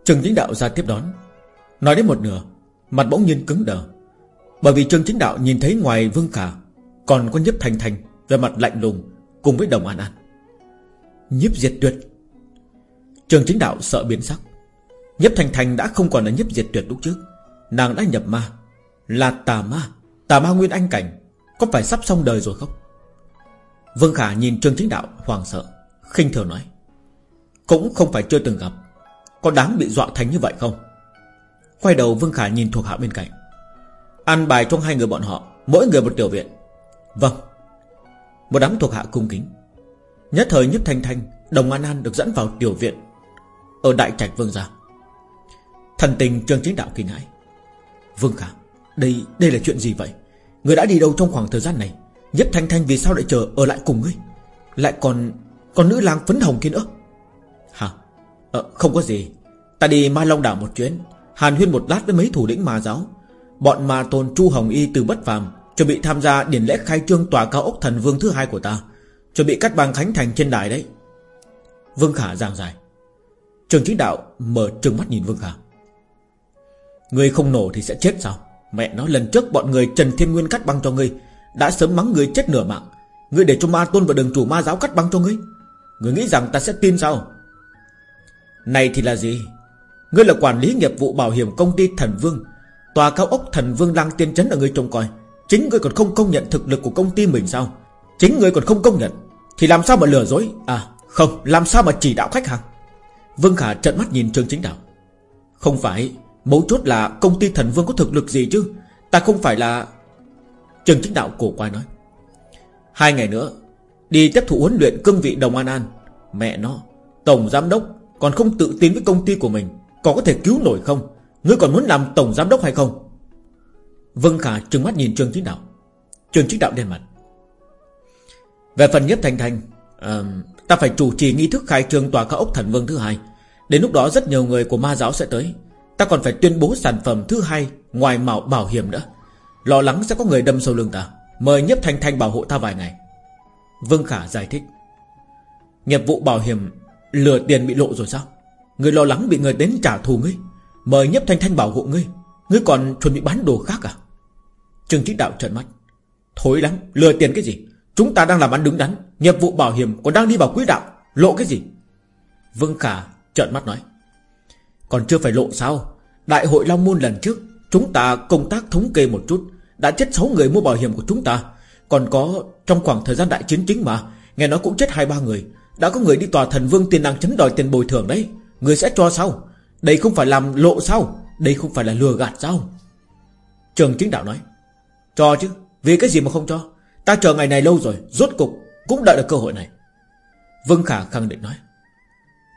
Trương Chính Đạo ra tiếp đón. Nói đến một nửa Mặt bỗng nhiên cứng đờ. Bởi vì Trương Chính Đạo nhìn thấy ngoài Vương Khả Còn có Nhếp Thành Thành Về mặt lạnh lùng Cùng với Đồng An An. Nhiếp diệt tuyệt. Trường Chính Đạo sợ biến sắc. Nhiếp Thành Thành đã không còn là nhiếp diệt tuyệt lúc trước. Nàng đã nhập ma. Là tà ma. Tà ma nguyên anh cảnh. Có phải sắp xong đời rồi không? Vương Khả nhìn Trương Chính Đạo hoàng sợ, khinh thường nói. Cũng không phải chưa từng gặp. Có đáng bị dọa thành như vậy không? Quay đầu Vương Khả nhìn thuộc hạ bên cạnh. Ăn bài trong hai người bọn họ, Mỗi người một tiểu viện. Vâng. Một đám thuộc hạ cung kính. Nhất thời nhất thanh thanh Đồng An An được dẫn vào tiểu viện Ở Đại Trạch Vương gia. Thần tình Trương Chính Đạo kinh hãi. Vương Khả Đây đây là chuyện gì vậy? Người đã đi đâu trong khoảng thời gian này? Nhất Thanh Thanh vì sao lại chờ ở lại cùng ngươi? Lại còn còn nữ lang phấn hồng kia nữa? Hả? Ờ, Không có gì. Ta đi Mai Long Đảo một chuyến Hàn huyên một lát với mấy thủ lĩnh ma giáo. Bọn ma tôn Chu Hồng Y từ bất phàm Chuẩn bị tham gia điển lễ khai trương tòa cao ốc thần vương thứ hai của ta. Chuẩn bị cắt băng khánh thành trên đài đấy. Vương Khả giảng dài Trường chính đạo mở trừng mắt nhìn Vương Khả. Người không nổ thì sẽ chết sao? Mẹ nó, lần trước bọn người Trần Thiên Nguyên cắt băng cho ngươi, Đã sớm mắng người chết nửa mạng. Ngươi để cho ma tôn và đường chủ ma giáo cắt băng cho ngươi. Ngươi nghĩ rằng ta sẽ tin sao? Này thì là gì? Ngươi là quản lý nghiệp vụ bảo hiểm công ty Thần Vương. Tòa cao ốc Thần Vương đang tiên chấn ở ngươi trông coi. Chính ngươi còn không công nhận thực lực của công ty mình sao? Chính ngươi còn không công nhận, Thì làm sao mà lừa dối? À không, làm sao mà chỉ đạo khách hàng? Vương Khả trợn mắt nhìn Trương Chính Đạo. Không phải, Mấu chốt là công ty thần vương có thực lực gì chứ? Ta không phải là Trần Chính Đạo cổ quay nói. Hai ngày nữa, Đi tiếp thụ huấn luyện cương vị Đồng An An. Mẹ nó, Tổng giám đốc Còn không tự tin với công ty của mình Còn có thể cứu nổi không? Ngươi còn muốn làm tổng giám đốc hay không? Vân Khả trừng mắt nhìn Trương Chính Đạo. Trương Chính Đạo đen mặt. Về phần nhất Thành Thành uh, Ta phải chủ trì nghi thức khai trương tòa cao ốc thần vương thứ hai. Đến lúc đó rất nhiều người của ma giáo sẽ tới. Ta còn phải tuyên bố sản phẩm thứ hai Ngoài mạo bảo hiểm nữa. Lo lắng sẽ có người đâm sâu lưng ta. Mời Nhấp thanh thanh bảo hộ ta vài ngày. Vương Khả giải thích. Nghiệp vụ bảo hiểm Lừa tiền bị lộ rồi sao? Người lo lắng bị người đến trả thù ngươi. Mời Nhấp thanh thanh bảo hộ ngươi. Ngươi còn chuẩn bị bán đồ khác à? Trương Chính Đạo trợn mắt. Thối lắm, lừa tiền cái gì? Chúng ta đang làm ăn đứng đắn, Nghiệp vụ bảo hiểm còn đang đi vào quỹ đạo, Lộ cái gì? Vương Khả trợn mắt nói. Còn chưa phải lộ sao? Đại hội Long Môn lần trước, Chúng ta công tác thống kê một chút, Đã chết 6 người mua bảo hiểm của chúng ta. Còn có, trong khoảng thời gian đại chiến chính mà, Nghe nói cũng chết hai ba người. Đã có người đi tòa thần vương tiền năng chấn đòi tiền bồi thường đấy. Người sẽ cho sao? Đây không phải làm lộ sao? Đây không phải là lừa gạt sao? Trường chính đạo nói. Cho chứ Vì cái gì mà không cho? Ta chờ ngày này lâu rồi Rốt cục cũng đợi được cơ hội này. Vương Khả khẳng định nói.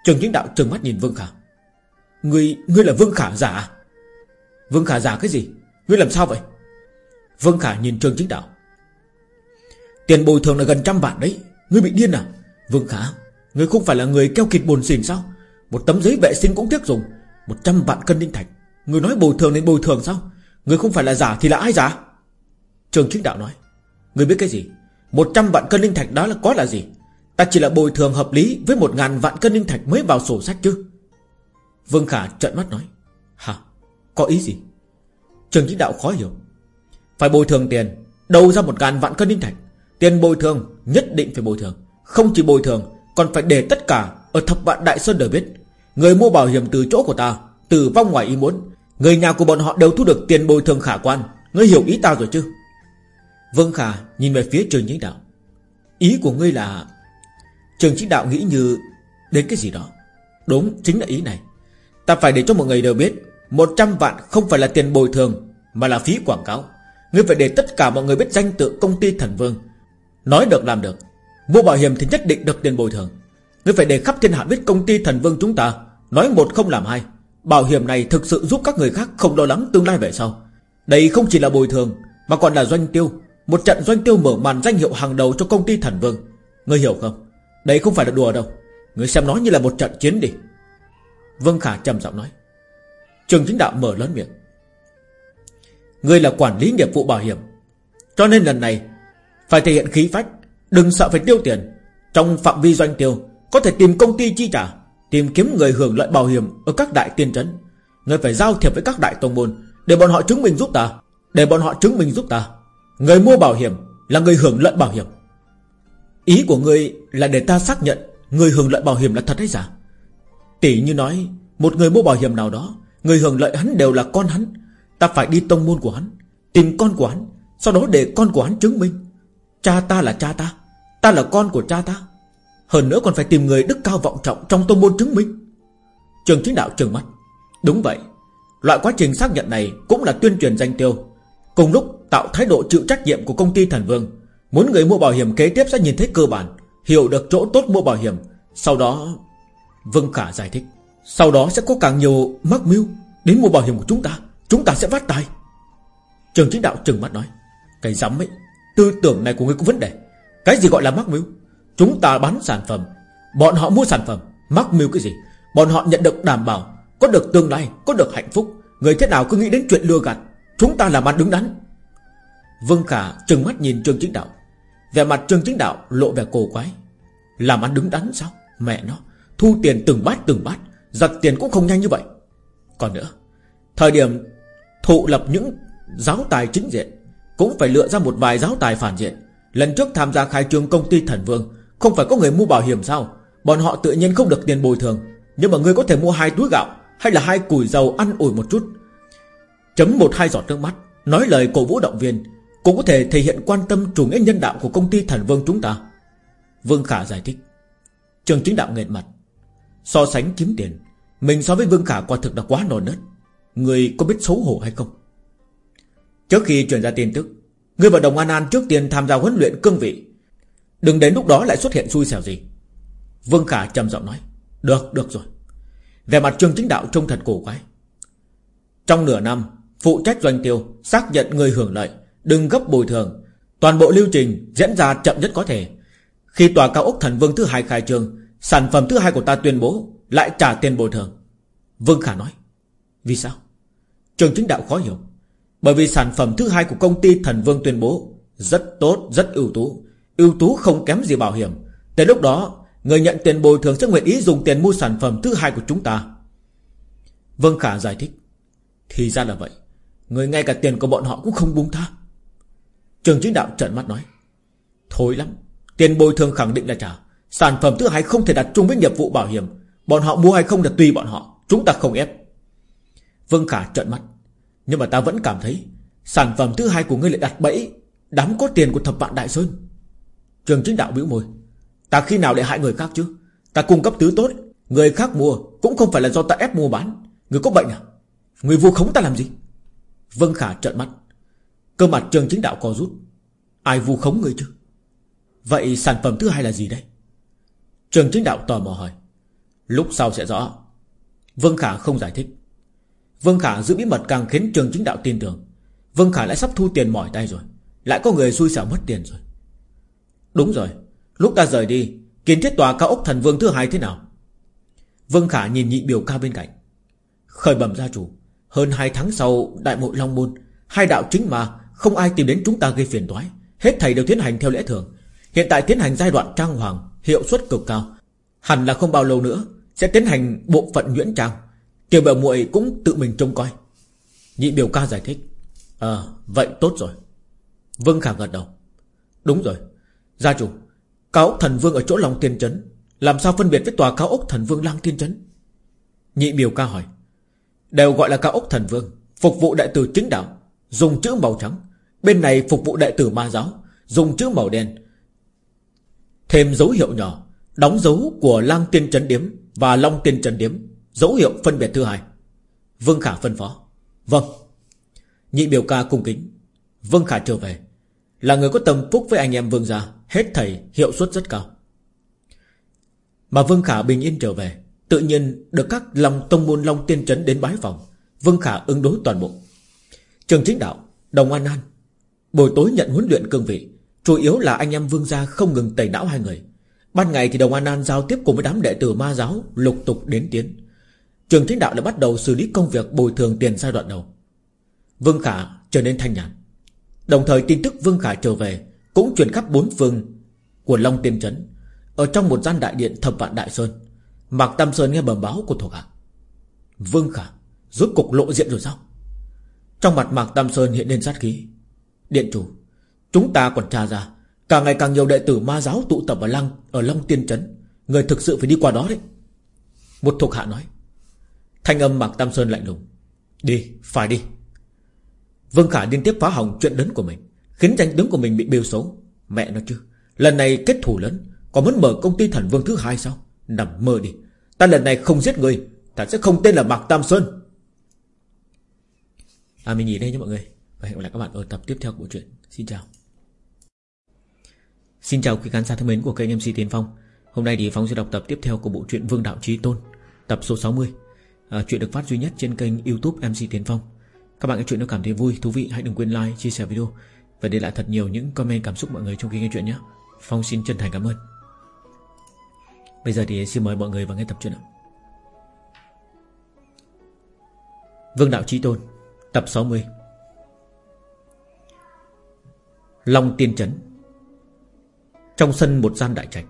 Trường chính đạo trừng mắt nhìn Vương Khả. Ngươi, ngươi là Vương Khả giả à? Vương Khả giả cái gì? Ngươi làm sao vậy? Vương Khả nhìn Trương Chính Đạo. Tiền bồi thường là gần trăm vạn đấy Ngươi bị điên à? Vương Khả Ngươi không phải là người keo kịch bồn xỉn sao? Một tấm giấy vệ sinh cũng tiếc dùng Một trăm vạn cân đinh thạch. Ngươi nói bồi thường nên bồi thường sao? Ngươi không phải là giả thì là ai giả? Trường Chính Đạo nói, người biết cái gì? Một trăm vạn cân linh thạch đó là có là gì? Ta chỉ là bồi thường hợp lý Với một ngàn vạn cân linh thạch mới vào sổ sách chứ. Vương Khả trợn mắt nói, Hả? Có ý gì? Trường chính đạo khó hiểu, Phải bồi thường tiền, Đầu ra một ngàn vạn cân linh thạch. Tiền bồi thường nhất định phải bồi thường, Không chỉ bồi thường, Còn phải để tất cả Ở thập vạn Đại Sơn đều biết. Người mua bảo hiểm từ chỗ của ta, Tử vong ngoài ý muốn. Người nhà của bọn họ đều thu được tiền bồi thường khả quan. Ngươi hiểu ý ta rồi chứ? Vâng Khả nhìn về phía trường chính đạo. Ý của ngươi là Trường chính đạo nghĩ như Đến cái gì đó. Đúng, chính là ý này. Ta phải để cho mọi người đều biết 100 vạn không phải là tiền bồi thường, Mà là phí quảng cáo. Ngươi phải để tất cả mọi người biết danh tự công ty thần vương. Nói được, làm được. Mua bảo hiểm thì nhất định được tiền bồi thường. Ngươi phải để khắp thiên hạ biết công ty thần vương chúng ta. Nói một không làm hai. Bảo hiểm này thực sự giúp các người khác không lo lắng tương lai về sau. Đây không chỉ là bồi thường, Mà còn là doanh tiêu. Một trận doanh tiêu mở màn danh hiệu hàng đầu cho công ty thần vương. Ngươi hiểu không? Đây không phải là đùa đâu. Ngươi xem nó như là một trận chiến đi. Vương Khả trầm giọng nói. Trường chính đạo mở lớn miệng. Ngươi là quản lý nghiệp vụ bảo hiểm, Cho nên lần này Phải thể hiện khí phách, Đừng sợ phải tiêu tiền. Trong phạm vi doanh tiêu, Có thể tìm công ty chi trả, Tìm kiếm người hưởng lợi bảo hiểm Ở các đại tiên trấn Ngươi phải giao thiệp với các đại tông môn, Để bọn họ chứng minh giúp ta, Để bọn họ chứng minh giúp ta. Người mua bảo hiểm là người hưởng lợi bảo hiểm. Ý của người là để ta xác nhận Người hưởng lợi bảo hiểm là thật hay giả. Tỷ như nói, Một người mua bảo hiểm nào đó, Người hưởng lợi hắn đều là con hắn. Ta phải đi tông môn của hắn, Tìm con của hắn, Sau đó để con của hắn chứng minh. Cha ta là cha ta Ta là con của cha ta. Hơn nữa còn phải tìm người đức cao vọng trọng Trong tông môn chứng minh. Trường chính đạo trường mắt. Đúng vậy, Loại quá trình xác nhận này Cũng là tuyên truyền danh tiêu. Cùng lúc tạo thái độ chịu trách nhiệm của công ty thần vương. Muốn người mua bảo hiểm kế tiếp sẽ nhìn thấy cơ bản, Hiểu được chỗ tốt mua bảo hiểm. Sau đó, Vương Khả giải thích. Sau đó sẽ có càng nhiều mắc mưu Đến mua bảo hiểm của chúng ta. Chúng ta sẽ phát tài. Trường chính đạo trừng mắt nói. Cái dám ấy, Tư tưởng này của người có vấn đề. Cái gì gọi là mắc mưu? Chúng ta bán sản phẩm. Bọn họ mua sản phẩm. Mắc mưu cái gì? Bọn họ nhận được đảm bảo, Có được tương lai, Có được hạnh phúc. Người thế nào cứ nghĩ đến chuyện lừa gạt? Chúng ta làm ăn đứng đắn. Vương Khả trừng mắt nhìn Trương Chính Đạo. Vẻ mặt Trương Chính Đạo lộ vẻ cổ quái. Làm ăn đứng đắn sao? Mẹ nó, Thu tiền từng bát từng bát Giật tiền cũng không nhanh như vậy. Còn nữa, Thời điểm thụ lập những giáo tài chính diện, Cũng phải lựa ra một vài giáo tài phản diện. Lần trước tham gia khai trương công ty thần vương, Không phải có người mua bảo hiểm sao? Bọn họ tự nhiên không được tiền bồi thường. Nhưng mà người có thể mua hai túi gạo Hay là hai củi dầu ăn ủi một chút. Chấm một hai giọt nước mắt, Nói lời cổ vũ động viên. Cũng có thể thể hiện quan tâm chủ nghĩa nhân đạo của công ty thần vương chúng ta. Vương Khả giải thích. Trường chính đạo nghẹn mặt. So sánh kiếm tiền Mình so với Vương Khả quả thực là quá nổi nớt. Người có biết xấu hổ hay không? Trước khi truyền ra tin tức Người và Đồng An An trước tiên tham gia huấn luyện cương vị. Đừng đến lúc đó lại xuất hiện xui xẻo gì. Vương Khả trầm giọng nói. Được, được rồi. Về mặt trường chính đạo trông thật cổ quái. Trong nửa năm Phụ trách doanh tiêu Xác nhận người hưởng lợi Đừng gấp bồi thường. Toàn bộ lưu trình diễn ra chậm nhất có thể. Khi tòa cao ốc thần vương thứ hai khai trương Sản phẩm thứ hai của ta tuyên bố Lại trả tiền bồi thường. Vương Khả nói Vì sao? Trường chính đạo khó hiểu Bởi vì sản phẩm thứ hai của công ty thần vương tuyên bố Rất tốt, rất ưu tú. Ưu tú không kém gì bảo hiểm. Tới lúc đó Người nhận tiền bồi thường sẽ nguyện ý dùng tiền mua sản phẩm thứ hai của chúng ta. Vương Khả giải thích Thì ra là vậy. Người ngay cả tiền của bọn họ cũng không buông tha. Trường chính đạo trợn mắt nói, Thôi lắm, Tiền bồi thường khẳng định là trả. Sản phẩm thứ hai không thể đặt chung với nghiệp vụ bảo hiểm. Bọn họ mua hay không là tùy bọn họ, Chúng ta không ép. Vương Khả trợn mắt, Nhưng mà ta vẫn cảm thấy Sản phẩm thứ hai của ngươi lại đặt bẫy, Đám có tiền của thập vạn Đại Sơn. Trường chính đạo bĩu môi, Ta khi nào để hại người khác chứ? Ta cung cấp thứ tốt, Người khác mua Cũng không phải là do ta ép mua bán. Người có bệnh à? Người vu khống ta làm gì? Vương Khả trợn mắt Cơ mặt trường chính đạo co rút. Ai vu khống người chứ? Vậy sản phẩm thứ hai là gì đây? Trường chính đạo tò mò hỏi. Lúc sau sẽ rõ. Vương Khả không giải thích. Vương Khả giữ bí mật càng khiến trường chính đạo tin tưởng. Vương Khả lại sắp thu tiền mỏi tay rồi. Lại có người xui xẻo mất tiền rồi. Đúng rồi. Lúc ta rời đi, Kiến thiết tòa cao ốc thần vương thứ hai thế nào? Vương Khả nhìn nhị biểu ca bên cạnh. Khởi bẩm gia chủ, Hơn hai tháng sau, đại mộ Long Môn, Hai đạo chính mà không ai tìm đến chúng ta gây phiền toái. Hết thầy đều tiến hành theo lẽ thường. Hiện tại tiến hành giai đoạn trang hoàng, Hiệu suất cực cao. Hẳn là không bao lâu nữa, Sẽ tiến hành bộ phận nhuyễn trang. Tiểu biểu muội cũng tự mình trông coi. Nhị biểu ca giải thích. Ờ vậy tốt rồi. Vương Khả gật đầu. Đúng rồi. Gia chủ Cao ốc thần vương ở chỗ lòng tiên trấn. Làm sao phân biệt với tòa cao ốc thần vương lang tiên trấn? Nhị biểu ca hỏi. Đều gọi là cao ốc thần vương, Phục vụ đại từ chính đạo, Dùng chữ màu trắng. Bên này phục vụ đệ tử ma giáo, Dùng chữ màu đen. Thêm dấu hiệu nhỏ, Đóng dấu của lang tiên trấn điếm Và long tiên trấn điếm, Dấu hiệu phân biệt thứ hai. Vương Khả phân phó. Vâng. Nhị biểu ca cung kính. Vương Khả trở về. Là người có tâm phúc với anh em Vương gia, Hết thầy hiệu suất rất cao. Mà Vương Khả bình yên trở về, Tự nhiên được các lòng tông môn Long Tiên Trấn đến bái phòng. Vương Khả ứng đối toàn bộ. Trường chính đạo, Đồng An An Buổi tối nhận huấn luyện cương vị, Chủ yếu là anh em Vương gia không ngừng tẩy não hai người. Ban ngày thì Đồng An An giao tiếp cùng với đám đệ tử ma giáo, Lục tục đến tiến. Trường chính đạo đã bắt đầu xử lý công việc bồi thường tiền giai đoạn đầu. Vương Khả trở nên thanh nhàn. Đồng thời tin tức Vương Khả trở về Cũng truyền khắp bốn phương Của Long Tiên Trấn, Ở trong một gian đại điện thập vạn Đại Sơn. Mạc Tam Sơn nghe bẩm báo của thuộc hạ. Vương Khả, Rốt cục lộ diện rồi sao? Trong mặt Mạc Tam Sơn hiện lên sát khí. Điện chủ Chúng ta còn tra ra Càng ngày càng nhiều đệ tử ma giáo tụ tập ở Lăng Ở Long Tiên Trấn. Người thực sự phải đi qua đó đấy. Một thuộc hạ nói. Thanh âm Mạc Tam Sơn lạnh lùng. Đi, phải đi. Vương Khả liên tiếp phá hỏng chuyện lớn của mình Khiến danh đứng của mình bị bêu xấu. Mẹ nó chứ Lần này kết thù lớn Còn muốn mở công ty thần vương thứ hai sao? Nằm mơ đi. Ta lần này không giết người Ta sẽ không tên là Mạc Tam Sơn. À mình nhìn đây nha mọi người. Và hẹn gặp lại các bạn ở tập tiếp theo của bộ truyện. Xin chào. Xin chào quý khán giả thân mến của kênh MC Tiến Phong. Hôm nay thì Phong sẽ đọc tập tiếp theo của bộ truyện Vương Đạo Trí Tôn Tập số 60 à, Chuyện được phát duy nhất trên kênh youtube MC Tiến Phong. Các bạn nghe chuyện nếu cảm thấy vui, thú vị Hãy đừng quên like, chia sẻ video Và để lại thật nhiều những comment cảm xúc mọi người trong khi nghe chuyện nhé. Phong xin chân thành cảm ơn. Bây giờ thì xin mời mọi người vào nghe tập truyện ạ Vương Đạo Trí Tôn Tập 60 Long Tiên Trấn. Trong sân một gian đại trạch,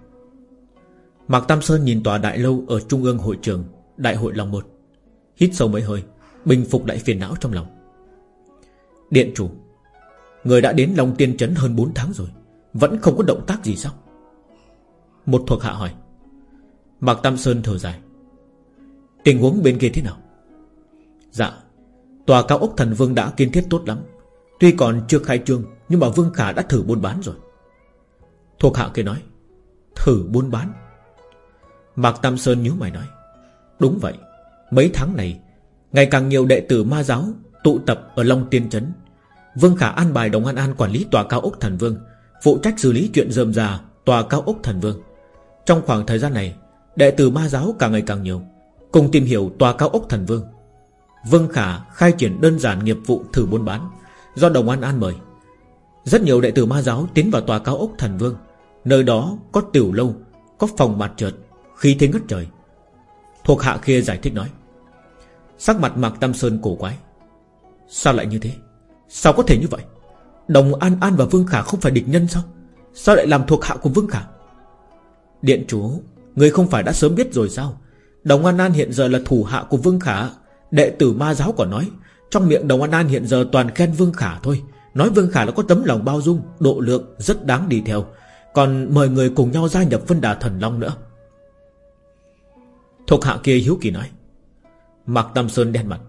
Mạc Tam Sơn nhìn tòa đại lâu Ở trung ương hội trường Đại hội Long Một Hít sâu mấy hơi, Bình phục đại phiền não trong lòng. Điện chủ, Người đã đến Long Tiên Trấn hơn 4 tháng rồi, Vẫn không có động tác gì sao? Một thuộc hạ hỏi. Mạc Tam Sơn thở dài. Tình huống bên kia thế nào? Dạ Tòa cao ốc thần vương đã kiên thiết tốt lắm, Tuy còn chưa khai trương nhưng mà Vương Khả đã thử buôn bán rồi. Thuộc hạ kia nói, Thử buôn bán? Mạc Tam Sơn nhíu mày nói, Đúng vậy, Mấy tháng này, Ngày càng nhiều đệ tử ma giáo Tụ tập ở Long Tiên Trấn. Vương Khả an bài Đồng An An quản lý tòa cao ốc thần vương, Phụ trách xử lý chuyện dơm già Tòa Tòa cao ốc thần vương. Trong khoảng thời gian này, Đệ tử ma giáo càng ngày càng nhiều, Cùng tìm hiểu tòa cao ốc thần vương. Vương Khả khai triển đơn giản nghiệp vụ thử buôn bán, Do Đồng An An mời. Rất nhiều đệ tử ma giáo tiến vào tòa cao ốc thần vương. Nơi đó có tiểu lâu, Có phòng mặt trượt, Khí thế ngất trời. Thuộc hạ kia giải thích nói, Sắc mặt Mạc Tam Sơn cổ quái. Sao lại như thế? Sao có thể như vậy? Đồng An An và Vương Khả không phải địch nhân sao? Sao lại làm thuộc hạ của Vương Khả? Điện chủ Người không phải đã sớm biết rồi sao? Đồng An An hiện giờ là thủ hạ của Vương Khả. Đệ tử ma giáo còn nói, Trong miệng Đồng An An hiện giờ toàn khen Vương Khả thôi. Nói Vương Khả là có tấm lòng bao dung, Độ lượng rất đáng đi theo. Còn mời người cùng nhau gia nhập Vân Đà Thần Long nữa. Thuộc hạ kia hiếu kỳ nói, Mạc Tam Sơn đen mặt.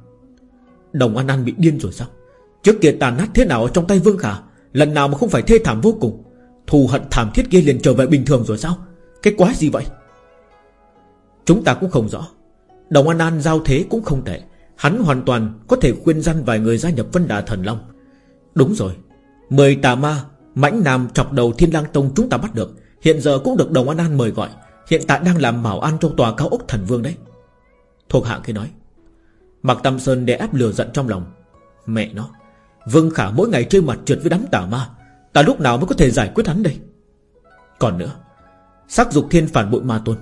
Đồng An An bị điên rồi sao? Trước kia tàn nát thế nào ở trong tay Vương Khả, Lần nào mà không phải thê thảm vô cùng? Thù hận thảm thiết kia liền trở về bình thường rồi sao? Cái quái gì vậy? Chúng ta cũng không rõ. Đồng An An giao thế cũng không tệ. Hắn hoàn toàn có thể khuyên răn vài người gia nhập Vân Đà Thần Long. Đúng rồi. Mười tà ma, Mãnh Nam chọc đầu Thiên lang Tông chúng ta bắt được. Hiện giờ cũng được Đồng An An mời gọi. Hiện tại đang làm bảo an trong tòa cao ốc thần vương đấy. Thuộc hạ kia nói. Mạc Tâm Sơn đè ép lừa giận trong lòng. Mẹ nó. Vương Khả mỗi ngày chơi mặt trượt với đám tà ma. Ta lúc nào mới có thể giải quyết hắn đây? Còn nữa, Sắc dục thiên phản bội ma tôn.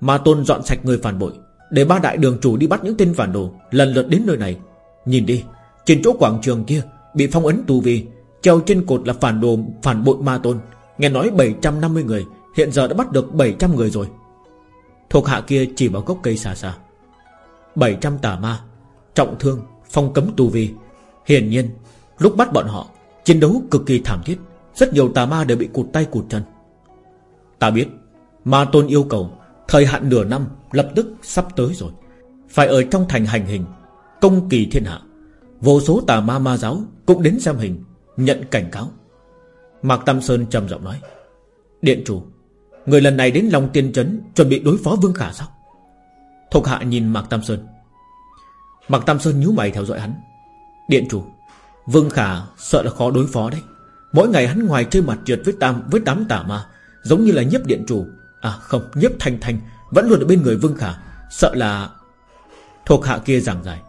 Ma tôn dọn sạch người phản bội, Để ba đại đường chủ đi bắt những tên phản đồ, Lần lượt đến nơi này. Nhìn đi, Trên chỗ quảng trường kia Bị phong ấn tù vi Treo trên cột là phản đồ, phản bội ma tôn. Nghe nói 750 người, Hiện giờ đã bắt được 700 người rồi. Thuộc hạ kia chỉ vào gốc cây xa xa 700 tà ma, Trọng thương, Phong cấm tù vi Hiển nhiên, Lúc bắt bọn họ, Chiến đấu cực kỳ thảm thiết, Rất nhiều tà ma đều bị cụt tay cụt chân. Ta biết, Ma tôn yêu cầu, Thời hạn nửa năm lập tức sắp tới rồi. Phải ở trong thành hành hình, Công kỳ thiên hạ. Vô số tà ma ma giáo cũng đến xem hình, Nhận cảnh cáo. Mạc Tam Sơn trầm giọng nói, Điện chủ, Người lần này đến Long Tiên Trấn Chuẩn bị đối phó Vương Khả sao? Thuộc hạ nhìn Mạc Tam Sơn. Mạc Tam Sơn nhíu mày theo dõi hắn. Điện chủ, Vương Khả sợ là khó đối phó đấy. Mỗi ngày hắn ngoài chơi mặt trượt với tam, với đám tả ma Giống như là nhiếp điện chủ. À không, nhiếp thanh thanh, Vẫn luôn ở bên người Vương Khả, Sợ là Thuộc hạ kia giảng giải.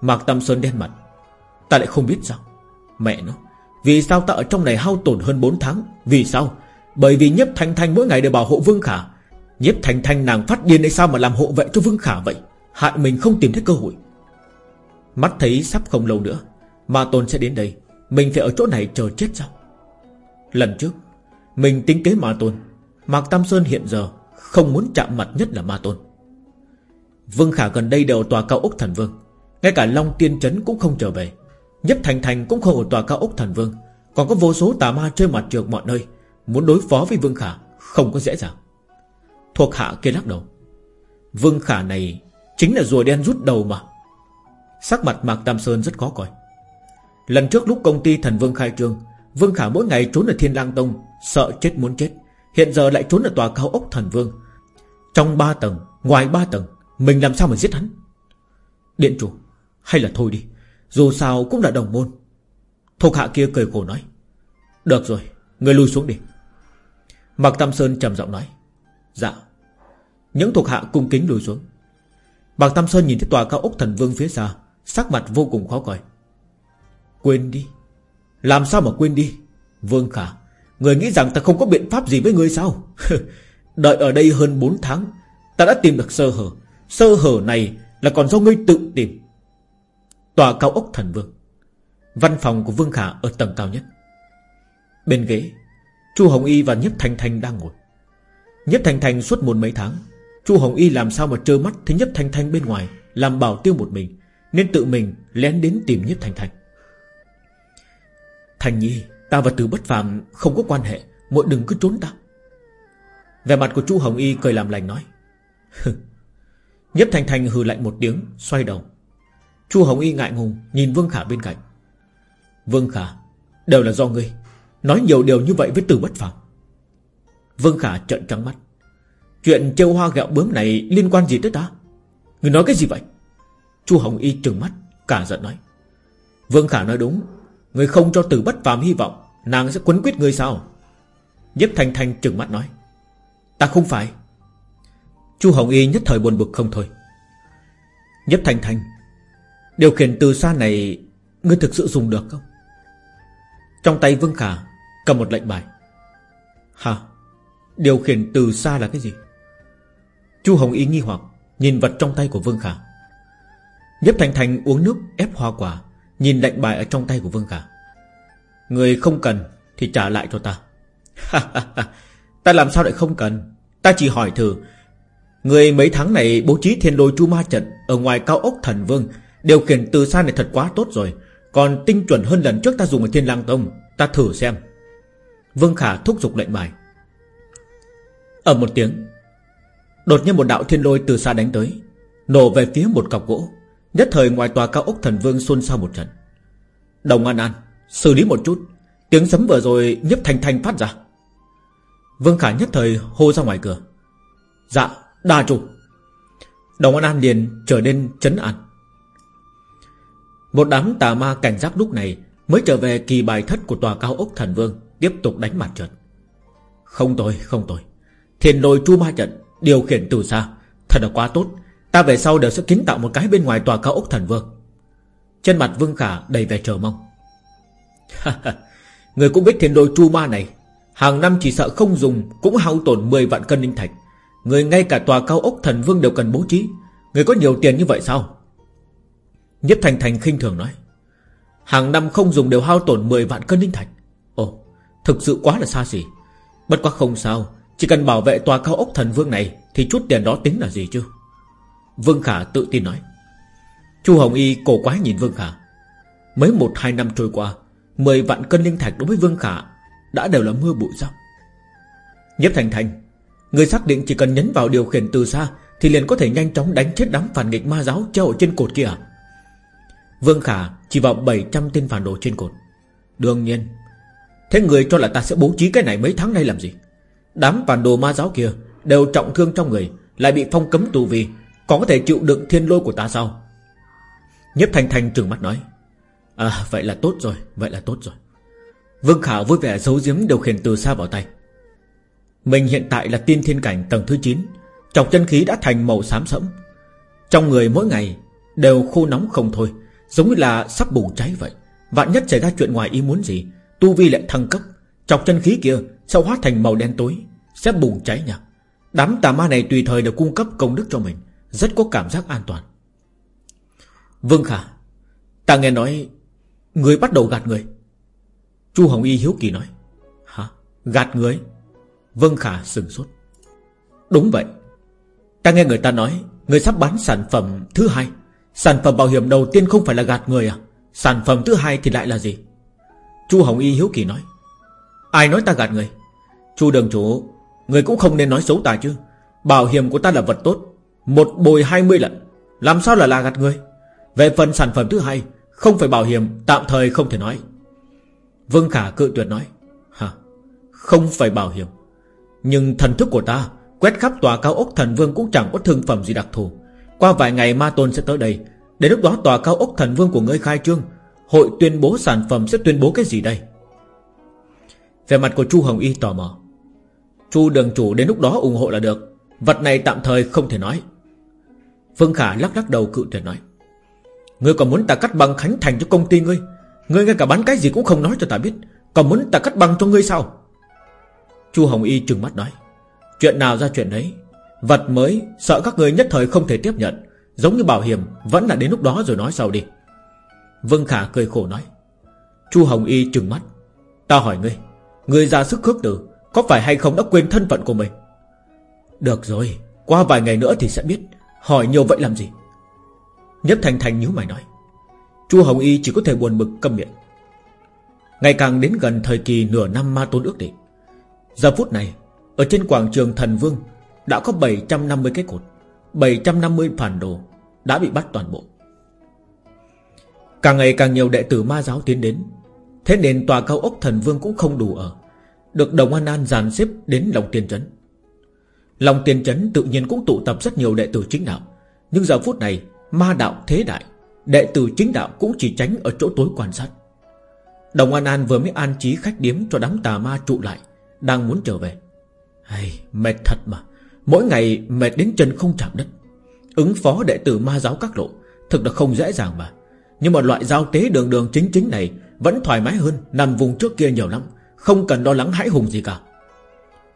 Mạc Tam Sơn đen mặt. Ta lại không biết sao? Mẹ nó, Vì sao ta ở trong này hao tổn hơn 4 tháng? Vì sao? Bởi vì nhiếp thanh thanh mỗi ngày đều bảo hộ Vương Khả. Nhiếp thanh thanh nàng phát điên hay sao mà làm hộ vệ cho Vương Khả vậy? Hại mình không tìm thấy cơ hội. Mắt thấy sắp không lâu nữa, Ma Tôn sẽ đến đây. Mình phải ở chỗ này chờ chết sao? Lần trước, Mình tính kế Ma Tôn. Mạc Tam Sơn hiện giờ Không muốn chạm mặt nhất là Ma Tôn. Vương Khả gần đây đều tòa cao ốc thần vương. Ngay cả Long Tiên Trấn cũng không trở về. Nhấp Thành Thành cũng không ở tòa cao ốc thần vương. Còn có vô số tà ma chơi mặt trượt mọi nơi. Muốn đối phó với Vương Khả Không có dễ dàng. Thuộc hạ kia lắc đầu. Vương Khả này Chính là rùa đen rút đầu mà. Sắc mặt Mạc Tam Sơn rất khó coi. Lần trước lúc công ty thần Vương khai trương Vương Khả mỗi ngày trốn ở Thiên lang Tông Sợ chết muốn chết. Hiện giờ lại trốn ở tòa cao ốc thần Vương. Trong ba tầng, ngoài ba tầng Mình làm sao mà giết hắn? Điện chủ, hay là thôi đi. Dù sao cũng là đồng môn. Thuộc hạ kia cười khổ nói Được rồi, người lui xuống đi. Mạc Tam Sơn trầm giọng nói Dạ. Những thuộc hạ cung kính lùi xuống. Mạc Tam Sơn nhìn thấy tòa cao ốc thần vương phía xa Sắc mặt vô cùng khó coi. Quên đi. Làm sao mà quên đi? Vương Khả Người nghĩ rằng ta không có biện pháp gì với người sao? Đợi ở đây hơn 4 tháng Ta đã tìm được sơ hở. Sơ hở này là còn do ngươi tự tìm. Tòa cao ốc thần vương. Văn phòng của Vương Khả ở tầng cao nhất. Bên ghế, Chu Hồng Y và Nhất Thành Thành đang ngồi. Nhất Thành Thành suốt một mấy tháng, Chu Hồng Y làm sao mà trơ mắt Thấy Nhất Thành Thành bên ngoài Làm bảo tiêu một mình, Nên tự mình lén đến tìm Nhất Thành Thành Thành Nhi, Ta và Từ Bất Phạm không có quan hệ, Muội đừng cứ trốn ta. Về mặt của Chu Hồng Y cười làm lành nói. Nhất Thành Thành hừ lạnh một tiếng, Xoay đầu. Chu Hồng Y ngại ngùng nhìn Vương Khả bên cạnh. Vương Khả, Đều là do ngươi, Nói nhiều điều như vậy với Từ Bất phàm. Vương Khả trợn trắng mắt. Chuyện châu hoa gẹo bướm này liên quan gì tới ta? Người nói cái gì vậy? Chu Hồng Y trừng mắt, Cả giận nói. Vương Khả nói đúng Người không cho từ bất phàm hy vọng, Nàng sẽ quấn quyết ngươi sao? Nhếp Thanh Thanh trừng mắt nói. Ta không phải. Chu Hồng Y nhất thời buồn bực không thôi. Nhếp Thanh Thanh Điều khiển từ xa này, Ngươi thực sự dùng được không? Trong tay Vương Khả, Cầm một lệnh bài. Hả? Điều khiển từ xa là cái gì? Chu Hồng Y nghi hoặc, Nhìn vật trong tay của Vương Khả. Nhếp Thành Thành uống nước, ép hoa quả, Nhìn lệnh bài ở trong tay của Vương Khả. Người không cần Thì trả lại cho ta. Ta làm sao lại không cần? Ta chỉ hỏi thử. Người mấy tháng này bố trí thiên đôi chu ma trận Ở ngoài cao ốc thần vương Điều khiển từ xa này thật quá tốt rồi. Còn tinh chuẩn hơn lần trước ta dùng ở thiên lang tông, Ta thử xem. Vương Khả thúc giục lệnh bài. Ở một tiếng, Đột nhiên một đạo thiên lôi từ xa đánh tới, Nổ về phía một cọc gỗ. Nhất thời ngoài tòa cao ốc thần vương xôn xao một trận. Đồng An An, Xử lý một chút. Tiếng sấm vừa rồi nhấp thành thành phát ra. Vương Khả nhất thời hô ra ngoài cửa. Dạ đa chủ. Đồng An An liền trở nên chấn an. Một đám tà ma cảnh giác lúc này Mới trở về kỳ bài thất của tòa cao ốc thần vương, Tiếp tục đánh mặt trận. Không tôi không tôi. Thiền lôi chu ma trận, Điều khiển từ xa. Thật là quá tốt. Ta về sau đều sẽ kiến tạo một cái bên ngoài tòa cao ốc thần vương. Trên mặt Vương Khả đầy vẻ chờ mong. Người cũng biết thiên đôi chu ma này. Hàng năm chỉ sợ không dùng, Cũng hao tổn 10 vạn cân linh thạch. Người ngay cả tòa cao ốc thần vương đều cần bố trí. Người có nhiều tiền như vậy sao? Nhất Thành Thành khinh thường nói, Hàng năm không dùng đều hao tổn 10 vạn cân linh thạch. Ồ, Thực sự quá là xa xỉ. Bất quá không sao, Chỉ cần bảo vệ tòa cao ốc thần vương này Thì chút tiền đó tính là gì chứ? Vương Khả tự tin nói, Chu Hồng Y cổ quái nhìn Vương Khả. Mấy một, hai năm trôi qua, Mười vạn cân linh thạch đối với Vương Khả Đã đều là mưa bụi sao Nhếp Thành Thành Người xác định chỉ cần nhấn vào điều khiển từ xa Thì liền có thể nhanh chóng đánh chết đám phản nghịch ma giáo Treo ở trên cột kia à? Vương Khả chỉ vào 700 tên phản đồ trên cột. Đương nhiên, Thế người cho là ta sẽ bố trí cái này mấy tháng nay làm gì? Đám phản đồ ma giáo kia Đều trọng thương trong người, Lại bị phong cấm tù vì Còn có thể chịu đựng thiên lôi của ta sao? Nhếp Thanh Thanh trừng mắt nói À vậy là tốt rồi, Vậy là tốt rồi. Vương Khả vui vẻ giấu giếm điều khiển từ xa vào tay. Mình hiện tại là tiên thiên cảnh tầng thứ 9 Chọc chân khí đã thành màu xám sẫm. Trong người mỗi ngày Đều khô nóng không thôi Giống như là sắp bùng cháy vậy Vạn nhất xảy ra chuyện ngoài ý muốn gì, Tu vi lại thăng cấp, Chọc chân khí kia Sau hóa thành màu đen tối, Sẽ bùng cháy nhỉ? Đám tà ma này tùy thời đều cung cấp công đức cho mình, Rất có cảm giác an toàn Vương Khả, Ta nghe nói Người bắt đầu gạt người Chu Hồng Y hiếu kỳ nói, Hả? Gạt người? Vương Khả sừng sốt Đúng vậy Ta nghe người ta nói, Người sắp bán sản phẩm thứ hai Sản phẩm bảo hiểm đầu tiên không phải là gạt người à? Sản phẩm thứ hai thì lại là gì? Chu Hồng Y hiếu kỳ nói. Ai nói ta gạt người? Chu đường chủ, Người cũng không nên nói xấu ta chứ. Bảo hiểm của ta là vật tốt. Một bồi hai mươi lần Làm sao là là gạt người? Về phần sản phẩm thứ hai, Không phải bảo hiểm, tạm thời không thể nói. Vương Khả cự tuyệt nói. Hả? Không phải bảo hiểm. Nhưng thần thức của ta, Quét khắp tòa cao ốc thần vương cũng chẳng có thương phẩm gì đặc thù. Qua vài ngày ma tôn sẽ tới đây. Đến lúc đó tòa cao ốc thần vương của ngươi khai trương, Hội tuyên bố sản phẩm sẽ tuyên bố cái gì đây? Về mặt của Chu Hồng Y tò mò. Chu đường chủ đến lúc đó ủng hộ là được, Vật này tạm thời không thể nói. Phương Khả lắc lắc đầu cự tuyệt nói. Ngươi còn muốn ta cắt băng Khánh Thành cho công ty ngươi? Ngươi ngay cả bán cái gì cũng không nói cho ta biết, Còn muốn ta cắt băng cho ngươi sao? Chu Hồng Y trừng mắt nói. Chuyện nào ra chuyện đấy? Vật mới, sợ các người nhất thời không thể tiếp nhận. Giống như bảo hiểm, Vẫn là đến lúc đó rồi nói sau đi. Vương Khả cười khổ nói, Chu Hồng Y trừng mắt. Ta hỏi ngươi Ngươi ra sức khước từ, Có phải hay không đã quên thân phận của mình? Được rồi, Qua vài ngày nữa thì sẽ biết. Hỏi nhiều vậy làm gì? Nhấp Thành Thành nhíu mày nói, Chu Hồng Y chỉ có thể buồn bực câm miệng. Ngày càng đến gần thời kỳ nửa năm ma tôn ước định. Giờ phút này, Ở trên quảng trường Thần Vương đã có 750 cái cột 750 phản đồ Đã bị bắt toàn bộ. Càng ngày càng nhiều đệ tử ma giáo tiến đến. Thế nên tòa cao ốc thần vương cũng không đủ ở, Được Đồng An An dàn xếp đến lòng tiên trấn. Lòng tiên trấn tự nhiên cũng tụ tập rất nhiều đệ tử chính đạo. Nhưng giờ phút này, Ma đạo thế đại, Đệ tử chính đạo cũng chỉ tránh ở chỗ tối quan sát. Đồng An An vừa mới an trí khách điếm cho đám tà ma trụ lại, Đang muốn trở về. Hay Mệt thật mà. Mỗi ngày mệt đến chân không chạm đất. Ứng phó đệ tử ma giáo các lộ, Thực là không dễ dàng mà. Nhưng mà loại giao tế đường đường chính chính này Vẫn thoải mái hơn Nằm vùng trước kia nhiều lắm, Không cần lo lắng hãi hùng gì cả.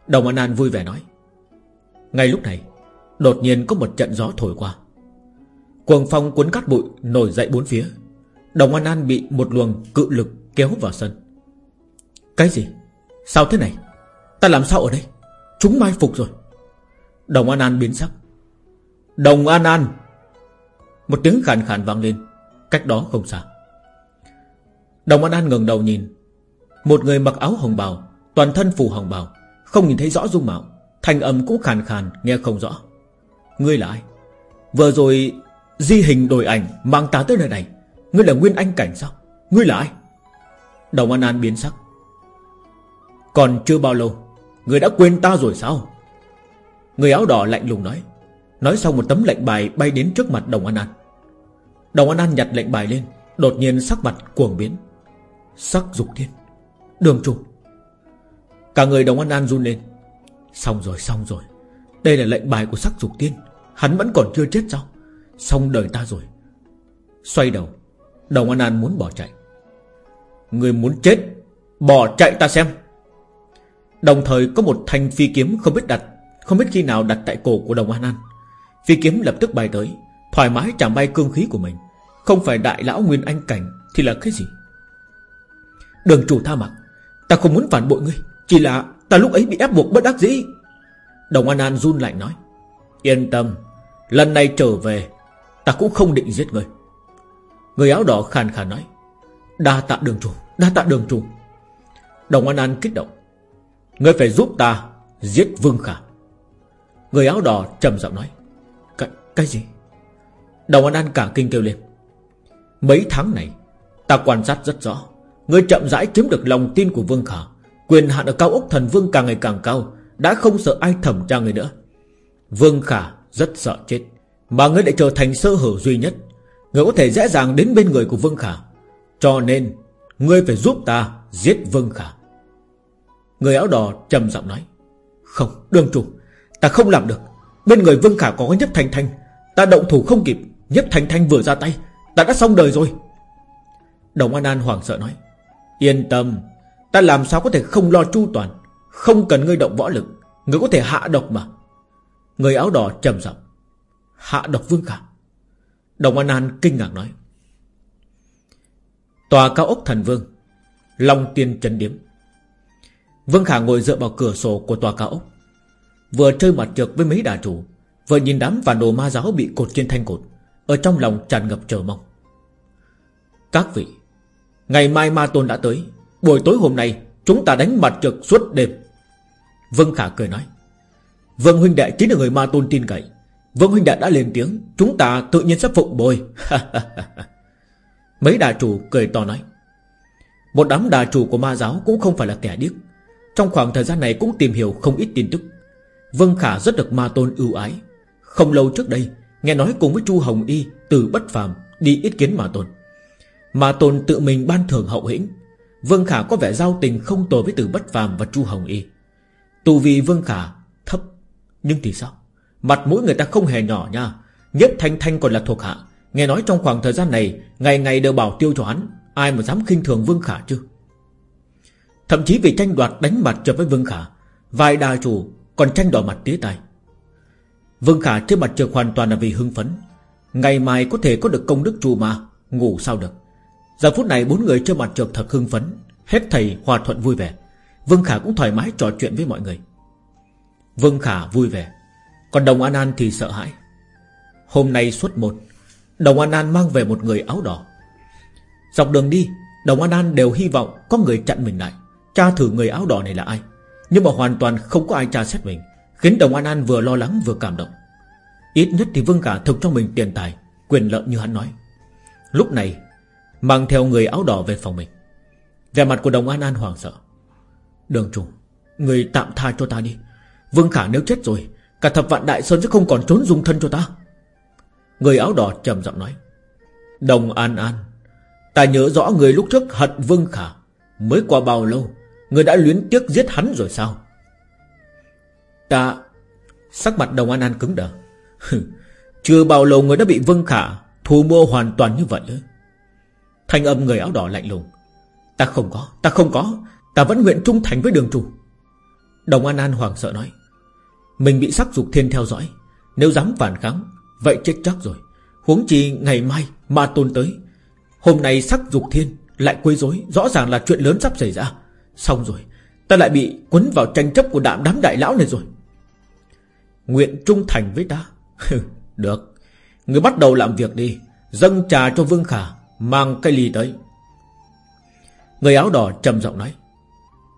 Đồng An An vui vẻ nói, Ngay lúc này, Đột nhiên có một trận gió thổi qua. Cuồng phong cuốn cát bụi Nổi dậy bốn phía. Đồng An An bị một luồng cự lực kéo vào sân. Cái gì? Sao thế này? Ta làm sao ở đây? Chúng mai phục rồi. Đồng An An biến sắc. Đồng An An. Một tiếng khàn khàn vang lên, Cách đó không xa. Đồng An An ngẩng đầu nhìn. Một người mặc áo hồng bào, Toàn thân phủ hồng bào, Không nhìn thấy rõ dung mạo, thanh âm cũng khàn khàn, nghe không rõ. Ngươi là ai? Vừa rồi, di hình đổi ảnh Mang ta tới nơi này, Ngươi là Nguyên Anh Cảnh sao? Ngươi là ai? Đồng An An biến sắc. Còn chưa bao lâu, Ngươi đã quên ta rồi sao? Người áo đỏ lạnh lùng nói. Nói xong một tấm lệnh bài bay đến trước mặt Đồng An An. Đồng An An nhặt lệnh bài lên, Đột nhiên sắc mặt cuồng biến. Sắc dục thiên. Đường trùng Cả người Đồng An An run lên. Xong rồi xong rồi. Đây là lệnh bài của sắc dục tiên Hắn vẫn còn chưa chết sao? Xong đời ta rồi. Xoay đầu, Đồng An An muốn bỏ chạy. Người muốn chết, Bỏ chạy ta xem. Đồng thời có một thanh phi kiếm không biết đặt không biết khi nào đặt tại cổ của Đồng An An. Phi kiếm lập tức bay tới, Thoải mái chạm bay cương khí của mình. Không phải đại lão Nguyên Anh Cảnh Thì là cái gì? Đường chủ tha mặt, Ta không muốn phản bội ngươi, Chỉ là ta lúc ấy bị ép buộc bất đắc dĩ. Đồng An An run lạnh nói, Yên tâm, Lần này trở về, Ta cũng không định giết ngươi. Người áo đỏ khàn khàn nói, Đa tạ đường chủ, Đa tạ đường chủ. Đồng An An kích động, Ngươi phải giúp ta giết Vương Khả. Người áo đỏ trầm giọng nói Cái, cái gì? Đồng An An cả kinh kêu lên Mấy tháng này Ta quan sát rất rõ Ngươi chậm rãi chiếm được lòng tin của Vương Khả Quyền hạn ở cao ốc thần Vương càng ngày càng cao Đã không sợ ai thẩm tra người nữa. Vương Khả rất sợ chết Mà ngươi lại trở thành sơ hở duy nhất. Ngươi có thể dễ dàng đến bên người của Vương Khả Cho nên Ngươi phải giúp ta giết Vương Khả. Người áo đỏ trầm giọng nói Không đương trùng. Ta không làm được. Bên người Vương Khả có Nhấp Thành Thanh Ta động thủ không kịp. Nhấp Thành Thanh vừa ra tay. Ta đã xong đời rồi. Đồng An An hoảng sợ nói. Yên tâm. Ta làm sao có thể không lo chu toàn? Không cần ngươi động võ lực. Ngươi có thể hạ độc mà. Người áo đỏ trầm giọng. Hạ độc Vương Khả. Đồng An An kinh ngạc nói. Tòa cao ốc thần vương. Long tiên trấn điếm. Vương Khả ngồi dựa vào cửa sổ của tòa cao ốc. Vừa chơi mặt trượt với mấy đà chủ, Vừa nhìn đám và đồ ma giáo bị cột trên thanh cột, Ở trong lòng tràn ngập chờ mong. Các vị, Ngày mai ma tôn đã tới, Buổi tối hôm nay Chúng ta đánh mặt trượt suốt đêm. Vương Khả cười nói. Vương huynh đệ chính là người ma tôn tin cậy. Vương huynh đệ đã lên tiếng, Chúng ta tự nhiên sẽ phụng bồi. Mấy đà chủ cười to nói. Một đám đà chủ của ma giáo Cũng không phải là kẻ điếc. Trong khoảng thời gian này cũng tìm hiểu không ít tin tức. Vương Khả rất được ma tôn ưu ái. Không lâu trước đây, Nghe nói cùng với Chu Hồng Y Từ bất phàm đi ý kiến ma tôn. Ma tôn tự mình ban thưởng hậu hĩnh. Vương Khả có vẻ giao tình không tồi với từ bất phàm và Chu Hồng Y. Tù vì Vương Khả thấp, Nhưng thì sao? Mặt mũi người ta không hề nhỏ nha. Nhất Thanh Thanh còn là thuộc hạ. Nghe nói trong khoảng thời gian này, Ngày ngày đều bảo tiêu cho hắn. Ai mà dám khinh thường Vương Khả chứ? Thậm chí vì tranh đoạt đánh mặt cho với Vương Khả Vài đà chủ còn tranh đỏ mặt tía tai. Vương Khả trên mặt trượt hoàn toàn là vì hưng phấn. Ngày mai có thể có được công đức chùa mà, Ngủ sao được. Giờ phút này bốn người trên mặt trượt thật hưng phấn, Hết thầy hòa thuận vui vẻ. Vương Khả cũng thoải mái trò chuyện với mọi người. Vương Khả vui vẻ. Còn Đồng An An thì sợ hãi. Hôm nay suốt một, Đồng An An mang về một người áo đỏ. Dọc đường đi, Đồng An An đều hy vọng có người chặn mình lại. Tra thử người áo đỏ này là ai? Nhưng mà hoàn toàn không có ai tra xét mình, Khiến Đồng An An vừa lo lắng vừa cảm động. Ít nhất thì Vương Khả thực cho mình tiền tài, Quyền lợi như hắn nói. Lúc này, Mang theo người áo đỏ về phòng mình. Vẻ mặt của Đồng An An hoảng sợ. Đường trùng Người tạm tha cho ta đi. Vương Khả nếu chết rồi, Cả thập vạn đại sơn sẽ không còn trốn dung thân cho ta. Người áo đỏ trầm giọng nói. Đồng An An, Ta nhớ rõ người lúc trước hận Vương Khả Mới qua bao lâu Người đã luyến tiếc giết hắn rồi sao? Ta Sắc mặt đồng An An cứng đờ. Chưa bao lâu người đã bị Vương Khả Thu mua hoàn toàn như vậy. Thanh âm người áo đỏ lạnh lùng. Ta không có, ta không có. Ta vẫn nguyện trung thành với đường chủ. Đồng An An hoàng sợ nói. Mình bị sắc dục thiên theo dõi. Nếu dám phản kháng Vậy chết chắc rồi. Huống chi ngày mai ma tôn tới. Hôm nay sắc dục thiên lại quấy rối. Rõ ràng là chuyện lớn sắp xảy ra. Xong rồi, Ta lại bị quấn vào tranh chấp của đám đám đại lão này rồi. Nguyện trung thành với ta. Được, Người bắt đầu làm việc đi. Dâng trà cho Vương Khả, Mang cây ly tới. Người áo đỏ trầm giọng nói.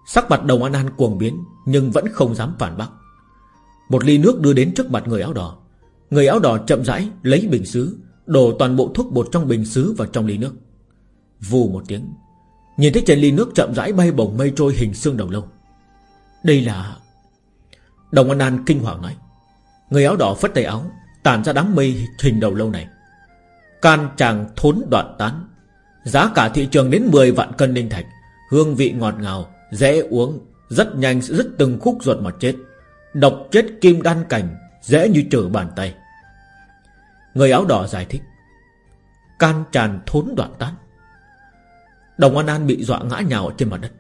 Sắc mặt đồng An An cuồng biến, Nhưng vẫn không dám phản bác. Một ly nước đưa đến trước mặt người áo đỏ. Người áo đỏ chậm rãi lấy bình xứ, Đổ toàn bộ thuốc bột trong bình xứ vào trong ly nước. Vù một tiếng. Nhìn thấy trên ly nước chậm rãi bay bổng mây trôi hình xương đầu lâu Đây là Đồng An An kinh hoàng nói. Người áo đỏ phất tay áo Tản ra đám mây hình đầu lâu này. Can chàng thốn đoạn tán. Giá cả thị trường đến 10 vạn cân linh thạch. Hương vị ngọt ngào, Dễ uống, Rất nhanh sẽ dứt từng khúc ruột mà chết. Độc chết kim đan cảnh, Dễ như trở bàn tay. Người áo đỏ giải thích. Can tràn thốn đoạn tán. Đồng An An bị dọa ngã nhào trên mặt đất.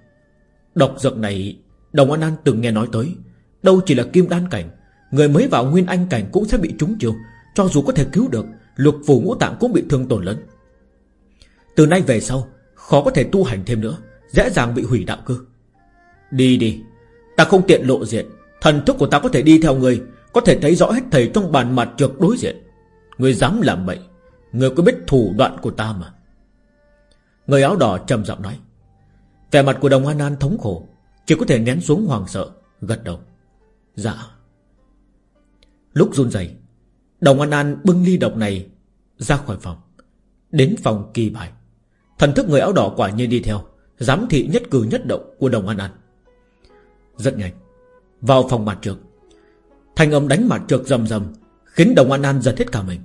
Độc dược này, Đồng An An từng nghe nói tới. Đâu chỉ là kim đan cảnh, Người mới vào nguyên anh cảnh cũng sẽ bị trúng chiêu. Cho dù có thể cứu được, Lục phủ ngũ tạng cũng bị thương tổn lớn. Từ nay về sau, Khó có thể tu hành thêm nữa, Dễ dàng bị hủy đạo cơ. Đi đi, Ta không tiện lộ diện. Thần thức của ta có thể đi theo người, Có thể thấy rõ hết thầy trong bàn mặt trượt đối diện. Người dám làm bậy Người có biết thủ đoạn của ta mà. Người áo đỏ trầm giọng nói. Vẻ mặt của đồng An An thống khổ, Chỉ có thể nén xuống hoàng sợ, Gật đầu. Dạ. Lúc run rẩy, Đồng An An bưng ly độc này Ra khỏi phòng, Đến phòng kỳ bài. Thần thức người áo đỏ quả nhiên đi theo, Giám thị nhất cử nhất động của đồng An An. Rất nhanh, Vào phòng mặt trược. Thanh âm đánh mặt trược rầm rầm, Khiến đồng An An giật hết cả mình.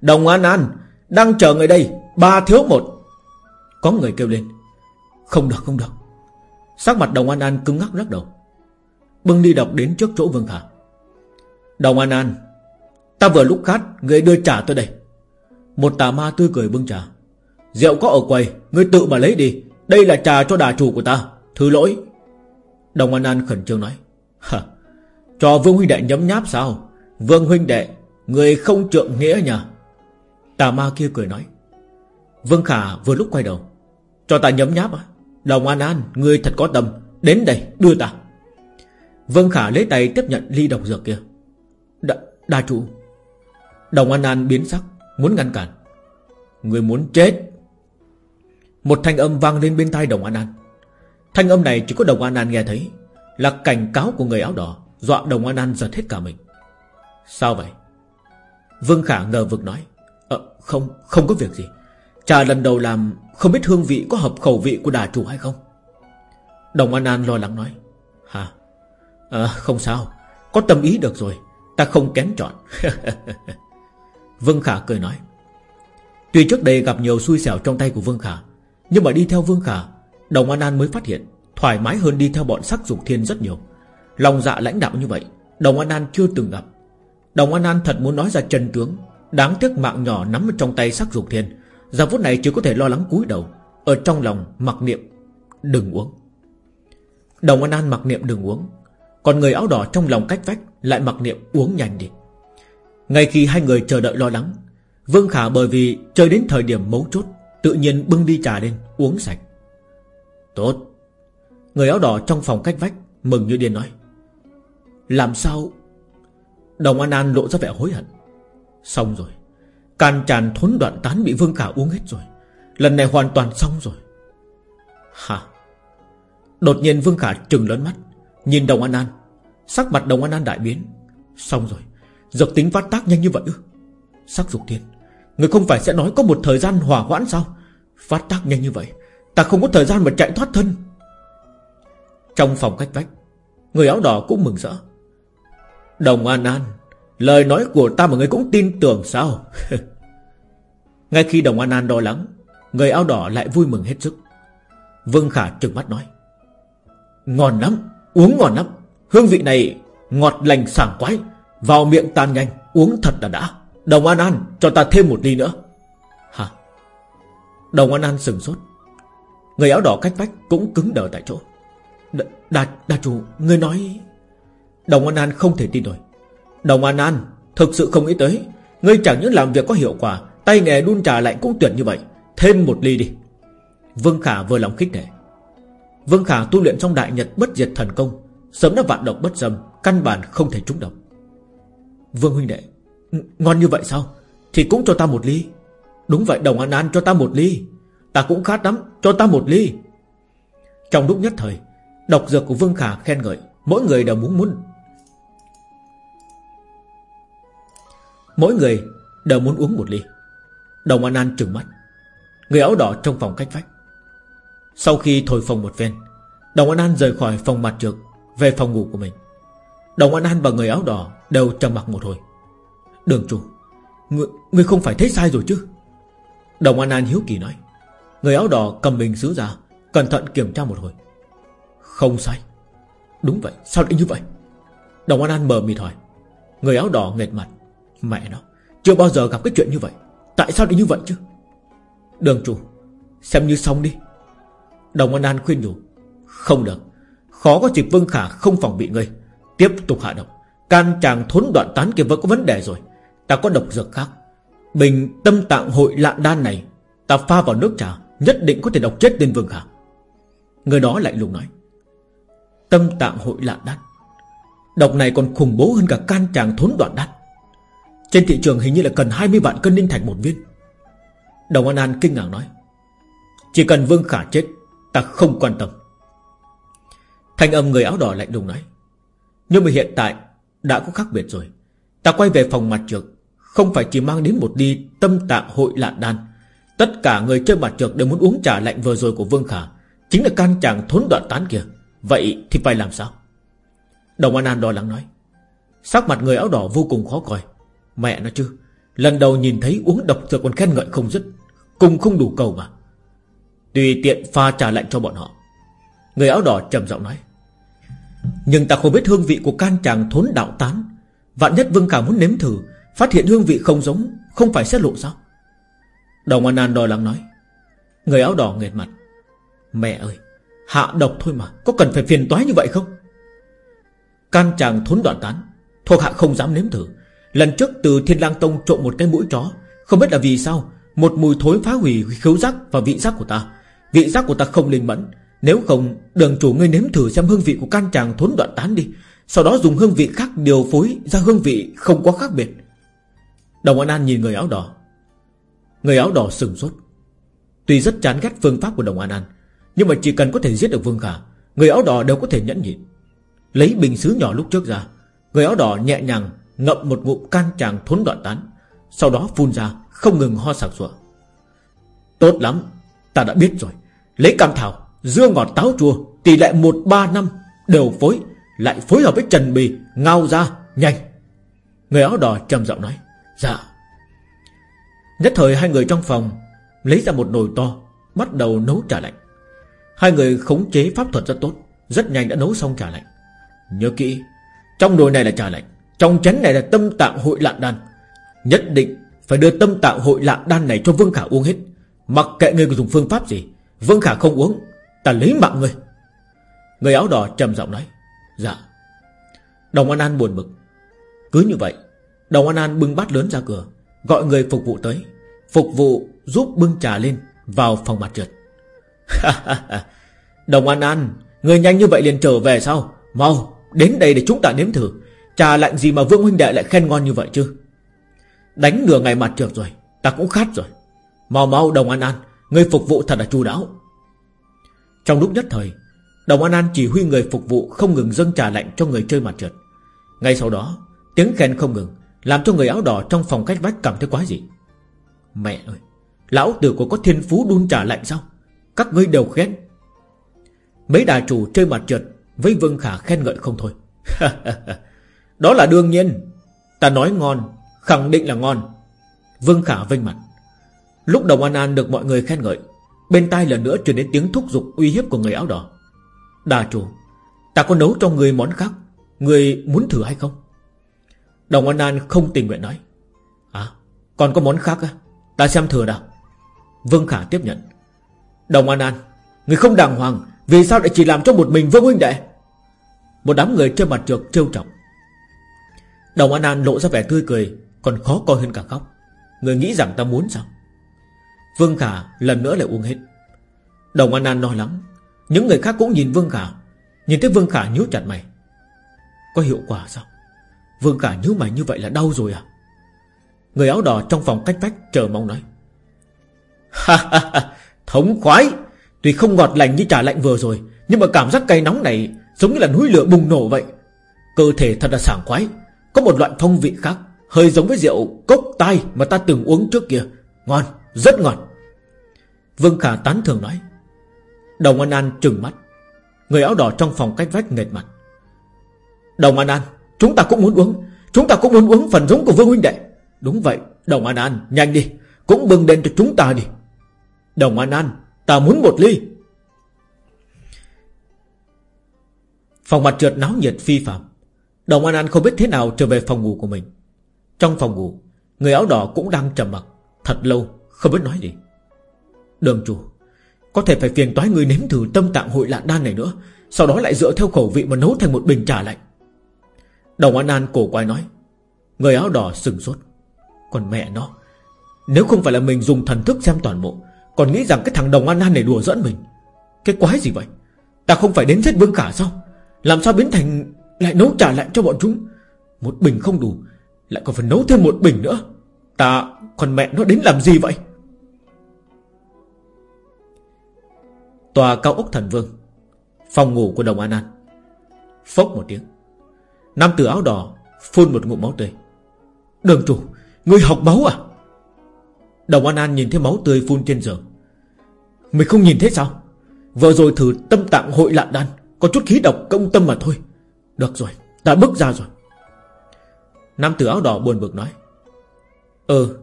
Đồng An An, Đang chờ người đây. Ba thiếu một. Có người kêu lên. Không được không được. Sắc mặt đồng An An cứng ngắc lắc đầu. Bưng đi đọc đến trước chỗ Vương Khả Đồng An An, Ta vừa lúc khát Người đưa trà tới đây. Một tà ma tươi cười bưng trà. Rượu có ở quầy người tự mà lấy đi. Đây là trà cho đà chủ của ta. Thứ lỗi. Đồng An An khẩn trương nói. Hả? Cho Vương Huynh Đệ nhấm nháp sao? Vương Huynh Đệ Người không trượng nghĩa nhỉ Tà ma kia cười nói. Vương Khả vừa lúc quay đầu. Cho ta nhấm nháp à Đồng An An Người thật có tâm. Đến đây đưa ta. Vương Khả lấy tay tiếp nhận ly độc dược kia. Đa, đa chủ Đồng An An biến sắc Muốn ngăn cản. Người muốn chết. Một thanh âm vang lên bên tai Đồng An An. Thanh âm này chỉ có Đồng An An nghe thấy Là cảnh cáo của người áo đỏ Dọa Đồng An An giật hết cả mình. Sao vậy? Vương Khả ngờ vực nói. Ờ không không có việc gì. Trà lần đầu làm không biết hương vị có hợp khẩu vị của đà chủ hay không? Đồng An An lo lắng nói Hả? À, Không sao. Có tâm ý được rồi. Ta không kén chọn. Vương Khả cười nói Tuy trước đây gặp nhiều xui xẻo trong tay của Vương Khả Nhưng mà đi theo Vương Khả Đồng An An mới phát hiện Thoải mái hơn đi theo bọn sắc dục thiên rất nhiều. Lòng dạ lãnh đạo như vậy Đồng An An chưa từng gặp. Đồng An An thật muốn nói ra chân tướng Đáng tiếc mạng nhỏ nắm trong tay sắc dục thiên Giờ phút này chỉ có thể lo lắng cúi đầu. Ở trong lòng, mặc niệm, Đừng uống. Đồng An An, mặc niệm, đừng uống. Còn người áo đỏ trong lòng cách vách Lại mặc niệm, uống nhanh đi. Ngay khi hai người chờ đợi lo lắng, Vương Khả bởi vì chơi đến thời điểm mấu chốt, Tự nhiên bưng đi trà lên, uống sạch. Tốt. Người áo đỏ trong phòng cách vách Mừng như điên nói. Làm sao? Đồng An An lộ ra vẻ hối hận. Xong rồi càn tràn thốn đoạn tán bị Vương Khả uống hết rồi. Lần này hoàn toàn xong rồi. Hả? Đột nhiên Vương Khả trừng lớn mắt, Nhìn Đồng An An. Sắc mặt Đồng An An đại biến. Xong rồi. Dược tính phát tác nhanh như vậy ư? Sắc dục thiên Người không phải sẽ nói có một thời gian hòa hoãn sao? Phát tác nhanh như vậy, Ta không có thời gian mà chạy thoát thân. Trong phòng cách vách, Người áo đỏ cũng mừng rỡ. Đồng An An Lời nói của ta mà người cũng tin tưởng sao? Ngay khi Đồng An An lo lắng Người áo đỏ lại vui mừng hết sức. Vương Khả trừng mắt nói Ngon lắm Uống ngon lắm. Hương vị này ngọt lành sảng quái Vào miệng tan nhanh Uống thật là đã. Đồng An An cho ta thêm một ly nữa. Hả? Đồng An An sừng sốt. Người áo đỏ cách vách cũng cứng đờ tại chỗ. Đạt, đà, đà chủ Người nói Đồng An An không thể tin nổi. Đồng An An, Thực sự không nghĩ tới. Ngươi chẳng những làm việc có hiệu quả, Tay nghề đun trà lạnh cũng tuyệt như vậy. Thêm một ly đi. Vương Khả vừa lòng khích nể. Vương Khả tu luyện trong đại nhật bất diệt thần công, Sớm đã vạn độc bất dâm Căn bản không thể trúng độc. Vương huynh đệ Ngon như vậy sao? Thì cũng cho ta một ly. Đúng vậy, đồng an an, cho ta một ly. Ta cũng khát lắm, cho ta một ly. Trong lúc nhất thời, Độc dược của Vương Khả khen ngợi, Mỗi người đều muốn muốn. Mỗi người đều muốn uống một ly. Đồng An An trừng mắt. Người áo đỏ trong phòng cách vách. Sau khi thổi phòng một ven Đồng An An rời khỏi phòng mặt trược Về phòng ngủ của mình. Đồng An An và người áo đỏ đều trầm mặc một hồi. Đường chủ Người, người không phải thấy sai rồi chứ? Đồng An An hiếu kỳ nói. Người áo đỏ cầm bình sứ ra Cẩn thận kiểm tra một hồi. Không sai. Đúng vậy sao lại như vậy? Đồng An An mờ mịt hỏi. Người áo đỏ nghệt mặt. Mẹ nó, Chưa bao giờ gặp cái chuyện như vậy. Tại sao lại như vậy chứ? Đường chủ, Xem như xong đi. Đồng An An khuyên nhủ, Không được. Khó có dịp Vương Khả không phòng bị ngươi. Tiếp tục hạ độc. Can chàng thốn đoạn tán kia vẫn có vấn đề rồi. Ta có độc dược khác. Bình tâm tạng hội lạ đan này, Ta pha vào nước trà, Nhất định có thể độc chết tên Vương Khả. Người đó lại lùng nói, Tâm tạng hội lạ đan. Độc này còn khủng bố hơn cả can chàng thốn đoạn đan. Trên thị trường hình như là cần 20 vạn cân ninh thạch một viên. Đồng An An kinh ngạc nói, Chỉ cần Vương Khả chết, Ta không quan tâm. Thanh âm người áo đỏ lạnh lùng nói, Nhưng mà hiện tại Đã có khác biệt rồi. Ta quay về phòng mặt trượt Không phải chỉ mang đến một đi tâm tạng hội lạn đan. Tất cả người chơi mặt trượt đều muốn uống trà lạnh vừa rồi của Vương Khả, Chính là can chàng thốn đoạn tán kia. Vậy thì phải làm sao? Đồng An An lo lắng nói, Sắc mặt người áo đỏ vô cùng khó coi. Mẹ nó chứ, Lần đầu nhìn thấy uống độc dược còn khen ngợi không dứt, Cùng không đủ cầu mà. Tùy tiện pha trà lạnh cho bọn họ. Người áo đỏ trầm giọng nói, Nhưng ta không biết hương vị của can chàng thốn đạo tán. Vạn nhất Vương Khả muốn nếm thử, Phát hiện hương vị không giống, Không phải xét lộ sao? Đồng An An đòi lắng nói, Người áo đỏ nghệt mặt, Mẹ ơi, Hạ độc thôi mà, Có cần phải phiền toái như vậy không? Can chàng thốn đoạn tán, Thuộc hạ không dám nếm thử Lần trước từ Thiên lang Tông trộm một cái mũi chó, Không biết là vì sao, Một mùi thối phá hủy khứu giác và vị giác của ta. Vị giác của ta không linh mẫn, Nếu không, đường chủ ngươi nếm thử xem hương vị của can chàng thốn đoạn tán đi, Sau đó dùng hương vị khác điều phối ra hương vị không có khác biệt. Đồng An An nhìn người áo đỏ. Người áo đỏ sừng sốt. Tuy rất chán ghét phương pháp của Đồng An An, Nhưng mà chỉ cần có thể giết được Vương Khả, Người áo đỏ đều có thể nhẫn nhịn. Lấy bình xứ nhỏ lúc trước ra, Người áo đỏ nhẹ nhàng Ngậm một ngụm can chàng thốn đoạn tán Sau đó phun ra không ngừng ho sặc sụa. Tốt lắm Ta đã biết rồi. Lấy cam thảo, dưa ngọt táo chua Tỷ lệ 1-3 năm đều phối Lại phối hợp với trần bì Ngao ra nhanh. Người áo đỏ trầm giọng nói Dạ. Nhất thời hai người trong phòng Lấy ra một nồi to Bắt đầu nấu trà lạnh. Hai người khống chế pháp thuật rất tốt Rất nhanh đã nấu xong trà lạnh. Nhớ kỹ Trong nồi này là trà lạnh trong chén này là tâm tạng hội lạn đan. Nhất định phải đưa tâm tạng hội lạn đan này cho Vương Khả uống hết. Mặc kệ người dùng phương pháp gì, Vương Khả không uống, Ta lấy mạng người. Người áo đỏ trầm giọng nói Dạ. Đồng An An buồn bực. Cứ như vậy, Đồng An An bưng bát lớn ra cửa, Gọi người phục vụ tới. Phục vụ giúp bưng trà lên Vào phòng mặt trượt. Đồng An An, Người nhanh như vậy liền trở về sao? Mau, đến đây để chúng ta nếm thử. Trà lạnh gì mà Vương Huynh Đệ lại khen ngon như vậy chứ? Đánh nửa ngày mặt trượt rồi, Ta cũng khát rồi. Mau mau Đồng An An, Người phục vụ thật là chu đáo. Trong lúc nhất thời, Đồng An An chỉ huy người phục vụ không ngừng dâng trà lạnh cho người chơi mặt trượt. Ngay sau đó, Tiếng khen không ngừng Làm cho người áo đỏ trong phòng cách vách cảm thấy quá gì Mẹ ơi, Lão tử của có thiên phú đun trà lạnh sao? Các ngươi đều khen. Mấy đà chủ chơi mặt trượt Với Vương Khả khen ngợi không thôi. Đó là đương nhiên. Ta nói ngon, Khẳng định là ngon. Vương Khả vênh mặt. Lúc đồng An An được mọi người khen ngợi, Bên tai lần nữa truyền đến tiếng thúc giục uy hiếp của người áo đỏ. Đà chủ, Ta có nấu cho người món khác, Người muốn thử hay không? Đồng An An không tình nguyện nói. À còn có món khác á, Ta xem thừa nào. Vương Khả tiếp nhận. Đồng An An, Người không đàng hoàng, Vì sao lại chỉ làm cho một mình Vương huynh đệ? Một đám người trên mặt trượt trêu trọng Đồng An An lộ ra vẻ tươi cười, Còn khó coi hơn cả khóc. Người nghĩ rằng ta muốn sao? Vương Khả lần nữa lại uống hết. Đồng An An lo lắng. Những người khác cũng nhìn Vương Khả. Nhìn thấy Vương Khả nhíu chặt mày. Có hiệu quả sao? Vương Khả nhíu mày như vậy là đau rồi à? Người áo đỏ trong phòng cách vách chờ mong nói. Ha ha ha, Thống khoái. Tuy không ngọt lành như trà lạnh vừa rồi, Nhưng mà cảm giác cay nóng này Giống như là núi lửa bùng nổ vậy. Cơ thể thật là sảng khoái. Có một loại thông vị khác Hơi giống với rượu cốc tai mà ta từng uống trước kia. Ngon, rất ngon. Vương Khả tán thường nói. Đồng An An trừng mắt. Người áo đỏ trong phòng cách vách nghệt mặt. Đồng An An Chúng ta cũng muốn uống. Chúng ta cũng muốn uống phần giống của Vương Huynh Đệ. Đúng vậy Đồng An An Nhanh đi. Cũng bưng đến cho chúng ta đi. Đồng An An Ta muốn một ly. Phòng mặt trượt náo nhiệt phi phạm. Đồng An An không biết thế nào trở về phòng ngủ của mình. Trong phòng ngủ, Người áo đỏ cũng đang trầm mặc, Thật lâu, không biết nói gì. Đường chủ, Có thể phải phiền toái người nếm thử tâm tạng hội lạn đan này nữa, Sau đó lại dựa theo khẩu vị mà nấu thành một bình trà lạnh. Đồng An An cổ quay nói, Người áo đỏ sừng sốt. Còn mẹ nó, Nếu không phải là mình dùng thần thức xem toàn bộ, Còn nghĩ rằng cái thằng Đồng An An này đùa dẫn mình. Cái quái gì vậy? Ta không phải đến giết Vương Khả sao? Làm sao biến thành lại nấu trả lại cho bọn chúng. Một bình không đủ, Lại còn phải nấu thêm một bình nữa. Ta còn mẹ nó đến làm gì vậy? Tòa cao ốc thần vương, Phòng ngủ của đồng An An. Phốc một tiếng, Nam tử áo đỏ phun một ngụm máu tươi. Đường chủ, Người học máu à? Đồng An An nhìn thấy máu tươi phun trên giường. Mày không nhìn thấy sao? Vừa rồi thử tâm tạng hội lạn đan, Có chút khí độc công tâm mà thôi. Được rồi đã bước ra rồi. Nam tử áo đỏ buồn bực nói Ừ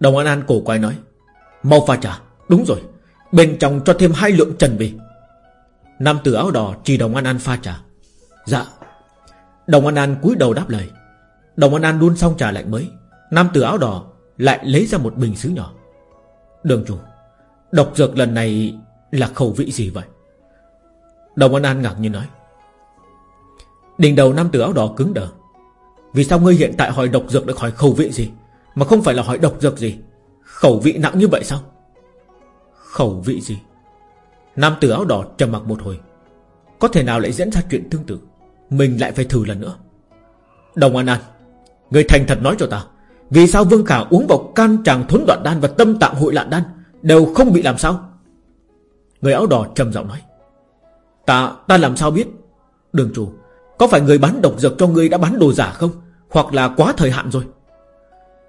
Đồng An An cổ quay nói, Mau pha trà. Đúng rồi, Bên trong cho thêm hai lượng trần bì Nam tử áo đỏ chỉ Đồng An An pha trà. Dạ. Đồng An An cúi đầu đáp lời. Đồng An An đun xong trà lạnh mới, Nam tử áo đỏ lại lấy ra một bình sứ nhỏ. Đường chủ, Độc dược lần này là khẩu vị gì vậy? Đồng An An ngạc nhiên nói Đỉnh đầu nam tử áo đỏ cứng đờ. Vì sao ngươi hiện tại hỏi độc dược được hỏi khẩu vị gì Mà không phải là hỏi độc dược gì? Khẩu vị nặng như vậy sao? Khẩu vị gì? Nam tử áo đỏ trầm mặc một hồi. Có thể nào lại diễn ra chuyện tương tự? Mình lại phải thử lần nữa. Đồng An An Người thành thật nói cho ta Vì sao Vương Khả uống vào can tràng thốn đoạn đan Và tâm tạng hội lạn đan Đều không bị làm sao? Người áo đỏ trầm giọng nói Ta, ta làm sao biết? Đường chủ có phải người bán độc dược cho ngươi đã bán đồ giả không? Hoặc là quá thời hạn rồi?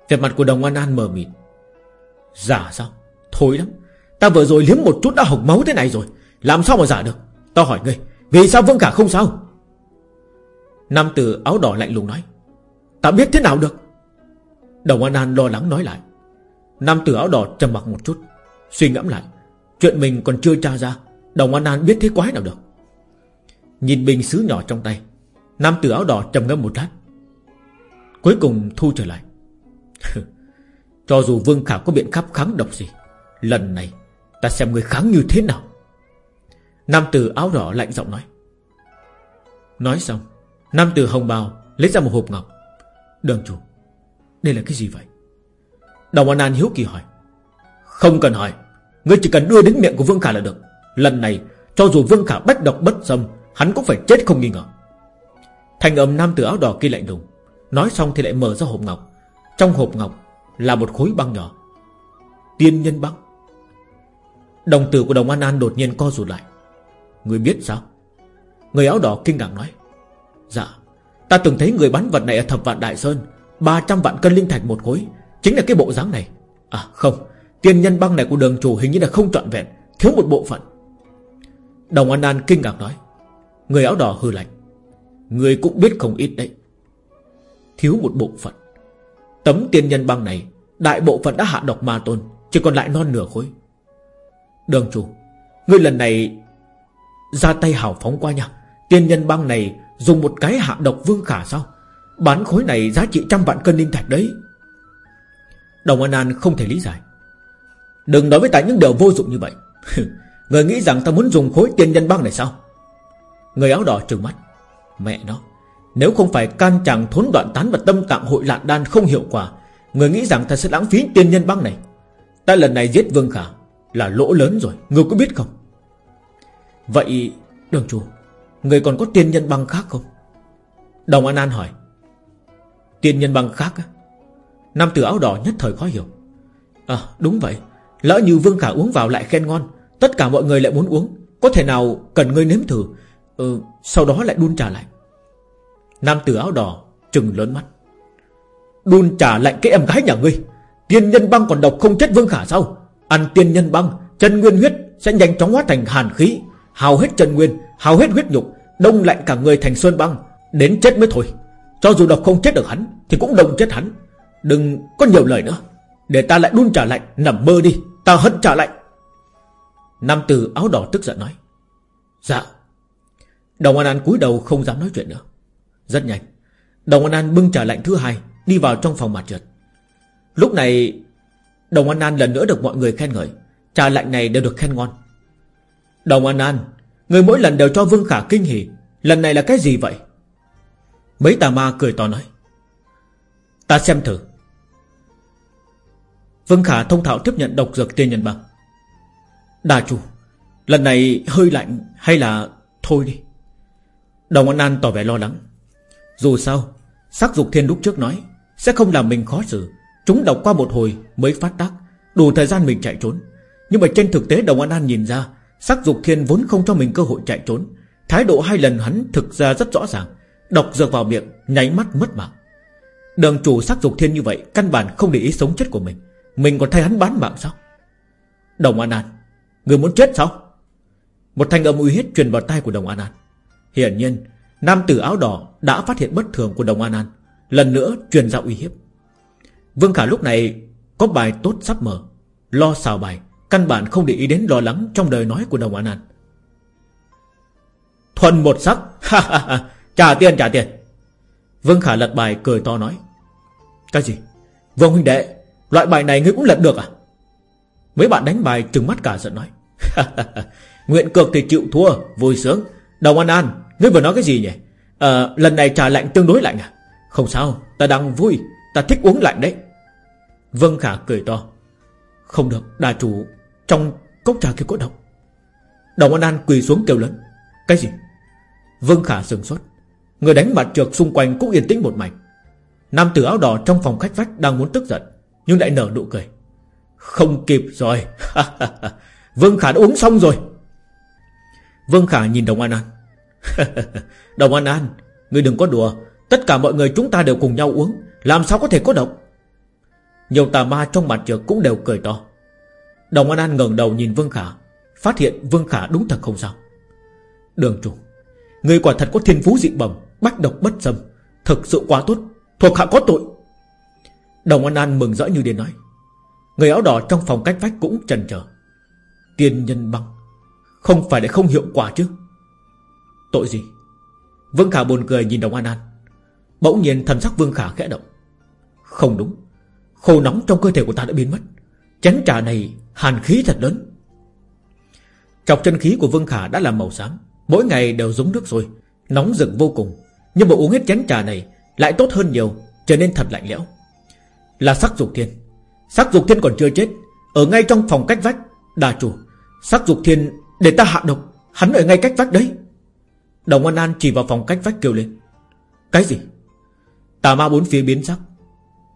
Về mặt của đồng An An mờ mịt. Giả sao? Thôi lắm. Ta vừa rồi liếm một chút đã hồng máu thế này rồi. Làm sao mà giả được? Ta hỏi ngươi, Vì sao Vương Khả không sao? Nam tử áo đỏ lạnh lùng nói. Ta biết thế nào được? Đồng An An lo lắng nói lại. Nam tử áo đỏ trầm mặc một chút, Suy ngẫm lại. Chuyện mình còn chưa tra ra, Đồng An An biết thế quái nào được. Nhìn bình sứ nhỏ trong tay Nam tử áo đỏ trầm ngâm một lát. Cuối cùng thu trở lại. Cho dù Vương Khả có biện pháp kháng độc gì, Lần này Ta xem người kháng như thế nào. Nam tử áo đỏ lạnh giọng nói. Nói xong, Nam tử hồng bào lấy ra một hộp ngọc. Đường chủ, Đây là cái gì vậy? Đồng An An hiếu kỳ hỏi. Không cần hỏi, Ngươi chỉ cần đưa đến miệng của Vương Khả là được. Lần này, cho dù Vương Khả bách độc bất xâm, Hắn cũng phải chết không nghi ngờ. Thành âm nam tử áo đỏ kia lạnh lùng Nói xong thì lại mở ra hộp ngọc. Trong hộp ngọc là một khối băng nhỏ. Tiên nhân băng. Đồng tử của đồng An An đột nhiên co rụt lại. Người biết sao? Người áo đỏ kinh ngạc nói. Dạ Ta từng thấy người bán vật này ở thập vạn Đại Sơn 300 vạn cân linh thạch một khối. Chính là cái bộ dáng này. À không, Tiên nhân băng này của đường chủ hình như là không trọn vẹn, Thiếu một bộ phận. Đồng An An kinh ngạc nói. Người áo đỏ hư lạnh. Người cũng biết không ít đấy. Thiếu một bộ phận. Tấm tiên nhân băng này, Đại bộ phận đã hạ độc ma tôn, Chỉ còn lại non nửa khối. Đường chủ, Ngươi lần này Ra tay hào phóng qua nha. Tiên nhân băng này Dùng một cái hạ độc vương khả sao? Bán khối này giá trị trăm vạn cân linh thạch đấy. Đồng An An không thể lý giải. Đừng nói với ta những điều vô dụng như vậy. Người nghĩ rằng ta muốn dùng khối tiên nhân băng này sao? Người áo đỏ trừng mắt. Mẹ nó, Nếu không phải can chàng thốn đoạn tán và tâm tạng hội lạn đan không hiệu quả, Người nghĩ rằng ta sẽ lãng phí tiên nhân băng này. Ta lần này giết Vương Khả Là lỗ lớn rồi, Người có biết không? Vậy, đường chủ, Người còn có tiên nhân băng khác không? Đồng An An hỏi. Tiên nhân băng khác á? Nam tử áo đỏ nhất thời khó hiểu. À đúng vậy, Lỡ như Vương Khả uống vào lại khen ngon, Tất cả mọi người lại muốn uống, Có thể nào cần ngươi nếm thử? Ừ, Sau đó lại đun trà lại. Nam tử áo đỏ trừng lớn mắt. Đun trà lạnh cái em gái nhà ngươi. Tiên nhân băng còn độc không chết Vương Khả sao? Ăn tiên nhân băng Chân nguyên huyết sẽ nhanh chóng hóa thành hàn khí Hào hết chân nguyên Hào hết huyết nhục Đông lạnh cả người thành sơn băng Đến chết mới thôi. Cho dù độc không chết được hắn Thì cũng đông chết hắn. Đừng có nhiều lời nữa. Để ta lại đun trà lạnh Nằm mơ đi. Ta hận trà lạnh Nam tử áo đỏ tức giận nói. Dạ Đồng An An cúi đầu không dám nói chuyện nữa. Rất nhanh, Đồng An An bưng trà lạnh thứ hai, Đi vào trong phòng mặt trượt. Lúc này, Đồng An An lần nữa được mọi người khen ngợi. Trà lạnh này đều được khen ngon. Đồng An An, Người mỗi lần đều cho Vương Khả kinh hỉ. Lần này là cái gì vậy? Mấy tà ma cười to nói. Ta xem thử. Vương Khả thông thạo tiếp nhận độc dược tiên nhân bằng Đà chủ, Lần này hơi lạnh hay là Thôi đi. Đồng An An tỏ vẻ lo lắng. Dù sao Sắc dục thiên lúc trước nói, Sẽ không làm mình khó xử. Chúng đọc qua một hồi mới phát tác, Đủ thời gian mình chạy trốn. Nhưng mà trên thực tế Đồng An An nhìn ra Sắc dục thiên vốn không cho mình cơ hội chạy trốn. Thái độ hai lần hắn thực ra rất rõ ràng Độc dược vào miệng, Nháy mắt mất mạng. Đường chủ sắc dục thiên như vậy, Căn bản không để ý sống chết của mình. Mình còn thay hắn bán mạng sao? Đồng An An, Người muốn chết sao? Một thanh âm uy hiếp truyền vào tai của Đồng An An. Hiển nhiên, Nam tử áo đỏ đã phát hiện bất thường của Đồng An An, Lần nữa truyền ra uy hiếp. Vương Khả lúc này Có bài tốt sắp mở, Lo xào bài, Căn bản không để ý đến lo lắng Trong đời nói của Đồng An An. Thuần một sắc, ha ha ha, Trả tiền trả tiền. Vương Khả lật bài cười to nói, Cái gì? Vương huynh đệ, Loại bài này ngươi cũng lật được à? Mấy bạn đánh bài trừng mắt cả giận nói Nguyện cược thì chịu thua, Vui sướng. Đồng An An Ngươi vừa nói cái gì nhỉ? À, Lần này trà lạnh tương đối lạnh à? Không sao Ta đang vui Ta thích uống lạnh đấy. Vân Khả cười to. Không được Đà chủ Trong cốc trà kia có độc. Đồng An An quỳ xuống kêu lớn. Cái gì? Vân Khả sừng sốt. Người đánh mặt trượt xung quanh cũng yên tĩnh một mảnh. Nam tử áo đỏ trong phòng khách vách Đang muốn tức giận Nhưng lại nở nụ cười. Không kịp rồi. Vương Khả đã uống xong rồi. Vương Khả nhìn Đồng An An. Đồng An An, Ngươi đừng có đùa. Tất cả mọi người chúng ta đều cùng nhau uống. Làm sao có thể có độc? Nhiều tà ma trong mặt trượt cũng đều cười to. Đồng An An ngẩng đầu nhìn Vương Khả, Phát hiện Vương Khả đúng thật không sao. Đường chủ Người quả thật có thiên phú dị bẩm, Bách độc bất xâm, Thực sự quá tốt, Thuộc hạ có tội. Đồng An An mừng rỡ như điên nói. Người áo đỏ trong phòng cách vách cũng chần chờ. Tiên nhân băng. Không phải để không hiệu quả chứ. Tội gì? Vương Khả buồn cười nhìn Đồng An An. Bỗng nhiên thần sắc Vương Khả khẽ động. Không đúng. Khô nóng trong cơ thể của ta đã biến mất. Chén trà này hàn khí thật lớn. Chọc chân khí của Vương Khả đã là màu xám. Mỗi ngày đều giống nước rồi Nóng rực vô cùng. Nhưng mà uống hết chén trà này Lại tốt hơn nhiều, Trở nên thật lạnh lẽo. Là sắc dục thiên. Sắc dục thiên còn chưa chết. Ở ngay trong phòng cách vách, Đà chủ, Sắc dục thiên để ta hạ độc, Hắn ở ngay cách vách đấy. Đồng An An chỉ vào phòng cách vách kêu lên. Cái gì? Tà ma bốn phía biến sắc.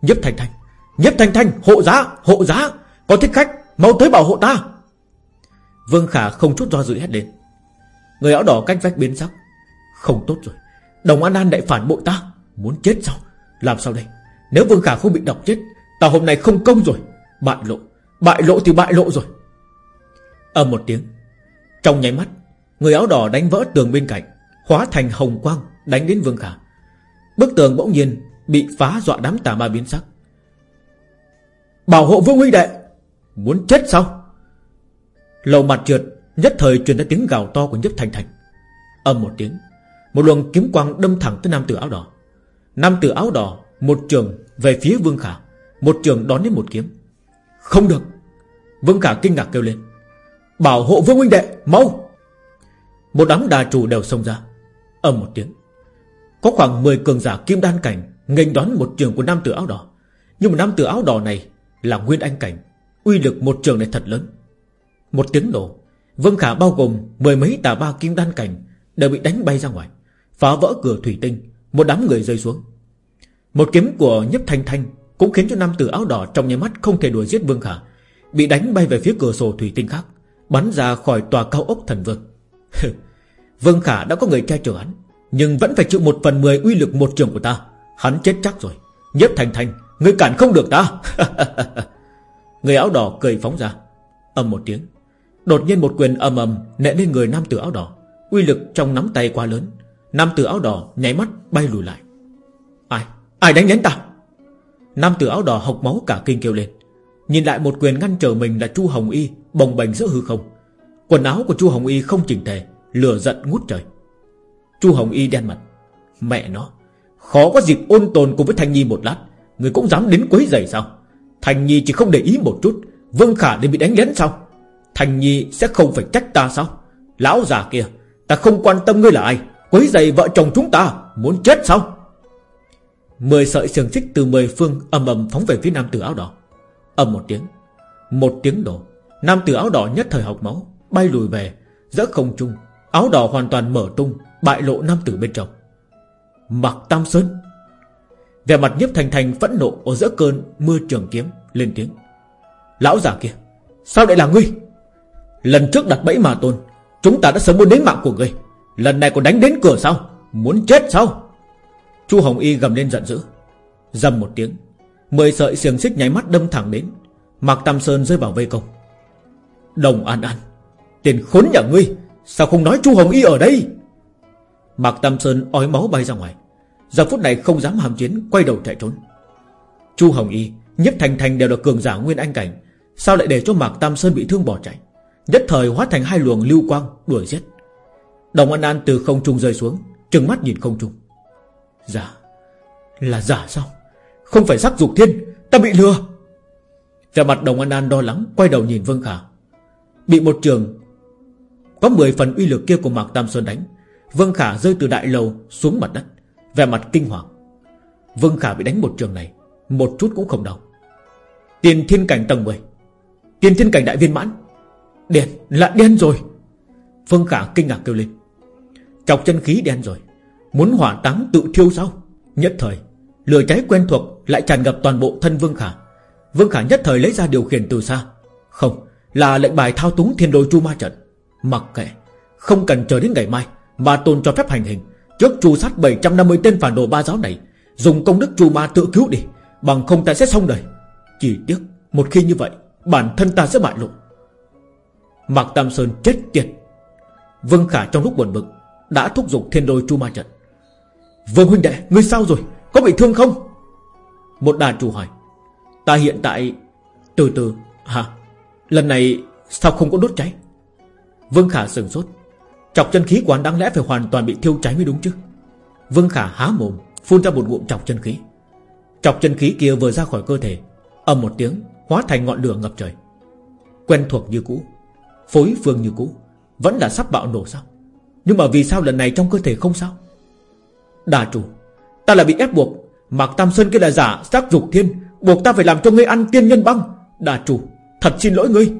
Nhấp Thanh Thanh Nhấp Thanh Thanh hộ giá hộ giá. Có thích khách, mau tới bảo hộ ta. Vương Khả không chút do dự hết lên. Người áo đỏ cách vách biến sắc. Không tốt rồi. Đồng An An đại phản bội ta. Muốn chết sao? Làm sao đây? Nếu Vương Khả không bị độc chết, Ta hôm nay không công rồi. Bại lộ. Bại lộ thì bại lộ rồi. Ở một tiếng. Trong nháy mắt, Người áo đỏ đánh vỡ tường bên cạnh, Hóa thành hồng quang đánh đến Vương Khả. Bức tường bỗng nhiên Bị phá dọa đám tà ma biến sắc. Bảo hộ Vương huynh Đệ, Muốn chết sao? Lầu mặt trượt Nhất thời truyền ra tiếng gào to của nhấp thành thành. Âm một tiếng, Một luồng kiếm quang đâm thẳng tới nam tử áo đỏ. Nam tử áo đỏ, Một trường về phía Vương Khả, Một trường đón đến một kiếm. Không được. Vương Khả kinh ngạc kêu lên. Bảo hộ Vương huynh đệ, mau. Một đám đà chủ đều xông ra. Âm một tiếng. Có khoảng 10 cường giả kim đan cảnh nghênh đón một trường của nam tử áo đỏ. Nhưng mà nam tử áo đỏ này Là nguyên anh cảnh, Uy lực một trường này thật lớn. Một tiếng nổ. Vương Khả bao gồm mười mấy tà ba kim đan cảnh Đều bị đánh bay ra ngoài, Phá vỡ cửa thủy tinh, Một đám người rơi xuống. Một kiếm của nhấp thanh thanh Cũng khiến cho nam tử áo đỏ trong nháy mắt không thể đuổi giết Vương Khả, Bị đánh bay về phía cửa sổ thủy tinh khác. Bắn ra khỏi tòa cao ốc thần vương. Vương Khả đã có người che chở hắn, Nhưng vẫn phải chịu một phần mười uy lực một trường của ta. Hắn chết chắc rồi. Nhếp thành thành Người cản không được ta. Người áo đỏ cười phóng ra Âm một tiếng. Đột nhiên một quyền ầm ầm nện lên người nam tử áo đỏ. Uy lực trong nắm tay quá lớn. Nam tử áo đỏ nháy mắt bay lùi lại. Ai? Ai đánh đến ta? Nam tử áo đỏ hộc máu cả kinh kêu lên. Nhìn lại một quyền ngăn trở mình là Chu Hồng Y Bồng bềnh giữa hư không. Quần áo của Chu Hồng Y không chỉnh tề, Lửa giận ngút trời. Chu Hồng Y đen mặt. Mẹ nó, Khó có dịp ôn tồn cùng với Thanh Nhi một lát. Người cũng dám đến quấy giày sao? Thanh Nhi chỉ không để ý một chút. Vương Khả để bị đánh lén sao? Thanh Nhi sẽ không phải trách ta sao? Lão già kia, Ta không quan tâm ngươi là ai. Quấy giày vợ chồng chúng ta, Muốn chết sao? Mười sợi xiềng xích từ mười phương ầm ầm phóng về phía nam tử áo đỏ ầm một tiếng. Một tiếng đổ. Nam tử áo đỏ nhất thời học máu, Bay lùi về, Giữa không trung, Áo đỏ hoàn toàn mở tung, Bại lộ nam tử bên trong. Mặc Tam Sơn. Vẻ mặt nhiếp thành thành phẫn nộ Ở giữa cơn mưa trường kiếm Lên tiếng. Lão già kia, Sao lại là ngươi? Lần trước đặt bẫy mà tôn, Chúng ta đã sớm muốn đến mạng của ngươi. Lần này còn đánh đến cửa sao? Muốn chết sao? Chu Hồng Y gầm lên giận dữ. Dầm một tiếng. Mười sợi xiềng xích nháy mắt đâm thẳng đến. Mạc Tam Sơn rơi vào vây công. Đồng An An, Tiền khốn nhà ngươi, Sao không nói Chu Hồng Y ở đây? Mạc Tam Sơn ói máu bay ra ngoài. Giờ phút này không dám hàm chiến, Quay đầu chạy trốn. Chu Hồng Y, Nhất Thành Thành đều là cường giả Nguyên Anh Cảnh. Sao lại để cho Mạc Tam Sơn bị thương bỏ chạy? Nhất thời hóa thành hai luồng lưu quang, đuổi giết. Đồng An An từ không trung rơi xuống, Trừng mắt nhìn không trung. Giả Là giả sao? Không phải sắc dục thiên Ta bị lừa. Về mặt Đồng An An đo lắng Quay đầu nhìn Vương Khả. Bị một trường Có 10 phần uy lực kia của Mạc Tam Sơn đánh Vương Khả rơi từ đại lầu xuống mặt đất. Về mặt kinh hoàng. Vương Khả bị đánh một trường này Một chút cũng không đau. Tiền thiên cảnh tầng 10 Tiền thiên cảnh đại viên mãn. Đen, là đen rồi. Vương Khả kinh ngạc kêu lên. Chọc chân khí đen rồi Muốn hỏa táng tự thiêu sao Nhất thời. Lửa cháy quen thuộc lại tràn ngập toàn bộ thân Vương Khả. Vương Khả nhất thời lấy ra điều khiển từ xa. Không, Là lệnh bài thao túng thiên đôi chu ma trận. Mặc kệ, Không cần chờ đến ngày mai Mà tôn cho phép hành hình. Trước chu sát 750 tên phản đồ ba giáo này, Dùng công đức chu ma tự cứu đi, Bằng không ta sẽ xong đời. Chỉ tiếc, Một khi như vậy, Bản thân ta sẽ bại lộ. Mạc Tam Sơn chết tiệt. Vương Khả trong lúc buồn bực, Đã thúc giục thiên đôi chu ma trận. Vương huynh đệ, Ngươi sao rồi? Có bị thương không? Một đàn chủ hỏi. Ta hiện tại, Từ từ, Hả? Lần này Sao không có đốt cháy? Vương Khả sừng sốt. Chọc chân khí quán đáng lẽ phải hoàn toàn bị thiêu cháy mới đúng chứ? Vương Khả há mồm, Phun ra một ngụm chọc chân khí. Chọc chân khí kia vừa ra khỏi cơ thể, ầm một tiếng, Hóa thành ngọn lửa ngập trời. Quen thuộc như cũ, Phối phương như cũ, Vẫn là sắp bạo nổ sao? Nhưng mà vì sao lần này trong cơ thể không sao? Đà chủ Ta là bị ép buộc. Mạc Tam Sơn kia là giả xác dục thiên. Buộc ta phải làm cho ngươi ăn tiên nhân băng. Đà chủ, Thật xin lỗi ngươi.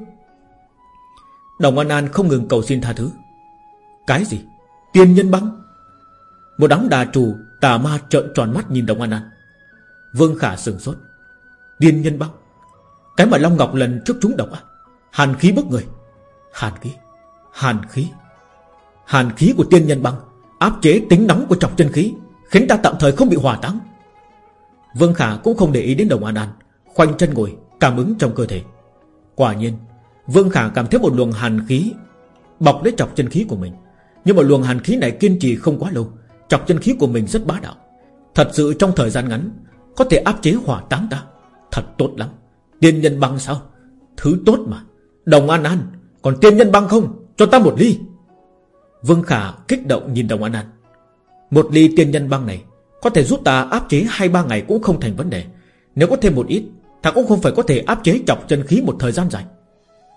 Đồng An An không ngừng cầu xin tha thứ. Cái gì? Tiên nhân băng? Một đám đà chủ, Tà ma trợn tròn mắt nhìn Đồng An An. Vương Khả sừng sốt. Tiên nhân băng? Cái mà Long Ngọc lần trước chúng độc à Hàn khí bức người. Hàn khí? Hàn khí? Hàn khí của tiên nhân băng? Áp chế tính nóng của trọng chân khí? Khiến ta tạm thời không bị hỏa táng. Vương Khả cũng không để ý đến đồng An An, Khoanh chân ngồi, cảm ứng trong cơ thể. Quả nhiên, Vương Khả cảm thấy một luồng hàn khí Bọc lấy chọc chân khí của mình. Nhưng mà luồng hàn khí này kiên trì không quá lâu, Chọc chân khí của mình rất bá đạo. Thật sự trong thời gian ngắn, Có thể áp chế hỏa táng ta. Thật tốt lắm. Tiên nhân băng sao? Thứ tốt mà. Đồng An An, Còn tiên nhân băng không? Cho ta một ly. Vương Khả kích động nhìn Đồng An An. Một ly tiên nhân băng này Có thể giúp ta áp chế hai ba ngày cũng không thành vấn đề. Nếu có thêm một ít, Ta cũng không phải có thể áp chế chọc chân khí một thời gian dài.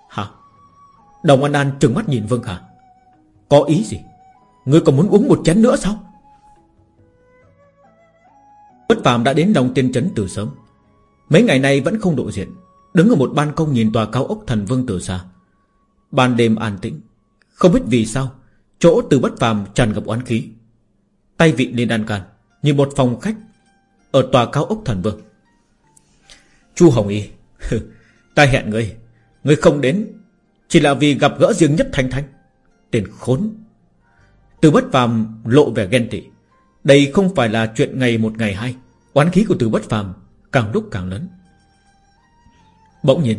Hả? Đồng An An trừng mắt nhìn Vương Khả. Có ý gì? Ngươi còn muốn uống một chén nữa sao? Bất phàm đã đến đồng Tiên Trấn từ sớm. Mấy ngày nay vẫn không độ diện, Đứng ở một ban công nhìn tòa cao ốc thần vương từ xa. Ban đêm an tĩnh, Không biết vì sao, Chỗ từ bất phàm tràn ngập oán khí. Tay vị lên đan can Như một phòng khách Ở tòa cao ốc thần vương. Chu Hồng Y Ta hẹn ngươi Ngươi không đến Chỉ là vì gặp gỡ riêng nhất Thanh Thanh, Tên khốn. Từ bất phàm lộ vẻ ghen tị, Đây không phải là chuyện ngày một ngày hai, Oán khí của từ bất phàm Càng lúc càng lớn. Bỗng nhiên,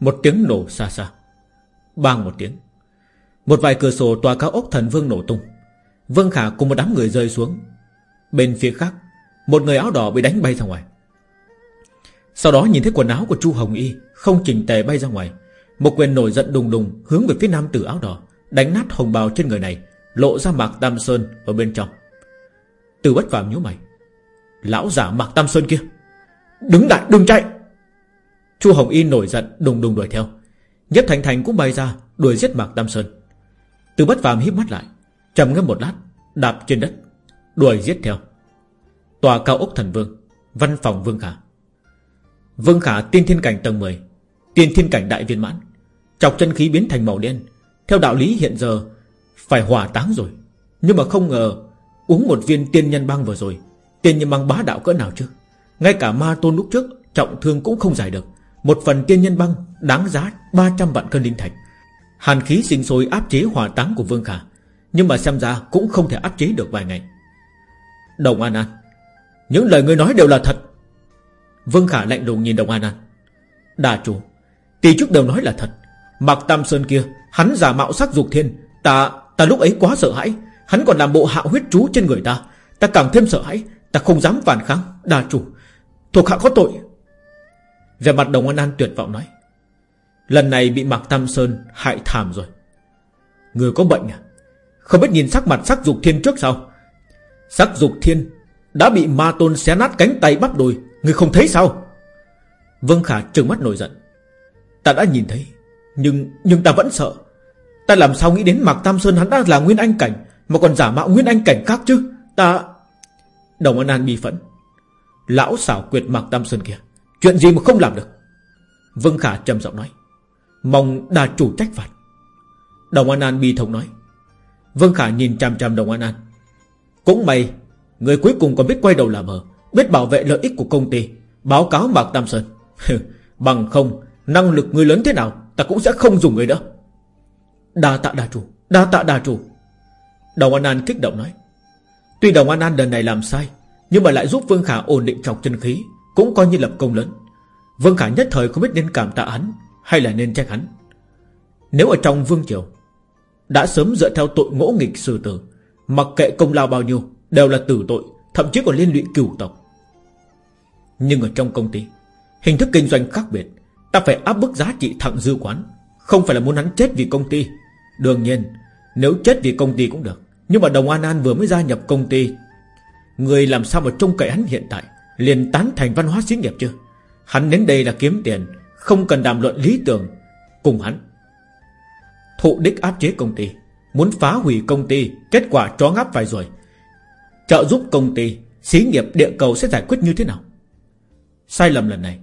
Một tiếng nổ xa xa, Bang một tiếng, Một vài cửa sổ tòa cao ốc thần vương nổ tung. Vương Khả cùng một đám người rơi xuống. Bên phía khác, Một người áo đỏ bị đánh bay ra ngoài. Sau đó nhìn thấy quần áo của Chu Hồng Y Không chỉnh tề bay ra ngoài, Một quyền nổi giận đùng đùng hướng về phía nam tử áo đỏ, Đánh nát hồng bào trên người này, Lộ ra mạc Tam Sơn ở bên trong. Từ bất phàm nhíu mày. Lão giả mạc Tam Sơn kia, Đứng lại đừng chạy! Chu Hồng Y nổi giận đùng đùng đuổi theo. Nhất Thành Thành cũng bay ra Đuổi giết Mạc Tam Sơn. Từ bất phàm híp mắt lại trầm ngâm một lát, Đạp trên đất, Đuổi giết theo. Tòa cao ốc thần vương, Văn phòng Vương Khả. Vương Khả tiên thiên cảnh tầng 10 Tiên thiên cảnh đại viên mãn, Chọc chân khí biến thành màu đen. Theo đạo lý hiện giờ, Phải hỏa táng rồi. Nhưng mà không ngờ, Uống một viên tiên nhân băng vừa rồi, Tiên nhân băng bá đạo cỡ nào chứ? Ngay cả ma tôn lúc trước, Trọng thương cũng không giải được. Một phần tiên nhân băng Đáng giá 300 vạn cân linh thạch. Hàn khí sinh sôi áp chế hỏa táng của Vương Khả. Nhưng mà xem ra cũng không thể áp chế được vài ngày. Đồng An An, Những lời ngươi nói đều là thật. Vương Khả lạnh lùng nhìn Đồng An An. Đà chủ Tỷ trước đều nói là thật. Mặc Tam Sơn kia, Hắn giả mạo sắc dục thiên. Ta ta lúc ấy quá sợ hãi. Hắn còn làm bộ hạ huyết chú trên người ta. Ta càng thêm sợ hãi. Ta không dám phản kháng. Đà chủ, Thuộc hạ có tội. Về mặt Đồng An An tuyệt vọng nói. Lần này bị Mạc Tam Sơn hại thảm rồi. Người có bệnh à? Không biết nhìn sắc mặt sắc dục thiên trước sao? Sắc dục thiên Đã bị ma tôn xé nát cánh tay bắp đùi, Người không thấy sao? Vương Khả trừng mắt nổi giận. Ta đã nhìn thấy, Nhưng nhưng ta vẫn sợ. Ta làm sao nghĩ đến Mạc Tam Sơn hắn đã là Nguyên Anh Cảnh, Mà còn giả mạo Nguyên Anh Cảnh khác chứ? Ta Đồng An An bi phẫn. Lão xảo quyệt Mạc Tam Sơn kia, Chuyện gì mà không làm được? Vương Khả trầm giọng nói. Mong đà chủ trách phạt. Đồng An An bi thống nói. Vương Khả nhìn chằm chằm Đồng An An. Cũng may, Người cuối cùng còn biết quay đầu làm hờ, Biết bảo vệ lợi ích của công ty, Báo cáo Mạc Tam Sơn. Bằng không, Năng lực người lớn thế nào, Ta cũng sẽ không dùng người nữa Đa tạ đà chủ, Đa tạ đà chủ. Đồng An An kích động nói. Tuy Đồng An An lần này làm sai, Nhưng mà lại giúp Vương Khả ổn định trọc chân khí, Cũng coi như lập công lớn. Vương Khả nhất thời không biết nên cảm tạ hắn Hay là nên trách hắn. Nếu ở trong Vương Triều đã sớm dựa theo tội ngỗ nghịch sư tử. Mặc kệ công lao bao nhiêu, Đều là tử tội, Thậm chí còn liên lụy cửu tộc. Nhưng ở trong công ty, Hình thức kinh doanh khác biệt. Ta phải áp bức giá trị thẳng dư quán, Không phải là muốn hắn chết vì công ty. Đương nhiên, Nếu chết vì công ty cũng được, Nhưng mà Đồng An An vừa mới gia nhập công ty, Người làm sao mà trông cậy hắn hiện tại? Liền tán thành văn hóa xí nghiệp chưa Hắn đến đây là kiếm tiền, Không cần đàm luận lý tưởng Cùng hắn. Thụ đích áp chế công ty. Muốn phá hủy công ty, Kết quả chó ngáp phải rồi. Trợ giúp công ty, Xí nghiệp địa cầu sẽ giải quyết như thế nào? Sai lầm lần này.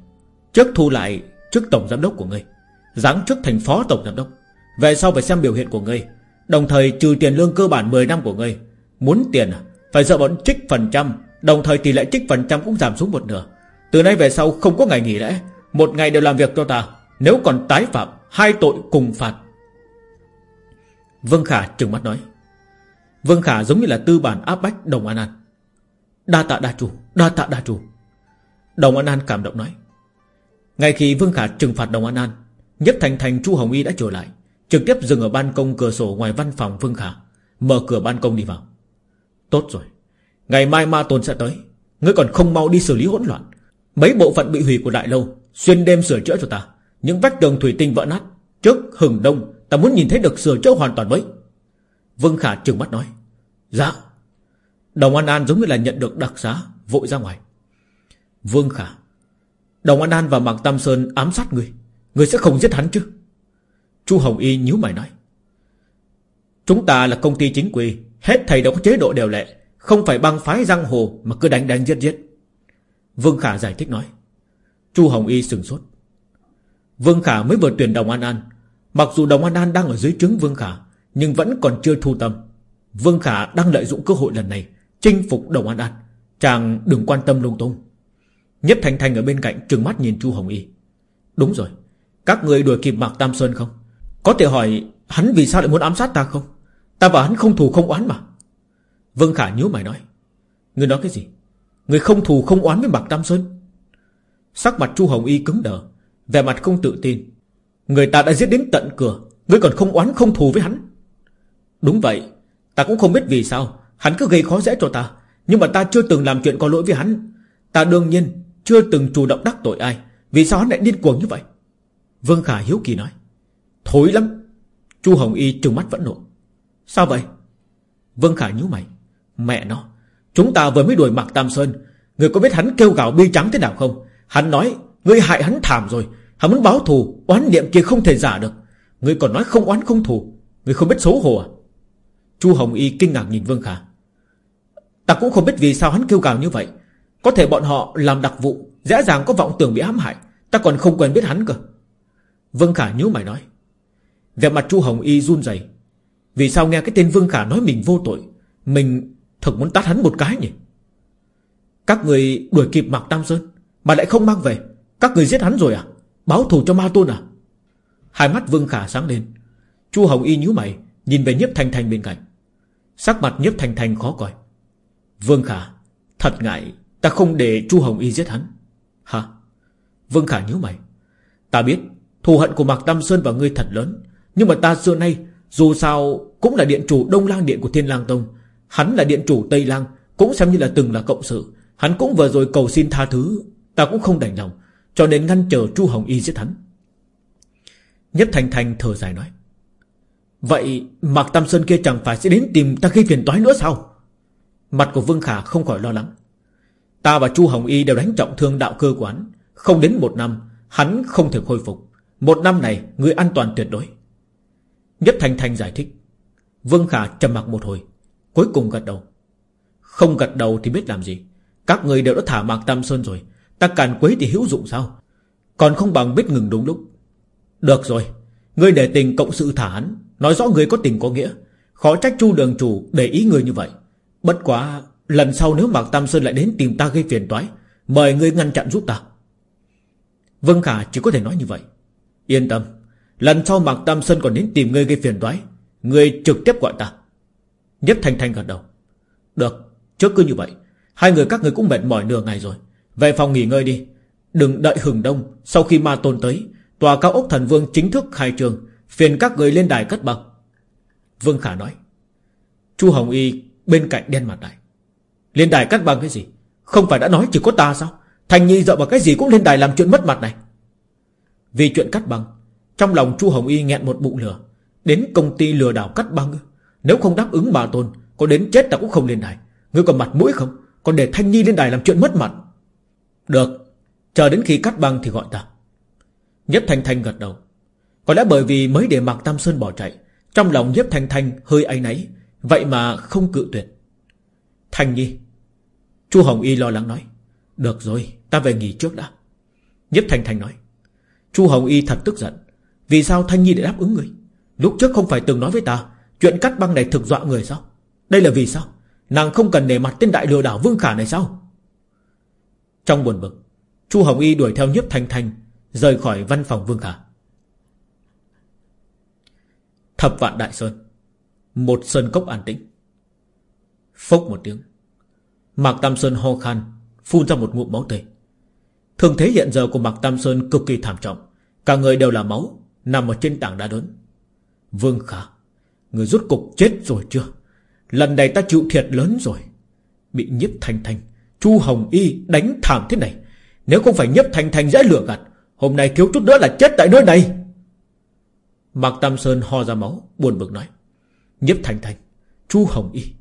Trước thu lại trước tổng giám đốc của ngươi, Giáng chức thành phó tổng giám đốc. Về sau phải xem biểu hiện của ngươi, Đồng thời trừ tiền lương cơ bản 10 năm của ngươi. Muốn tiền à? Phải dựa bọn trích phần trăm, Đồng thời tỷ lệ trích phần trăm cũng giảm xuống một nửa. Từ nay về sau không có ngày nghỉ lễ, Một ngày đều làm việc cho ta. Nếu còn tái phạm, Hai tội cùng phạt. Vương Khả trừng mắt nói. Vương Khả giống như là tư bản áp bách Đồng An An. Đa tạ đa chủ, Đa tạ đa chủ. Đồng An An cảm động nói. Ngay khi Vương Khả trừng phạt Đồng An An, Nhất Thành Thành Chu Hồng Y đã trở lại, Trực tiếp dừng ở ban công cửa sổ ngoài văn phòng Vương Khả Mở cửa ban công đi vào. Tốt rồi, Ngày mai Ma Tôn sẽ tới, Ngươi còn không mau đi xử lý hỗn loạn. Mấy bộ phận bị hủy của đại lâu, Xuyên đêm sửa chữa cho ta, Những vách tường thủy tinh vỡ nát, Trước, hừng, đông Ta muốn nhìn thấy được sửa chữa hoàn toàn mới. Vương Khả trừng mắt nói. Dạ. Đồng An An giống như là nhận được đặc giá, Vội ra ngoài. Vương Khả. Đồng An An và Mạc Tam Sơn ám sát người. Người sẽ không giết hắn chứ? Chu Hồng Y nhíu mày nói. Chúng ta là công ty chính quy. Hết thầy đều có chế độ đều lệ. Không phải băng phái giang hồ Mà cứ đánh đánh giết giết. Vương Khả giải thích nói. Chu Hồng Y sừng sốt. Vương Khả mới vừa tuyển Đồng An An. Mặc dù Đồng An An đang ở dưới trướng Vương Khả, Nhưng vẫn còn chưa thu tâm. Vương Khả đang lợi dụng cơ hội lần này Chinh phục Đồng An An. Chàng đừng quan tâm lung tung. Nhất Thành Thành ở bên cạnh trừng mắt nhìn Chu Hồng Y. Đúng rồi, Các người đuổi kịp Mạc Tam Sơn không? Có thể hỏi hắn vì sao lại muốn ám sát ta không? Ta và hắn không thù không oán mà. Vương Khả nhíu mày nói. Người nói cái gì? Người không thù không oán với Mạc Tam Sơn? Sắc mặt Chu Hồng Y cứng đờ, Vẻ mặt không tự tin. Người ta đã giết đến tận cửa. Ngươi còn không oán không thù với hắn. Đúng vậy. Ta cũng không biết vì sao. Hắn cứ gây khó dễ cho ta. Nhưng mà ta chưa từng làm chuyện có lỗi với hắn. Ta đương nhiên chưa từng chủ động đắc tội ai. Vì sao hắn lại điên cuồng như vậy? Vương Khả hiếu kỳ nói. Thối lắm. Chu Hồng Y trừng mắt vẫn nộ. Sao vậy? Vương Khả nhíu mày. Mẹ nó. Chúng ta vừa mới đuổi Mạc Tam Sơn. Người có biết hắn kêu gào bi trắng thế nào không? Hắn nói, Ngươi hại hắn thảm rồi. Hắn muốn báo thù, Oán niệm kia không thể giả được. Ngươi còn nói không oán không thù Ngươi không biết xấu hổ à? Chu Hồng Y kinh ngạc nhìn Vương Khả. Ta cũng không biết vì sao hắn kêu gào như vậy. Có thể bọn họ làm đặc vụ, Dễ dàng có vọng tưởng bị hãm hại. Ta còn không quen biết hắn cơ. Vương Khả nhíu mày nói. Về mặt Chu Hồng Y run rẩy. Vì sao nghe cái tên Vương Khả nói mình vô tội? Mình thật muốn tát hắn một cái nhỉ? Các người đuổi kịp Mạc Tam Sơn, Mà lại không mang về. Các người giết hắn rồi à? Báo thù cho ma tôn à? Hai mắt Vương Khả sáng lên. Chu Hồng Y nhíu mày, Nhìn về nhiếp thanh thanh bên cạnh. Sắc mặt nhiếp thanh thanh khó coi. Vương Khả, Thật ngại, Ta không để Chu Hồng Y giết hắn. Hả? Vương Khả nhíu mày. Ta biết, Thù hận của Mạc Tam Sơn và ngươi thật lớn. Nhưng mà ta xưa nay, Dù sao cũng là điện chủ Đông Lang Điện của Thiên Lang Tông. Hắn là điện chủ Tây Lang, Cũng xem như là từng là cộng sự. Hắn cũng vừa rồi cầu xin tha thứ, Ta cũng không đành lòng. Cho nên ngăn chờ Chu Hồng Y giết hắn. Nhất Thành Thành thở dài nói, Vậy Mạc Tam Sơn kia chẳng phải sẽ đến tìm ta gây phiền toái nữa sao? Mặt của Vương Khả không khỏi lo lắng. Ta và Chu Hồng Y đều đánh trọng thương đạo cơ quán Không đến một năm, Hắn không thể khôi phục. Một năm này, người an toàn tuyệt đối. Nhất Thành Thành giải thích. Vương Khả trầm mặc một hồi, Cuối cùng gật đầu. Không gật đầu thì biết làm gì. Các người đều đã thả Mạc Tam Sơn rồi. Ta càn quấy thì hữu dụng sao? Còn không bằng biết ngừng đúng lúc. Được rồi, Ngươi để tình cộng sự thả hắn, Nói rõ người có tình có nghĩa. Khó trách chu đường chủ để ý người như vậy. Bất quá, lần sau nếu Mạc Tam Sơn lại đến tìm ta gây phiền toái, Mời ngươi ngăn chặn giúp ta. Vân Khả chỉ có thể nói như vậy. Yên tâm, Lần sau Mạc Tam Sơn còn đến tìm ngươi gây phiền toái, Ngươi trực tiếp gọi ta. Nhất Thanh Thanh gật đầu. Được, trước cứ như vậy. Hai người các người cũng mệt mỏi nửa ngày rồi. Về phòng nghỉ ngơi đi. Đừng đợi hừng đông. Sau khi ma tôn tới, Tòa cao ốc thần vương chính thức khai trường Phiền các người lên đài cất bậc Vương Khả nói, Chu Hồng Y bên cạnh đen mặt lại. Lên đài cắt bằng cái gì? Không phải đã nói chỉ có ta sao? Thành Nhi dợ vào cái gì cũng lên đài làm chuyện mất mặt này. Vì chuyện cắt băng, Trong lòng Chu Hồng Y nghẹn một bụng lửa. Đến công ty lừa đảo cắt băng Nếu không đáp ứng bà tôn, Có đến chết ta cũng không lên đài. Ngươi còn mặt mũi không? Còn để Thanh Nhi lên đài làm chuyện mất mặt. Được, Chờ đến khi cắt băng thì gọi ta. Nhất Thanh Thanh gật đầu. Có lẽ bởi vì mới để Mạc Tam Sơn bỏ chạy, Trong lòng Nhất Thanh Thanh hơi áy náy, Vậy mà không cự tuyệt. Thanh Nhi, Chu Hồng Y lo lắng nói, Được rồi, ta về nghỉ trước đã. Nhất Thanh Thanh nói, Chu Hồng Y thật tức giận, Vì sao Thanh Nhi lại đáp ứng người? Lúc trước không phải từng nói với ta, Chuyện cắt băng này thực dọa người sao? Đây là vì sao? Nàng không cần nể mặt tên đại lừa đảo Vương Khả này sao? Trong buồn bực, Chu Hồng Y đuổi theo Nhiếp Thanh Thanh, Rời khỏi văn phòng Vương Khả. Thập vạn Đại Sơn, Một sơn cốc an tĩnh. Phốc một tiếng, Mạc Tam Sơn ho khan, Phun ra một ngụm máu tươi. Thường thế hiện giờ của Mạc Tam Sơn cực kỳ thảm trọng, Cả người đều là máu, Nằm ở trên tảng đá lớn Vương Khả, Người rút cục chết rồi chưa? Lần này ta chịu thiệt lớn rồi. Bị nhiếp thanh thanh Chu Hồng Y đánh thảm thế này. Nếu không phải Nhấp thanh thanh dễ lửa gạt Hôm nay thiếu chút nữa là chết tại nơi này. Mạc Tam Sơn ho ra máu Buồn bực nói. Nhấp thanh thanh Chu Hồng Y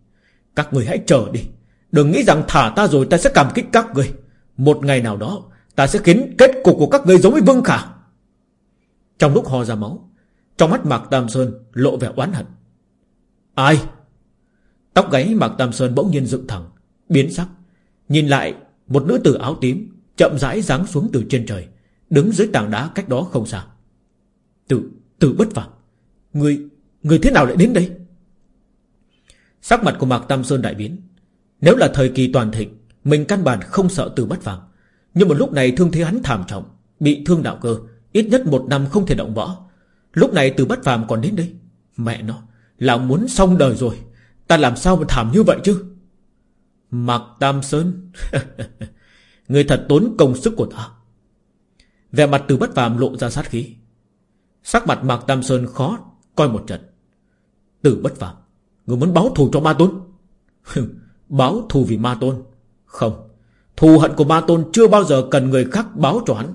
Các người hãy chờ đi. Đừng nghĩ rằng thả ta rồi ta sẽ cảm kích các người, Một ngày nào đó Ta sẽ khiến kết cục của các người giống với Vương Khả. Trong lúc ho ra máu Trong mắt Mạc Tam Sơn lộ vẻ oán hận. Ai? Tóc gáy Mạc Tam Sơn bỗng nhiên dựng thẳng Biến sắc. Nhìn lại một nữ tử áo tím Chậm rãi giáng xuống từ trên trời Đứng dưới tảng đá cách đó không xa. Tử, tử bất phạm Người, người thế nào lại đến đây? Sắc mặt của Mạc Tam Sơn đại biến. Nếu là thời kỳ toàn thịnh Mình căn bản không sợ tử bất phạm Nhưng một lúc này thương thế hắn thảm trọng Bị thương đạo cơ Ít nhất một năm không thể động võ. Lúc này tử bất phàm còn đến đây. Mẹ nó Là muốn xong đời rồi. Ta làm sao mà thảm như vậy chứ? Mạc Tam Sơn. Người thật tốn công sức của ta. Vẻ mặt từ bất phàm lộ ra sát khí. Sắc mặt Mạc Tam Sơn khó Coi một trận. Từ bất phàm, Người muốn báo thù cho ma tôn? Báo thù vì ma tôn? Không. Thù hận của ma tôn chưa bao giờ cần người khác báo cho hắn.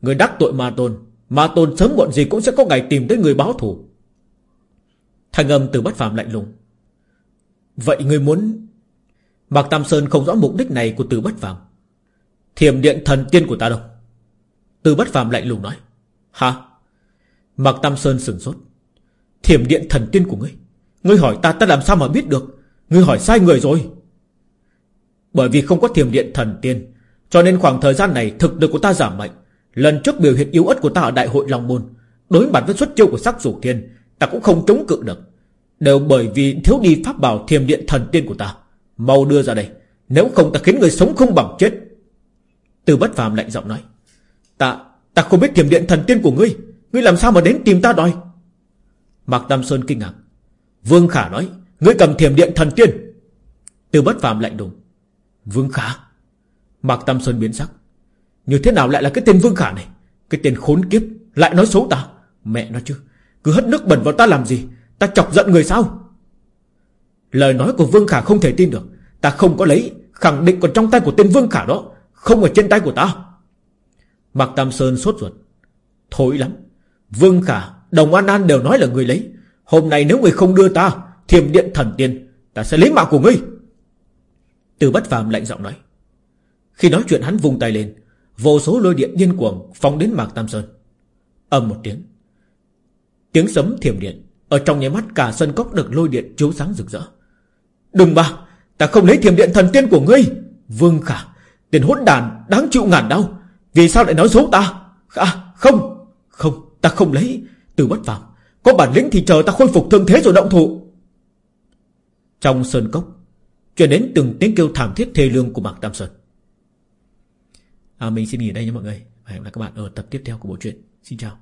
Người đắc tội ma tôn Ma tôn sớm muộn gì cũng sẽ có ngày tìm tới người báo thù. Thanh âm từ bất phàm lạnh lùng. Vậy người muốn Mạc Tam Sơn không rõ mục đích này của từ bất phàm. Thiểm điện thần tiên của ta đâu? Từ bất phàm lạnh lùng nói. Hả? Mạc Tam Sơn sửng sốt. Thiểm điện thần tiên của ngươi? Ngươi hỏi ta ta làm sao mà biết được? Ngươi hỏi sai người rồi. Bởi vì không có thiểm điện thần tiên, Cho nên khoảng thời gian này thực lực của ta giảm mạnh. Lần trước biểu hiện yếu ớt của ta ở đại hội Long Môn, Đối mặt với xuất chiêu của sắc rủ thiên, Ta cũng không chống cự được. Đều bởi vì thiếu đi pháp bảo thiềm điện thần tiên của ta. Mau đưa ra đây. Nếu không ta khiến người sống không bằng chết. Từ bất phàm lạnh giọng nói Ta, ta không biết thiềm điện thần tiên của ngươi. Ngươi làm sao mà đến tìm ta đòi? Mạc Tam Sơn kinh ngạc. Vương Khả nói Ngươi cầm thiềm điện thần tiên. Từ bất phàm lạnh đùng Vương Khả? Mạc Tam Sơn biến sắc. Như thế nào lại là cái tên Vương Khả này? Cái tên khốn kiếp Lại nói xấu ta? Mẹ nó chứ Cứ hất nước bẩn vào ta làm gì? Ta chọc giận người sao? Lời nói của Vương Khả không thể tin được. Ta không có lấy, Khẳng định còn trong tay của tên Vương Khả đó, Không ở trên tay của ta. Mạc Tam Sơn sốt ruột. Thối lắm. Vương Khả, Đồng An An đều nói là người lấy. Hôm nay nếu người không đưa ta Thiềm điện thần tiên, Ta sẽ lấy mạng của ngươi. Từ bất phàm lạnh giọng nói. Khi nói chuyện hắn vung tay lên, Vô số lôi điện điên cuồng phóng đến Mạc Tam Sơn. Âm một tiếng. Tiếng sấm thiềm điện, Ở trong nháy mắt cả sân cốc được lôi điện chiếu sáng rực rỡ. Đừng ba Ta không lấy thiềm điện thần tiên của ngươi. Vương Khả Tiền hỗn đàn đáng chịu ngàn đau. Vì sao lại nói xấu ta? À không Không ta không lấy. Từ bất phàm Có bản lĩnh thì chờ ta khôi phục thương thế rồi động thủ. Trong sơn cốc Chuyển đến từng tiếng kêu thảm thiết thê lương của Mạc Tam Sơn. À, Mình xin nghỉ đây nha mọi người. Và hẹn gặp lại các bạn ở tập tiếp theo của bộ truyện. Xin chào.